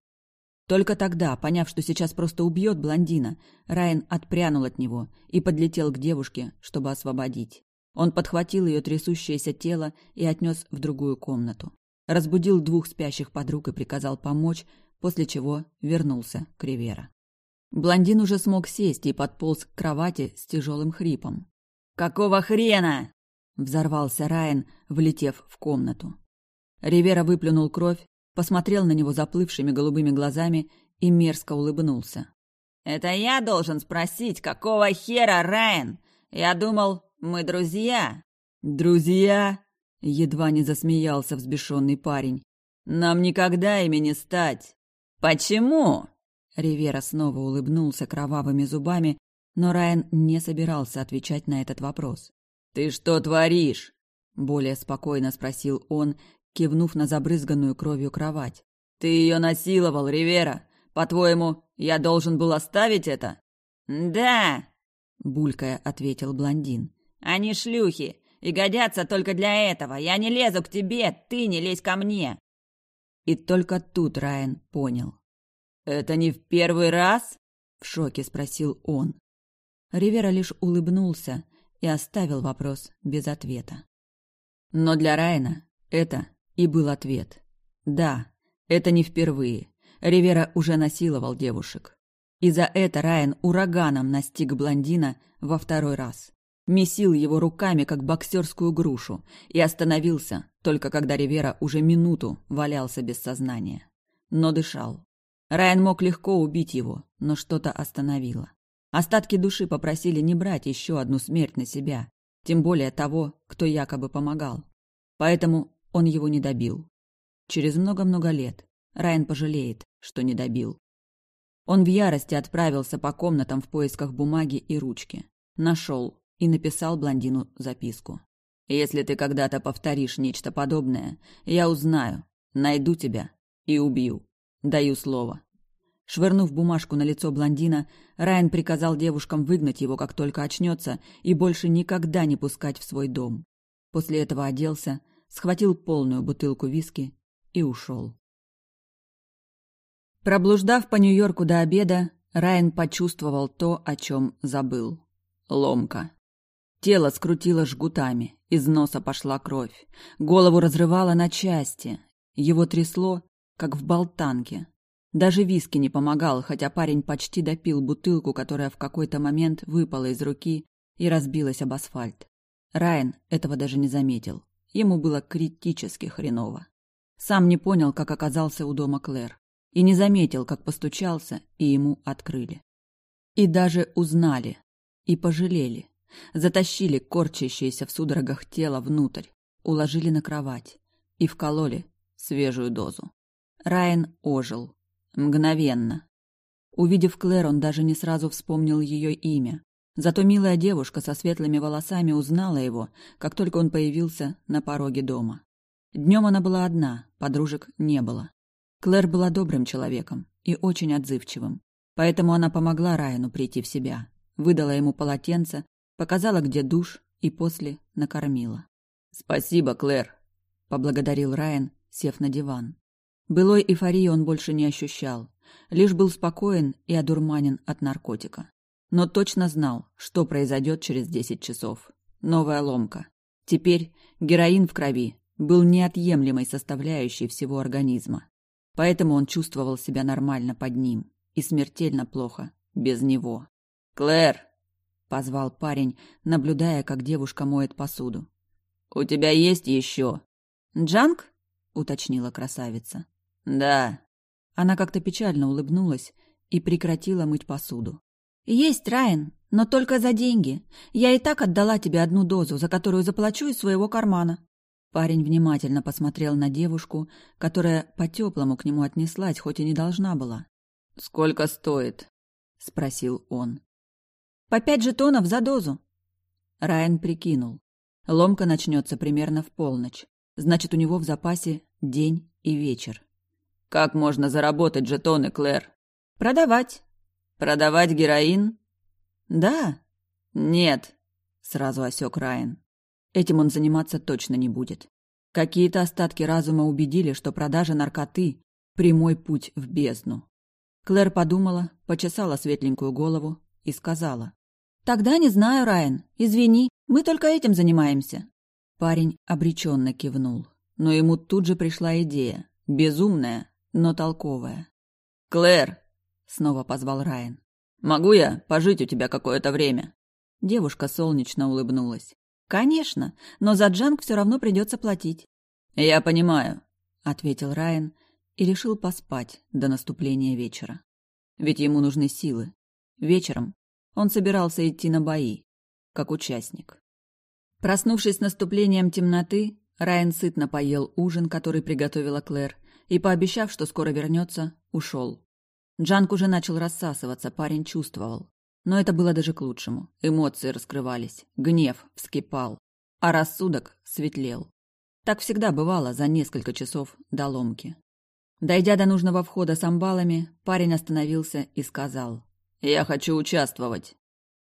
Только тогда, поняв, что сейчас просто убьет блондина, Райан отпрянул от него и подлетел к девушке, чтобы освободить. Он подхватил ее трясущееся тело и отнес в другую комнату. Разбудил двух спящих подруг и приказал помочь, после чего вернулся к Ривера. Блондин уже смог сесть и подполз к кровати с тяжелым хрипом. «Какого хрена?» – взорвался Райан, влетев в комнату. Ривера выплюнул кровь, посмотрел на него заплывшими голубыми глазами и мерзко улыбнулся. «Это я должен спросить, какого хера, Райан? Я думал, мы друзья. Друзья? Едва не засмеялся взбешенный парень. Нам никогда ими не стать. Почему? Ривера снова улыбнулся кровавыми зубами, но Райан не собирался отвечать на этот вопрос. «Ты что творишь?» – более спокойно спросил он, кивнув на забрызганную кровью кровать. «Ты ее насиловал, Ривера. По-твоему, я должен был оставить это?» «Да», – булькая ответил блондин. Они шлюхи и годятся только для этого. Я не лезу к тебе, ты не лезь ко мне. И только тут Райан понял. Это не в первый раз? В шоке спросил он. Ривера лишь улыбнулся и оставил вопрос без ответа. Но для Райана это и был ответ. Да, это не впервые. Ривера уже насиловал девушек. И за это Райан ураганом настиг блондина во второй раз. Месил его руками, как боксерскую грушу, и остановился, только когда Ривера уже минуту валялся без сознания. Но дышал. Райан мог легко убить его, но что-то остановило. Остатки души попросили не брать еще одну смерть на себя, тем более того, кто якобы помогал. Поэтому он его не добил. Через много-много лет Райан пожалеет, что не добил. Он в ярости отправился по комнатам в поисках бумаги и ручки. Нашел и написал блондину записку. «Если ты когда-то повторишь нечто подобное, я узнаю, найду тебя и убью. Даю слово». Швырнув бумажку на лицо блондина, Райан приказал девушкам выгнать его, как только очнется, и больше никогда не пускать в свой дом. После этого оделся, схватил полную бутылку виски и ушел. Проблуждав по Нью-Йорку до обеда, Райан почувствовал то, о чем забыл. Ломка. Тело скрутило жгутами, из носа пошла кровь, голову разрывало на части, его трясло, как в болтанке, даже виски не помогал, хотя парень почти допил бутылку, которая в какой-то момент выпала из руки и разбилась об асфальт. Райан этого даже не заметил. Ему было критически хреново. Сам не понял, как оказался у дома Клэр. И не заметил, как постучался, и ему открыли. И даже узнали. И пожалели. Затащили корчащееся в судорогах тело внутрь. Уложили на кровать. И вкололи свежую дозу. Райан ожил, Мгновенно. Увидев Клэр, он даже не сразу вспомнил ее имя. Зато милая девушка со светлыми волосами узнала его, как только он появился на пороге дома. Днем она была одна, подружек не было. Клэр была добрым человеком и очень отзывчивым. Поэтому она помогла Райану прийти в себя, выдала ему полотенце, показала, где душ, и после накормила. «Спасибо, Клэр», — поблагодарил Райан, сев на диван. Былой эйфории он больше не ощущал, лишь был спокоен и одурманен от наркотика. Но точно знал, что произойдет через десять часов. Новая ломка. Теперь героин в крови был неотъемлемой составляющей всего организма. Поэтому он чувствовал себя нормально под ним и смертельно плохо без него. «Клэр!» — позвал парень, наблюдая, как девушка моет посуду. «У тебя есть еще?» «Джанк?» — уточнила красавица. «Да». Она как-то печально улыбнулась и прекратила мыть посуду. «Есть, Райан, но только за деньги. Я и так отдала тебе одну дозу, за которую заплачу из своего кармана». Парень внимательно посмотрел на девушку, которая по-теплому к нему отнеслась, хоть и не должна была. «Сколько стоит?» — спросил он. «По пять жетонов за дозу». Райан прикинул. Ломка начнется примерно в полночь. Значит, у него в запасе день и вечер. Как можно заработать жетоны, Клэр? Продавать. Продавать героин? Да. Нет, сразу осек Райан. Этим он заниматься точно не будет. Какие-то остатки разума убедили, что продажа наркоты – прямой путь в бездну. Клэр подумала, почесала светленькую голову и сказала. «Тогда не знаю, Райан. Извини, мы только этим занимаемся». Парень обреченно кивнул. Но ему тут же пришла идея. Безумная, но толковая. «Клэр!» — снова позвал Райан. «Могу я пожить у тебя какое-то время?» Девушка солнечно улыбнулась. «Конечно, но за Джанг все равно придется платить». «Я понимаю», — ответил Райан и решил поспать до наступления вечера. Ведь ему нужны силы. Вечером он собирался идти на бои, как участник. Проснувшись с наступлением темноты, Райан сытно поел ужин, который приготовила Клэр, и, пообещав, что скоро вернется, ушел. Джанк уже начал рассасываться, парень чувствовал. Но это было даже к лучшему. Эмоции раскрывались, гнев вскипал, а рассудок светлел. Так всегда бывало за несколько часов до ломки. Дойдя до нужного входа с амбалами, парень остановился и сказал «Я хочу участвовать».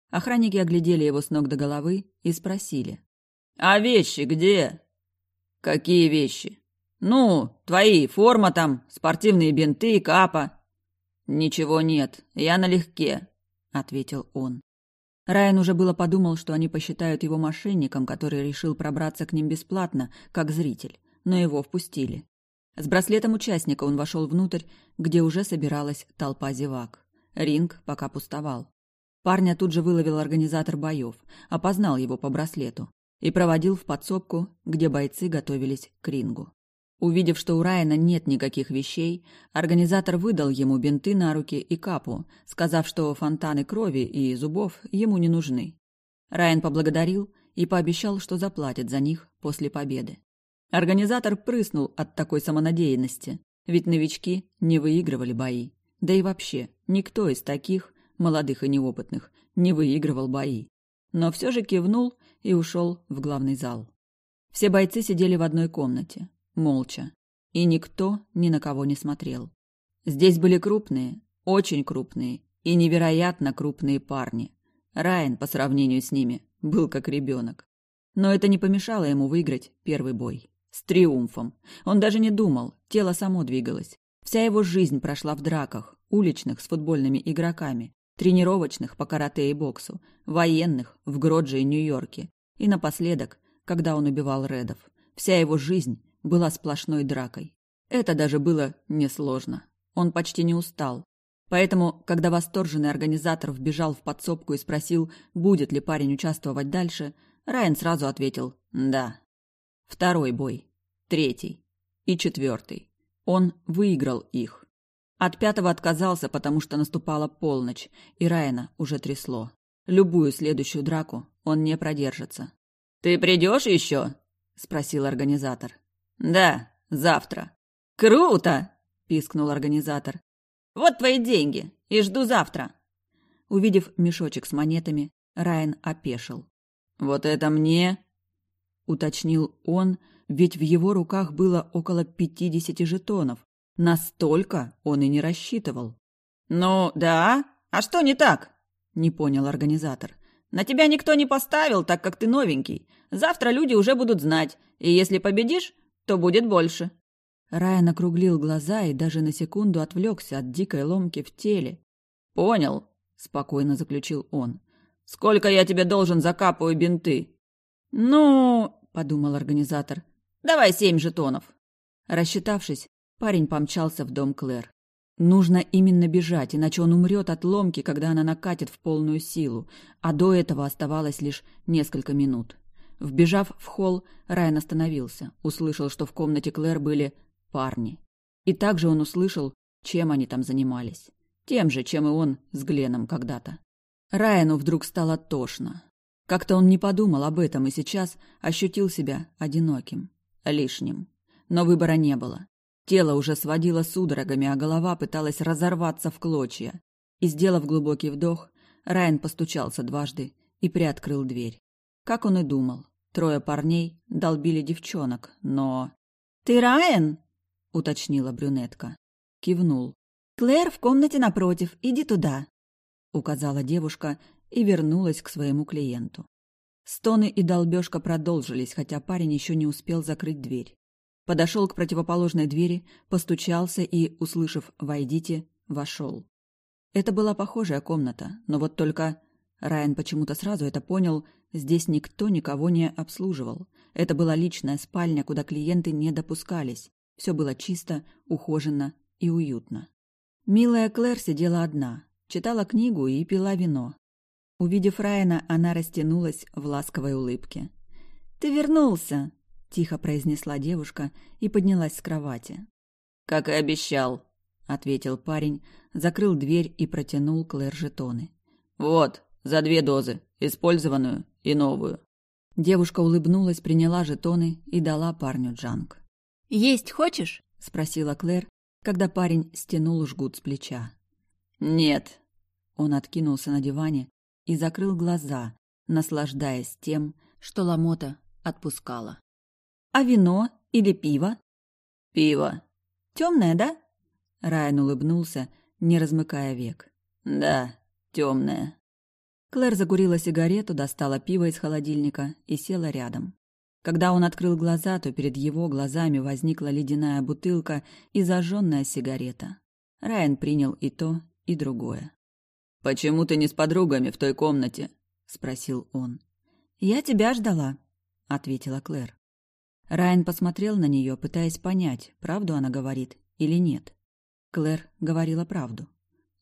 Охранники оглядели его с ног до головы и спросили «А вещи где?» «Какие вещи?» «Ну, твои, форма там, спортивные бинты, капа». «Ничего нет, я налегке», — ответил он. Райан уже было подумал, что они посчитают его мошенником, который решил пробраться к ним бесплатно, как зритель, но его впустили. С браслетом участника он вошел внутрь, где уже собиралась толпа зевак. Ринг пока пустовал. Парня тут же выловил организатор боев, опознал его по браслету и проводил в подсобку, где бойцы готовились к рингу. Увидев, что у Райана нет никаких вещей, организатор выдал ему бинты на руки и капу, сказав, что фонтаны крови и зубов ему не нужны. Райан поблагодарил и пообещал, что заплатит за них после победы. Организатор прыснул от такой самонадеянности, ведь новички не выигрывали бои. Да и вообще, никто из таких, молодых и неопытных, не выигрывал бои. Но все же кивнул и ушел в главный зал. Все бойцы сидели в одной комнате молча. И никто ни на кого не смотрел. Здесь были крупные, очень крупные и невероятно крупные парни. Райан, по сравнению с ними, был как ребенок. Но это не помешало ему выиграть первый бой. С триумфом. Он даже не думал, тело само двигалось. Вся его жизнь прошла в драках, уличных с футбольными игроками, тренировочных по карате и боксу, военных в Гродже и Нью-Йорке. И напоследок, когда он убивал Редов. Вся его жизнь была сплошной дракой. Это даже было несложно. Он почти не устал. Поэтому, когда восторженный организатор вбежал в подсобку и спросил, будет ли парень участвовать дальше, Райан сразу ответил «да». Второй бой, третий и четвертый. Он выиграл их. От пятого отказался, потому что наступала полночь, и Райана уже трясло. Любую следующую драку он не продержится. «Ты придешь еще?» – спросил организатор. Да, завтра. Круто, пискнул организатор. Вот твои деньги, и жду завтра. Увидев мешочек с монетами, Райан опешил. Вот это мне, уточнил он, ведь в его руках было около пятидесяти жетонов. Настолько он и не рассчитывал. Ну, да? А что не так? Не понял организатор. На тебя никто не поставил, так как ты новенький. Завтра люди уже будут знать, и если победишь, то будет больше. Райан округлил глаза и даже на секунду отвлекся от дикой ломки в теле. «Понял», — спокойно заключил он. «Сколько я тебе должен за капу бинты?» «Ну...» — подумал организатор. «Давай семь жетонов». Рассчитавшись, парень помчался в дом Клэр. Нужно именно бежать, иначе он умрет от ломки, когда она накатит в полную силу, а до этого оставалось лишь несколько минут. Вбежав в холл, Райан остановился, услышал, что в комнате Клэр были парни. И также он услышал, чем они там занимались. Тем же, чем и он с Гленом когда-то. Райану вдруг стало тошно. Как-то он не подумал об этом и сейчас ощутил себя одиноким, лишним. Но выбора не было. Тело уже сводило судорогами, а голова пыталась разорваться в клочья. И, сделав глубокий вдох, Райан постучался дважды и приоткрыл дверь. Как он и думал, трое парней долбили девчонок, но... «Ты Райан?» — уточнила брюнетка. Кивнул. «Клэр в комнате напротив, иди туда», — указала девушка и вернулась к своему клиенту. Стоны и долбежка продолжились, хотя парень еще не успел закрыть дверь. Подошел к противоположной двери, постучался и, услышав «войдите», вошел. Это была похожая комната, но вот только Райан почему-то сразу это понял, здесь никто никого не обслуживал. Это была личная спальня, куда клиенты не допускались. Все было чисто, ухоженно и уютно. Милая Клэр сидела одна, читала книгу и пила вино. Увидев Райана, она растянулась в ласковой улыбке. «Ты вернулся!» – тихо произнесла девушка и поднялась с кровати. «Как и обещал», – ответил парень, закрыл дверь и протянул Клэр жетоны. «Вот, за две дозы, использованную и новую. Девушка улыбнулась, приняла жетоны и дала парню джанг. «Есть хочешь?» – спросила Клэр, когда парень стянул жгут с плеча. «Нет». Он откинулся на диване и закрыл глаза, наслаждаясь тем, что ломота отпускала. «А вино или пиво?» «Пиво». «Темное, да?» Райан улыбнулся, не размыкая век. «Да, темное». Клэр закурила сигарету, достала пиво из холодильника и села рядом. Когда он открыл глаза, то перед его глазами возникла ледяная бутылка и зажженная сигарета. Райан принял и то, и другое. «Почему ты не с подругами в той комнате?» — спросил он. «Я тебя ждала», — ответила Клэр. Райан посмотрел на нее, пытаясь понять, правду она говорит или нет. Клэр говорила правду.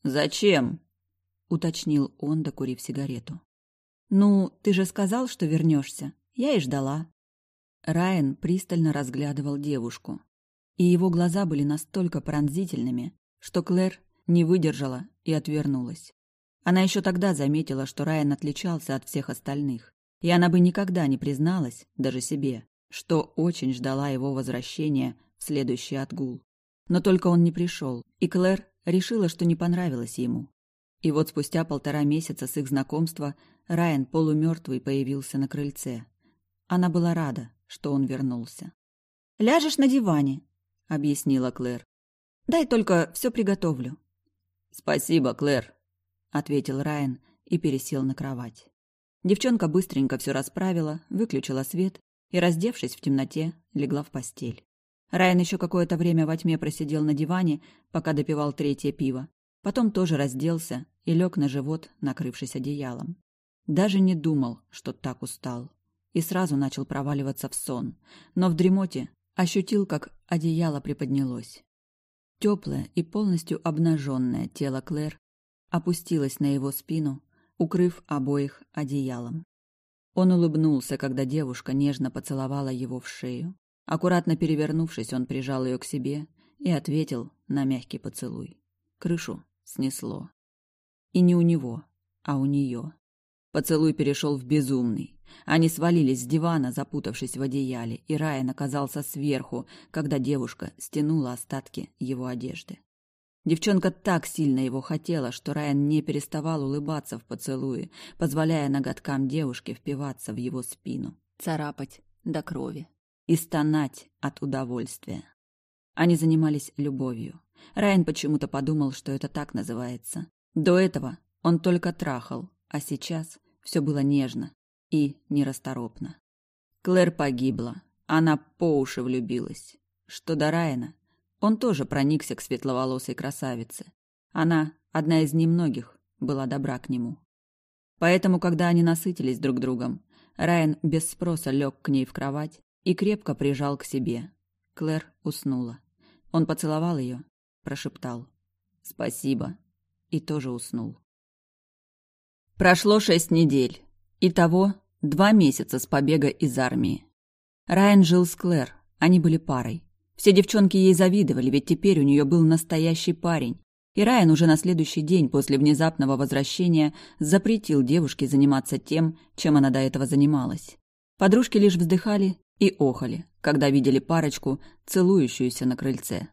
«Зачем?» — уточнил он, докурив сигарету. «Ну, ты же сказал, что вернешься. Я и ждала». Райан пристально разглядывал девушку, и его глаза были настолько пронзительными, что Клэр не выдержала и отвернулась. Она еще тогда заметила, что Райан отличался от всех остальных, и она бы никогда не призналась, даже себе, что очень ждала его возвращения в следующий отгул. Но только он не пришел, и Клэр решила, что не понравилось ему. И вот спустя полтора месяца с их знакомства Райан полумертвый появился на крыльце. Она была рада, что он вернулся. «Ляжешь на диване», — объяснила Клэр. «Дай только все приготовлю». «Спасибо, Клэр», — ответил Райан и пересел на кровать. Девчонка быстренько все расправила, выключила свет и, раздевшись в темноте, легла в постель. Райан еще какое-то время во тьме просидел на диване, пока допивал третье пиво. Потом тоже разделся и лег на живот, накрывшись одеялом. Даже не думал, что так устал. И сразу начал проваливаться в сон. Но в дремоте ощутил, как одеяло приподнялось. Теплое и полностью обнаженное тело Клэр опустилось на его спину, укрыв обоих одеялом. Он улыбнулся, когда девушка нежно поцеловала его в шею. Аккуратно перевернувшись, он прижал ее к себе и ответил на мягкий поцелуй. Крышу снесло. И не у него, а у нее. Поцелуй перешел в безумный. Они свалились с дивана, запутавшись в одеяле, и Райан оказался сверху, когда девушка стянула остатки его одежды. Девчонка так сильно его хотела, что Райан не переставал улыбаться в поцелуе, позволяя ноготкам девушки впиваться в его спину, царапать до крови и стонать от удовольствия. Они занимались любовью. Райан почему-то подумал, что это так называется. До этого он только трахал, а сейчас все было нежно и нерасторопно. Клэр погибла. Она по уши влюбилась. Что до Райана, он тоже проникся к светловолосой красавице. Она, одна из немногих, была добра к нему. Поэтому, когда они насытились друг другом, Райан без спроса лег к ней в кровать и крепко прижал к себе. Клэр уснула. Он поцеловал ее, прошептал «Спасибо» и тоже уснул. Прошло шесть недель. Итого два месяца с побега из армии. Райан жил с Клэр, они были парой. Все девчонки ей завидовали, ведь теперь у нее был настоящий парень. И Райан уже на следующий день после внезапного возвращения запретил девушке заниматься тем, чем она до этого занималась. Подружки лишь вздыхали и охали, когда видели парочку, целующуюся на крыльце.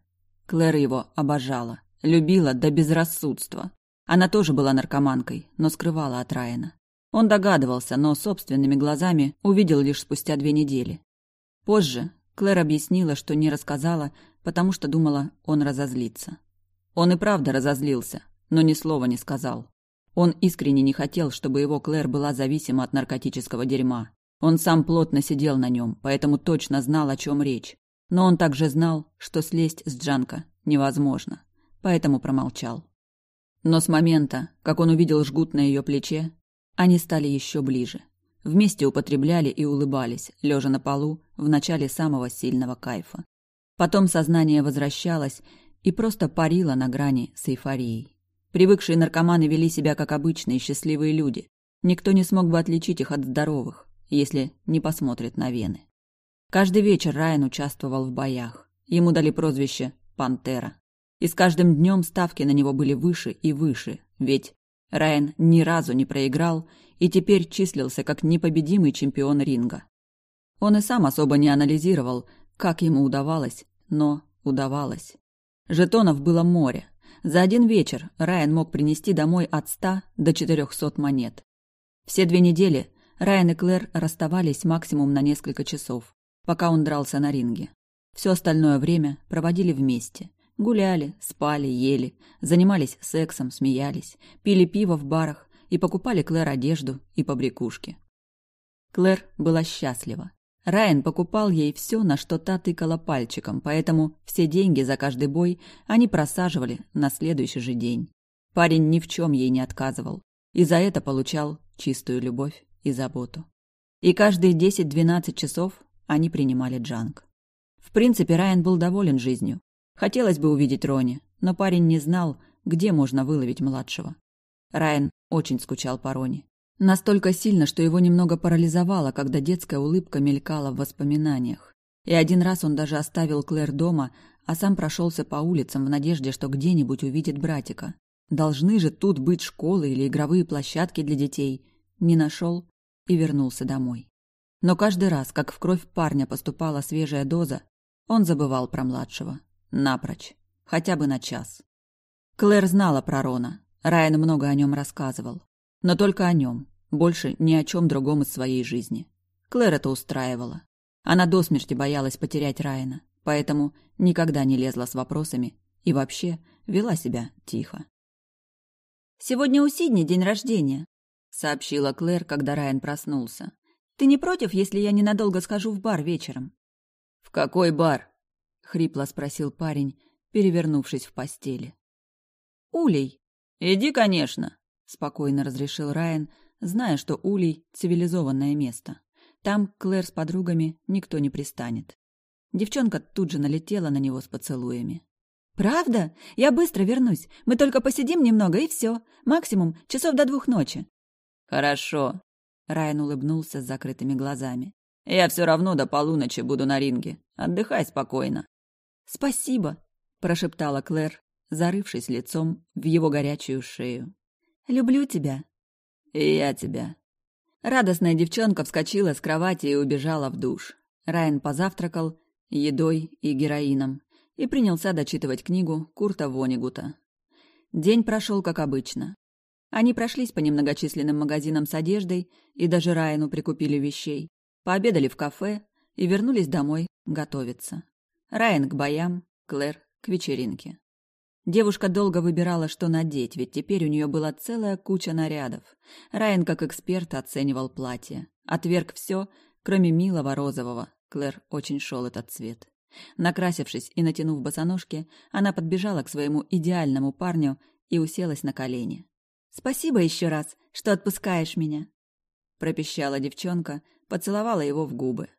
Клэр его обожала, любила до безрассудства. Она тоже была наркоманкой, но скрывала от Райана. Он догадывался, но собственными глазами увидел лишь спустя две недели. Позже, Клэр объяснила, что не рассказала, потому что думала, он разозлится. Он и правда разозлился, но ни слова не сказал. Он искренне не хотел, чтобы его Клэр была зависима от наркотического дерьма. Он сам плотно сидел на нем, поэтому точно знал, о чем речь. Но он также знал, что слезть с Джанка невозможно, поэтому промолчал. Но с момента, как он увидел жгут на ее плече, они стали еще ближе. Вместе употребляли и улыбались, лежа на полу, в начале самого сильного кайфа. Потом сознание возвращалось и просто парило на грани с эйфорией. Привыкшие наркоманы вели себя как обычные счастливые люди. Никто не смог бы отличить их от здоровых, если не посмотрит на вены. Каждый вечер Райан участвовал в боях. Ему дали прозвище «Пантера». И с каждым днем ставки на него были выше и выше, ведь Райан ни разу не проиграл и теперь числился как непобедимый чемпион ринга. Он и сам особо не анализировал, как ему удавалось, но удавалось. Жетонов было море. За один вечер Райан мог принести домой от ста до четырехсот монет. Все две недели Райан и Клэр расставались максимум на несколько часов, пока он дрался на ринге. Все остальное время проводили вместе. Гуляли, спали, ели, занимались сексом, смеялись, пили пиво в барах, и покупали Клэр одежду и побрякушки. Клэр была счастлива. Райан покупал ей все, на что та тыкала пальчиком, поэтому все деньги за каждый бой они просаживали на следующий же день. Парень ни в чем ей не отказывал. и за это получал чистую любовь и заботу. И каждые 10-12 часов они принимали Джанг. В принципе, Райан был доволен жизнью. Хотелось бы увидеть Рони, но парень не знал, где можно выловить младшего. Райан очень скучал по Рони. Настолько сильно, что его немного парализовало, когда детская улыбка мелькала в воспоминаниях. И один раз он даже оставил Клэр дома, а сам прошелся по улицам в надежде, что где-нибудь увидит братика. Должны же тут быть школы или игровые площадки для детей. Не нашел и вернулся домой. Но каждый раз, как в кровь парня поступала свежая доза, он забывал про младшего. Напрочь. Хотя бы на час. Клэр знала про Рона. Райан много о нем рассказывал. Но только о нем. Больше ни о чем другом из своей жизни. Клэр это устраивала. Она до смерти боялась потерять Райана, поэтому никогда не лезла с вопросами и вообще вела себя тихо. «Сегодня у Сидни день рождения», — сообщила Клэр, когда Райан проснулся. «Ты не против, если я ненадолго схожу в бар вечером?» «В какой бар?» — хрипло спросил парень, перевернувшись в постели. «Улей». «Иди, конечно», — спокойно разрешил Райан, зная, что Улей — цивилизованное место. Там Клэр с подругами никто не пристанет. Девчонка тут же налетела на него с поцелуями. «Правда? Я быстро вернусь. Мы только посидим немного, и все. Максимум часов до двух ночи». «Хорошо», — Райан улыбнулся с закрытыми глазами. «Я все равно до полуночи буду на ринге. Отдыхай спокойно». «Спасибо», — прошептала Клэр, зарывшись лицом в его горячую шею. «Люблю тебя». «И я тебя», Радостная девчонка вскочила с кровати и убежала в душ. Райан позавтракал едой и героином и принялся дочитывать книгу Курта Вонигута. День прошел как обычно. Они прошлись по немногочисленным магазинам с одеждой и даже Райану прикупили вещей, пообедали в кафе и вернулись домой готовиться. Райан к боям, Клэр к вечеринке. Девушка долго выбирала, что надеть, ведь теперь у нее была целая куча нарядов. Райан, как эксперт, оценивал платье. Отверг все, кроме милого розового. Клэр очень шел этот цвет. Накрасившись и натянув босоножки, она подбежала к своему идеальному парню и уселась на колени. «Спасибо еще раз, что отпускаешь меня», — пропищала девчонка, поцеловала его в губы.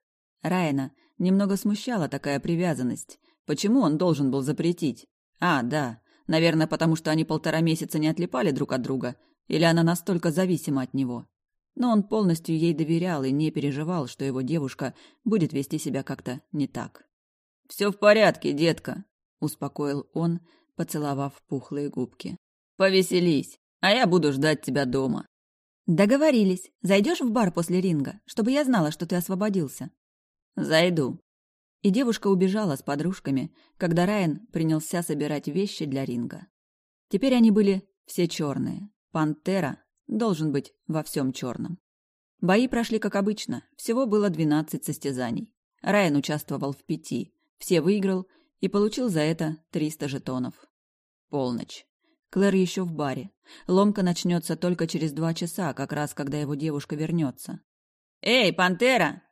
Райана немного смущала такая привязанность. Почему он должен был запретить? А, да, наверное, потому что они полтора месяца не отлипали друг от друга, или она настолько зависима от него. Но он полностью ей доверял и не переживал, что его девушка будет вести себя как-то не так. «Все в порядке, детка», — успокоил он, поцеловав пухлые губки. «Повеселись, а я буду ждать тебя дома». «Договорились. Зайдешь в бар после ринга, чтобы я знала, что ты освободился?» «Зайду», и девушка убежала с подружками, когда Райан принялся собирать вещи для ринга. Теперь они были все черные. Пантера должен быть во всем черном. Бои прошли как обычно, всего было 12 состязаний. Райан участвовал в пяти, все выиграл и получил за это 300 жетонов. Полночь. Клэр еще в баре. Ломка начнется только через два часа, как раз когда его девушка вернется. «Эй, пантера!»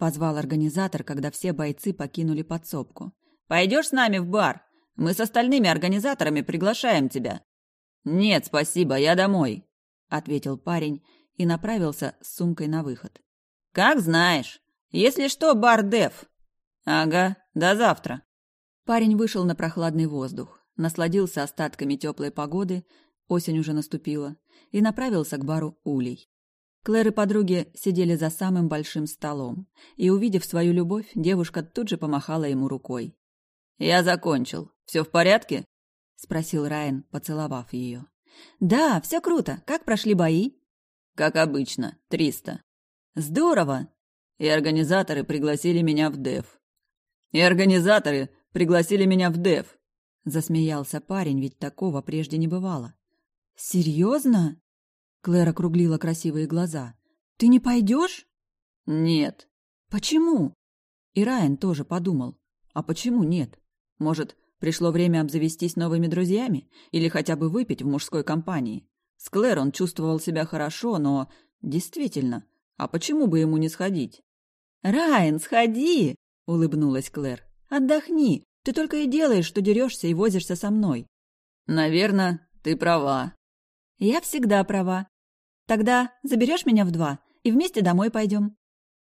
Позвал организатор, когда все бойцы покинули подсобку. «Пойдешь с нами в бар? Мы с остальными организаторами приглашаем тебя». «Нет, спасибо, я домой», — ответил парень и направился с сумкой на выход. «Как знаешь. Если что, бар Дев». «Ага, до завтра». Парень вышел на прохладный воздух, насладился остатками теплой погоды, осень уже наступила, и направился к бару Улей. Клэр и подруги сидели за самым большим столом, и, увидев свою любовь, девушка тут же помахала ему рукой. «Я закончил. Все в порядке?» — спросил Райан, поцеловав ее. «Да, все круто. Как прошли бои?» «Как обычно. Триста». «Здорово!» «И организаторы пригласили меня в ДЭФ». «И организаторы пригласили меня в ДЭФ», — засмеялся парень, ведь такого прежде не бывало. «Серьезно?» Клэр округлила красивые глаза. «Ты не пойдешь?» «Нет». «Почему?» И Райан тоже подумал. «А почему нет? Может, пришло время обзавестись новыми друзьями? Или хотя бы выпить в мужской компании? С Клэр он чувствовал себя хорошо, но... Действительно, а почему бы ему не сходить?» «Райан, сходи!» — улыбнулась Клэр. «Отдохни. Ты только и делаешь, что дерешься и возишься со мной». «Наверное, ты права», «Я всегда права. Тогда заберешь меня в два и вместе домой пойдем.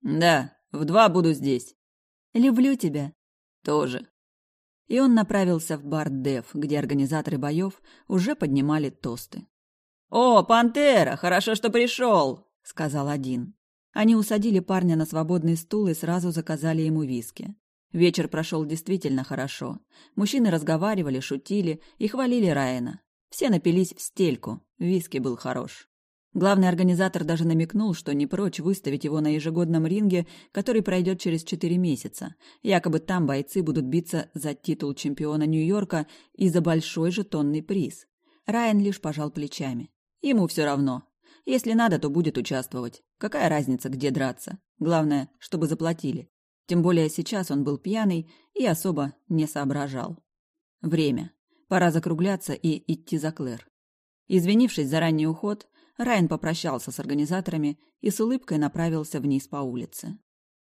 Да, в два буду здесь. Люблю тебя. Тоже. И он направился в бар Дев, где организаторы боев уже поднимали тосты. «О, Пантера, хорошо, что пришел!» — сказал один. Они усадили парня на свободный стул и сразу заказали ему виски. Вечер прошел действительно хорошо. Мужчины разговаривали, шутили и хвалили Райана. Все напились в стельку, виски был хорош. Главный организатор даже намекнул, что не прочь выставить его на ежегодном ринге, который пройдет через четыре месяца. Якобы там бойцы будут биться за титул чемпиона Нью-Йорка и за большой жетонный приз. Райан лишь пожал плечами. Ему все равно. Если надо, то будет участвовать. Какая разница, где драться? Главное, чтобы заплатили. Тем более сейчас он был пьяный и особо не соображал. Время. Пора закругляться и идти за Клэр. Извинившись за ранний уход, Райан попрощался с организаторами и с улыбкой направился вниз по улице.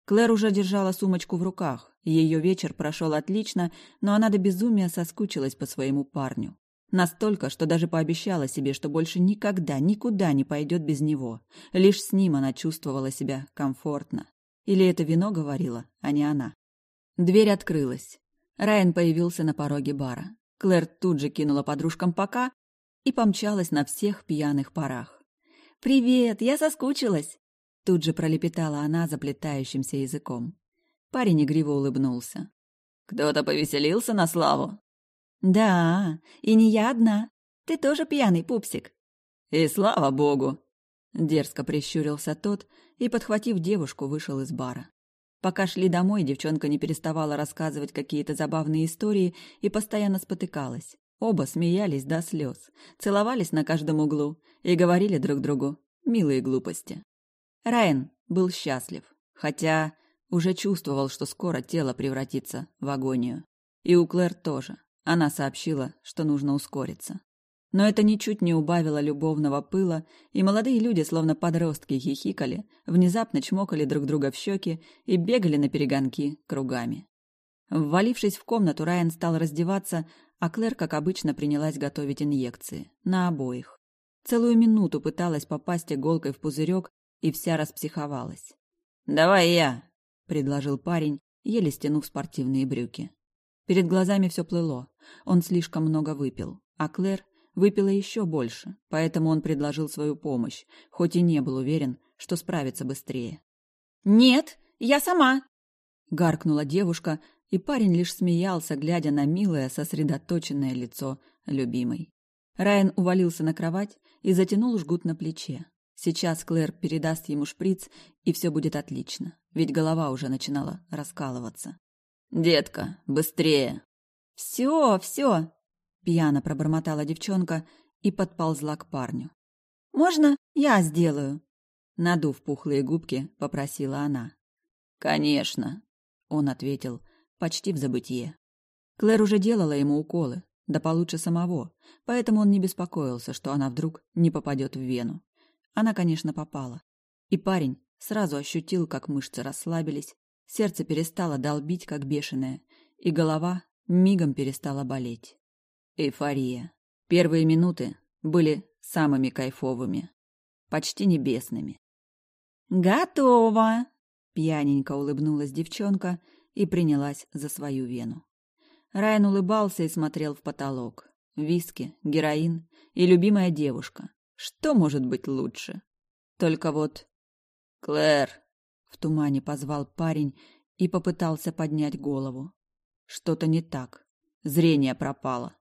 Клэр уже держала сумочку в руках. Ее вечер прошел отлично, но она до безумия соскучилась по своему парню. Настолько, что даже пообещала себе, что больше никогда, никуда не пойдет без него. Лишь с ним она чувствовала себя комфортно. Или это вино говорило, а не она. Дверь открылась. Райан появился на пороге бара. Клэр тут же кинула подружкам пока и помчалась на всех пьяных парах. «Привет, я соскучилась!» Тут же пролепетала она заплетающимся языком. Парень игриво улыбнулся. «Кто-то повеселился на славу?» «Да, и не я одна. Ты тоже пьяный, пупсик». «И слава богу!» Дерзко прищурился тот и, подхватив девушку, вышел из бара. Пока шли домой, девчонка не переставала рассказывать какие-то забавные истории и постоянно спотыкалась. Оба смеялись до слез, целовались на каждом углу и говорили друг другу милые глупости. Райан был счастлив, хотя уже чувствовал, что скоро тело превратится в агонию. И у Клэр тоже. Она сообщила, что нужно ускориться. Но это ничуть не убавило любовного пыла, и молодые люди, словно подростки, хихикали, внезапно чмокали друг друга в щеки и бегали на перегонки кругами. Ввалившись в комнату, Райан стал раздеваться, а Клэр, как обычно, принялась готовить инъекции. На обоих. Целую минуту пыталась попасть иголкой в пузырек и вся распсиховалась. «Давай я», — предложил парень, еле стянув спортивные брюки. Перед глазами все плыло. Он слишком много выпил, а Клэр выпила еще больше, поэтому он предложил свою помощь, хоть и не был уверен, что справится быстрее. «Нет, я сама!» — гаркнула девушка, и парень лишь смеялся, глядя на милое, сосредоточенное лицо любимой. Райан увалился на кровать и затянул жгут на плече. Сейчас Клэр передаст ему шприц, и все будет отлично, ведь голова уже начинала раскалываться. «Детка, быстрее!» «Все, все!» — пьяно пробормотала девчонка и подползла к парню. «Можно я сделаю?» Надув пухлые губки, попросила она. «Конечно», — он ответил, почти в забытье. Клэр уже делала ему уколы, да получше самого, поэтому он не беспокоился, что она вдруг не попадет в вену. Она, конечно, попала. И парень сразу ощутил, как мышцы расслабились, сердце перестало долбить, как бешеное, и голова мигом перестала болеть. Эйфория. Первые минуты были самыми кайфовыми, почти небесными. «Готово!» — пьяненько улыбнулась девчонка и принялась за свою вену. Райан улыбался и смотрел в потолок. Виски, героин и любимая девушка. Что может быть лучше? Только вот... «Клэр!» — в тумане позвал парень и попытался поднять голову. Что-то не так. Зрение пропало.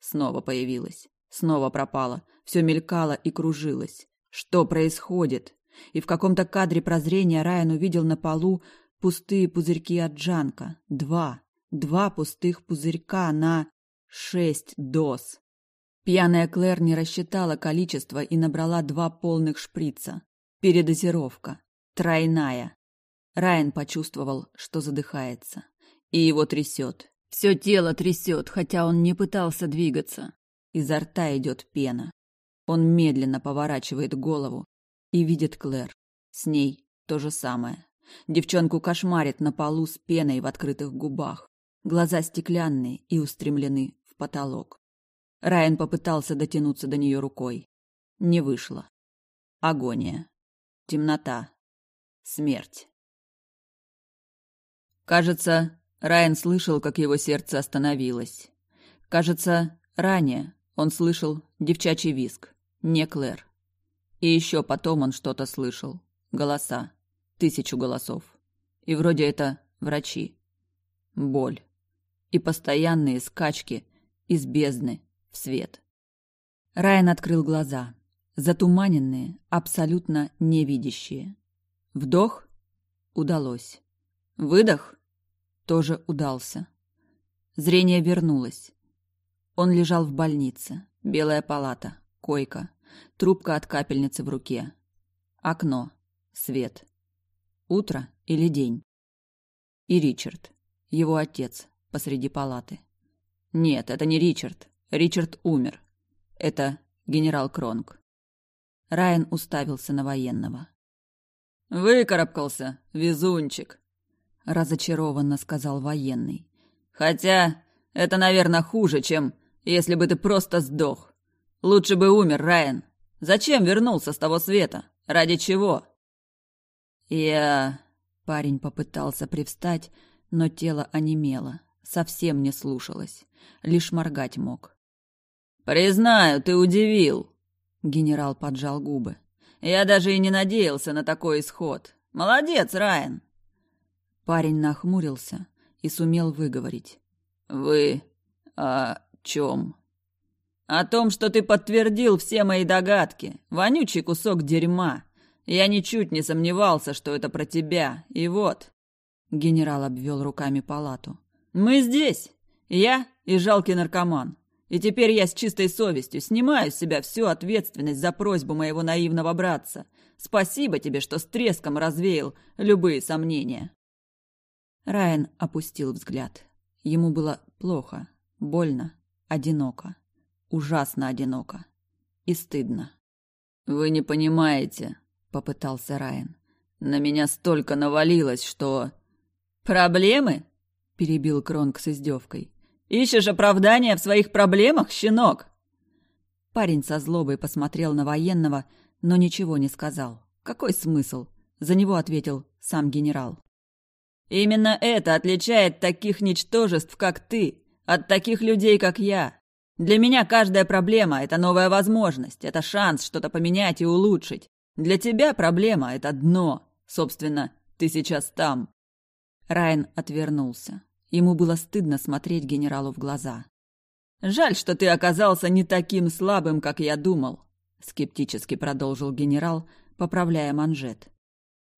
Снова появилось. Снова пропало. Все мелькало и кружилось. Что происходит? И в каком-то кадре прозрения Райан увидел на полу пустые пузырьки от Джанка. Два. Два пустых пузырька на шесть доз. Пьяная Клэр не рассчитала количество и набрала два полных шприца. Передозировка. Тройная. Райан почувствовал, что задыхается и его трясет. Все тело трясет, хотя он не пытался двигаться. Изо рта идет пена. Он медленно поворачивает голову и видит Клэр. С ней то же самое. Девчонку кошмарит на полу с пеной в открытых губах. Глаза стеклянные и устремлены в потолок. Райан попытался дотянуться до нее рукой. Не вышло. агония, темнота, смерть. Кажется, Райан слышал, как его сердце остановилось. Кажется, ранее он слышал девчачий виск, не Клэр. И еще потом он что-то слышал. Голоса. Тысячу голосов. И вроде это врачи. Боль. И постоянные скачки из бездны в свет. Райан открыл глаза. Затуманенные, абсолютно невидящие. Вдох удалось. Выдох тоже удался. Зрение вернулось. Он лежал в больнице. Белая палата, койка, трубка от капельницы в руке. Окно, свет. Утро или день. И Ричард, его отец, посреди палаты. Нет, это не Ричард. Ричард умер. Это генерал Кронг. Райан уставился на военного. «Выкарабкался, везунчик», — разочарованно сказал военный. «Хотя это, наверное, хуже, чем если бы ты просто сдох. Лучше бы умер, Райан. Зачем вернулся с того света? Ради чего?» «Я...» — парень попытался привстать, но тело онемело, совсем не слушалось, лишь моргать мог. «Признаю, ты удивил», — генерал поджал губы. «Я даже и не надеялся на такой исход. Молодец, Райан!» Парень нахмурился и сумел выговорить. «Вы о чем?» «О том, что ты подтвердил все мои догадки. Вонючий кусок дерьма. Я ничуть не сомневался, что это про тебя. И вот...» Генерал обвел руками палату. «Мы здесь. Я и жалкий наркоман. И теперь я с чистой совестью снимаю с себя всю ответственность за просьбу моего наивного братца. Спасибо тебе, что с треском развеял любые сомнения. Райан опустил взгляд. Ему было плохо, больно, одиноко. Ужасно одиноко. И стыдно. «Вы не понимаете», — попытался Райан. «На меня столько навалилось, что...» «Проблемы?» — перебил Кронг с издевкой. Ищешь оправдания в своих проблемах, щенок?» Парень со злобой посмотрел на военного, но ничего не сказал. Какой смысл? За него ответил сам генерал. «Именно это отличает таких ничтожеств, как ты, от таких людей, как я. Для меня каждая проблема – это новая возможность, это шанс что-то поменять и улучшить. Для тебя проблема – это дно. Собственно, ты сейчас там». Райан отвернулся. Ему было стыдно смотреть генералу в глаза. «Жаль, что ты оказался не таким слабым, как я думал», — скептически продолжил генерал, поправляя манжет.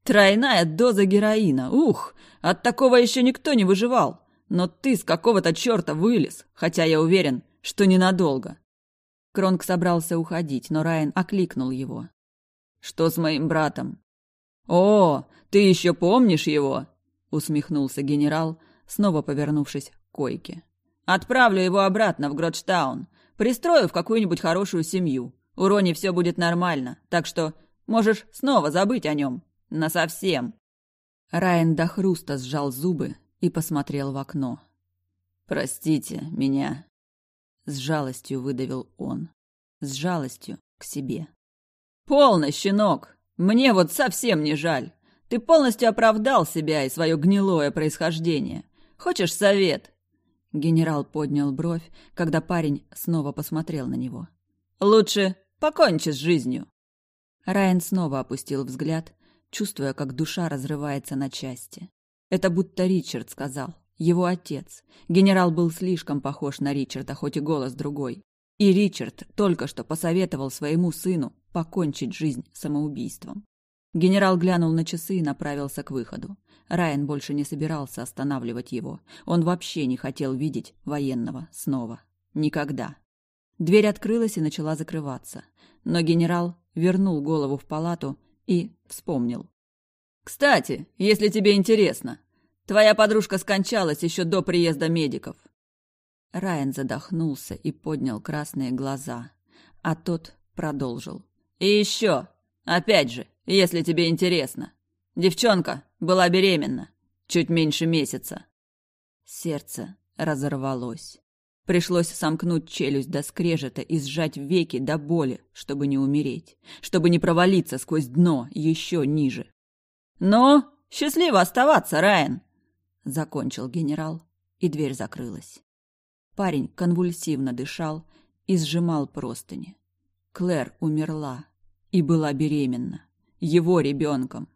«Тройная доза героина! Ух! От такого еще никто не выживал! Но ты с какого-то черта вылез, хотя я уверен, что ненадолго». Кронг собрался уходить, но Райан окликнул его. «Что с моим братом?» «О, ты еще помнишь его?» — усмехнулся генерал, — снова повернувшись к койке. «Отправлю его обратно в Гротштаун. Пристрою в какую-нибудь хорошую семью. У Рони все будет нормально, так что можешь снова забыть о нем. Насовсем». Райан до хруста сжал зубы и посмотрел в окно. «Простите меня», — с жалостью выдавил он. С жалостью к себе. «Полно, щенок! Мне вот совсем не жаль. Ты полностью оправдал себя и свое гнилое происхождение. Хочешь совет?» Генерал поднял бровь, когда парень снова посмотрел на него. «Лучше покончи с жизнью». Райан снова опустил взгляд, чувствуя, как душа разрывается на части. Это будто Ричард сказал, его отец. Генерал был слишком похож на Ричарда, хоть и голос другой. И Ричард только что посоветовал своему сыну покончить жизнь самоубийством. Генерал глянул на часы и направился к выходу. Райан больше не собирался останавливать его. Он вообще не хотел видеть военного снова. Никогда. Дверь открылась и начала закрываться. Но генерал вернул голову в палату и вспомнил. «Кстати, если тебе интересно, твоя подружка скончалась еще до приезда медиков». Райан задохнулся и поднял красные глаза, а тот продолжил. «И еще, опять же, если тебе интересно, девчонка была беременна. Чуть меньше месяца. Сердце разорвалось. Пришлось сомкнуть челюсть до скрежета и сжать веки до боли, чтобы не умереть, чтобы не провалиться сквозь дно еще ниже. «Но счастливо оставаться, Райан!» — закончил генерал, и дверь закрылась. Парень конвульсивно дышал и сжимал простыни. Клэр умерла и была беременна. Его ребенком.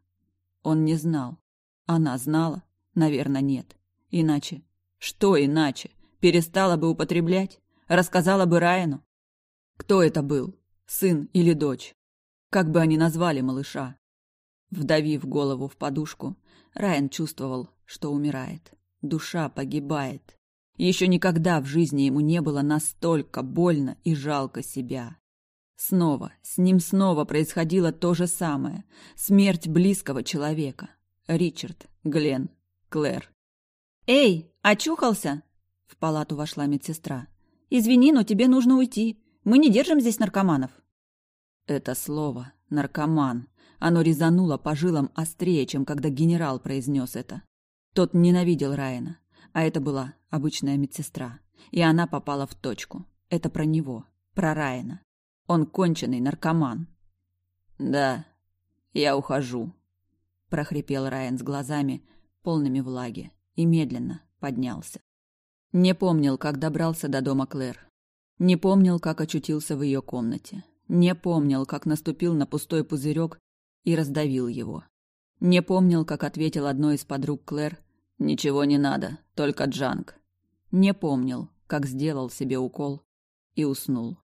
Он не знал. Она знала? Наверное, нет. Иначе... Что иначе? Перестала бы употреблять? Рассказала бы Райану? Кто это был? Сын или дочь? Как бы они назвали малыша? Вдавив голову в подушку, Райан чувствовал, что умирает. Душа погибает. Еще никогда в жизни ему не было настолько больно и жалко себя. Снова, с ним снова происходило то же самое. Смерть близкого человека. Ричард, Глен, Клэр. «Эй, очухался?» В палату вошла медсестра. «Извини, но тебе нужно уйти. Мы не держим здесь наркоманов». Это слово «наркоман». Оно резануло по жилам острее, чем когда генерал произнес это. Тот ненавидел Райана, а это была обычная медсестра. И она попала в точку. Это про него, про Райана. Он конченый наркоман. Да, я ухожу, прохрипел Райан с глазами, полными влаги, и медленно поднялся. Не помнил, как добрался до дома Клэр. Не помнил, как очутился в ее комнате. Не помнил, как наступил на пустой пузырек и раздавил его. Не помнил, как ответил одной из подруг Клэр «Ничего не надо, только джанг». Не помнил, как сделал себе укол и уснул.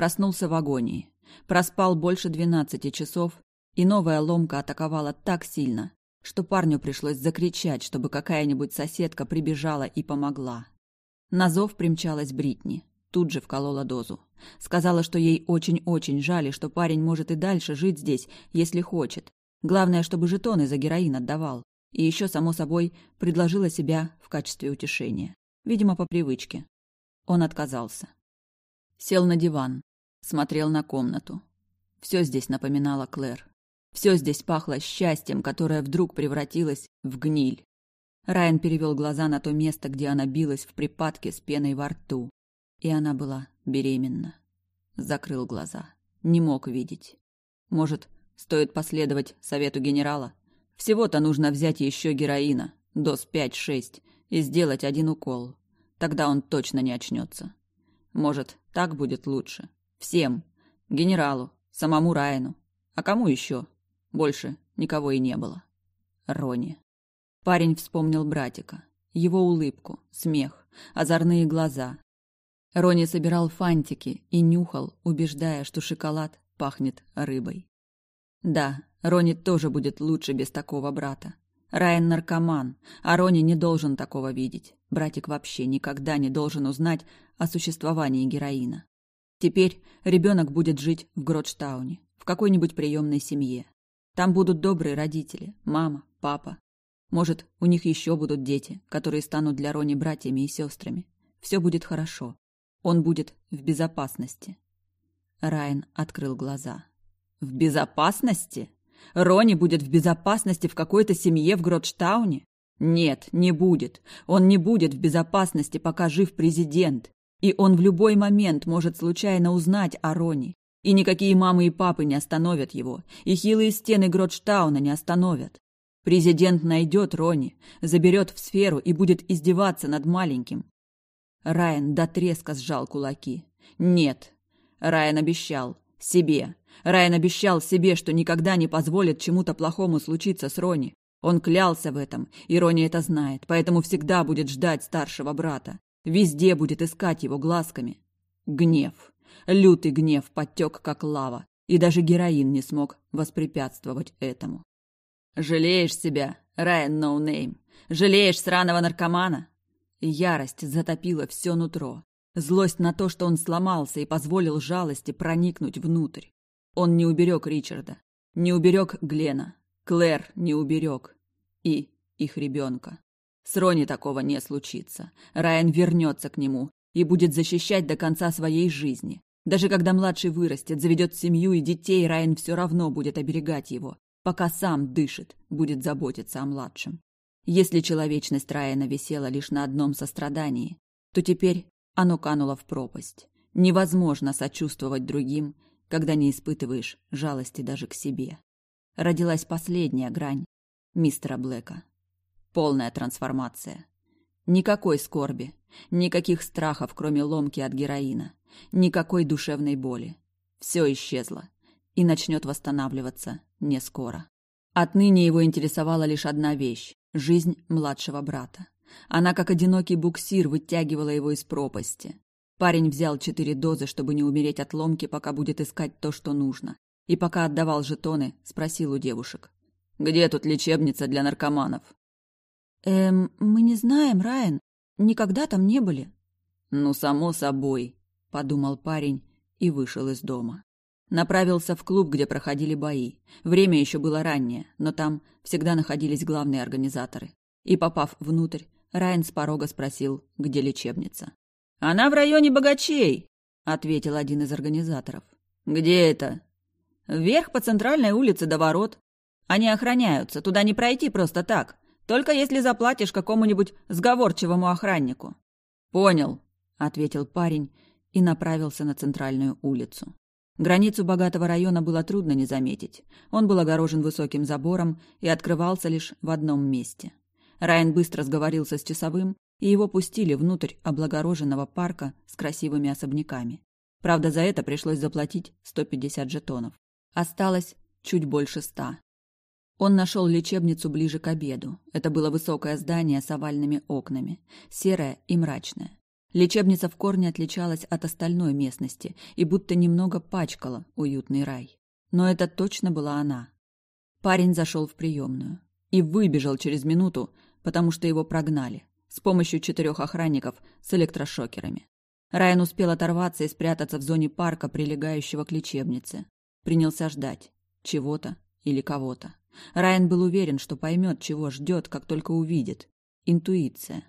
Проснулся в агонии. Проспал больше двенадцати часов, и новая ломка атаковала так сильно, что парню пришлось закричать, чтобы какая-нибудь соседка прибежала и помогла. На зов примчалась Бритни. Тут же вколола дозу. Сказала, что ей очень-очень жаль, что парень может и дальше жить здесь, если хочет. Главное, чтобы жетоны за героин отдавал. И еще, само собой, предложила себя в качестве утешения. Видимо, по привычке. Он отказался. Сел на диван, смотрел на комнату. Все здесь напоминало Клэр. Все здесь пахло счастьем, которое вдруг превратилось в гниль. Райан перевел глаза на то место, где она билась в припадке с пеной во рту. И она была беременна. Закрыл глаза. Не мог видеть. Может, стоит последовать совету генерала? Всего-то нужно взять еще героина, доз 5-6, и сделать один укол. Тогда он точно не очнется. Может, так будет лучше. Всем. Генералу, самому Райану. А кому еще? Больше никого и не было. Рони. Парень вспомнил братика. Его улыбку, смех, озорные глаза. Рони собирал фантики и нюхал, убеждая, что шоколад пахнет рыбой. Да, Рони тоже будет лучше без такого брата. Райан наркоман, а Рони не должен такого видеть. Братик вообще никогда не должен узнать о существовании героина. Теперь ребенок будет жить в Гродштауне, в какой-нибудь приемной семье. Там будут добрые родители, мама, папа. Может, у них еще будут дети, которые станут для Рони братьями и сестрами. Все будет хорошо. Он будет в безопасности. Райан открыл глаза. В безопасности? Рони будет в безопасности в какой-то семье в Гродштауне? Нет, не будет. Он не будет в безопасности, пока жив президент. И он в любой момент может случайно узнать о Рони. И никакие мамы и папы не остановят его. И хилые стены Гродштауна не остановят. Президент найдет Рони, заберет в сферу и будет издеваться над маленьким. Райан до треска сжал кулаки. Нет. Райан обещал. Себе. Райан обещал себе, что никогда не позволит чему-то плохому случиться с Рони. Он клялся в этом, и Рони это знает, поэтому всегда будет ждать старшего брата. Везде будет искать его глазками. Гнев. Лютый гнев потек, как лава, и даже героин не смог воспрепятствовать этому. «Жалеешь себя, Райан Ноунейм? Жалеешь сраного наркомана?» Ярость затопила все нутро. Злость на то, что он сломался и позволил жалости проникнуть внутрь. Он не уберег Ричарда, не уберег Глена, Клэр не уберег. И их ребенка. С Рони такого не случится. Райан вернется к нему и будет защищать до конца своей жизни. Даже когда младший вырастет, заведет семью и детей, Райан все равно будет оберегать его. Пока сам дышит, будет заботиться о младшем. Если человечность Райана висела лишь на одном сострадании, то теперь Оно кануло в пропасть. Невозможно сочувствовать другим, когда не испытываешь жалости даже к себе. Родилась последняя грань мистера Блэка. Полная трансформация. Никакой скорби, никаких страхов, кроме ломки от героина, никакой душевной боли. Все исчезло и начнет восстанавливаться не скоро. Отныне его интересовала лишь одна вещь – жизнь младшего брата. Она, как одинокий буксир, вытягивала его из пропасти. Парень взял четыре дозы, чтобы не умереть от ломки, пока будет искать то, что нужно. И пока отдавал жетоны, спросил у девушек. «Где тут лечебница для наркоманов?» «Эм, мы не знаем, Райан. Никогда там не были». «Ну, само собой», — подумал парень и вышел из дома. Направился в клуб, где проходили бои. Время еще было раннее, но там всегда находились главные организаторы. И попав внутрь, Райан с порога спросил, где лечебница. «Она в районе богачей», — ответил один из организаторов. «Где это?» «Вверх по центральной улице до ворот. Они охраняются, туда не пройти просто так, только если заплатишь какому-нибудь сговорчивому охраннику». «Понял», — ответил парень и направился на центральную улицу. Границу богатого района было трудно не заметить. Он был огорожен высоким забором и открывался лишь в одном месте. Райан быстро сговорился с часовым, и его пустили внутрь облагороженного парка с красивыми особняками. Правда, за это пришлось заплатить 150 жетонов. Осталось чуть больше ста. Он нашел лечебницу ближе к обеду. Это было высокое здание с овальными окнами, серое и мрачное. Лечебница в корне отличалась от остальной местности и будто немного пачкала уютный рай. Но это точно была она. Парень зашел в приемную и выбежал через минуту, потому что его прогнали с помощью четырех охранников с электрошокерами. Райан успел оторваться и спрятаться в зоне парка, прилегающего к лечебнице. Принялся ждать чего-то или кого-то. Райан был уверен, что поймет, чего ждет, как только увидит. Интуиция.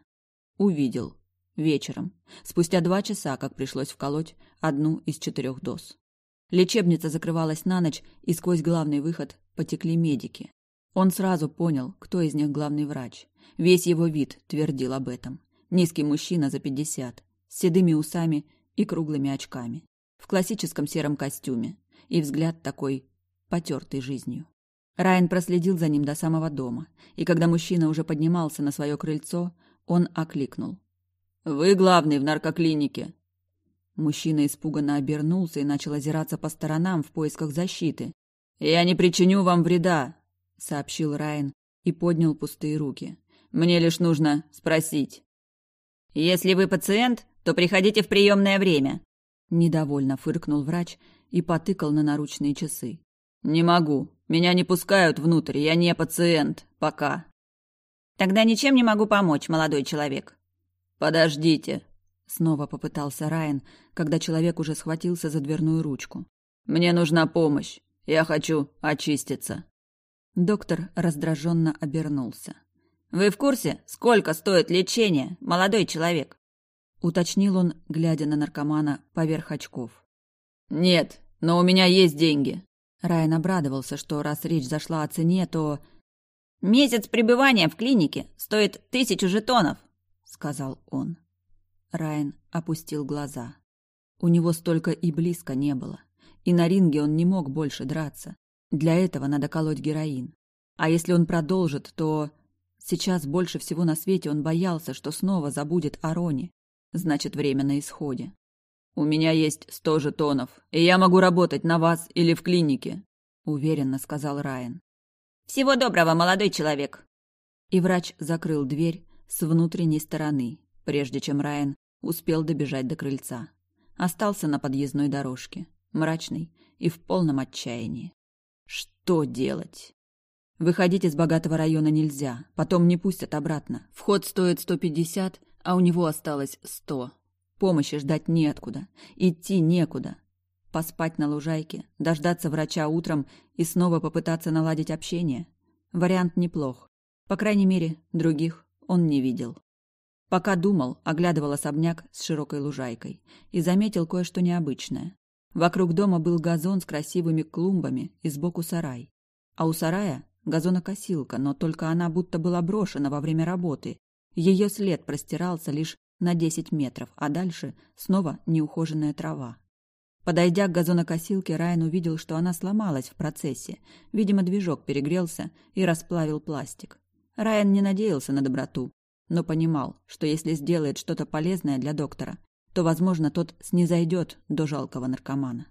Увидел Вечером, спустя два часа, как пришлось вколоть одну из четырех доз. Лечебница закрывалась на ночь, и сквозь главный выход потекли медики. Он сразу понял, кто из них главный врач. Весь его вид твердил об этом. Низкий мужчина за пятьдесят, с седыми усами и круглыми очками, в классическом сером костюме, и взгляд такой потертый жизнью. Райан проследил за ним до самого дома, и когда мужчина уже поднимался на свое крыльцо, он окликнул. Вы главный в наркоклинике. Мужчина испуганно обернулся и начал озираться по сторонам в поисках защиты. Я не причиню вам вреда, сообщил Райан и поднял пустые руки. Мне лишь нужно спросить. Если вы пациент, то приходите в приемное время. Недовольно фыркнул врач и потыкал на наручные часы. Не могу. Меня не пускают внутрь. Я не пациент. Пока. Тогда ничем не могу помочь, молодой человек. «Подождите!» — снова попытался Райан, когда человек уже схватился за дверную ручку. «Мне нужна помощь. Я хочу очиститься». Доктор раздраженно обернулся. «Вы в курсе, сколько стоит лечение, молодой человек?» — уточнил он, глядя на наркомана поверх очков. «Нет, но у меня есть деньги». Райан обрадовался, что раз речь зашла о цене, то... «Месяц пребывания в клинике стоит тысячу жетонов», сказал он. Райан опустил глаза. У него столько и близко не было. И на ринге он не мог больше драться. Для этого надо колоть героин. А если он продолжит, то... Сейчас больше всего на свете он боялся, что снова забудет о Роне. Значит, время на исходе. «У меня есть сто жетонов, и я могу работать на вас или в клинике», — уверенно сказал Райан. «Всего доброго, молодой человек!» И врач закрыл дверь, с внутренней стороны, прежде чем Райан успел добежать до крыльца. Остался на подъездной дорожке, мрачный и в полном отчаянии. Что делать? Выходить из богатого района нельзя, потом не пустят обратно. Вход стоит 150, а у него осталось 100. Помощи ждать неоткуда, идти некуда. Поспать на лужайке, дождаться врача утром и снова попытаться наладить общение. Вариант неплох. По крайней мере, других он не видел. Пока думал, оглядывал особняк с широкой лужайкой и заметил кое-что необычное. Вокруг дома был газон с красивыми клумбами и сбоку сарай. А у сарая газонокосилка, но только она будто была брошена во время работы. Ее след простирался лишь на десять метров, а дальше снова неухоженная трава. Подойдя к газонокосилке, Райан увидел, что она сломалась в процессе. Видимо, движок перегрелся и расплавил пластик. Райан не надеялся на доброту, но понимал, что если сделает что-то полезное для доктора, то, возможно, тот снизойдет до жалкого наркомана.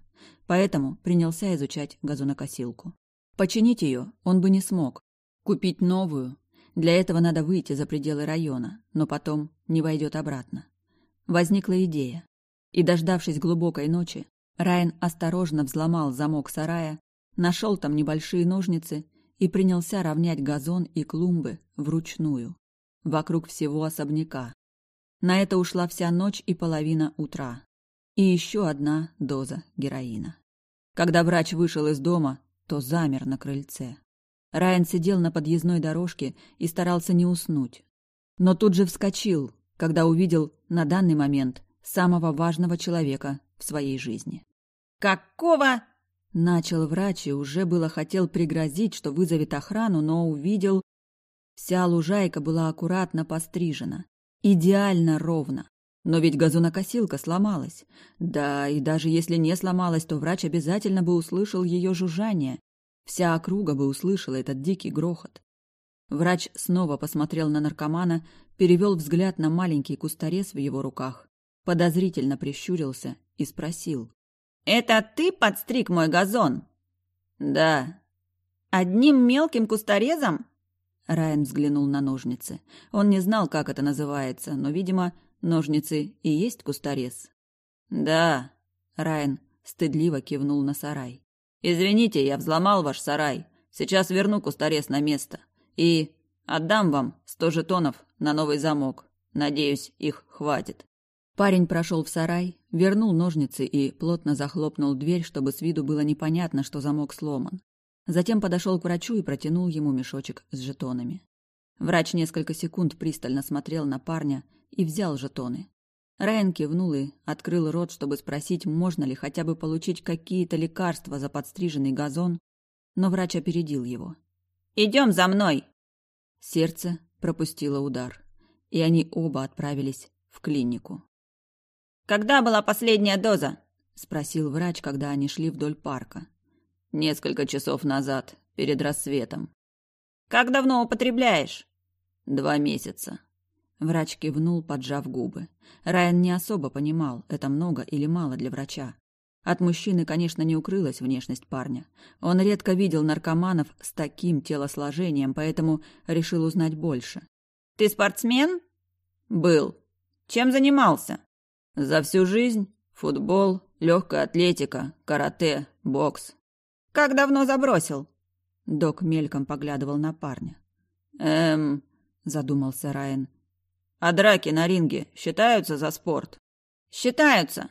Поэтому принялся изучать газонокосилку. Починить ее он бы не смог. Купить новую. Для этого надо выйти за пределы района, но потом не войдет обратно. Возникла идея. И, дождавшись глубокой ночи, Райан осторожно взломал замок сарая, нашел там небольшие ножницы и принялся равнять газон и клумбы вручную, вокруг всего особняка. На это ушла вся ночь и половина утра. И еще одна доза героина. Когда врач вышел из дома, то замер на крыльце. Райан сидел на подъездной дорожке и старался не уснуть. Но тут же вскочил, когда увидел на данный момент самого важного человека в своей жизни. «Какого?» – начал врач и уже было хотел пригрозить, что вызовет охрану, но увидел... Вся лужайка была аккуратно пострижена, идеально ровно. Но ведь газонокосилка сломалась. Да, и даже если не сломалась, то врач обязательно бы услышал ее жужжание. Вся округа бы услышала этот дикий грохот. Врач снова посмотрел на наркомана, перевел взгляд на маленький кусторез в его руках, подозрительно прищурился и спросил. «Это ты подстриг мой газон?» «Да». «Одним мелким кусторезом?» Райан взглянул на ножницы. Он не знал, как это называется, но, видимо, ножницы и есть кусторез. «Да», — Райан стыдливо кивнул на сарай. «Извините, я взломал ваш сарай. Сейчас верну кусторез на место. И отдам вам сто жетонов на новый замок. Надеюсь, их хватит». Парень прошел в сарай, вернул ножницы и плотно захлопнул дверь, чтобы с виду было непонятно, что замок сломан. Затем подошел к врачу и протянул ему мешочек с жетонами. Врач несколько секунд пристально смотрел на парня и взял жетоны. Райан кивнул и открыл рот, чтобы спросить, можно ли хотя бы получить какие-то лекарства за подстриженный газон, но врач опередил его. «Идем за мной!» Сердце пропустило удар, и они оба отправились в клинику. «Когда была последняя доза?» – спросил врач, когда они шли вдоль парка. «Несколько часов назад, перед рассветом». «Как давно употребляешь?» «Два месяца». Врач кивнул, поджав губы. Райан не особо понимал, это много или мало для врача. От мужчины, конечно, не укрылась внешность парня. Он редко видел наркоманов с таким телосложением, поэтому решил узнать больше. «Ты спортсмен?» «Был». «Чем занимался?» За всю жизнь футбол, легкая атлетика, карате, бокс. Как давно забросил? Док мельком поглядывал на парня. Эм, задумался Райан. А драки на ринге считаются за спорт? Считаются.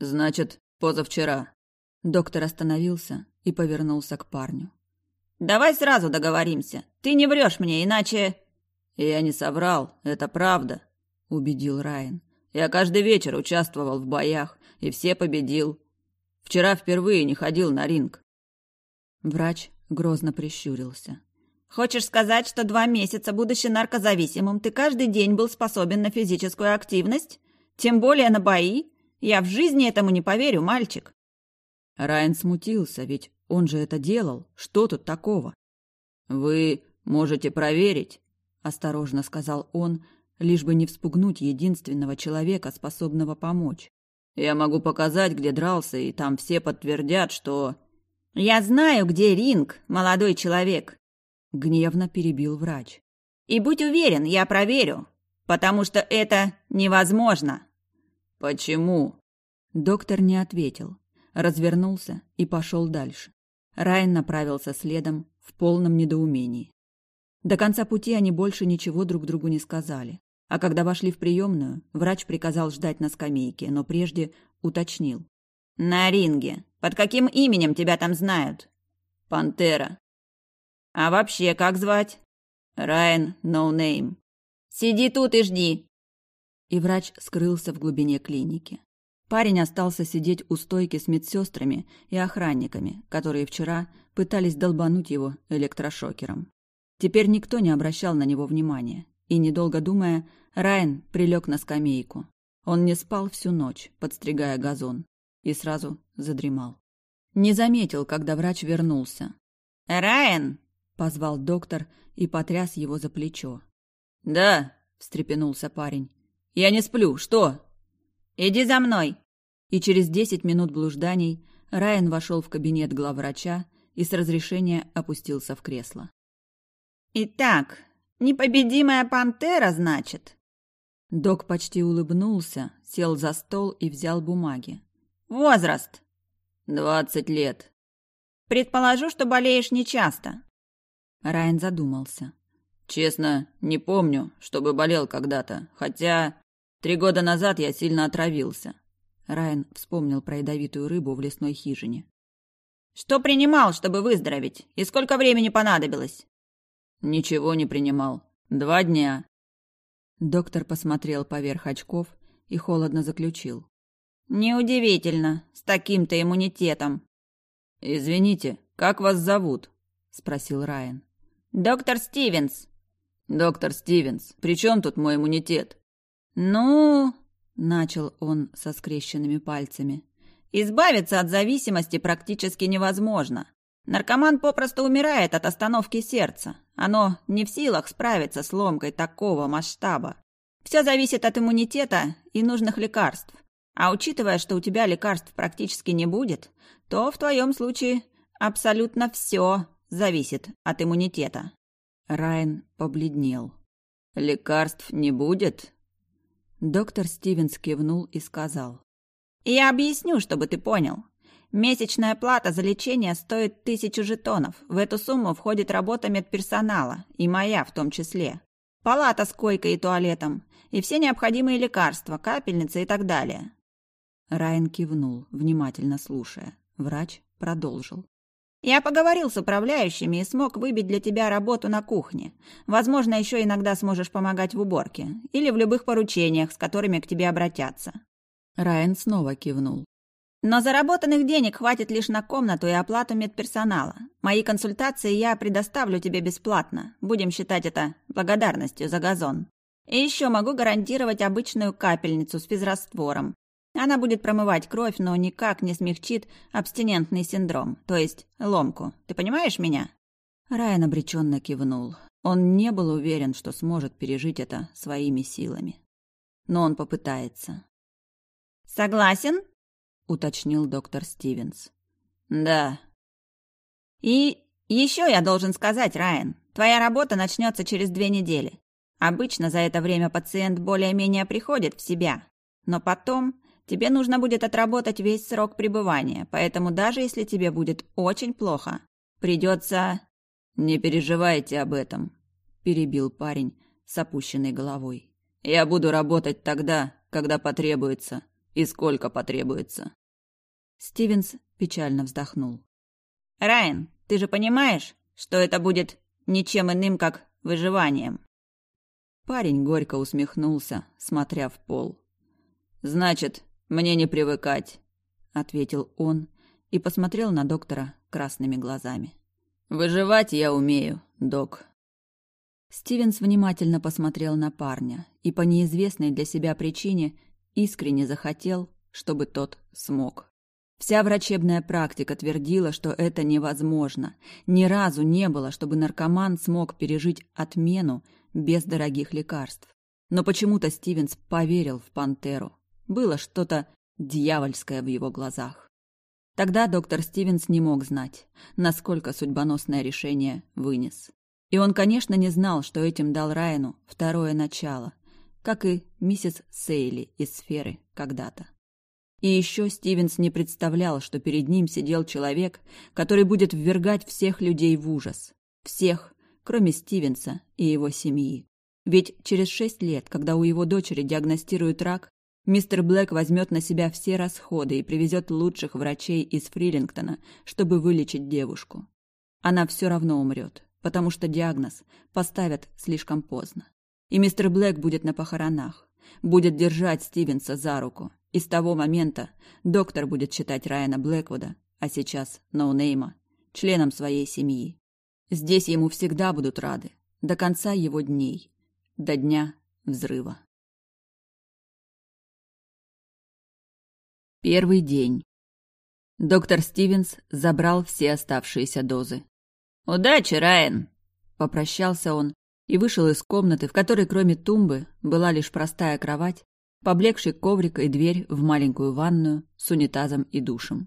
Значит, позавчера. Доктор остановился и повернулся к парню. Давай сразу договоримся. Ты не врешь мне, иначе... Я не соврал, это правда, убедил Райан. Я каждый вечер участвовал в боях и все победил. Вчера впервые не ходил на ринг. Врач грозно прищурился. Хочешь сказать, что два месяца, будучи наркозависимым, ты каждый день был способен на физическую активность? Тем более на бои? Я в жизни этому не поверю, мальчик. Райан смутился, ведь он же это делал. Что тут такого? Вы можете проверить, осторожно сказал он, лишь бы не вспугнуть единственного человека, способного помочь. Я могу показать, где дрался, и там все подтвердят, что... «Я знаю, где ринг, молодой человек», — гневно перебил врач. «И будь уверен, я проверю, потому что это невозможно». «Почему?» Доктор не ответил, развернулся и пошел дальше. Райан направился следом в полном недоумении. До конца пути они больше ничего друг другу не сказали. А когда вошли в приемную, врач приказал ждать на скамейке, но прежде уточнил. «На ринге. Под каким именем тебя там знают?» «Пантера». «А вообще как звать?» «Райан Ноунейм». «Сиди тут и жди». И врач скрылся в глубине клиники. Парень остался сидеть у стойки с медсестрами и охранниками, которые вчера пытались долбануть его электрошокером. Теперь никто не обращал на него внимания, и, недолго думая, Райан прилег на скамейку. Он не спал всю ночь, подстригая газон, и сразу задремал. Не заметил, когда врач вернулся. «Райан!» — позвал доктор и потряс его за плечо. «Да!» — встрепенулся парень. «Я не сплю. Что?» «Иди за мной!» И через десять минут блужданий Райан вошел в кабинет главврача и с разрешения опустился в кресло. «Итак, непобедимая пантера, значит?» Док почти улыбнулся, сел за стол и взял бумаги. «Возраст?» «Двадцать лет». «Предположу, что болеешь нечасто». Райан задумался. «Честно, не помню, чтобы болел когда-то, хотя три года назад я сильно отравился». Райан вспомнил про ядовитую рыбу в лесной хижине. «Что принимал, чтобы выздороветь? И сколько времени понадобилось?» «Ничего не принимал. Два дня. Доктор посмотрел поверх очков и холодно заключил. «Неудивительно, с таким-то иммунитетом». «Извините, как вас зовут?» – спросил Райан. «Доктор Стивенс». «Доктор Стивенс, при чем тут мой иммунитет?» «Ну...» – начал он со скрещенными пальцами. «Избавиться от зависимости практически невозможно. Наркоман попросту умирает от остановки сердца. Оно не в силах справиться с ломкой такого масштаба. Все зависит от иммунитета и нужных лекарств. А учитывая, что у тебя лекарств практически не будет, то в твоем случае абсолютно все зависит от иммунитета. Райан побледнел. «Лекарств не будет?» Доктор Стивенс кивнул и сказал. «Я объясню, чтобы ты понял. Месячная плата за лечение стоит тысячу жетонов. В эту сумму входит работа медперсонала, и моя в том числе. Палата с койкой и туалетом, и все необходимые лекарства, капельницы и так далее. Райан кивнул, внимательно слушая. Врач продолжил. Я поговорил с управляющими и смог выбить для тебя работу на кухне. Возможно, еще иногда сможешь помогать в уборке или в любых поручениях, с которыми к тебе обратятся. Райан снова кивнул. Но заработанных денег хватит лишь на комнату и оплату медперсонала. Мои консультации я предоставлю тебе бесплатно. Будем считать это благодарностью за газон. И еще могу гарантировать обычную капельницу с физраствором. Она будет промывать кровь, но никак не смягчит абстинентный синдром, то есть ломку. Ты понимаешь меня? Райан обреченно кивнул. Он не был уверен, что сможет пережить это своими силами. Но он попытается. «Согласен?» уточнил доктор Стивенс. Да. И еще я должен сказать, Райан, твоя работа начнется через две недели. Обычно за это время пациент более-менее приходит в себя, но потом тебе нужно будет отработать весь срок пребывания, поэтому даже если тебе будет очень плохо, придется... Не переживайте об этом, перебил парень с опущенной головой. Я буду работать тогда, когда потребуется и сколько потребуется. Стивенс печально вздохнул. «Райан, ты же понимаешь, что это будет ничем иным, как выживанием?» Парень горько усмехнулся, смотря в пол. «Значит, мне не привыкать», — ответил он и посмотрел на доктора красными глазами. «Выживать я умею, док». Стивенс внимательно посмотрел на парня и по неизвестной для себя причине искренне захотел, чтобы тот смог. Вся врачебная практика твердила, что это невозможно. Ни разу не было, чтобы наркоман смог пережить отмену без дорогих лекарств. Но почему-то Стивенс поверил в пантеру. Было что-то дьявольское в его глазах. Тогда доктор Стивенс не мог знать, насколько судьбоносное решение вынес. И он, конечно, не знал, что этим дал Райану второе начало, как и миссис Сейли из сферы когда-то. И еще Стивенс не представлял, что перед ним сидел человек, который будет ввергать всех людей в ужас. Всех, кроме Стивенса и его семьи. Ведь через шесть лет, когда у его дочери диагностируют рак, мистер Блэк возьмет на себя все расходы и привезет лучших врачей из Фрилингтона, чтобы вылечить девушку. Она все равно умрет, потому что диагноз поставят слишком поздно. И мистер Блэк будет на похоронах, будет держать Стивенса за руку, и с того момента доктор будет считать Райана Блэквуда, а сейчас ноунейма, членом своей семьи. Здесь ему всегда будут рады, до конца его дней, до дня взрыва. Первый день. Доктор Стивенс забрал все оставшиеся дозы. «Удачи, Райан!» — попрощался он и вышел из комнаты, в которой кроме тумбы была лишь простая кровать, поблекший коврик и дверь в маленькую ванную с унитазом и душем.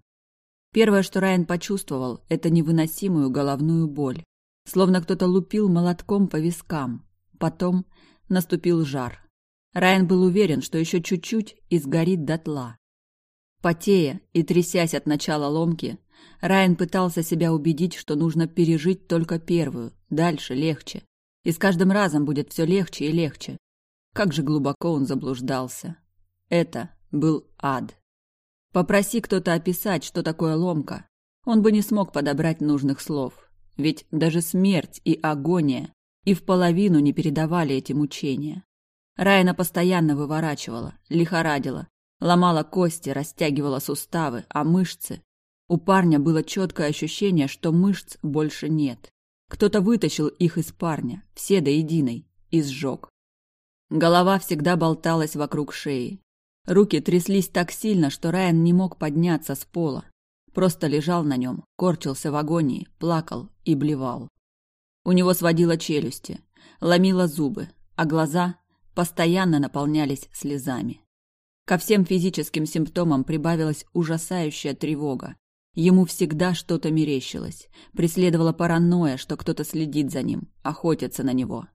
Первое, что Райан почувствовал, это невыносимую головную боль, словно кто-то лупил молотком по вискам. Потом наступил жар. Райан был уверен, что еще чуть-чуть и сгорит дотла. Потея и трясясь от начала ломки, Райан пытался себя убедить, что нужно пережить только первую, дальше легче. И с каждым разом будет все легче и легче. Как же глубоко он заблуждался. Это был ад. Попроси кто-то описать, что такое ломка. Он бы не смог подобрать нужных слов. Ведь даже смерть и агония и в половину не передавали эти мучения. Райна постоянно выворачивала, лихорадила, ломала кости, растягивала суставы, а мышцы... У парня было четкое ощущение, что мышц больше нет. Кто-то вытащил их из парня, все до единой, и сжег. Голова всегда болталась вокруг шеи. Руки тряслись так сильно, что Райан не мог подняться с пола. Просто лежал на нем, корчился в агонии, плакал и блевал. У него сводило челюсти, ломило зубы, а глаза постоянно наполнялись слезами. Ко всем физическим симптомам прибавилась ужасающая тревога. Ему всегда что-то мерещилось, преследовала паранойя, что кто-то следит за ним, охотится на него.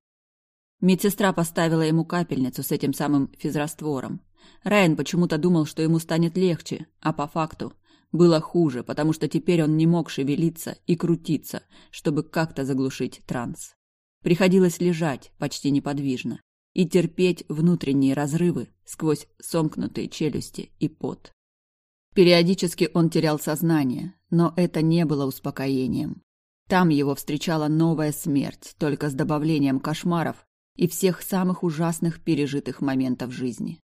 Медсестра поставила ему капельницу с этим самым физраствором. Райан почему-то думал, что ему станет легче, а по факту было хуже, потому что теперь он не мог шевелиться и крутиться, чтобы как-то заглушить транс. Приходилось лежать почти неподвижно и терпеть внутренние разрывы сквозь сомкнутые челюсти и пот. Периодически он терял сознание, но это не было успокоением. Там его встречала новая смерть, только с добавлением кошмаров и всех самых ужасных пережитых моментов жизни.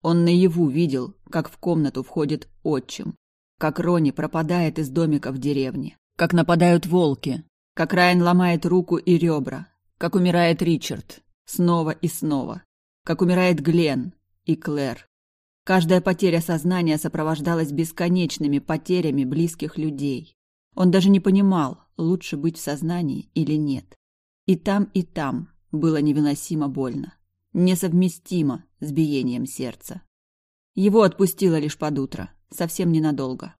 Он наяву видел, как в комнату входит отчим, как Рони пропадает из домика в деревне, как нападают волки, как Райан ломает руку и ребра, как умирает Ричард, снова и снова, как умирает Глен и Клэр. Каждая потеря сознания сопровождалась бесконечными потерями близких людей. Он даже не понимал, лучше быть в сознании или нет. И там, и там было невыносимо больно, несовместимо с биением сердца. Его отпустило лишь под утро, совсем ненадолго.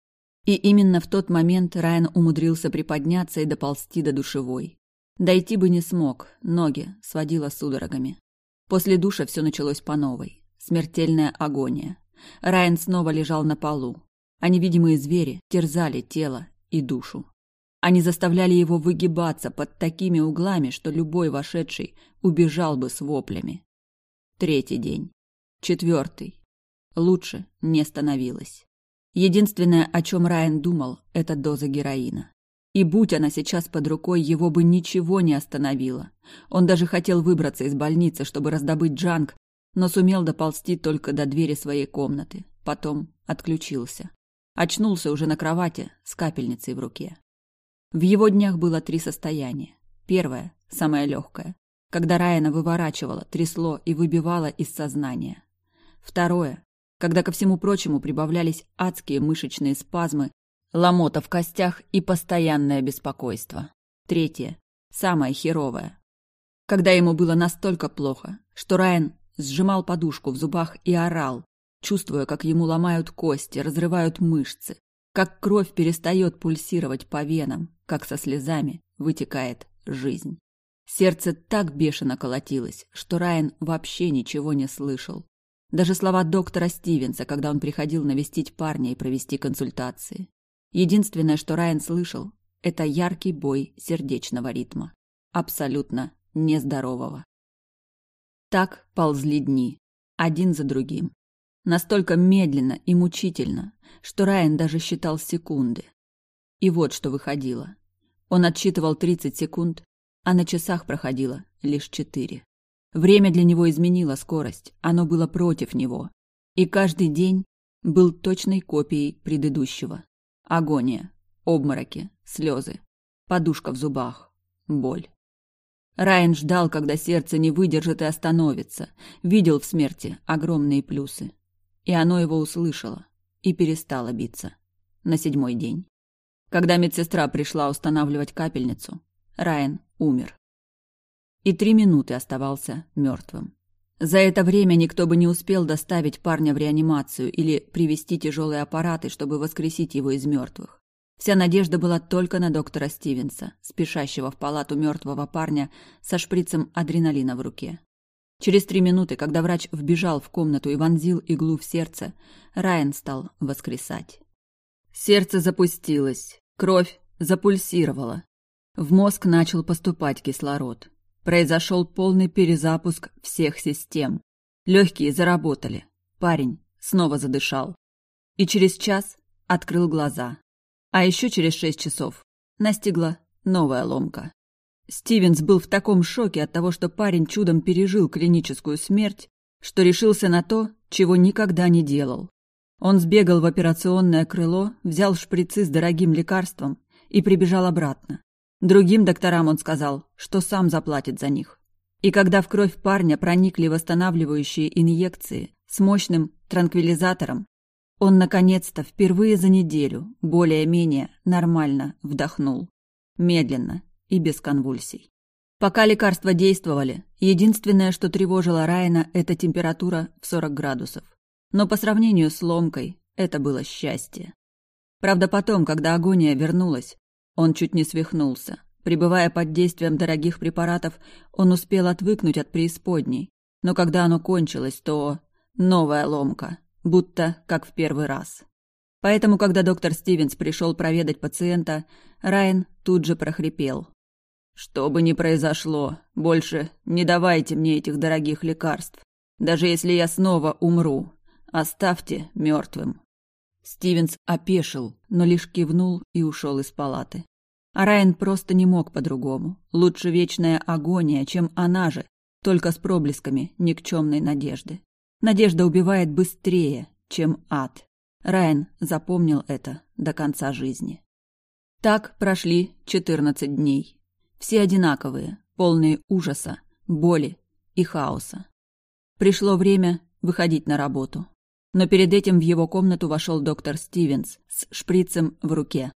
И именно в тот момент Райан умудрился приподняться и доползти до душевой. Дойти бы не смог, ноги сводило судорогами. После душа все началось по новой. Смертельная агония. Райан снова лежал на полу, а невидимые звери терзали тело и душу. Они заставляли его выгибаться под такими углами, что любой вошедший убежал бы с воплями. Третий день. Четвертый. Лучше не становилось. Единственное, о чем Райан думал, это доза героина. И будь она сейчас под рукой, его бы ничего не остановило. Он даже хотел выбраться из больницы, чтобы раздобыть джанг, но сумел доползти только до двери своей комнаты. Потом отключился. Очнулся уже на кровати с капельницей в руке. В его днях было три состояния. Первое, самое легкое, когда Райана выворачивало, трясло и выбивало из сознания. Второе, когда ко всему прочему прибавлялись адские мышечные спазмы, ломота в костях и постоянное беспокойство. Третье, самое херовое, когда ему было настолько плохо, что Райан сжимал подушку в зубах и орал, чувствуя, как ему ломают кости, разрывают мышцы, как кровь перестает пульсировать по венам, как со слезами вытекает жизнь. Сердце так бешено колотилось, что Райан вообще ничего не слышал. Даже слова доктора Стивенса, когда он приходил навестить парня и провести консультации. Единственное, что Райан слышал, это яркий бой сердечного ритма. Абсолютно нездорового. Так ползли дни, один за другим. Настолько медленно и мучительно, что Райан даже считал секунды. И вот что выходило. Он отсчитывал 30 секунд, а на часах проходило лишь 4. Время для него изменило скорость, оно было против него. И каждый день был точной копией предыдущего. Агония, обмороки, слезы, подушка в зубах, боль. Райан ждал, когда сердце не выдержит и остановится, видел в смерти огромные плюсы. И оно его услышало. и перестало биться. На седьмой день. Когда медсестра пришла устанавливать капельницу, Райан умер. И три минуты оставался мертвым. За это время никто бы не успел доставить парня в реанимацию или привести тяжелые аппараты, чтобы воскресить его из мертвых. Вся надежда была только на доктора Стивенса, спешащего в палату мертвого парня со шприцем адреналина в руке. Через три минуты, когда врач вбежал в комнату и вонзил иглу в сердце, Райан стал воскресать. Сердце запустилось, кровь запульсировала. В мозг начал поступать кислород. Произошел полный перезапуск всех систем. Легкие заработали. Парень снова задышал. И через час открыл глаза. А еще через шесть часов настигла новая ломка. Стивенс был в таком шоке от того, что парень чудом пережил клиническую смерть, что решился на то, чего никогда не делал. Он сбегал в операционное крыло, взял шприцы с дорогим лекарством и прибежал обратно. Другим докторам он сказал, что сам заплатит за них. И когда в кровь парня проникли восстанавливающие инъекции с мощным транквилизатором, он наконец-то впервые за неделю более-менее нормально вдохнул. Медленно и без конвульсий. Пока лекарства действовали, единственное, что тревожило Райана, это температура в 40 градусов. Но по сравнению с ломкой, это было счастье. Правда, потом, когда агония вернулась, он чуть не свихнулся. Пребывая под действием дорогих препаратов, он успел отвыкнуть от преисподней. Но когда оно кончилось, то... Новая ломка. Будто как в первый раз. Поэтому, когда доктор Стивенс пришел проведать пациента, Райан тут же прохрипел. «Что бы ни произошло, больше не давайте мне этих дорогих лекарств. Даже если я снова умру, оставьте мертвым». Стивенс опешил, но лишь кивнул и ушел из палаты. А Райан просто не мог по-другому. Лучше вечная агония, чем она же, только с проблесками никчемной надежды. Надежда убивает быстрее, чем ад. Райан запомнил это до конца жизни. Так прошли четырнадцать дней. Все одинаковые, полные ужаса, боли и хаоса. Пришло время выходить на работу. Но перед этим в его комнату вошел доктор Стивенс с шприцем в руке.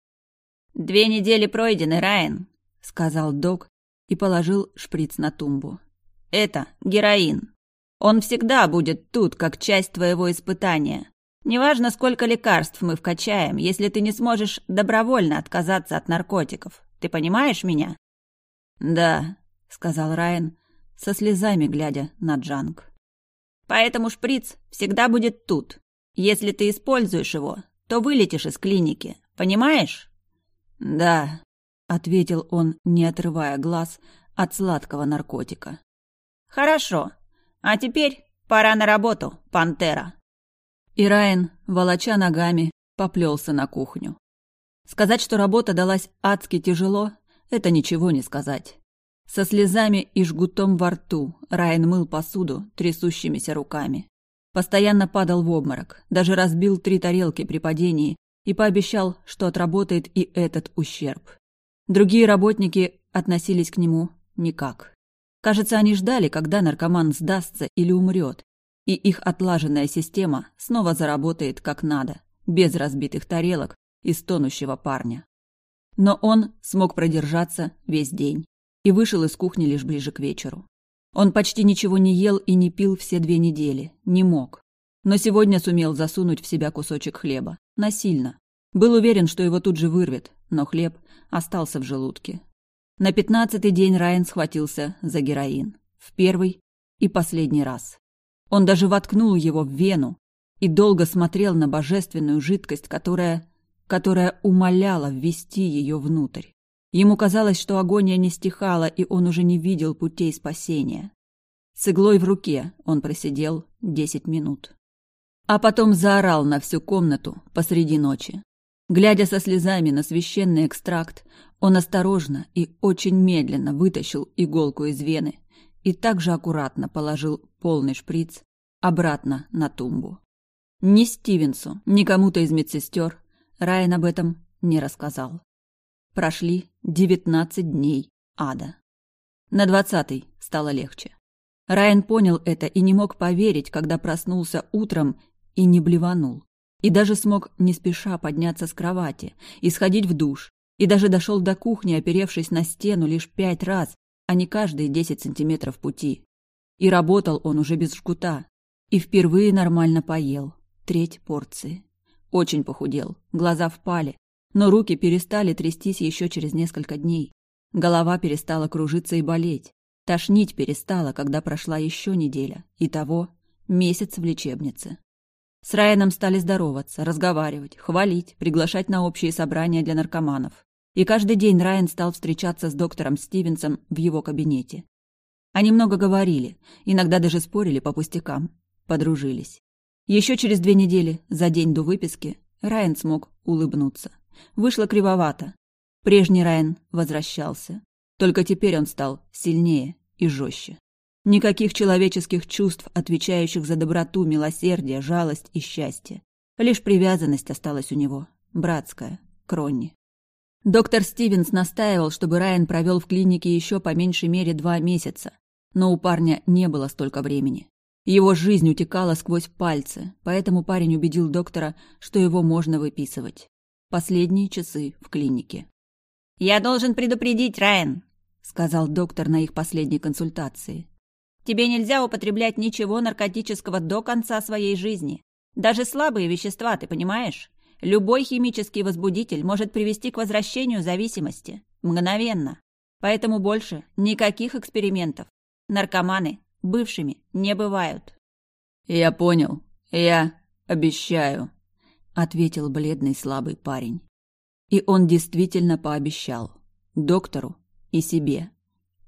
«Две недели пройдены, Райан», — сказал док и положил шприц на тумбу. «Это героин. Он всегда будет тут, как часть твоего испытания. Неважно, сколько лекарств мы вкачаем, если ты не сможешь добровольно отказаться от наркотиков. Ты понимаешь меня?» «Да», — сказал Райан, со слезами глядя на Джанг. Поэтому шприц всегда будет тут. Если ты используешь его, то вылетишь из клиники. Понимаешь? Да, ответил он, не отрывая глаз от сладкого наркотика. Хорошо. А теперь пора на работу, пантера. И Райан, волоча ногами, поплелся на кухню. Сказать, что работа далась адски тяжело, это ничего не сказать. Со слезами и жгутом во рту Райан мыл посуду трясущимися руками. Постоянно падал в обморок, даже разбил три тарелки при падении и пообещал, что отработает и этот ущерб. Другие работники относились к нему никак. Кажется, они ждали, когда наркоман сдастся или умрет, и их отлаженная система снова заработает как надо, без разбитых тарелок и стонущего парня. Но он смог продержаться весь день и вышел из кухни лишь ближе к вечеру. Он почти ничего не ел и не пил все две недели, не мог. Но сегодня сумел засунуть в себя кусочек хлеба. Насильно. Был уверен, что его тут же вырвет, но хлеб остался в желудке. На пятнадцатый день Райан схватился за героин. В первый и последний раз. Он даже воткнул его в вену и долго смотрел на божественную жидкость, которая... которая умоляла ввести ее внутрь. Ему казалось, что агония не стихала, и он уже не видел путей спасения. С иглой в руке он просидел десять минут. А потом заорал на всю комнату посреди ночи. Глядя со слезами на священный экстракт, он осторожно и очень медленно вытащил иголку из вены и также аккуратно положил полный шприц обратно на тумбу. Ни Стивенсу, ни кому-то из медсестер Райан об этом не рассказал. Прошли девятнадцать дней ада. На двадцатый стало легче. Райан понял это и не мог поверить, когда проснулся утром и не блеванул. И даже смог не спеша подняться с кровати и сходить в душ, и даже дошел до кухни, оперевшись на стену лишь пять раз, а не каждые десять сантиметров пути. И работал он уже без жгута. И впервые нормально поел. Треть порции. Очень похудел, глаза впали, но руки перестали трястись еще через несколько дней. Голова перестала кружиться и болеть. Тошнить перестала, когда прошла еще неделя. И того месяц в лечебнице. С Райаном стали здороваться, разговаривать, хвалить, приглашать на общие собрания для наркоманов. И каждый день Райан стал встречаться с доктором Стивенсом в его кабинете. Они много говорили, иногда даже спорили по пустякам, подружились. Еще через две недели, за день до выписки, Райан смог улыбнуться. Вышло кривовато. Прежний Райан возвращался. Только теперь он стал сильнее и жестче. Никаких человеческих чувств, отвечающих за доброту, милосердие, жалость и счастье. Лишь привязанность осталась у него, братская, к. Доктор Стивенс настаивал, чтобы Райан провел в клинике еще по меньшей мере два месяца, но у парня не было столько времени. Его жизнь утекала сквозь пальцы, поэтому парень убедил доктора, что его можно выписывать. Последние часы в клинике. «Я должен предупредить, Райан», — сказал доктор на их последней консультации. Тебе нельзя употреблять ничего наркотического до конца своей жизни. Даже слабые вещества, ты понимаешь? Любой химический возбудитель может привести к возвращению зависимости. Мгновенно. Поэтому больше никаких экспериментов. Наркоманы бывшими не бывают. «Я понял. Я обещаю», — ответил бледный слабый парень. И он действительно пообещал. Доктору и себе.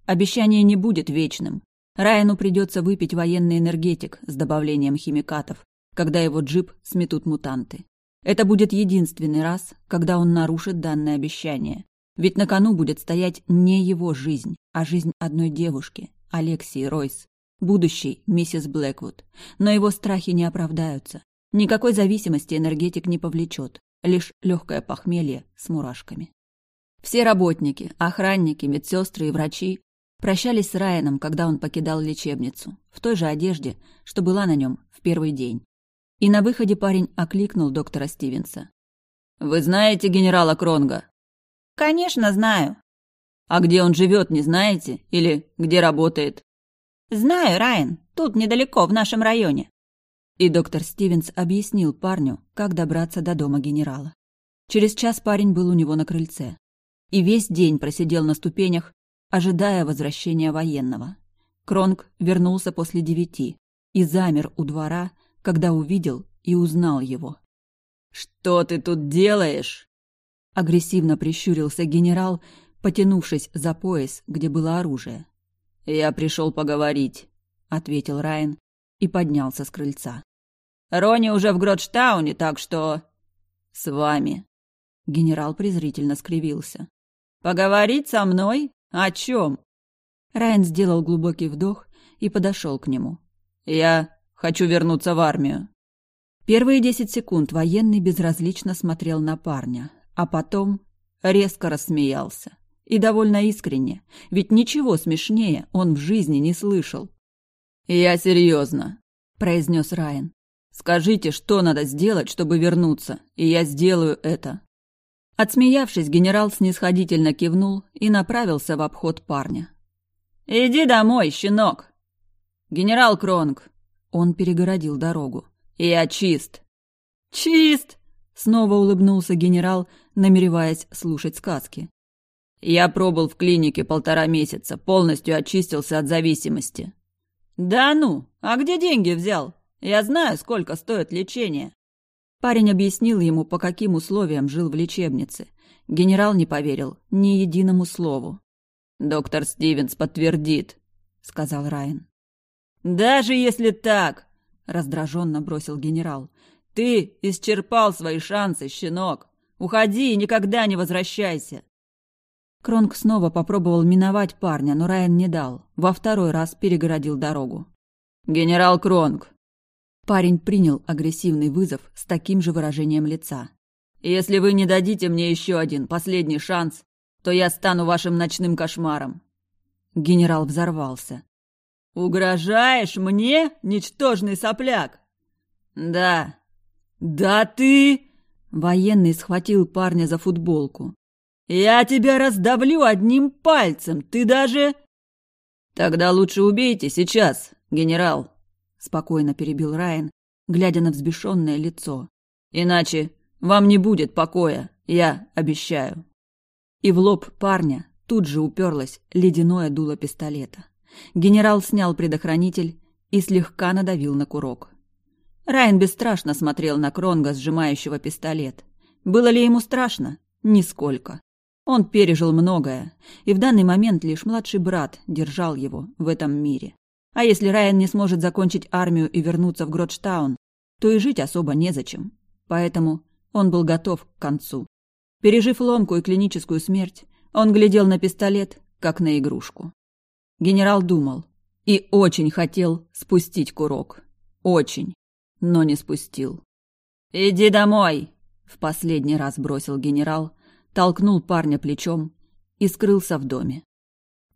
Обещание не будет вечным. Райану придется выпить военный энергетик с добавлением химикатов, когда его джип сметут мутанты. Это будет единственный раз, когда он нарушит данное обещание. Ведь на кону будет стоять не его жизнь, а жизнь одной девушки, Алексии Ройс, будущей миссис Блэквуд. Но его страхи не оправдаются. Никакой зависимости энергетик не повлечет, лишь легкое похмелье с мурашками. Все работники, охранники, медсестры и врачи Прощались с Райаном, когда он покидал лечебницу, в той же одежде, что была на нем в первый день. И на выходе парень окликнул доктора Стивенса. «Вы знаете генерала Кронга?» «Конечно, знаю». «А где он живет, не знаете? Или где работает?» «Знаю, Райан. Тут недалеко, в нашем районе». И доктор Стивенс объяснил парню, как добраться до дома генерала. Через час парень был у него на крыльце. И весь день просидел на ступенях, ожидая возвращения военного. Кронг вернулся после девяти и замер у двора, когда увидел и узнал его. «Что ты тут делаешь?» Агрессивно прищурился генерал, потянувшись за пояс, где было оружие. «Я пришел поговорить», — ответил Райан и поднялся с крыльца. «Рони уже в Гротштауне, так что...» «С вами». Генерал презрительно скривился. «Поговорить со мной? «О чем?» Райан сделал глубокий вдох и подошел к нему. «Я хочу вернуться в армию». Первые десять секунд военный безразлично смотрел на парня, а потом резко рассмеялся. И довольно искренне, ведь ничего смешнее он в жизни не слышал. «Я серьезно», — произнес Райан. «Скажите, что надо сделать, чтобы вернуться, и я сделаю это». Отсмеявшись, генерал снисходительно кивнул и направился в обход парня. «Иди домой, щенок!» «Генерал Кронг!» Он перегородил дорогу. «Я чист!» «Чист!» Снова улыбнулся генерал, намереваясь слушать сказки. «Я пробыл в клинике полтора месяца, полностью очистился от зависимости». «Да ну! А где деньги взял? Я знаю, сколько стоит лечение». Парень объяснил ему, по каким условиям жил в лечебнице. Генерал не поверил ни единому слову. «Доктор Стивенс подтвердит», — сказал Райан. «Даже если так», — раздраженно бросил генерал, — «ты исчерпал свои шансы, щенок. Уходи и никогда не возвращайся». Кронг снова попробовал миновать парня, но Райан не дал. Во второй раз перегородил дорогу. «Генерал Кронг, Парень принял агрессивный вызов с таким же выражением лица. «Если вы не дадите мне еще один, последний шанс, то я стану вашим ночным кошмаром». Генерал взорвался. «Угрожаешь мне, ничтожный сопляк?» «Да». «Да ты...» Военный схватил парня за футболку. «Я тебя раздавлю одним пальцем, ты даже...» «Тогда лучше убейте сейчас, генерал», — спокойно перебил Райан, глядя на взбешенное лицо. «Иначе вам не будет покоя, я обещаю». И в лоб парня тут же уперлось ледяное дуло пистолета. Генерал снял предохранитель и слегка надавил на курок. Райан бесстрашно смотрел на Кронга, сжимающего пистолет. Было ли ему страшно? Нисколько. Он пережил многое, и в данный момент лишь младший брат держал его в этом мире. А если Райан не сможет закончить армию и вернуться в Гродштаун, то и жить особо незачем. Поэтому он был готов к концу. Пережив ломку и клиническую смерть, он глядел на пистолет, как на игрушку. Генерал думал и очень хотел спустить курок. Очень, но не спустил. «Иди домой!» — в последний раз бросил генерал, толкнул парня плечом и скрылся в доме.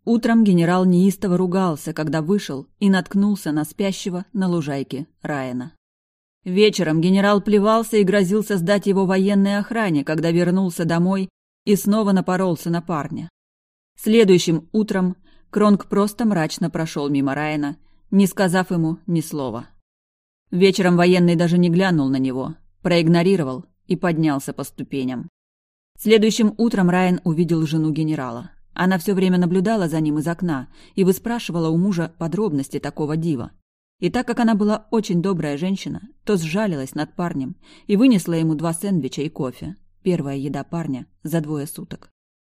Утром генерал неистово ругался, когда вышел и наткнулся на спящего на лужайке Райана. Вечером генерал плевался и грозился сдать его военной охране, когда вернулся домой и снова напоролся на парня. Следующим утром Кронг просто мрачно прошел мимо Райана, не сказав ему ни слова. Вечером военный даже не глянул на него, проигнорировал и поднялся по ступеням. Следующим утром Райан увидел жену генерала. Она все время наблюдала за ним из окна и выспрашивала у мужа подробности такого дива. И так как она была очень добрая женщина, то сжалилась над парнем и вынесла ему два сэндвича и кофе. Первая еда парня за двое суток.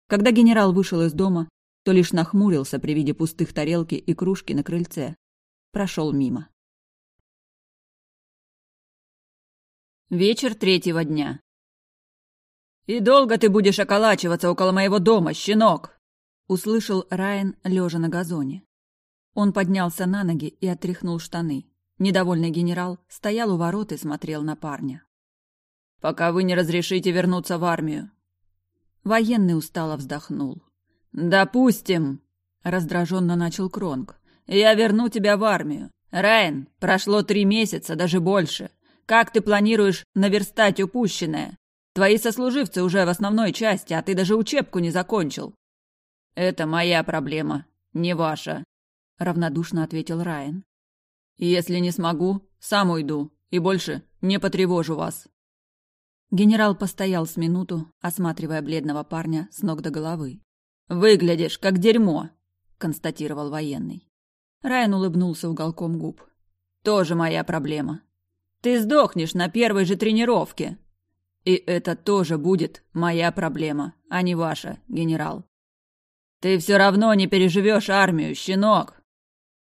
Когда генерал вышел из дома, то лишь нахмурился при виде пустых тарелки и кружки на крыльце. Прошел мимо. Вечер третьего дня. «И долго ты будешь околачиваться около моего дома, щенок?» — услышал Райан, лежа на газоне. Он поднялся на ноги и отряхнул штаны. Недовольный генерал стоял у ворот и смотрел на парня. «Пока вы не разрешите вернуться в армию». Военный устало вздохнул. «Допустим», — раздраженно начал Кронг. «Я верну тебя в армию. Райан, прошло три месяца, даже больше. Как ты планируешь наверстать упущенное? Твои сослуживцы уже в основной части, а ты даже учебку не закончил». «Это моя проблема, не ваша», — равнодушно ответил Райан. «Если не смогу, сам уйду и больше не потревожу вас». Генерал постоял с минуту, осматривая бледного парня с ног до головы. «Выглядишь как дерьмо», — констатировал военный. Райан улыбнулся уголком губ. «Тоже моя проблема. Ты сдохнешь на первой же тренировке. И это тоже будет моя проблема, а не ваша, генерал. Ты все равно не переживешь армию, щенок.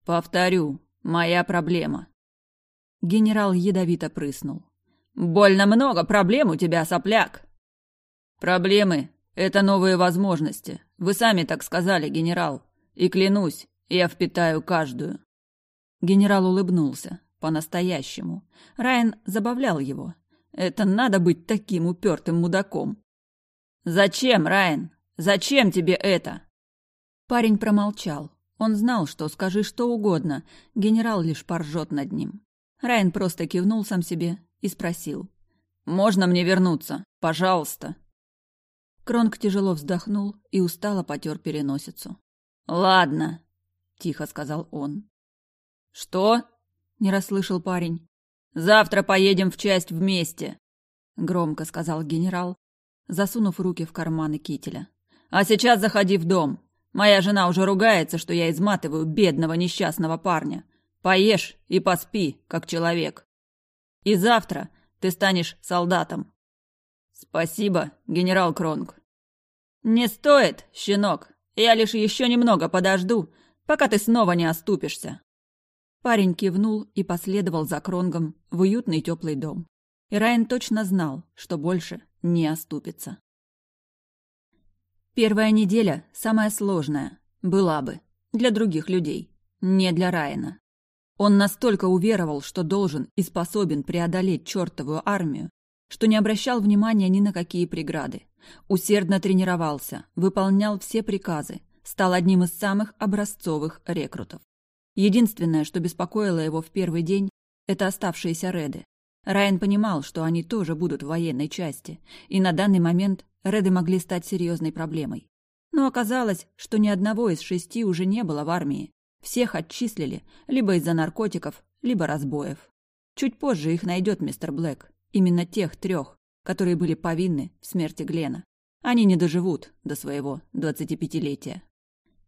Повторю, моя проблема». Генерал ядовито прыснул. «Больно много проблем у тебя, сопляк!» «Проблемы это новые возможности. Вы сами так сказали, генерал. И клянусь, я впитаю каждую. Генерал улыбнулся. По-настоящему. Райан забавлял его. Это надо быть таким упертым мудаком. «Зачем, Райан? Зачем тебе это?» Парень промолчал. Он знал, что скажи что угодно, генерал лишь поржет над ним. Райан просто кивнул сам себе и спросил. «Можно мне вернуться? Пожалуйста?» Кронг тяжело вздохнул и устало потер переносицу. «Ладно», — тихо сказал он. «Что?» — не расслышал парень. «Завтра поедем в часть вместе», — громко сказал генерал, засунув руки в карманы кителя. «А сейчас заходи в дом. Моя жена уже ругается, что я изматываю бедного несчастного парня. Поешь и поспи, как человек. И завтра ты станешь солдатом. Спасибо, генерал Кронг. Не стоит, щенок. Я лишь еще немного подожду, пока ты снова не оступишься. Парень кивнул и последовал за Кронгом в уютный теплый дом. И Райан точно знал, что больше не оступится. Первая неделя, самая сложная, была бы для других людей, не для Райана. Он настолько уверовал, что должен и способен преодолеть чертовую армию, что не обращал внимания ни на какие преграды. Усердно тренировался, выполнял все приказы, стал одним из самых образцовых рекрутов. Единственное, что беспокоило его в первый день, это оставшиеся реды. Райан понимал, что они тоже будут в военной части, и на данный момент Реды могли стать серьезной проблемой. Но оказалось, что ни одного из шести уже не было в армии. Всех отчислили либо из-за наркотиков, либо разбоев. Чуть позже их найдет мистер Блэк, именно тех трех, которые были повинны в смерти Глена. Они не доживут до своего 25-летия.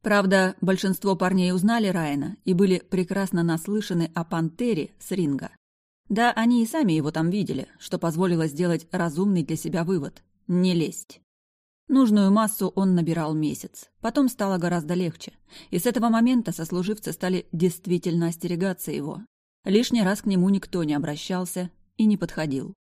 Правда, большинство парней узнали Райана и были прекрасно наслышаны о пантере с ринга. Да, они и сами его там видели, что позволило сделать разумный для себя вывод – не лезть. Нужную массу он набирал месяц, потом стало гораздо легче, и с этого момента сослуживцы стали действительно остерегаться его. Лишний раз к нему никто не обращался и не подходил.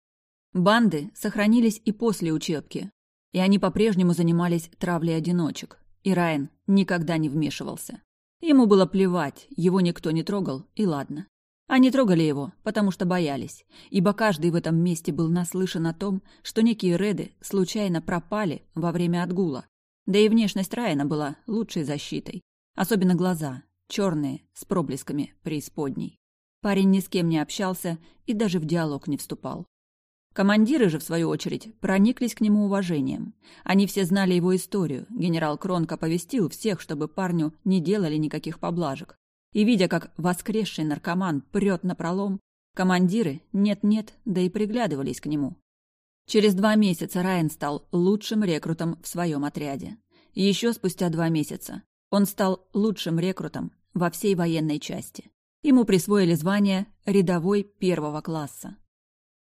Банды сохранились и после учебки, и они по-прежнему занимались травлей одиночек, и Райан никогда не вмешивался. Ему было плевать, его никто не трогал, и ладно. Они трогали его, потому что боялись, ибо каждый в этом месте был наслышан о том, что некие Реды случайно пропали во время отгула. Да и внешность Райана была лучшей защитой. Особенно глаза, черные, с проблесками преисподней. Парень ни с кем не общался и даже в диалог не вступал. Командиры же, в свою очередь, прониклись к нему уважением. Они все знали его историю. Генерал Кронк оповестил всех, чтобы парню не делали никаких поблажек. И видя, как воскресший наркоман прет на пролом, командиры нет-нет, да и приглядывались к нему. Через два месяца Райан стал лучшим рекрутом в своем отряде. Еще спустя два месяца он стал лучшим рекрутом во всей военной части. Ему присвоили звание рядовой первого класса.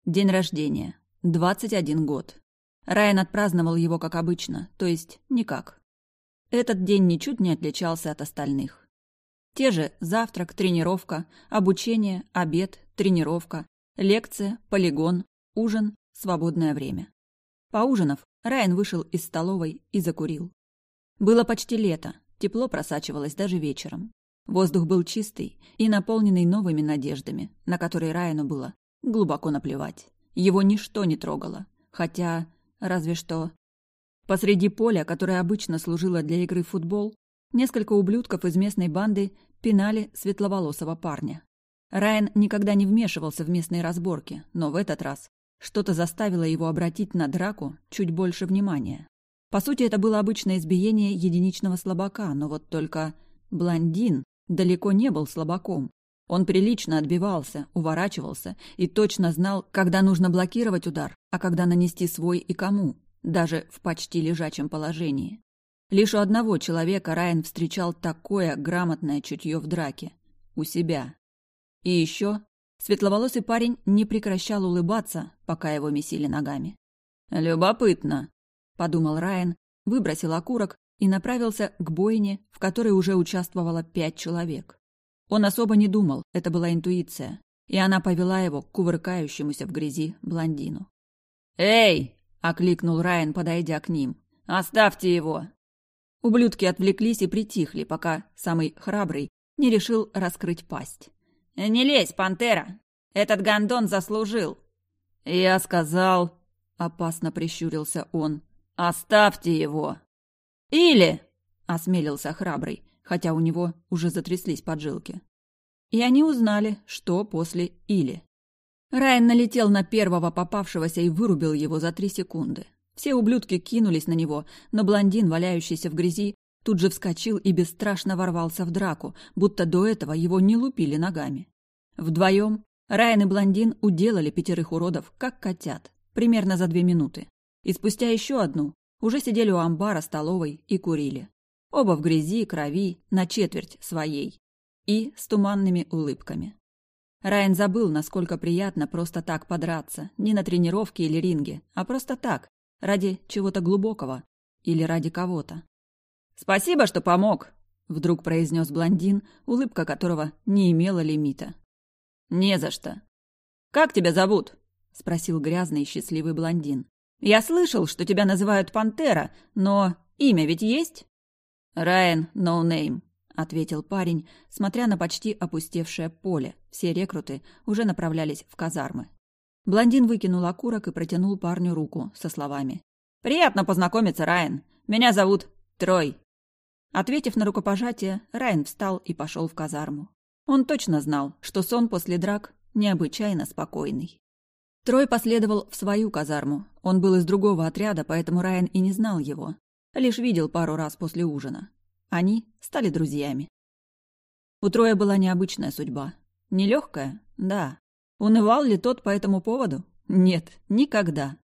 День рождения. 21 год. Райан отпраздновал его как обычно, то есть никак. Этот день ничуть не отличался от остальных. Те же завтрак, тренировка, обучение, обед, тренировка, лекция, полигон, ужин, свободное время. Поужинав, Райан вышел из столовой и закурил. Было почти лето, тепло просачивалось даже вечером. Воздух был чистый и наполненный новыми надеждами, на которые Райану было глубоко наплевать. Его ничто не трогало, хотя разве что... Посреди поля, которое обычно служило для игры в футбол, несколько ублюдков из местной банды пинали светловолосого парня. Райан никогда не вмешивался в местные разборки, но в этот раз что-то заставило его обратить на драку чуть больше внимания. По сути, это было обычное избиение единичного слабака, но вот только блондин далеко не был слабаком. Он прилично отбивался, уворачивался и точно знал, когда нужно блокировать удар, а когда нанести свой и кому, даже в почти лежачем положении. Лишь у одного человека Райан встречал такое грамотное чутье в драке. У себя. И еще светловолосый парень не прекращал улыбаться, пока его месили ногами. «Любопытно», — подумал Райан, выбросил окурок и направился к бойне, в которой уже участвовало пять человек. Он особо не думал, это была интуиция, и она повела его к кувыркающемуся в грязи блондину. «Эй!» — окликнул Райан, подойдя к ним. «Оставьте его!» Ублюдки отвлеклись и притихли, пока самый храбрый не решил раскрыть пасть. «Не лезь, пантера! Этот гондон заслужил!» «Я сказал...» — опасно прищурился он. «Оставьте его!» «Или...» — осмелился храбрый, хотя у него уже затряслись поджилки. И они узнали, что после «или». Райан налетел на первого попавшегося и вырубил его за три секунды. Все ублюдки кинулись на него, но блондин, валяющийся в грязи, тут же вскочил и бесстрашно ворвался в драку, будто до этого его не лупили ногами. Вдвоем Райан и блондин уделали пятерых уродов, как котят, примерно за две минуты. И спустя еще одну уже сидели у амбара столовой и курили. Оба в грязи, крови, на четверть своей. И с туманными улыбками. Райан забыл, насколько приятно просто так подраться, не на тренировке или ринге, а просто так, Ради чего-то глубокого или ради кого-то. «Спасибо, что помог!» — вдруг произнес блондин, улыбка которого не имела лимита. «Не за что!» «Как тебя зовут?» — спросил грязный счастливый блондин. «Я слышал, что тебя называют Пантера, но имя ведь есть?» «Райан Ноунейм», — ответил парень, смотря на почти опустевшее поле. Все рекруты уже направлялись в казармы. Блондин выкинул окурок и протянул парню руку со словами. «Приятно познакомиться, Райан. Меня зовут Трой». Ответив на рукопожатие, Райан встал и пошел в казарму. Он точно знал, что сон после драк необычайно спокойный. Трой последовал в свою казарму. Он был из другого отряда, поэтому Райан и не знал его. Лишь видел пару раз после ужина. Они стали друзьями. У Троя была необычная судьба. Нелегкая? Да. Унывал ли тот по этому поводу? Нет, никогда.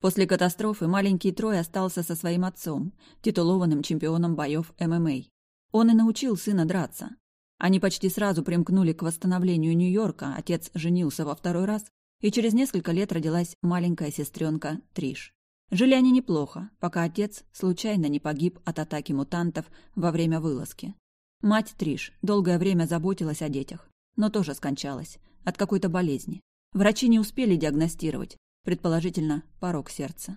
После катастрофы маленький Трой остался со своим отцом, титулованным чемпионом боев ММА. Он и научил сына драться. Они почти сразу примкнули к восстановлению Нью-Йорка, отец женился во второй раз, и через несколько лет родилась маленькая сестренка Триш. Жили они неплохо, пока отец случайно не погиб от атаки мутантов во время вылазки. Мать Триш долгое время заботилась о детях, но тоже скончалась от какой-то болезни. Врачи не успели диагностировать, предположительно, порог сердца.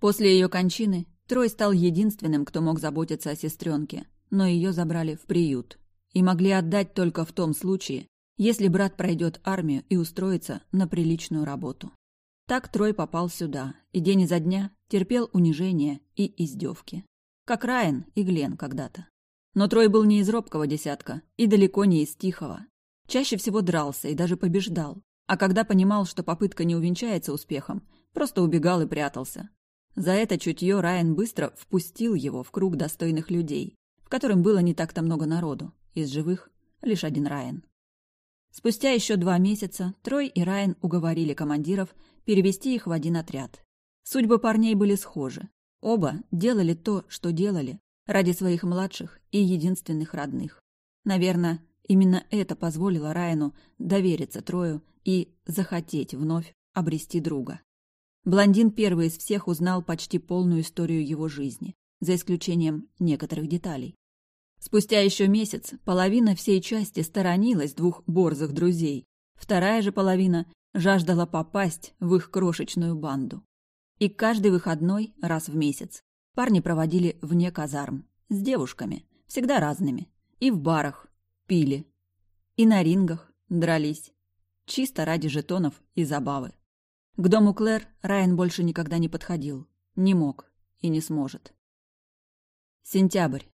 После ее кончины Трой стал единственным, кто мог заботиться о сестренке, но ее забрали в приют и могли отдать только в том случае, если брат пройдет армию и устроится на приличную работу. Так Трой попал сюда и день изо дня терпел унижения и издевки. Как Райан и Глен когда-то. Но Трой был не из робкого десятка и далеко не из тихого. Чаще всего дрался и даже побеждал. А когда понимал, что попытка не увенчается успехом, просто убегал и прятался. За это чутье Райан быстро впустил его в круг достойных людей, в котором было не так-то много народу. Из живых лишь один Райан. Спустя еще два месяца Трой и Райан уговорили командиров перевести их в один отряд. Судьбы парней были схожи. Оба делали то, что делали, ради своих младших и единственных родных. Наверное, именно это позволило Райану довериться Трою и захотеть вновь обрести друга. Блондин первый из всех узнал почти полную историю его жизни, за исключением некоторых деталей. Спустя еще месяц половина всей части сторонилась двух борзых друзей, вторая же половина жаждала попасть в их крошечную банду. И каждый выходной, раз в месяц, парни проводили вне казарм, с девушками, всегда разными, и в барах, пили, и на рингах дрались, чисто ради жетонов и забавы. К дому Клэр Райан больше никогда не подходил, не мог и не сможет. Сентябрь.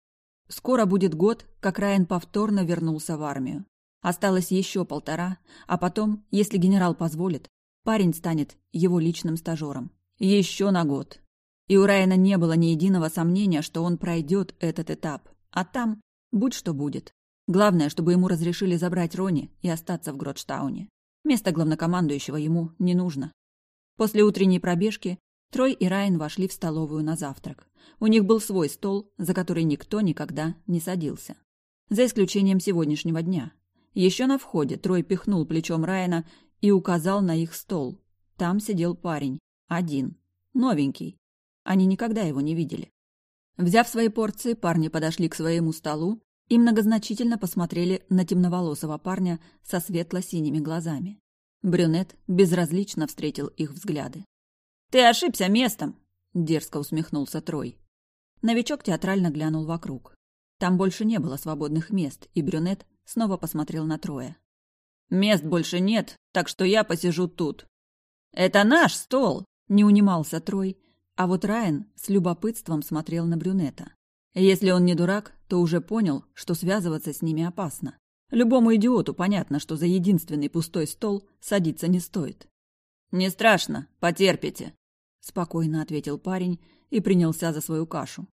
Скоро будет год, как Райан повторно вернулся в армию. Осталось еще полтора, а потом, если генерал позволит, парень станет его личным стажером. Еще на год. И у Райана не было ни единого сомнения, что он пройдет этот этап. А там будь что будет. Главное, чтобы ему разрешили забрать Рони и остаться в Гротштауне. Место главнокомандующего ему не нужно. После утренней пробежки Трой и Райан вошли в столовую на завтрак. У них был свой стол, за который никто никогда не садился. За исключением сегодняшнего дня. Еще на входе Трой пихнул плечом Райана и указал на их стол. Там сидел парень. Один. Новенький. Они никогда его не видели. Взяв свои порции, парни подошли к своему столу и многозначительно посмотрели на темноволосого парня со светло-синими глазами. Брюнет безразлично встретил их взгляды. «Ты ошибся местом!» — дерзко усмехнулся Трой. Новичок театрально глянул вокруг. Там больше не было свободных мест, и брюнет снова посмотрел на Троя. «Мест больше нет, так что я посижу тут». «Это наш стол!» — не унимался Трой, а вот Райан с любопытством смотрел на брюнета. Если он не дурак, то уже понял, что связываться с ними опасно. Любому идиоту понятно, что за единственный пустой стол садиться не стоит. «Не страшно, потерпите», спокойно ответил парень и принялся за свою кашу.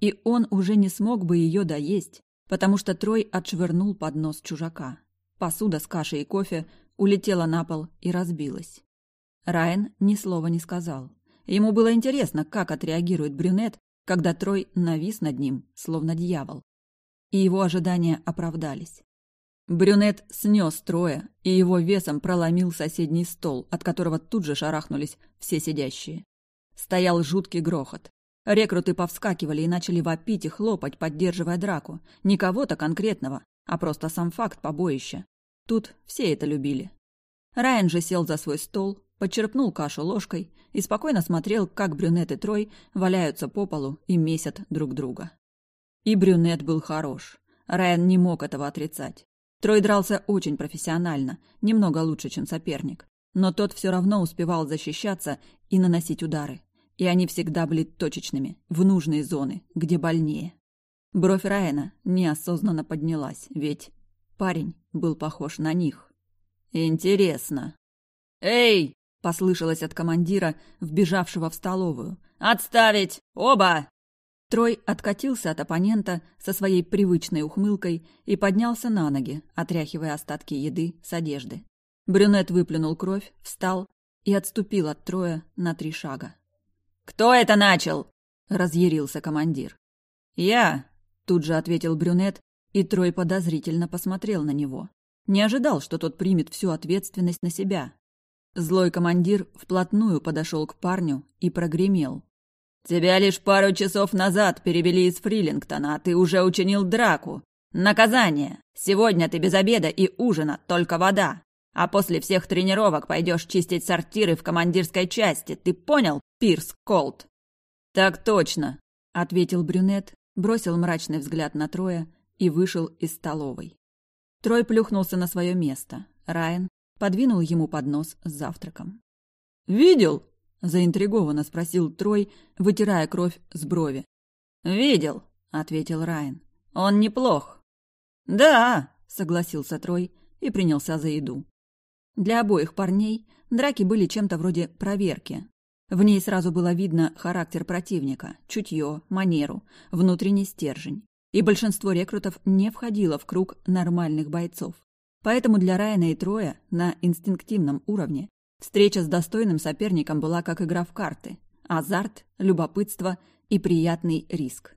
И он уже не смог бы ее доесть, потому что Трой отшвырнул под нос чужака. Посуда с кашей и кофе улетела на пол и разбилась. Райан ни слова не сказал. Ему было интересно, как отреагирует брюнет, когда Трой навис над ним, словно дьявол. И его ожидания оправдались. Брюнет снес Троя, и его весом проломил соседний стол, от которого тут же шарахнулись все сидящие. Стоял жуткий грохот. Рекруты повскакивали и начали вопить и хлопать, поддерживая драку. Не кого-то конкретного, а просто сам факт побоища. Тут все это любили. Райан же сел за свой стол, подчерпнул кашу ложкой и спокойно смотрел, как брюнет и Трой валяются по полу и месят друг друга. И брюнет был хорош. Райан не мог этого отрицать. Трой дрался очень профессионально, немного лучше, чем соперник. Но тот все равно успевал защищаться и наносить удары. И они всегда были точечными, в нужные зоны, где больнее. Бровь Райана неосознанно поднялась, ведь парень был похож на них. «Интересно». «Эй!» – послышалось от командира, вбежавшего в столовую. «Отставить! Оба!» Трой откатился от оппонента со своей привычной ухмылкой и поднялся на ноги, отряхивая остатки еды с одежды. Брюнет выплюнул кровь, встал и отступил от Троя на три шага. «Кто это начал?» – разъярился командир. «Я», – тут же ответил брюнет, и Трой подозрительно посмотрел на него. Не ожидал, что тот примет всю ответственность на себя. Злой командир вплотную подошел к парню и прогремел. «Тебя лишь пару часов назад перевели из Фрилингтона, а ты уже учинил драку. Наказание! Сегодня ты без обеда и ужина, только вода. А после всех тренировок пойдешь чистить сортиры в командирской части. Ты понял, Пирс Колт?» «Так точно», — ответил брюнет, бросил мрачный взгляд на Троя и вышел из столовой. Трой плюхнулся на свое место. Райан подвинул ему поднос с завтраком. «Видел?» – заинтригованно спросил Трой, вытирая кровь с брови. «Видел», – ответил Райан. «Он неплох». «Да», – согласился Трой и принялся за еду. Для обоих парней драки были чем-то вроде проверки. В ней сразу было видно характер противника, чутье, манеру, внутренний стержень. И большинство рекрутов не входило в круг нормальных бойцов. Поэтому для Райана и Троя на инстинктивном уровне встреча с достойным соперником была как игра в карты. Азарт, любопытство и приятный риск.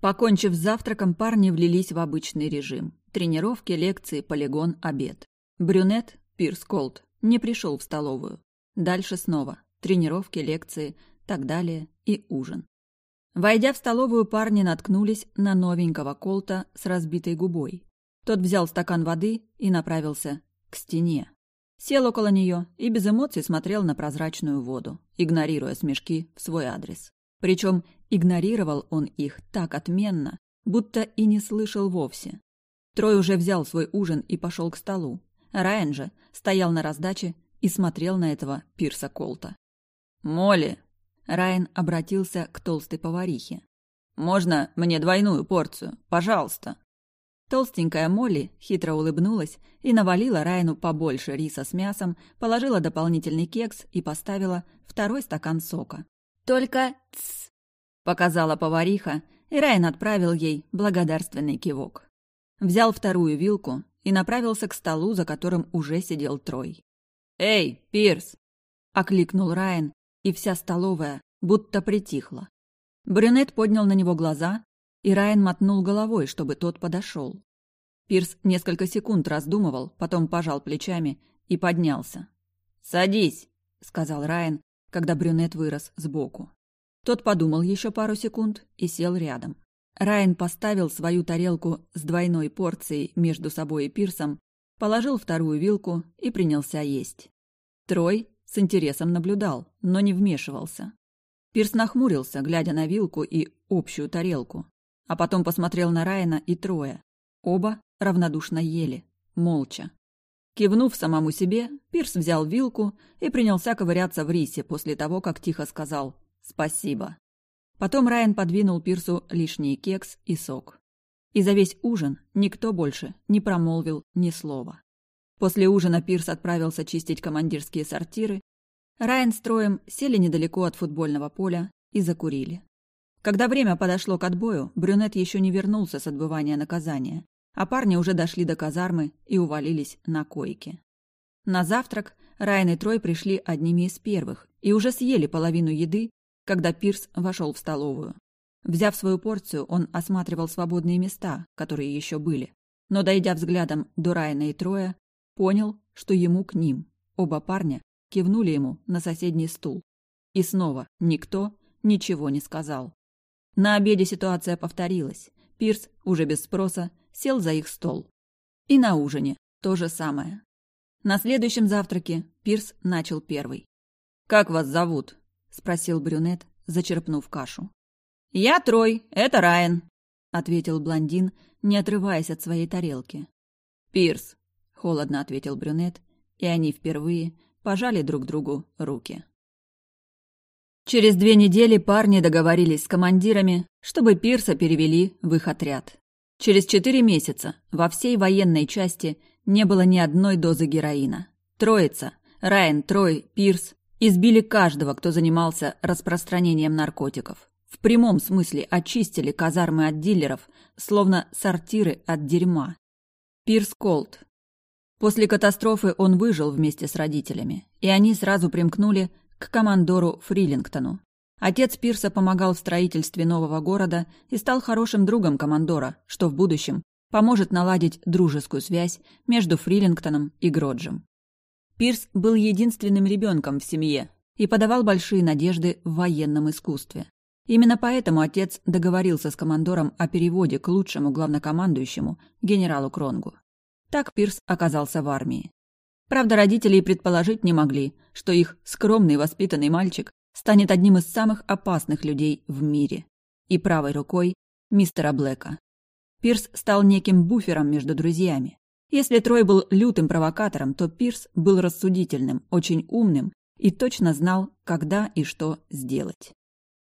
Покончив с завтраком, парни влились в обычный режим. Тренировки, лекции, полигон, обед. Брюнет, Пирс Колт, не пришел в столовую. Дальше снова. Тренировки, лекции, так далее и ужин. Войдя в столовую, парни наткнулись на новенького Колта с разбитой губой. Тот взял стакан воды и направился к стене. Сел около нее и без эмоций смотрел на прозрачную воду, игнорируя смешки в свой адрес. Причем игнорировал он их так отменно, будто и не слышал вовсе. Трой уже взял свой ужин и пошел к столу. Райан же стоял на раздаче и смотрел на этого Пирса Колта. «Молли!» Райан обратился к толстой поварихе. «Можно мне двойную порцию? Пожалуйста!» Толстенькая Молли хитро улыбнулась и навалила Райану побольше риса с мясом, положила дополнительный кекс и поставила второй стакан сока. «Только тс!» — показала повариха, и Райан отправил ей благодарственный кивок. Взял вторую вилку и направился к столу, за которым уже сидел Трой. «Эй, Пирс!» — окликнул Райан, и вся столовая будто притихла. Брюнет поднял на него глаза и Райан мотнул головой, чтобы тот подошел. Пирс несколько секунд раздумывал, потом пожал плечами и поднялся. «Садись», — сказал Райан, когда брюнет вырос сбоку. Тот подумал еще пару секунд и сел рядом. Райан поставил свою тарелку с двойной порцией между собой и Пирсом, положил вторую вилку и принялся есть. Трой с интересом наблюдал, но не вмешивался. Пирс нахмурился, глядя на вилку и общую тарелку а потом посмотрел на Райана и Троя. Оба равнодушно ели, молча. Кивнув самому себе, Пирс взял вилку и принялся ковыряться в рисе после того, как тихо сказал «спасибо». Потом Райан подвинул Пирсу лишний кекс и сок. И за весь ужин никто больше не промолвил ни слова. После ужина Пирс отправился чистить командирские сортиры. Райан с Троем сели недалеко от футбольного поля и закурили. Когда время подошло к отбою, брюнет еще не вернулся с отбывания наказания, а парни уже дошли до казармы и увалились на койке. На завтрак Райан и Трой пришли одними из первых и уже съели половину еды, когда Пирс вошел в столовую. Взяв свою порцию, он осматривал свободные места, которые еще были, но, дойдя взглядом до Райана и Троя, понял, что ему к ним. Оба парня кивнули ему на соседний стул. И снова никто ничего не сказал. На обеде ситуация повторилась. Пирс, уже без спроса, сел за их стол. И на ужине то же самое. На следующем завтраке Пирс начал первый. «Как вас зовут?» – спросил брюнет, зачерпнув кашу. «Я Трой, это Райан», – ответил блондин, не отрываясь от своей тарелки. «Пирс», – холодно ответил брюнет, и они впервые пожали друг другу руки. Через две недели парни договорились с командирами, чтобы Пирса перевели в их отряд. Через четыре месяца во всей военной части не было ни одной дозы героина. Троица, Райан, Трой, Пирс избили каждого, кто занимался распространением наркотиков. В прямом смысле очистили казармы от дилеров, словно сортиры от дерьма. Пирс Колт. После катастрофы он выжил вместе с родителями, и они сразу примкнули к командору Фрилингтону. Отец Пирса помогал в строительстве нового города и стал хорошим другом командора, что в будущем поможет наладить дружескую связь между Фрилингтоном и Гроджем. Пирс был единственным ребенком в семье и подавал большие надежды в военном искусстве. Именно поэтому отец договорился с командором о переводе к лучшему главнокомандующему, генералу Кронгу. Так Пирс оказался в армии. Правда, родители и предположить не могли, что их скромный воспитанный мальчик станет одним из самых опасных людей в мире и правой рукой мистера Блэка. Пирс стал неким буфером между друзьями. Если Трой был лютым провокатором, то Пирс был рассудительным, очень умным и точно знал, когда и что сделать.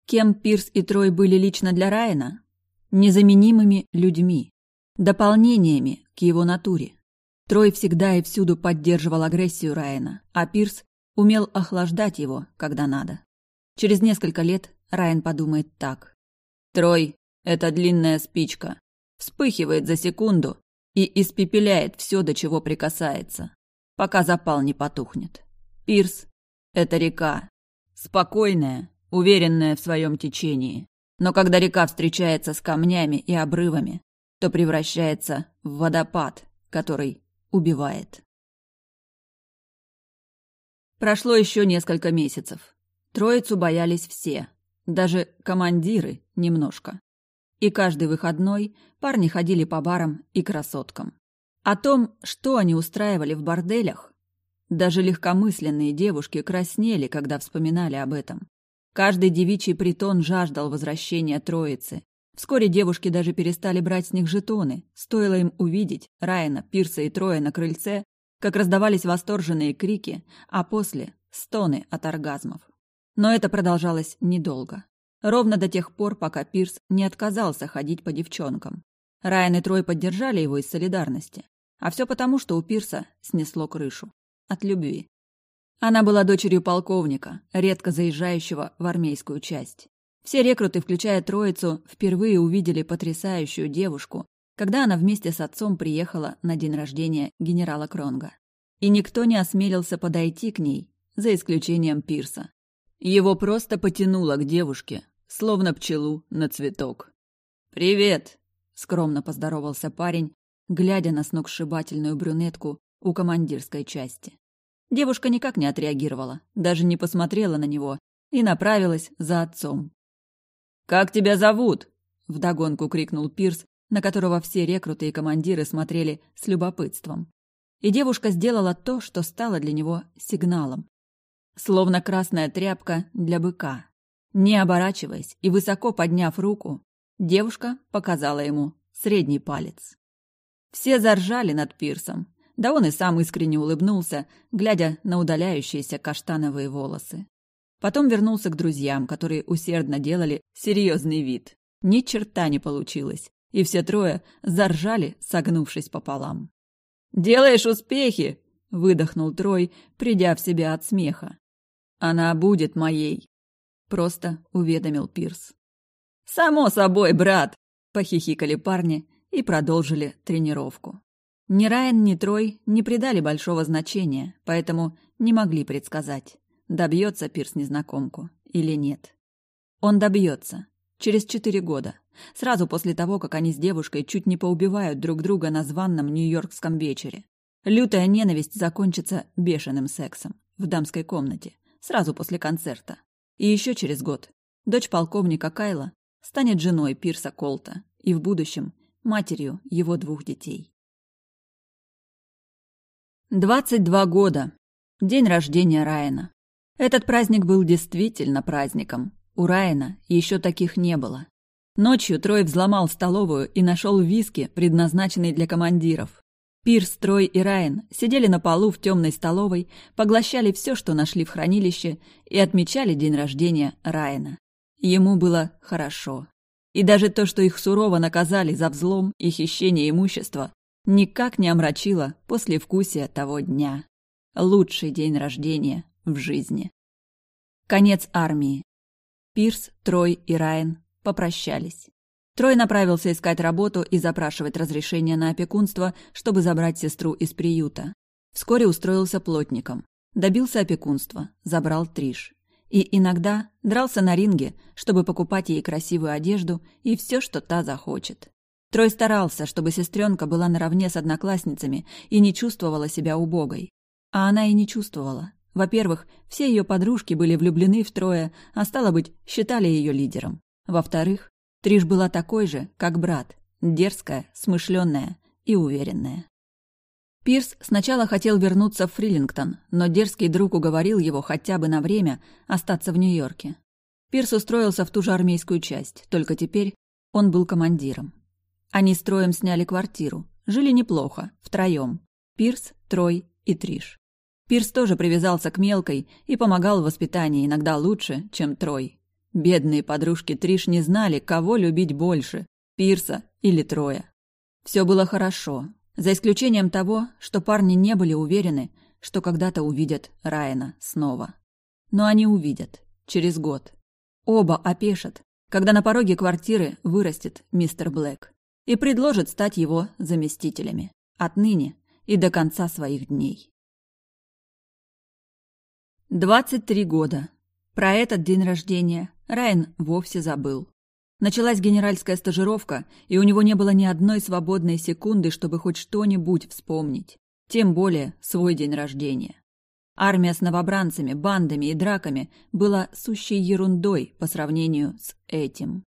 Кем Пирс и Трой были лично для Райана? Незаменимыми людьми, дополнениями к его натуре. Трой всегда и всюду поддерживал агрессию Райана, а Пирс умел охлаждать его, когда надо. Через несколько лет Райан подумает так. Трой – это длинная спичка. Вспыхивает за секунду и испепеляет все, до чего прикасается, пока запал не потухнет. Пирс – это река. Спокойная, уверенная в своем течении. Но когда река встречается с камнями и обрывами, то превращается в водопад, который убивает. Прошло еще несколько месяцев. Троицу боялись все, даже командиры немножко. И каждый выходной парни ходили по барам и красоткам. О том, что они устраивали в борделях, даже легкомысленные девушки краснели, когда вспоминали об этом. Каждый девичий притон жаждал возвращения троицы. Вскоре девушки даже перестали брать с них жетоны. Стоило им увидеть Райана, Пирса и Троя на крыльце, как раздавались восторженные крики, а после — стоны от оргазмов. Но это продолжалось недолго. Ровно до тех пор, пока Пирс не отказался ходить по девчонкам. Райан и Трой поддержали его из солидарности. А все потому, что у Пирса снесло крышу. От любви. Она была дочерью полковника, редко заезжающего в армейскую часть. Все рекруты, включая троицу, впервые увидели потрясающую девушку, когда она вместе с отцом приехала на день рождения генерала Кронга. И никто не осмелился подойти к ней, за исключением Пирса. Его просто потянуло к девушке, словно пчелу на цветок. «Привет!» — скромно поздоровался парень, глядя на сногсшибательную брюнетку у командирской части. Девушка никак не отреагировала, даже не посмотрела на него и направилась за отцом. «Как тебя зовут?» — вдогонку крикнул Пирс, на которого все рекруты и командиры смотрели с любопытством. И девушка сделала то, что стало для него сигналом. Словно красная тряпка для быка. Не оборачиваясь и высоко подняв руку, девушка показала ему средний палец. Все заржали над Пирсом, да он и сам искренне улыбнулся, глядя на удаляющиеся каштановые волосы. Потом вернулся к друзьям, которые усердно делали серьезный вид. Ни черта не получилось, и все трое заржали, согнувшись пополам. «Делаешь успехи!» — выдохнул Трой, придя в себя от смеха. «Она будет моей», — просто уведомил Пирс. «Само собой, брат!» — похихикали парни и продолжили тренировку. Ни Райан, ни Трой не придали большого значения, поэтому не могли предсказать, добьется Пирс незнакомку или нет. Он добьется. Через четыре года. Сразу после того, как они с девушкой чуть не поубивают друг друга на званном нью-йоркском вечере. Лютая ненависть закончится бешеным сексом в дамской комнате, сразу после концерта. И еще через год дочь полковника Кайла станет женой Пирса Колта и в будущем матерью его двух детей. Двадцать два года. День рождения Райана. Этот праздник был действительно праздником. У Райана еще таких не было. Ночью Трой взломал столовую и нашел виски, предназначенный для командиров. Пирс, Трой и Райан сидели на полу в темной столовой, поглощали все, что нашли в хранилище, и отмечали день рождения Райана. Ему было хорошо. И даже то, что их сурово наказали за взлом и хищение имущества, никак не омрачило послевкусие того дня. лучший день рождения в жизни. Конец армии. Пирс, Трой и Райан попрощались. Трой направился искать работу и запрашивать разрешение на опекунство, чтобы забрать сестру из приюта. Вскоре устроился плотником. Добился опекунства, забрал Триш. И иногда дрался на ринге, чтобы покупать ей красивую одежду и все, что та захочет. Трой старался, чтобы сестренка была наравне с одноклассницами и не чувствовала себя убогой. А она и не чувствовала. Во-первых, все ее подружки были влюблены в Троя, а стало быть, считали ее лидером. Во-вторых, Триш была такой же, как брат, дерзкая, смышленная и уверенная. Пирс сначала хотел вернуться в Фрилингтон, но дерзкий друг уговорил его хотя бы на время остаться в Нью-Йорке. Пирс устроился в ту же армейскую часть, только теперь он был командиром. Они с Троем сняли квартиру, жили неплохо, втроем. Пирс, Трой и Триш. Пирс тоже привязался к мелкой и помогал в воспитании иногда лучше, чем Трой. Бедные подружки Триш не знали, кого любить больше – Пирса или Троя. Все было хорошо, за исключением того, что парни не были уверены, что когда-то увидят Райана снова. Но они увидят. Через год. Оба опешат, когда на пороге квартиры вырастет мистер Блэк и предложит стать его заместителями. Отныне и до конца своих дней. 23 года. Про этот день рождения Райан вовсе забыл. Началась генеральская стажировка, и у него не было ни одной свободной секунды, чтобы хоть что-нибудь вспомнить. Тем более свой день рождения. Армия с новобранцами, бандами и драками была сущей ерундой по сравнению с этим.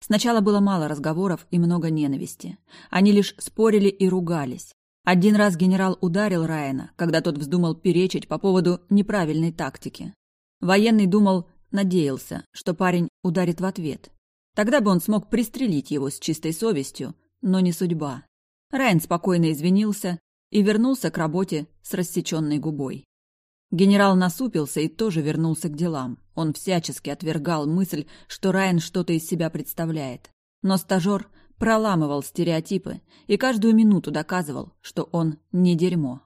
Сначала было мало разговоров и много ненависти. Они лишь спорили и ругались. Один раз генерал ударил Райана, когда тот вздумал перечить по поводу неправильной тактики. Военный думал, надеялся, что парень ударит в ответ. Тогда бы он смог пристрелить его с чистой совестью, но не судьба. Райан спокойно извинился и вернулся к работе с рассеченной губой. Генерал насупился и тоже вернулся к делам. Он всячески отвергал мысль, что Райан что-то из себя представляет. Но стажер проламывал стереотипы и каждую минуту доказывал, что он не дерьмо.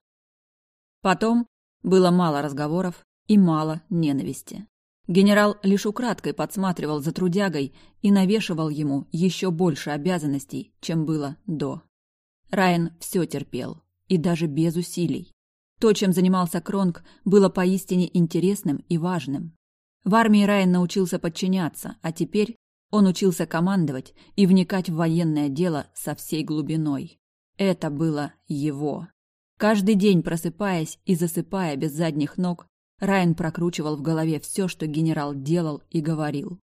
Потом было мало разговоров и мало ненависти. Генерал лишь украдкой подсматривал за трудягой и навешивал ему еще больше обязанностей, чем было до. Райан все терпел, и даже без усилий. То, чем занимался Кронг, было поистине интересным и важным. В армии Райан научился подчиняться, а теперь он учился командовать и вникать в военное дело со всей глубиной. Это было его. Каждый день просыпаясь и засыпая без задних ног, Райан прокручивал в голове все, что генерал делал и говорил.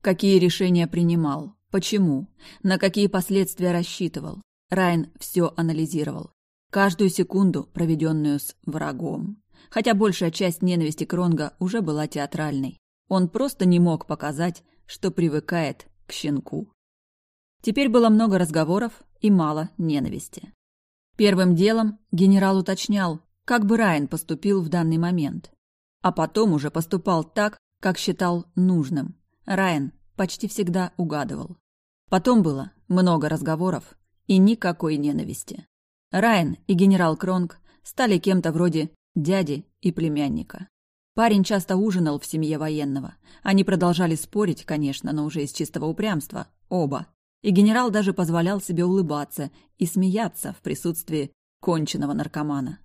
Какие решения принимал, почему, на какие последствия рассчитывал. Райан все анализировал. Каждую секунду, проведенную с врагом. Хотя большая часть ненависти Кронга уже была театральной. Он просто не мог показать, что привыкает к щенку. Теперь было много разговоров и мало ненависти. Первым делом генерал уточнял, как бы Райан поступил в данный момент а потом уже поступал так, как считал нужным. Райан почти всегда угадывал. Потом было много разговоров и никакой ненависти. Райан и генерал Кронг стали кем-то вроде дяди и племянника. Парень часто ужинал в семье военного. Они продолжали спорить, конечно, но уже из чистого упрямства. Оба. И генерал даже позволял себе улыбаться и смеяться в присутствии конченного наркомана.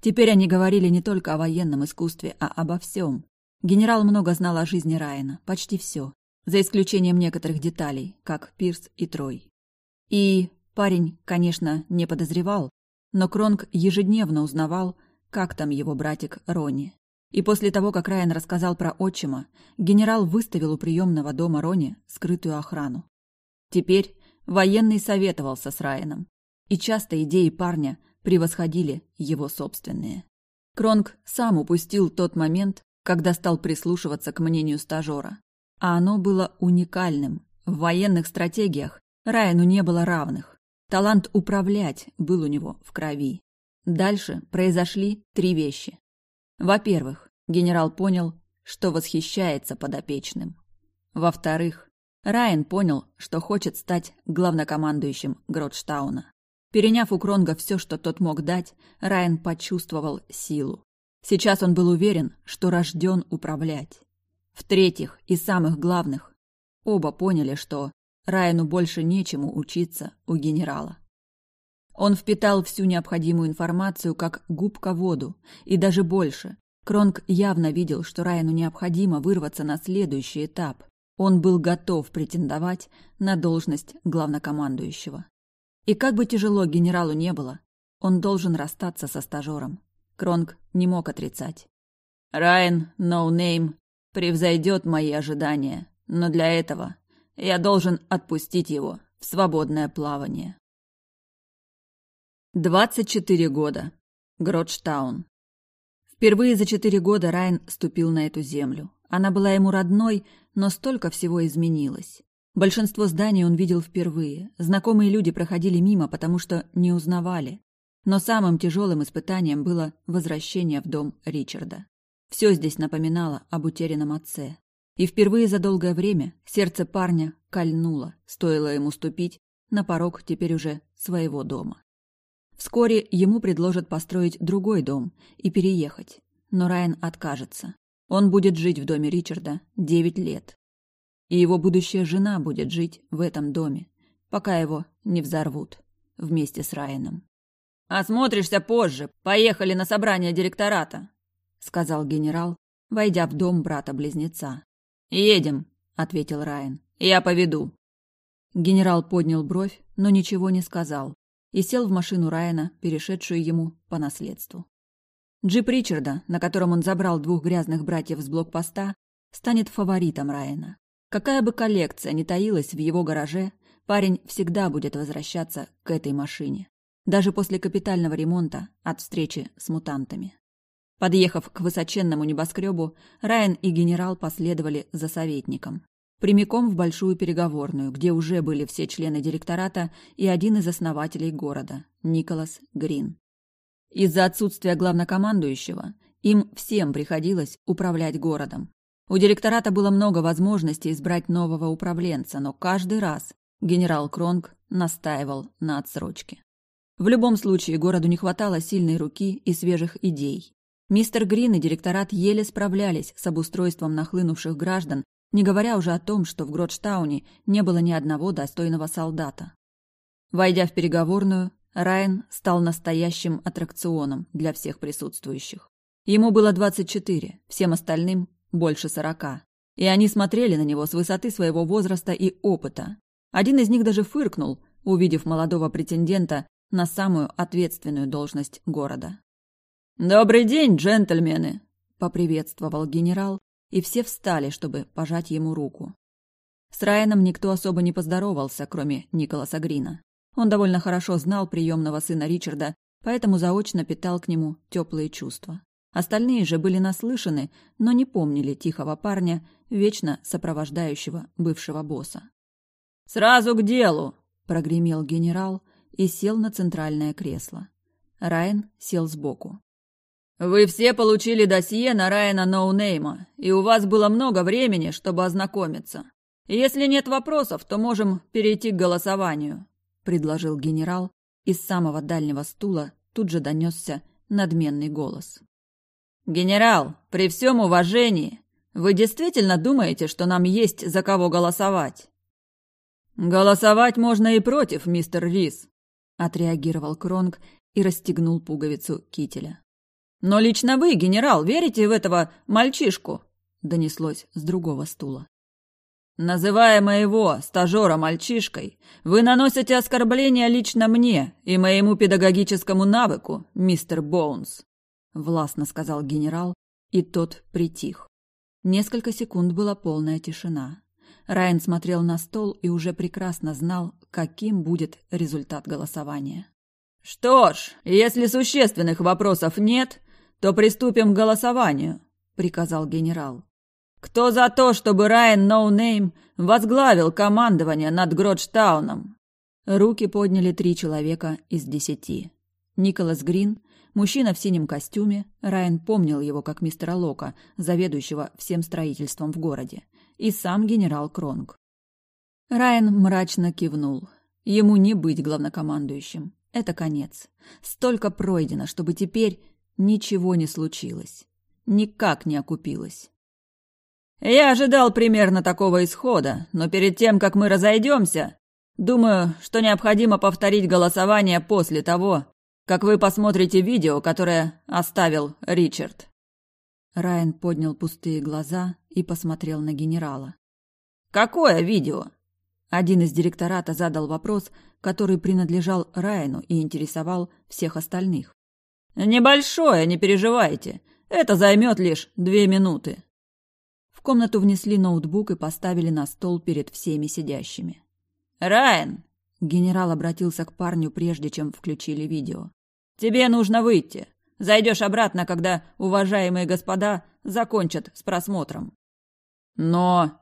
Теперь они говорили не только о военном искусстве, а обо всем. Генерал много знал о жизни Райана, почти все, за исключением некоторых деталей, как Пирс и Трой. И парень, конечно, не подозревал, но Кронг ежедневно узнавал, как там его братик Рони. И после того, как Райан рассказал про отчима, генерал выставил у приемного дома Рони скрытую охрану. Теперь военный советовался с Райаном, и часто идеи парня превосходили его собственные. Кронг сам упустил тот момент, когда стал прислушиваться к мнению стажера. А оно было уникальным. В военных стратегиях Райану не было равных. Талант управлять был у него в крови. Дальше произошли три вещи. Во-первых, генерал понял, что восхищается подопечным. Во-вторых, Райан понял, что хочет стать главнокомандующим Гротштауна. Переняв у Кронга все, что тот мог дать, Райан почувствовал силу. Сейчас он был уверен, что рожден управлять. В-третьих, и самых главных, оба поняли, что Райану больше нечему учиться у генерала. Он впитал всю необходимую информацию как губка воду, и даже больше. Кронг явно видел, что Райану необходимо вырваться на следующий этап. Он был готов претендовать на должность главнокомандующего. И как бы тяжело генералу не было, он должен расстаться со стажером. Кронг не мог отрицать. Райан Ноунейм превзойдет мои ожидания, но для этого я должен отпустить его в свободное плавание. 24 года. Гротштаун. Впервые за четыре года Райан ступил на эту землю. Она была ему родной, но столько всего изменилось. Большинство зданий он видел впервые. Знакомые люди проходили мимо, потому что не узнавали. Но самым тяжелым испытанием было возвращение в дом Ричарда. Все здесь напоминало об утерянном отце. И впервые за долгое время сердце парня кольнуло, стоило ему ступить на порог теперь уже своего дома. Вскоре ему предложат построить другой дом и переехать, но Райан откажется. Он будет жить в доме Ричарда девять лет. И его будущая жена будет жить в этом доме, пока его не взорвут вместе с Райаном. «Осмотришься позже. Поехали на собрание директората», — сказал генерал, войдя в дом брата-близнеца. «Едем», — ответил Райан. «Я поведу». Генерал поднял бровь, но ничего не сказал, и сел в машину Райана, перешедшую ему по наследству. Джип Ричарда, на котором он забрал двух грязных братьев с блокпоста, станет фаворитом Райана. Какая бы коллекция ни таилась в его гараже, парень всегда будет возвращаться к этой машине даже после капитального ремонта от встречи с мутантами. Подъехав к высоченному небоскребу, Райан и генерал последовали за советником. Прямиком в большую переговорную, где уже были все члены директората и один из основателей города, Николас Грин. Из-за отсутствия главнокомандующего им всем приходилось управлять городом. У директората было много возможностей избрать нового управленца, но каждый раз генерал Кронг настаивал на отсрочке. В любом случае, городу не хватало сильной руки и свежих идей. Мистер Грин и директорат еле справлялись с обустройством нахлынувших граждан, не говоря уже о том, что в Гротштауне не было ни одного достойного солдата. Войдя в переговорную, Райан стал настоящим аттракционом для всех присутствующих. Ему было 24, всем остальным больше 40. И они смотрели на него с высоты своего возраста и опыта. Один из них даже фыркнул, увидев молодого претендента на самую ответственную должность города. «Добрый день, джентльмены!» — поприветствовал генерал, и все встали, чтобы пожать ему руку. С Райаном никто особо не поздоровался, кроме Николаса Грина. Он довольно хорошо знал приемного сына Ричарда, поэтому заочно питал к нему теплые чувства. Остальные же были наслышаны, но не помнили тихого парня, вечно сопровождающего бывшего босса. «Сразу к делу!» — прогремел генерал, и сел на центральное кресло. Райан сел сбоку. «Вы все получили досье на Райана Ноунейма, и у вас было много времени, чтобы ознакомиться. Если нет вопросов, то можем перейти к голосованию», — предложил генерал. Из самого дальнего стула тут же донесся надменный голос. «Генерал, при всем уважении, вы действительно думаете, что нам есть за кого голосовать?» «Голосовать можно и против, мистер Рис», отреагировал Кронг и расстегнул пуговицу кителя. Но лично вы, генерал, верите в этого мальчишку? донеслось с другого стула. Называя моего стажера мальчишкой, вы наносите оскорбление лично мне и моему педагогическому навыку, мистер Боунс, властно сказал генерал, и тот притих. Несколько секунд была полная тишина. Райан смотрел на стол и уже прекрасно знал, каким будет результат голосования. «Что ж, если существенных вопросов нет, то приступим к голосованию», — приказал генерал. «Кто за то, чтобы Райан Ноунейм возглавил командование над Гродштауном?» Руки подняли три человека из десяти. Николас Грин, мужчина в синем костюме, Райан помнил его как мистера Лока, заведующего всем строительством в городе, и сам генерал Кронг. Райан мрачно кивнул. Ему не быть главнокомандующим. Это конец. Столько пройдено, чтобы теперь ничего не случилось. Никак не окупилось. «Я ожидал примерно такого исхода, но перед тем, как мы разойдемся, думаю, что необходимо повторить голосование после того, как вы посмотрите видео, которое оставил Ричард». Райан поднял пустые глаза и посмотрел на генерала. «Какое видео?» Один из директората задал вопрос, который принадлежал Райану и интересовал всех остальных. «Небольшое, не переживайте. Это займет лишь две минуты». В комнату внесли ноутбук и поставили на стол перед всеми сидящими. «Райан!» — генерал обратился к парню, прежде чем включили видео. «Тебе нужно выйти. Зайдешь обратно, когда уважаемые господа закончат с просмотром». «Но...»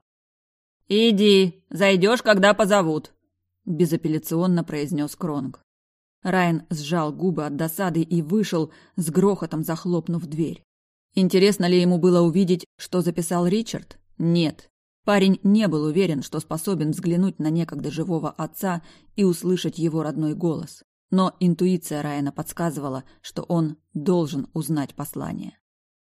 «Иди, зайдешь, когда позовут», — безапелляционно произнес Кронг. Райан сжал губы от досады и вышел, с грохотом захлопнув дверь. Интересно ли ему было увидеть, что записал Ричард? Нет. Парень не был уверен, что способен взглянуть на некогда живого отца и услышать его родной голос. Но интуиция Райана подсказывала, что он должен узнать послание.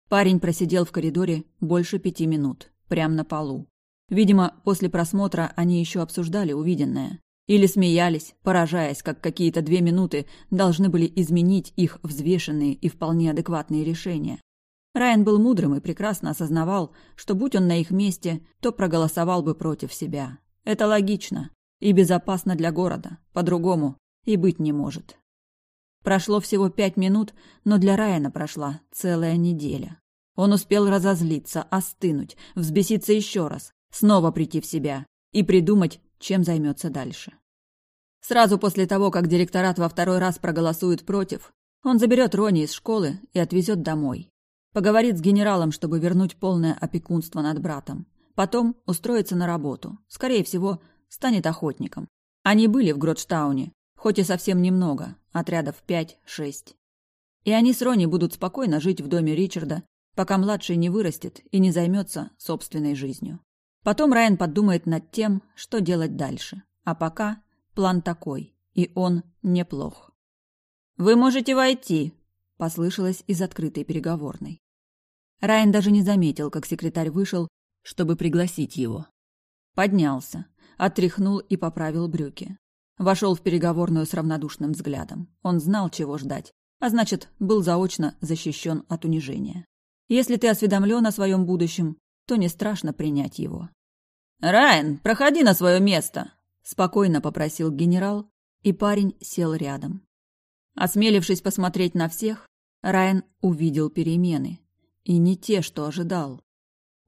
Парень просидел в коридоре больше пяти минут, прямо на полу. Видимо, после просмотра они еще обсуждали увиденное. Или смеялись, поражаясь, как какие-то две минуты должны были изменить их взвешенные и вполне адекватные решения. Райан был мудрым и прекрасно осознавал, что будь он на их месте, то проголосовал бы против себя. Это логично и безопасно для города, по-другому и быть не может. Прошло всего пять минут, но для Райана прошла целая неделя. Он успел разозлиться, остынуть, взбеситься еще раз, снова прийти в себя и придумать, чем займется дальше. Сразу после того, как директорат во второй раз проголосует против, он заберет Рони из школы и отвезет домой. Поговорит с генералом, чтобы вернуть полное опекунство над братом. Потом устроится на работу. Скорее всего, станет охотником. Они были в Гротштауне, хоть и совсем немного, отрядов 5-6. И они с Рони будут спокойно жить в доме Ричарда, пока младший не вырастет и не займется собственной жизнью. Потом Райан подумает над тем, что делать дальше. А пока план такой, и он неплох. «Вы можете войти», — послышалось из открытой переговорной. Райан даже не заметил, как секретарь вышел, чтобы пригласить его. Поднялся, отряхнул и поправил брюки. Вошел в переговорную с равнодушным взглядом. Он знал, чего ждать, а значит, был заочно защищен от унижения. Если ты осведомлен о своем будущем, то не страшно принять его. «Райан, проходи на свое место!» – спокойно попросил генерал, и парень сел рядом. Осмелившись посмотреть на всех, Райан увидел перемены. И не те, что ожидал.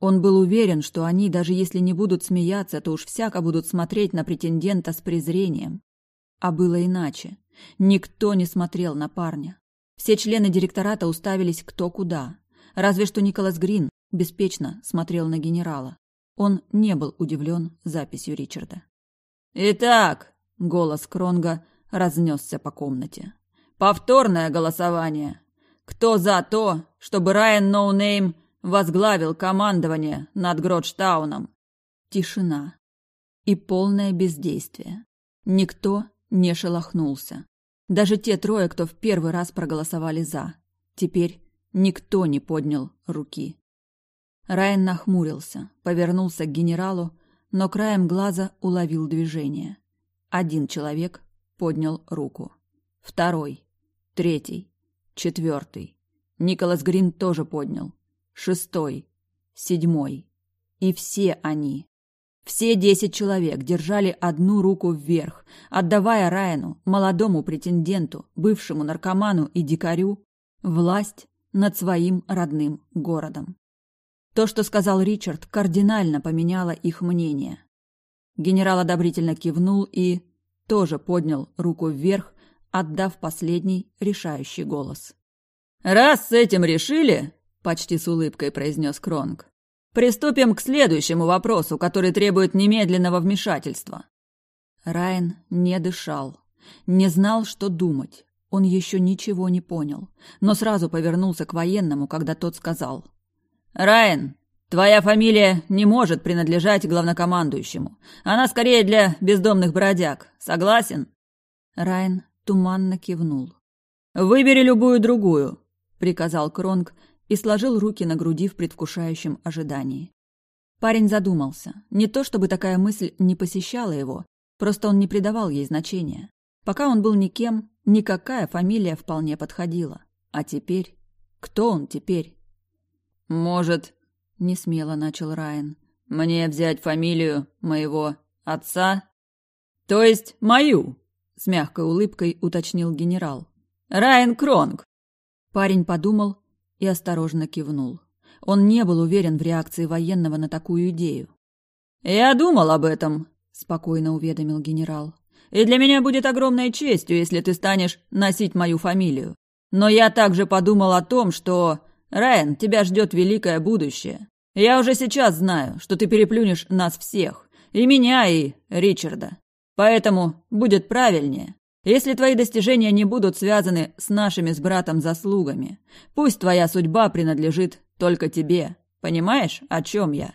Он был уверен, что они, даже если не будут смеяться, то уж всяко будут смотреть на претендента с презрением. А было иначе. Никто не смотрел на парня. Все члены директората уставились кто куда. Разве что Николас Грин беспечно смотрел на генерала. Он не был удивлен записью Ричарда. «Итак», — голос Кронга разнесся по комнате. «Повторное голосование. Кто за то, чтобы Райан Ноунейм возглавил командование над Гротштауном?» Тишина и полное бездействие. Никто не шелохнулся. Даже те трое, кто в первый раз проголосовали «за». Теперь никто не поднял руки. Райан нахмурился, повернулся к генералу, но краем глаза уловил движение. Один человек поднял руку. Второй. Третий. Четвертый. Николас Грин тоже поднял. Шестой. Седьмой. И все они. Все десять человек держали одну руку вверх, отдавая Райану, молодому претенденту, бывшему наркоману и дикарю, власть над своим родным городом. То, что сказал Ричард, кардинально поменяло их мнение. Генерал одобрительно кивнул и тоже поднял руку вверх, отдав последний решающий голос. «Раз с этим решили», — почти с улыбкой произнес Кронг, «приступим к следующему вопросу, который требует немедленного вмешательства». Райан не дышал, не знал, что думать. Он еще ничего не понял, но сразу повернулся к военному, когда тот сказал — Райан, твоя фамилия не может принадлежать главнокомандующему. Она скорее для бездомных бродяг. Согласен? Райан туманно кивнул. Выбери любую другую, приказал Кронг и сложил руки на груди в предвкушающем ожидании. Парень задумался. Не то чтобы такая мысль не посещала его, просто он не придавал ей значения. Пока он был никем, никакая фамилия вполне подходила. А теперь? Кто он теперь? «Может, — несмело начал Райан, — мне взять фамилию моего отца?» «То есть мою?» — с мягкой улыбкой уточнил генерал. «Райан Кронг!» Парень подумал и осторожно кивнул. Он не был уверен в реакции военного на такую идею. «Я думал об этом», — спокойно уведомил генерал. «И для меня будет огромной честью, если ты станешь носить мою фамилию. Но я также подумал о том, что... Райан, тебя ждет великое будущее. Я уже сейчас знаю, что ты переплюнешь нас всех. И меня, и Ричарда. Поэтому будет правильнее, если твои достижения не будут связаны с нашими с братом заслугами. Пусть твоя судьба принадлежит только тебе. Понимаешь, о чем я?»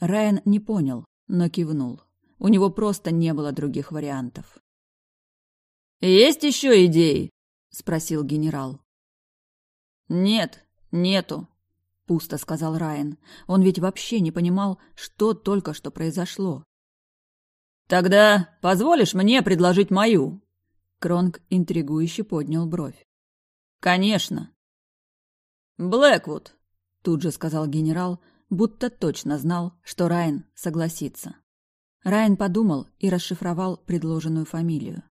Райан не понял, но кивнул. У него просто не было других вариантов. «Есть еще идеи?» — спросил генерал. «Нет, нету», — пусто сказал Райан. Он ведь вообще не понимал, что только что произошло. «Тогда позволишь мне предложить мою?» Кронг интригующе поднял бровь. «Конечно». «Блэквуд», — тут же сказал генерал, будто точно знал, что Райан согласится. Райан подумал и расшифровал предложенную фамилию.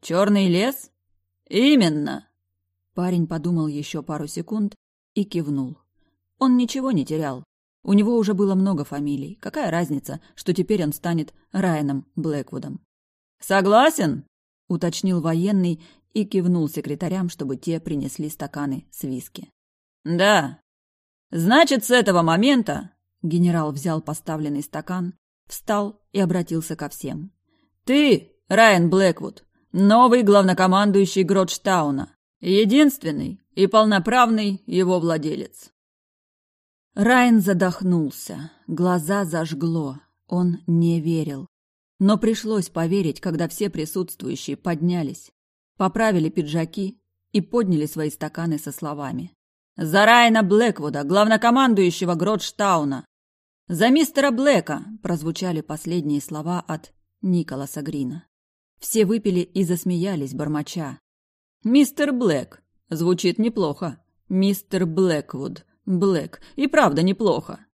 «Черный лес?» «Именно!» Парень подумал еще пару секунд и кивнул. Он ничего не терял. У него уже было много фамилий. Какая разница, что теперь он станет Райаном Блэквудом? «Согласен?» — уточнил военный и кивнул секретарям, чтобы те принесли стаканы с виски. «Да. Значит, с этого момента...» Генерал взял поставленный стакан, встал и обратился ко всем. «Ты, Райан Блэквуд, Новый главнокомандующий Гротштауна. Единственный и полноправный его владелец. Райан задохнулся, глаза зажгло. Он не верил. Но пришлось поверить, когда все присутствующие поднялись, поправили пиджаки и подняли свои стаканы со словами. «За Райана Блэквуда, главнокомандующего Гротштауна!» «За мистера Блэка!» – прозвучали последние слова от Николаса Грина. Все выпили и засмеялись, бормоча. «Мистер Блэк. Звучит неплохо. Мистер Блэквуд. Блэк. И правда неплохо».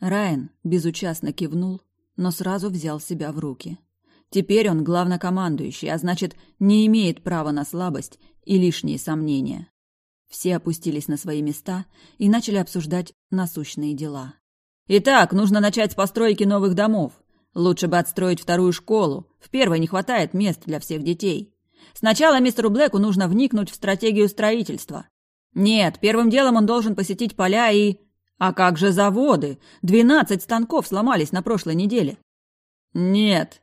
Райан безучастно кивнул, но сразу взял себя в руки. Теперь он главнокомандующий, а значит, не имеет права на слабость и лишние сомнения. Все опустились на свои места и начали обсуждать насущные дела. «Итак, нужно начать с постройки новых домов. Лучше бы отстроить вторую школу. В первой не хватает мест для всех детей. Сначала мистеру Блэку нужно вникнуть в стратегию строительства. Нет, первым делом он должен посетить поля и... А как же заводы? Двенадцать станков сломались на прошлой неделе. Нет,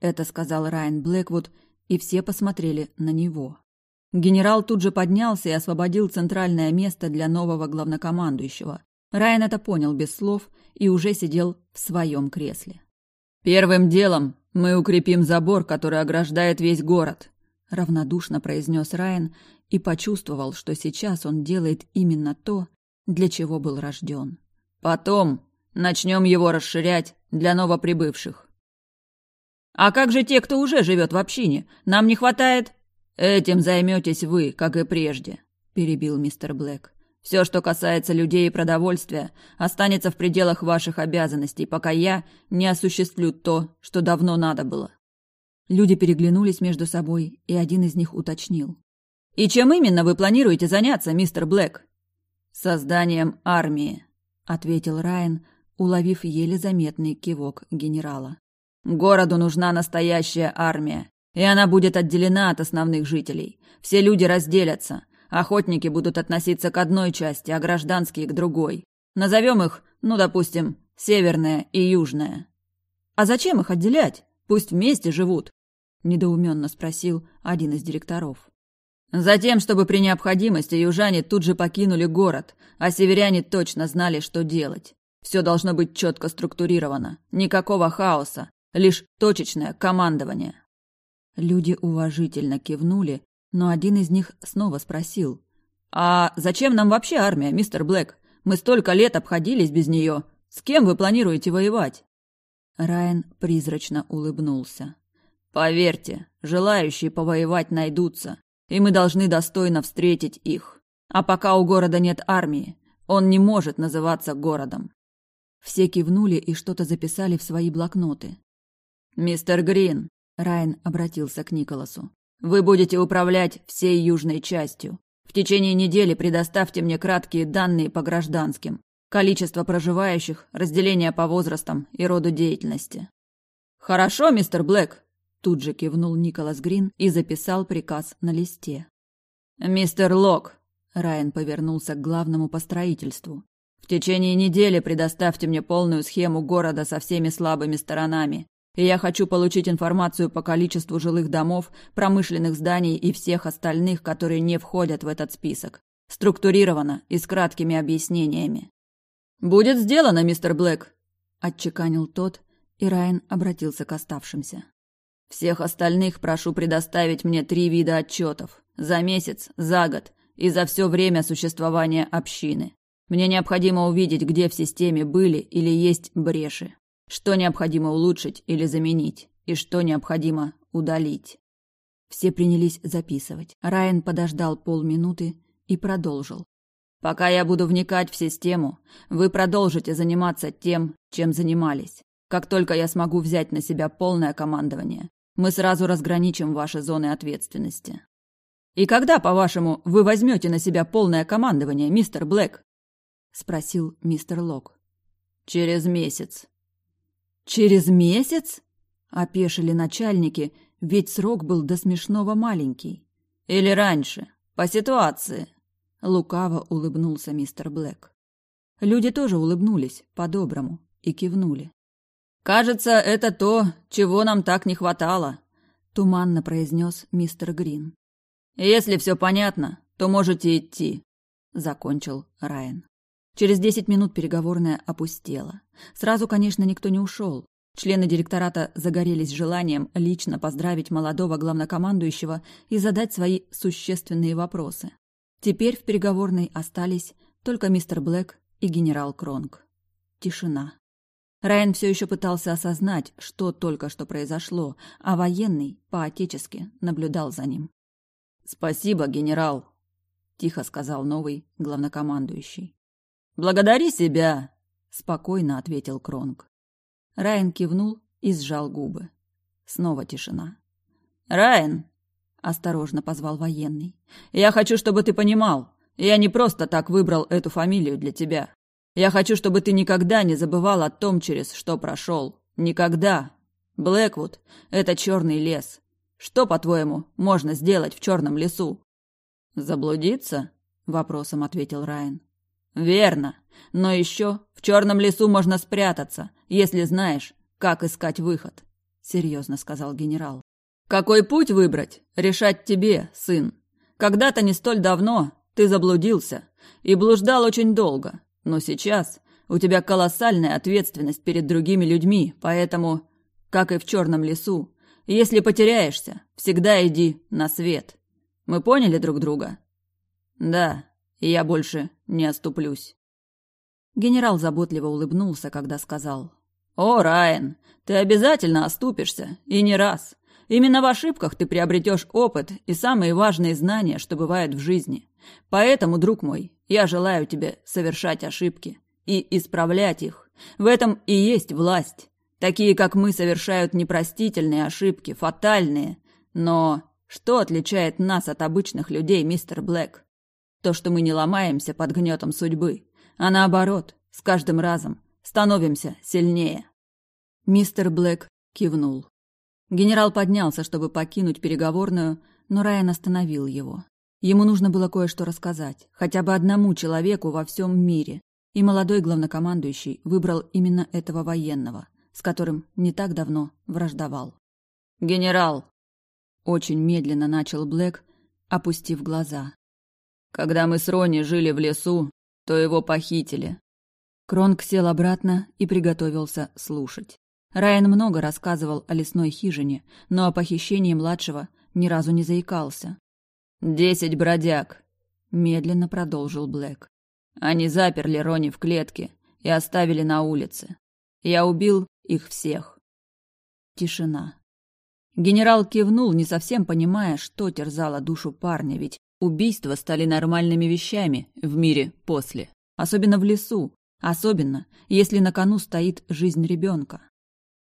это сказал Райан Блэквуд, и все посмотрели на него. Генерал тут же поднялся и освободил центральное место для нового главнокомандующего. Райан это понял без слов и уже сидел в своем кресле. «Первым делом мы укрепим забор, который ограждает весь город», — равнодушно произнес Райан и почувствовал, что сейчас он делает именно то, для чего был рожден. «Потом начнем его расширять для новоприбывших». «А как же те, кто уже живет в общине? Нам не хватает...» «Этим займетесь вы, как и прежде», — перебил мистер Блэк. Все, что касается людей и продовольствия, останется в пределах ваших обязанностей, пока я не осуществлю то, что давно надо было. Люди переглянулись между собой, и один из них уточнил. «И чем именно вы планируете заняться, мистер Блэк?» «Созданием армии», — ответил Райан, уловив еле заметный кивок генерала. «Городу нужна настоящая армия, и она будет отделена от основных жителей. Все люди разделятся. Охотники будут относиться к одной части, а гражданские к другой. Назовем их, ну, допустим, северная и южная. А зачем их отделять? Пусть вместе живут, недоуменно спросил один из директоров. Затем, чтобы при необходимости южане тут же покинули город, а северяне точно знали, что делать. Все должно быть четко структурировано, никакого хаоса, лишь точечное командование. Люди уважительно кивнули, но один из них снова спросил, «А зачем нам вообще армия, мистер Блэк? Мы столько лет обходились без нее. С кем вы планируете воевать?» Райан призрачно улыбнулся. «Поверьте, желающие повоевать найдутся, и мы должны достойно встретить их. А пока у города нет армии, он не может называться городом». Все кивнули и что-то записали в свои блокноты. «Мистер Грин», — Райан обратился к Николасу, — «вы будете управлять всей южной частью. В течение недели предоставьте мне краткие данные по гражданским. Количество проживающих, разделение по возрастам и роду деятельности». «Хорошо, мистер Блэк», — тут же кивнул Николас Грин и записал приказ на листе. «Мистер Лок», — Райан повернулся к главному по строительству, — «в течение недели предоставьте мне полную схему города со всеми слабыми сторонами, и я хочу получить информацию по количеству жилых домов, промышленных зданий и всех остальных, которые не входят в этот список. Структурировано и с краткими объяснениями. «Будет сделано, мистер Блэк», — отчеканил тот, и Райан обратился к оставшимся. «Всех остальных прошу предоставить мне три вида отчетов. За месяц, за год и за все время существования общины. Мне необходимо увидеть, где в системе были или есть бреши что необходимо улучшить или заменить, и что необходимо удалить. Все принялись записывать. Райан подождал полминуты и продолжил. «Пока я буду вникать в систему, вы продолжите заниматься тем, чем занимались. Как только я смогу взять на себя полное командование, мы сразу разграничим ваши зоны ответственности». «И когда, по-вашему, вы возьмете на себя полное командование, мистер Блэк?» — спросил мистер Лок. «Через месяц», «Через месяц?» – опешили начальники, ведь срок был до смешного маленький. «Или раньше, по ситуации», – лукаво улыбнулся мистер Блэк. Люди тоже улыбнулись, по-доброму, и кивнули. «Кажется, это то, чего нам так не хватало», – туманно произнес мистер Грин. «Если все понятно, то можете идти», – закончил Райан. Через десять минут переговорная опустела. Сразу, конечно, никто не ушел. Члены директората загорелись желанием лично поздравить молодого главнокомандующего и задать свои существенные вопросы. Теперь в переговорной остались только мистер Блэк и генерал Кронг. Тишина. Райан все еще пытался осознать, что только что произошло, а военный, по-отечески, наблюдал за ним. «Спасибо, генерал», — тихо сказал новый главнокомандующий. «Благодари себя!» — спокойно ответил Кронг. Райан кивнул и сжал губы. Снова тишина. «Райан!» — осторожно позвал военный. «Я хочу, чтобы ты понимал, я не просто так выбрал эту фамилию для тебя. Я хочу, чтобы ты никогда не забывал о том, через что прошел. Никогда. Блэквуд — это черный лес. Что, по-твоему, можно сделать в черном лесу?» «Заблудиться?» — вопросом ответил Райан. Верно. Но еще в черном лесу можно спрятаться, если знаешь, как искать выход, серьезно сказал генерал. Какой путь выбрать, решать тебе, сын. Когда-то не столь давно ты заблудился и блуждал очень долго, но сейчас у тебя колоссальная ответственность перед другими людьми, поэтому, как и в черном лесу, если потеряешься, всегда иди на свет. Мы поняли друг друга? Да, я больше не оступлюсь. Генерал заботливо улыбнулся, когда сказал. «О, Райан, ты обязательно оступишься, и не раз. Именно в ошибках ты приобретешь опыт и самые важные знания, что бывают в жизни. Поэтому, друг мой, я желаю тебе совершать ошибки и исправлять их. В этом и есть власть. Такие, как мы, совершают непростительные ошибки, фатальные. Но что отличает нас от обычных людей, мистер Блэк? То, что мы не ломаемся под гнетом судьбы, а наоборот, с каждым разом становимся сильнее. Мистер Блэк кивнул. Генерал поднялся, чтобы покинуть переговорную, но Райан остановил его. Ему нужно было кое-что рассказать, хотя бы одному человеку во всем мире, и молодой главнокомандующий выбрал именно этого военного, с которым не так давно враждовал. «Генерал!» Очень медленно начал Блэк, опустив глаза. Когда мы с Рони жили в лесу, то его похитили. Кронг сел обратно и приготовился слушать. Райан много рассказывал о лесной хижине, но о похищении младшего ни разу не заикался. «Десять бродяг», — медленно продолжил Блэк. Они заперли Рони в клетке и оставили на улице. Я убил их всех. Тишина. Генерал кивнул, не совсем понимая, что терзало душу парня, ведь убийства стали нормальными вещами в мире после. Особенно в лесу. Особенно, если на кону стоит жизнь ребенка.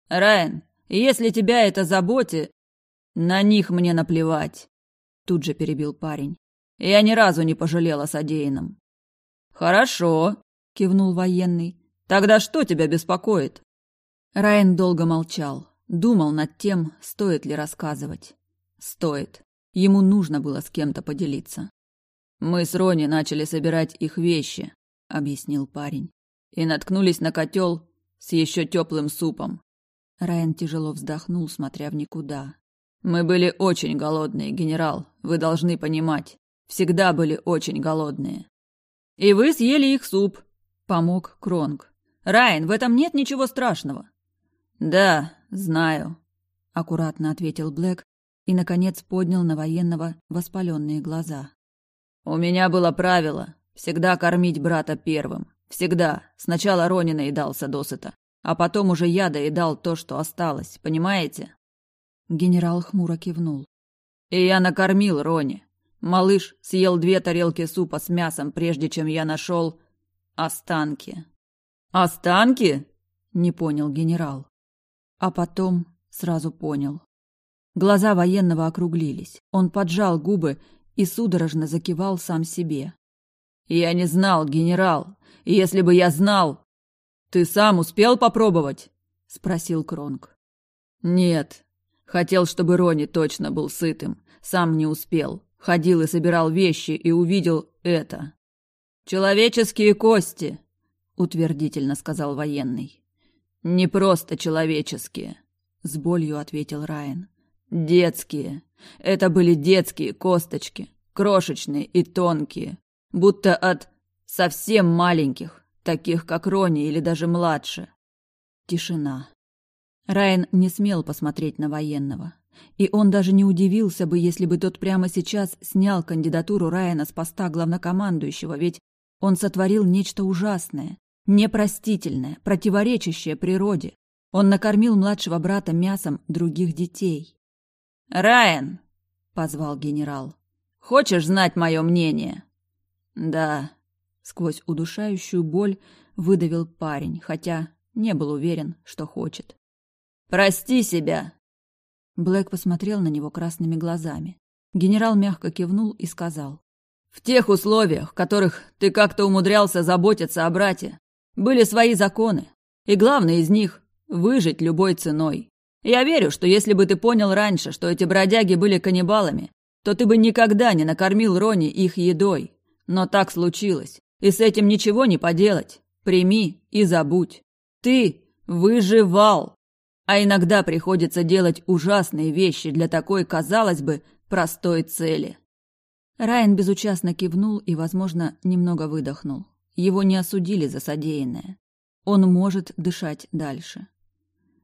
«Райан, если тебя это заботит...» «На них мне наплевать», — тут же перебил парень. «Я ни разу не пожалел о содеянном». «Хорошо», — кивнул военный. «Тогда что тебя беспокоит?» Райан долго молчал, думал над тем, стоит ли рассказывать. Стоит. Ему нужно было с кем-то поделиться. «Мы с Рони начали собирать их вещи», — объяснил парень. «И наткнулись на котел с еще теплым супом». Райан тяжело вздохнул, смотря в никуда. «Мы были очень голодные, генерал, вы должны понимать. Всегда были очень голодные. «И вы съели их суп», — помог Кронг. «Райан, в этом нет ничего страшного». «Да, знаю», — аккуратно ответил Блэк и, наконец, поднял на военного воспаленные глаза. «У меня было правило всегда кормить брата первым. Всегда. Сначала Рони наедался досыта, а потом уже я доедал то, что осталось, понимаете?» Генерал хмуро кивнул. «И я накормил Рони. Малыш съел две тарелки супа с мясом, прежде чем я нашел останки. «Останки?» — не понял генерал. А потом сразу понял. Глаза военного округлились. Он поджал губы и судорожно закивал сам себе. «Я не знал, генерал. Если бы я знал...» «Ты сам успел попробовать?» — спросил Кронг. «Нет. Хотел, чтобы Рони точно был сытым. Сам не успел. Ходил и собирал вещи и увидел это. «Человеческие кости», — утвердительно сказал военный. «Не просто человеческие», — с болью ответил Райан. «Детские. Это были детские косточки, крошечные и тонкие, будто от совсем маленьких, таких как Рони или даже младше». Тишина. Райан не смел посмотреть на военного. И он даже не удивился бы, если бы тот прямо сейчас снял кандидатуру Райана с поста главнокомандующего, ведь он сотворил нечто ужасное, непростительное, противоречащее природе. Он накормил младшего брата мясом других детей. «Райан!» — позвал генерал. «Хочешь знать мое мнение?» «Да», — сквозь удушающую боль выдавил парень, хотя не был уверен, что хочет. «Прости себя!» Блэк посмотрел на него красными глазами. Генерал мягко кивнул и сказал. «В тех условиях, в которых ты как-то умудрялся заботиться о брате, были свои законы. И главный из них – выжить любой ценой. Я верю, что если бы ты понял раньше, что эти бродяги были каннибалами, то ты бы никогда не накормил Рони их едой. Но так случилось, и с этим ничего не поделать. Прими и забудь. Ты выживал. А иногда приходится делать ужасные вещи для такой, казалось бы, простой цели. Райан безучастно кивнул и, возможно, немного выдохнул. Его не осудили за содеянное. Он может дышать дальше.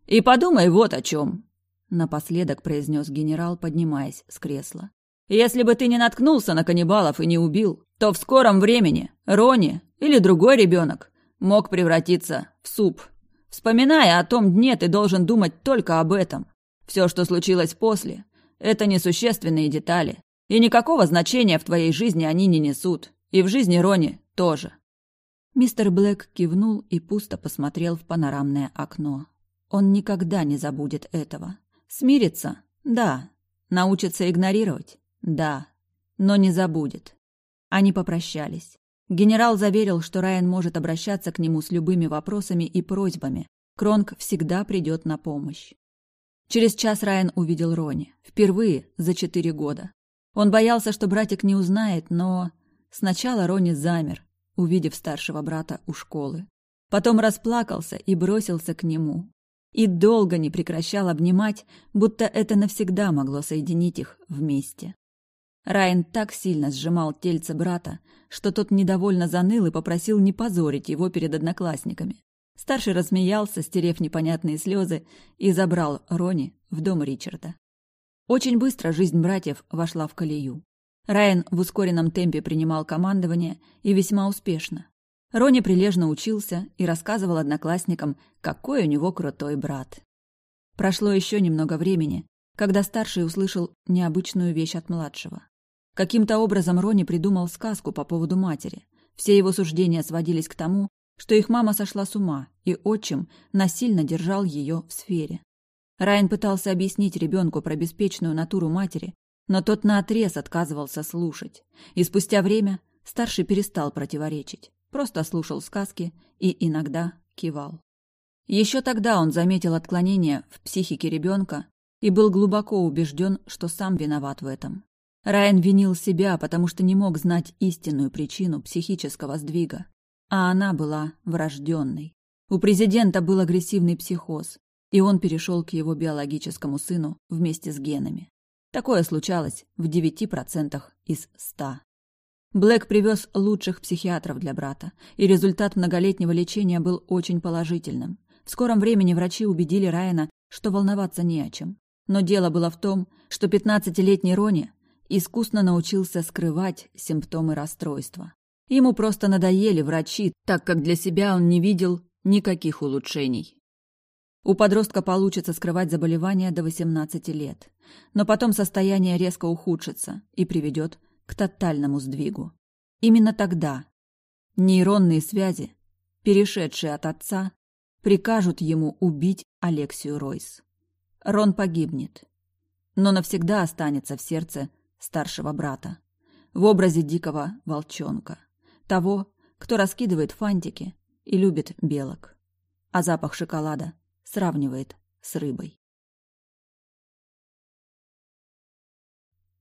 «И подумай вот о чем», — напоследок произнес генерал, поднимаясь с кресла. «Если бы ты не наткнулся на каннибалов и не убил, то в скором времени Рони или другой ребенок мог превратиться в суп Вспоминая о том дне, ты должен думать только об этом. Все, что случилось после, это несущественные детали. И никакого значения в твоей жизни они не несут. И в жизни Рони тоже. Мистер Блэк кивнул и пусто посмотрел в панорамное окно. Он никогда не забудет этого. Смирится? Да. Научится игнорировать? Да. Но не забудет. Они попрощались. Генерал заверил, что Райан может обращаться к нему с любыми вопросами и просьбами. Кронг всегда придет на помощь. Через час Райан увидел Рони. Впервые за четыре года. Он боялся, что братик не узнает, но... Сначала Рони замер, увидев старшего брата у школы. Потом расплакался и бросился к нему. И долго не прекращал обнимать, будто это навсегда могло соединить их вместе. Райан так сильно сжимал тельце брата, что тот недовольно заныл и попросил не позорить его перед одноклассниками. Старший рассмеялся, стерев непонятные слезы, и забрал Рони в дом Ричарда. Очень быстро жизнь братьев вошла в колею. Райан в ускоренном темпе принимал командование и весьма успешно. Рони прилежно учился и рассказывал одноклассникам, какой у него крутой брат. Прошло еще немного времени, когда старший услышал необычную вещь от младшего. Каким-то образом Рони придумал сказку по поводу матери. Все его суждения сводились к тому, что их мама сошла с ума, и отчим насильно держал ее в сфере. Райан пытался объяснить ребенку про беспечную натуру матери, но тот наотрез отказывался слушать. И спустя время старший перестал противоречить, просто слушал сказки и иногда кивал. Еще тогда он заметил отклонение в психике ребенка и был глубоко убежден, что сам виноват в этом. Райан винил себя, потому что не мог знать истинную причину психического сдвига, а она была врожденной. У президента был агрессивный психоз, и он перешел к его биологическому сыну вместе с генами. Такое случалось в 9% из 100. Блэк привез лучших психиатров для брата, и результат многолетнего лечения был очень положительным. В скором времени врачи убедили Райана, что волноваться не о чем. Но дело было в том, что 15-летний Рони искусно научился скрывать симптомы расстройства. Ему просто надоели врачи, так как для себя он не видел никаких улучшений. У подростка получится скрывать заболевание до 18 лет, но потом состояние резко ухудшится и приведет к тотальному сдвигу. Именно тогда нейронные связи, перешедшие от отца, прикажут ему убить Алексию Ройс. Рон погибнет, но навсегда останется в сердце старшего брата, в образе дикого волчонка, того, кто раскидывает фантики и любит белок, а запах шоколада сравнивает с рыбой.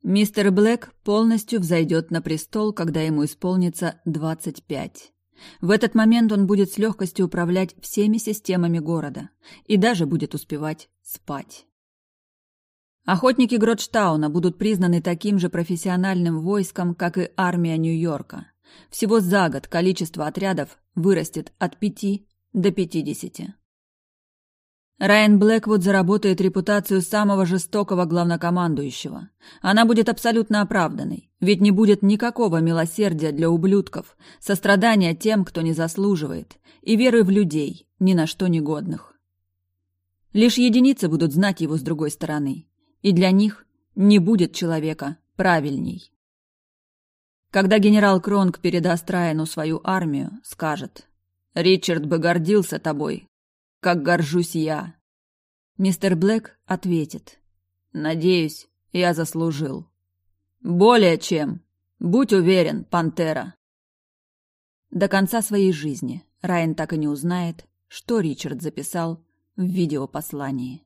Мистер Блэк полностью взойдет на престол, когда ему исполнится 25. В этот момент он будет с легкостью управлять всеми системами города и даже будет успевать спать. Охотники Гротштауна будут признаны таким же профессиональным войском, как и армия Нью-Йорка. Всего за год количество отрядов вырастет от пяти до пятидесяти. Райан Блэквуд заработает репутацию самого жестокого главнокомандующего. Она будет абсолютно оправданной, ведь не будет никакого милосердия для ублюдков, сострадания тем, кто не заслуживает, и веры в людей, ни на что негодных. Лишь единицы будут знать его с другой стороны, и для них не будет человека правильней. Когда генерал Кронг передаст Райану свою армию, скажет «Ричард бы гордился тобой, как горжусь я. Мистер Блэк ответит. Надеюсь, я заслужил. Более чем. Будь уверен, пантера. До конца своей жизни Райан так и не узнает, что Ричард записал в видеопослании.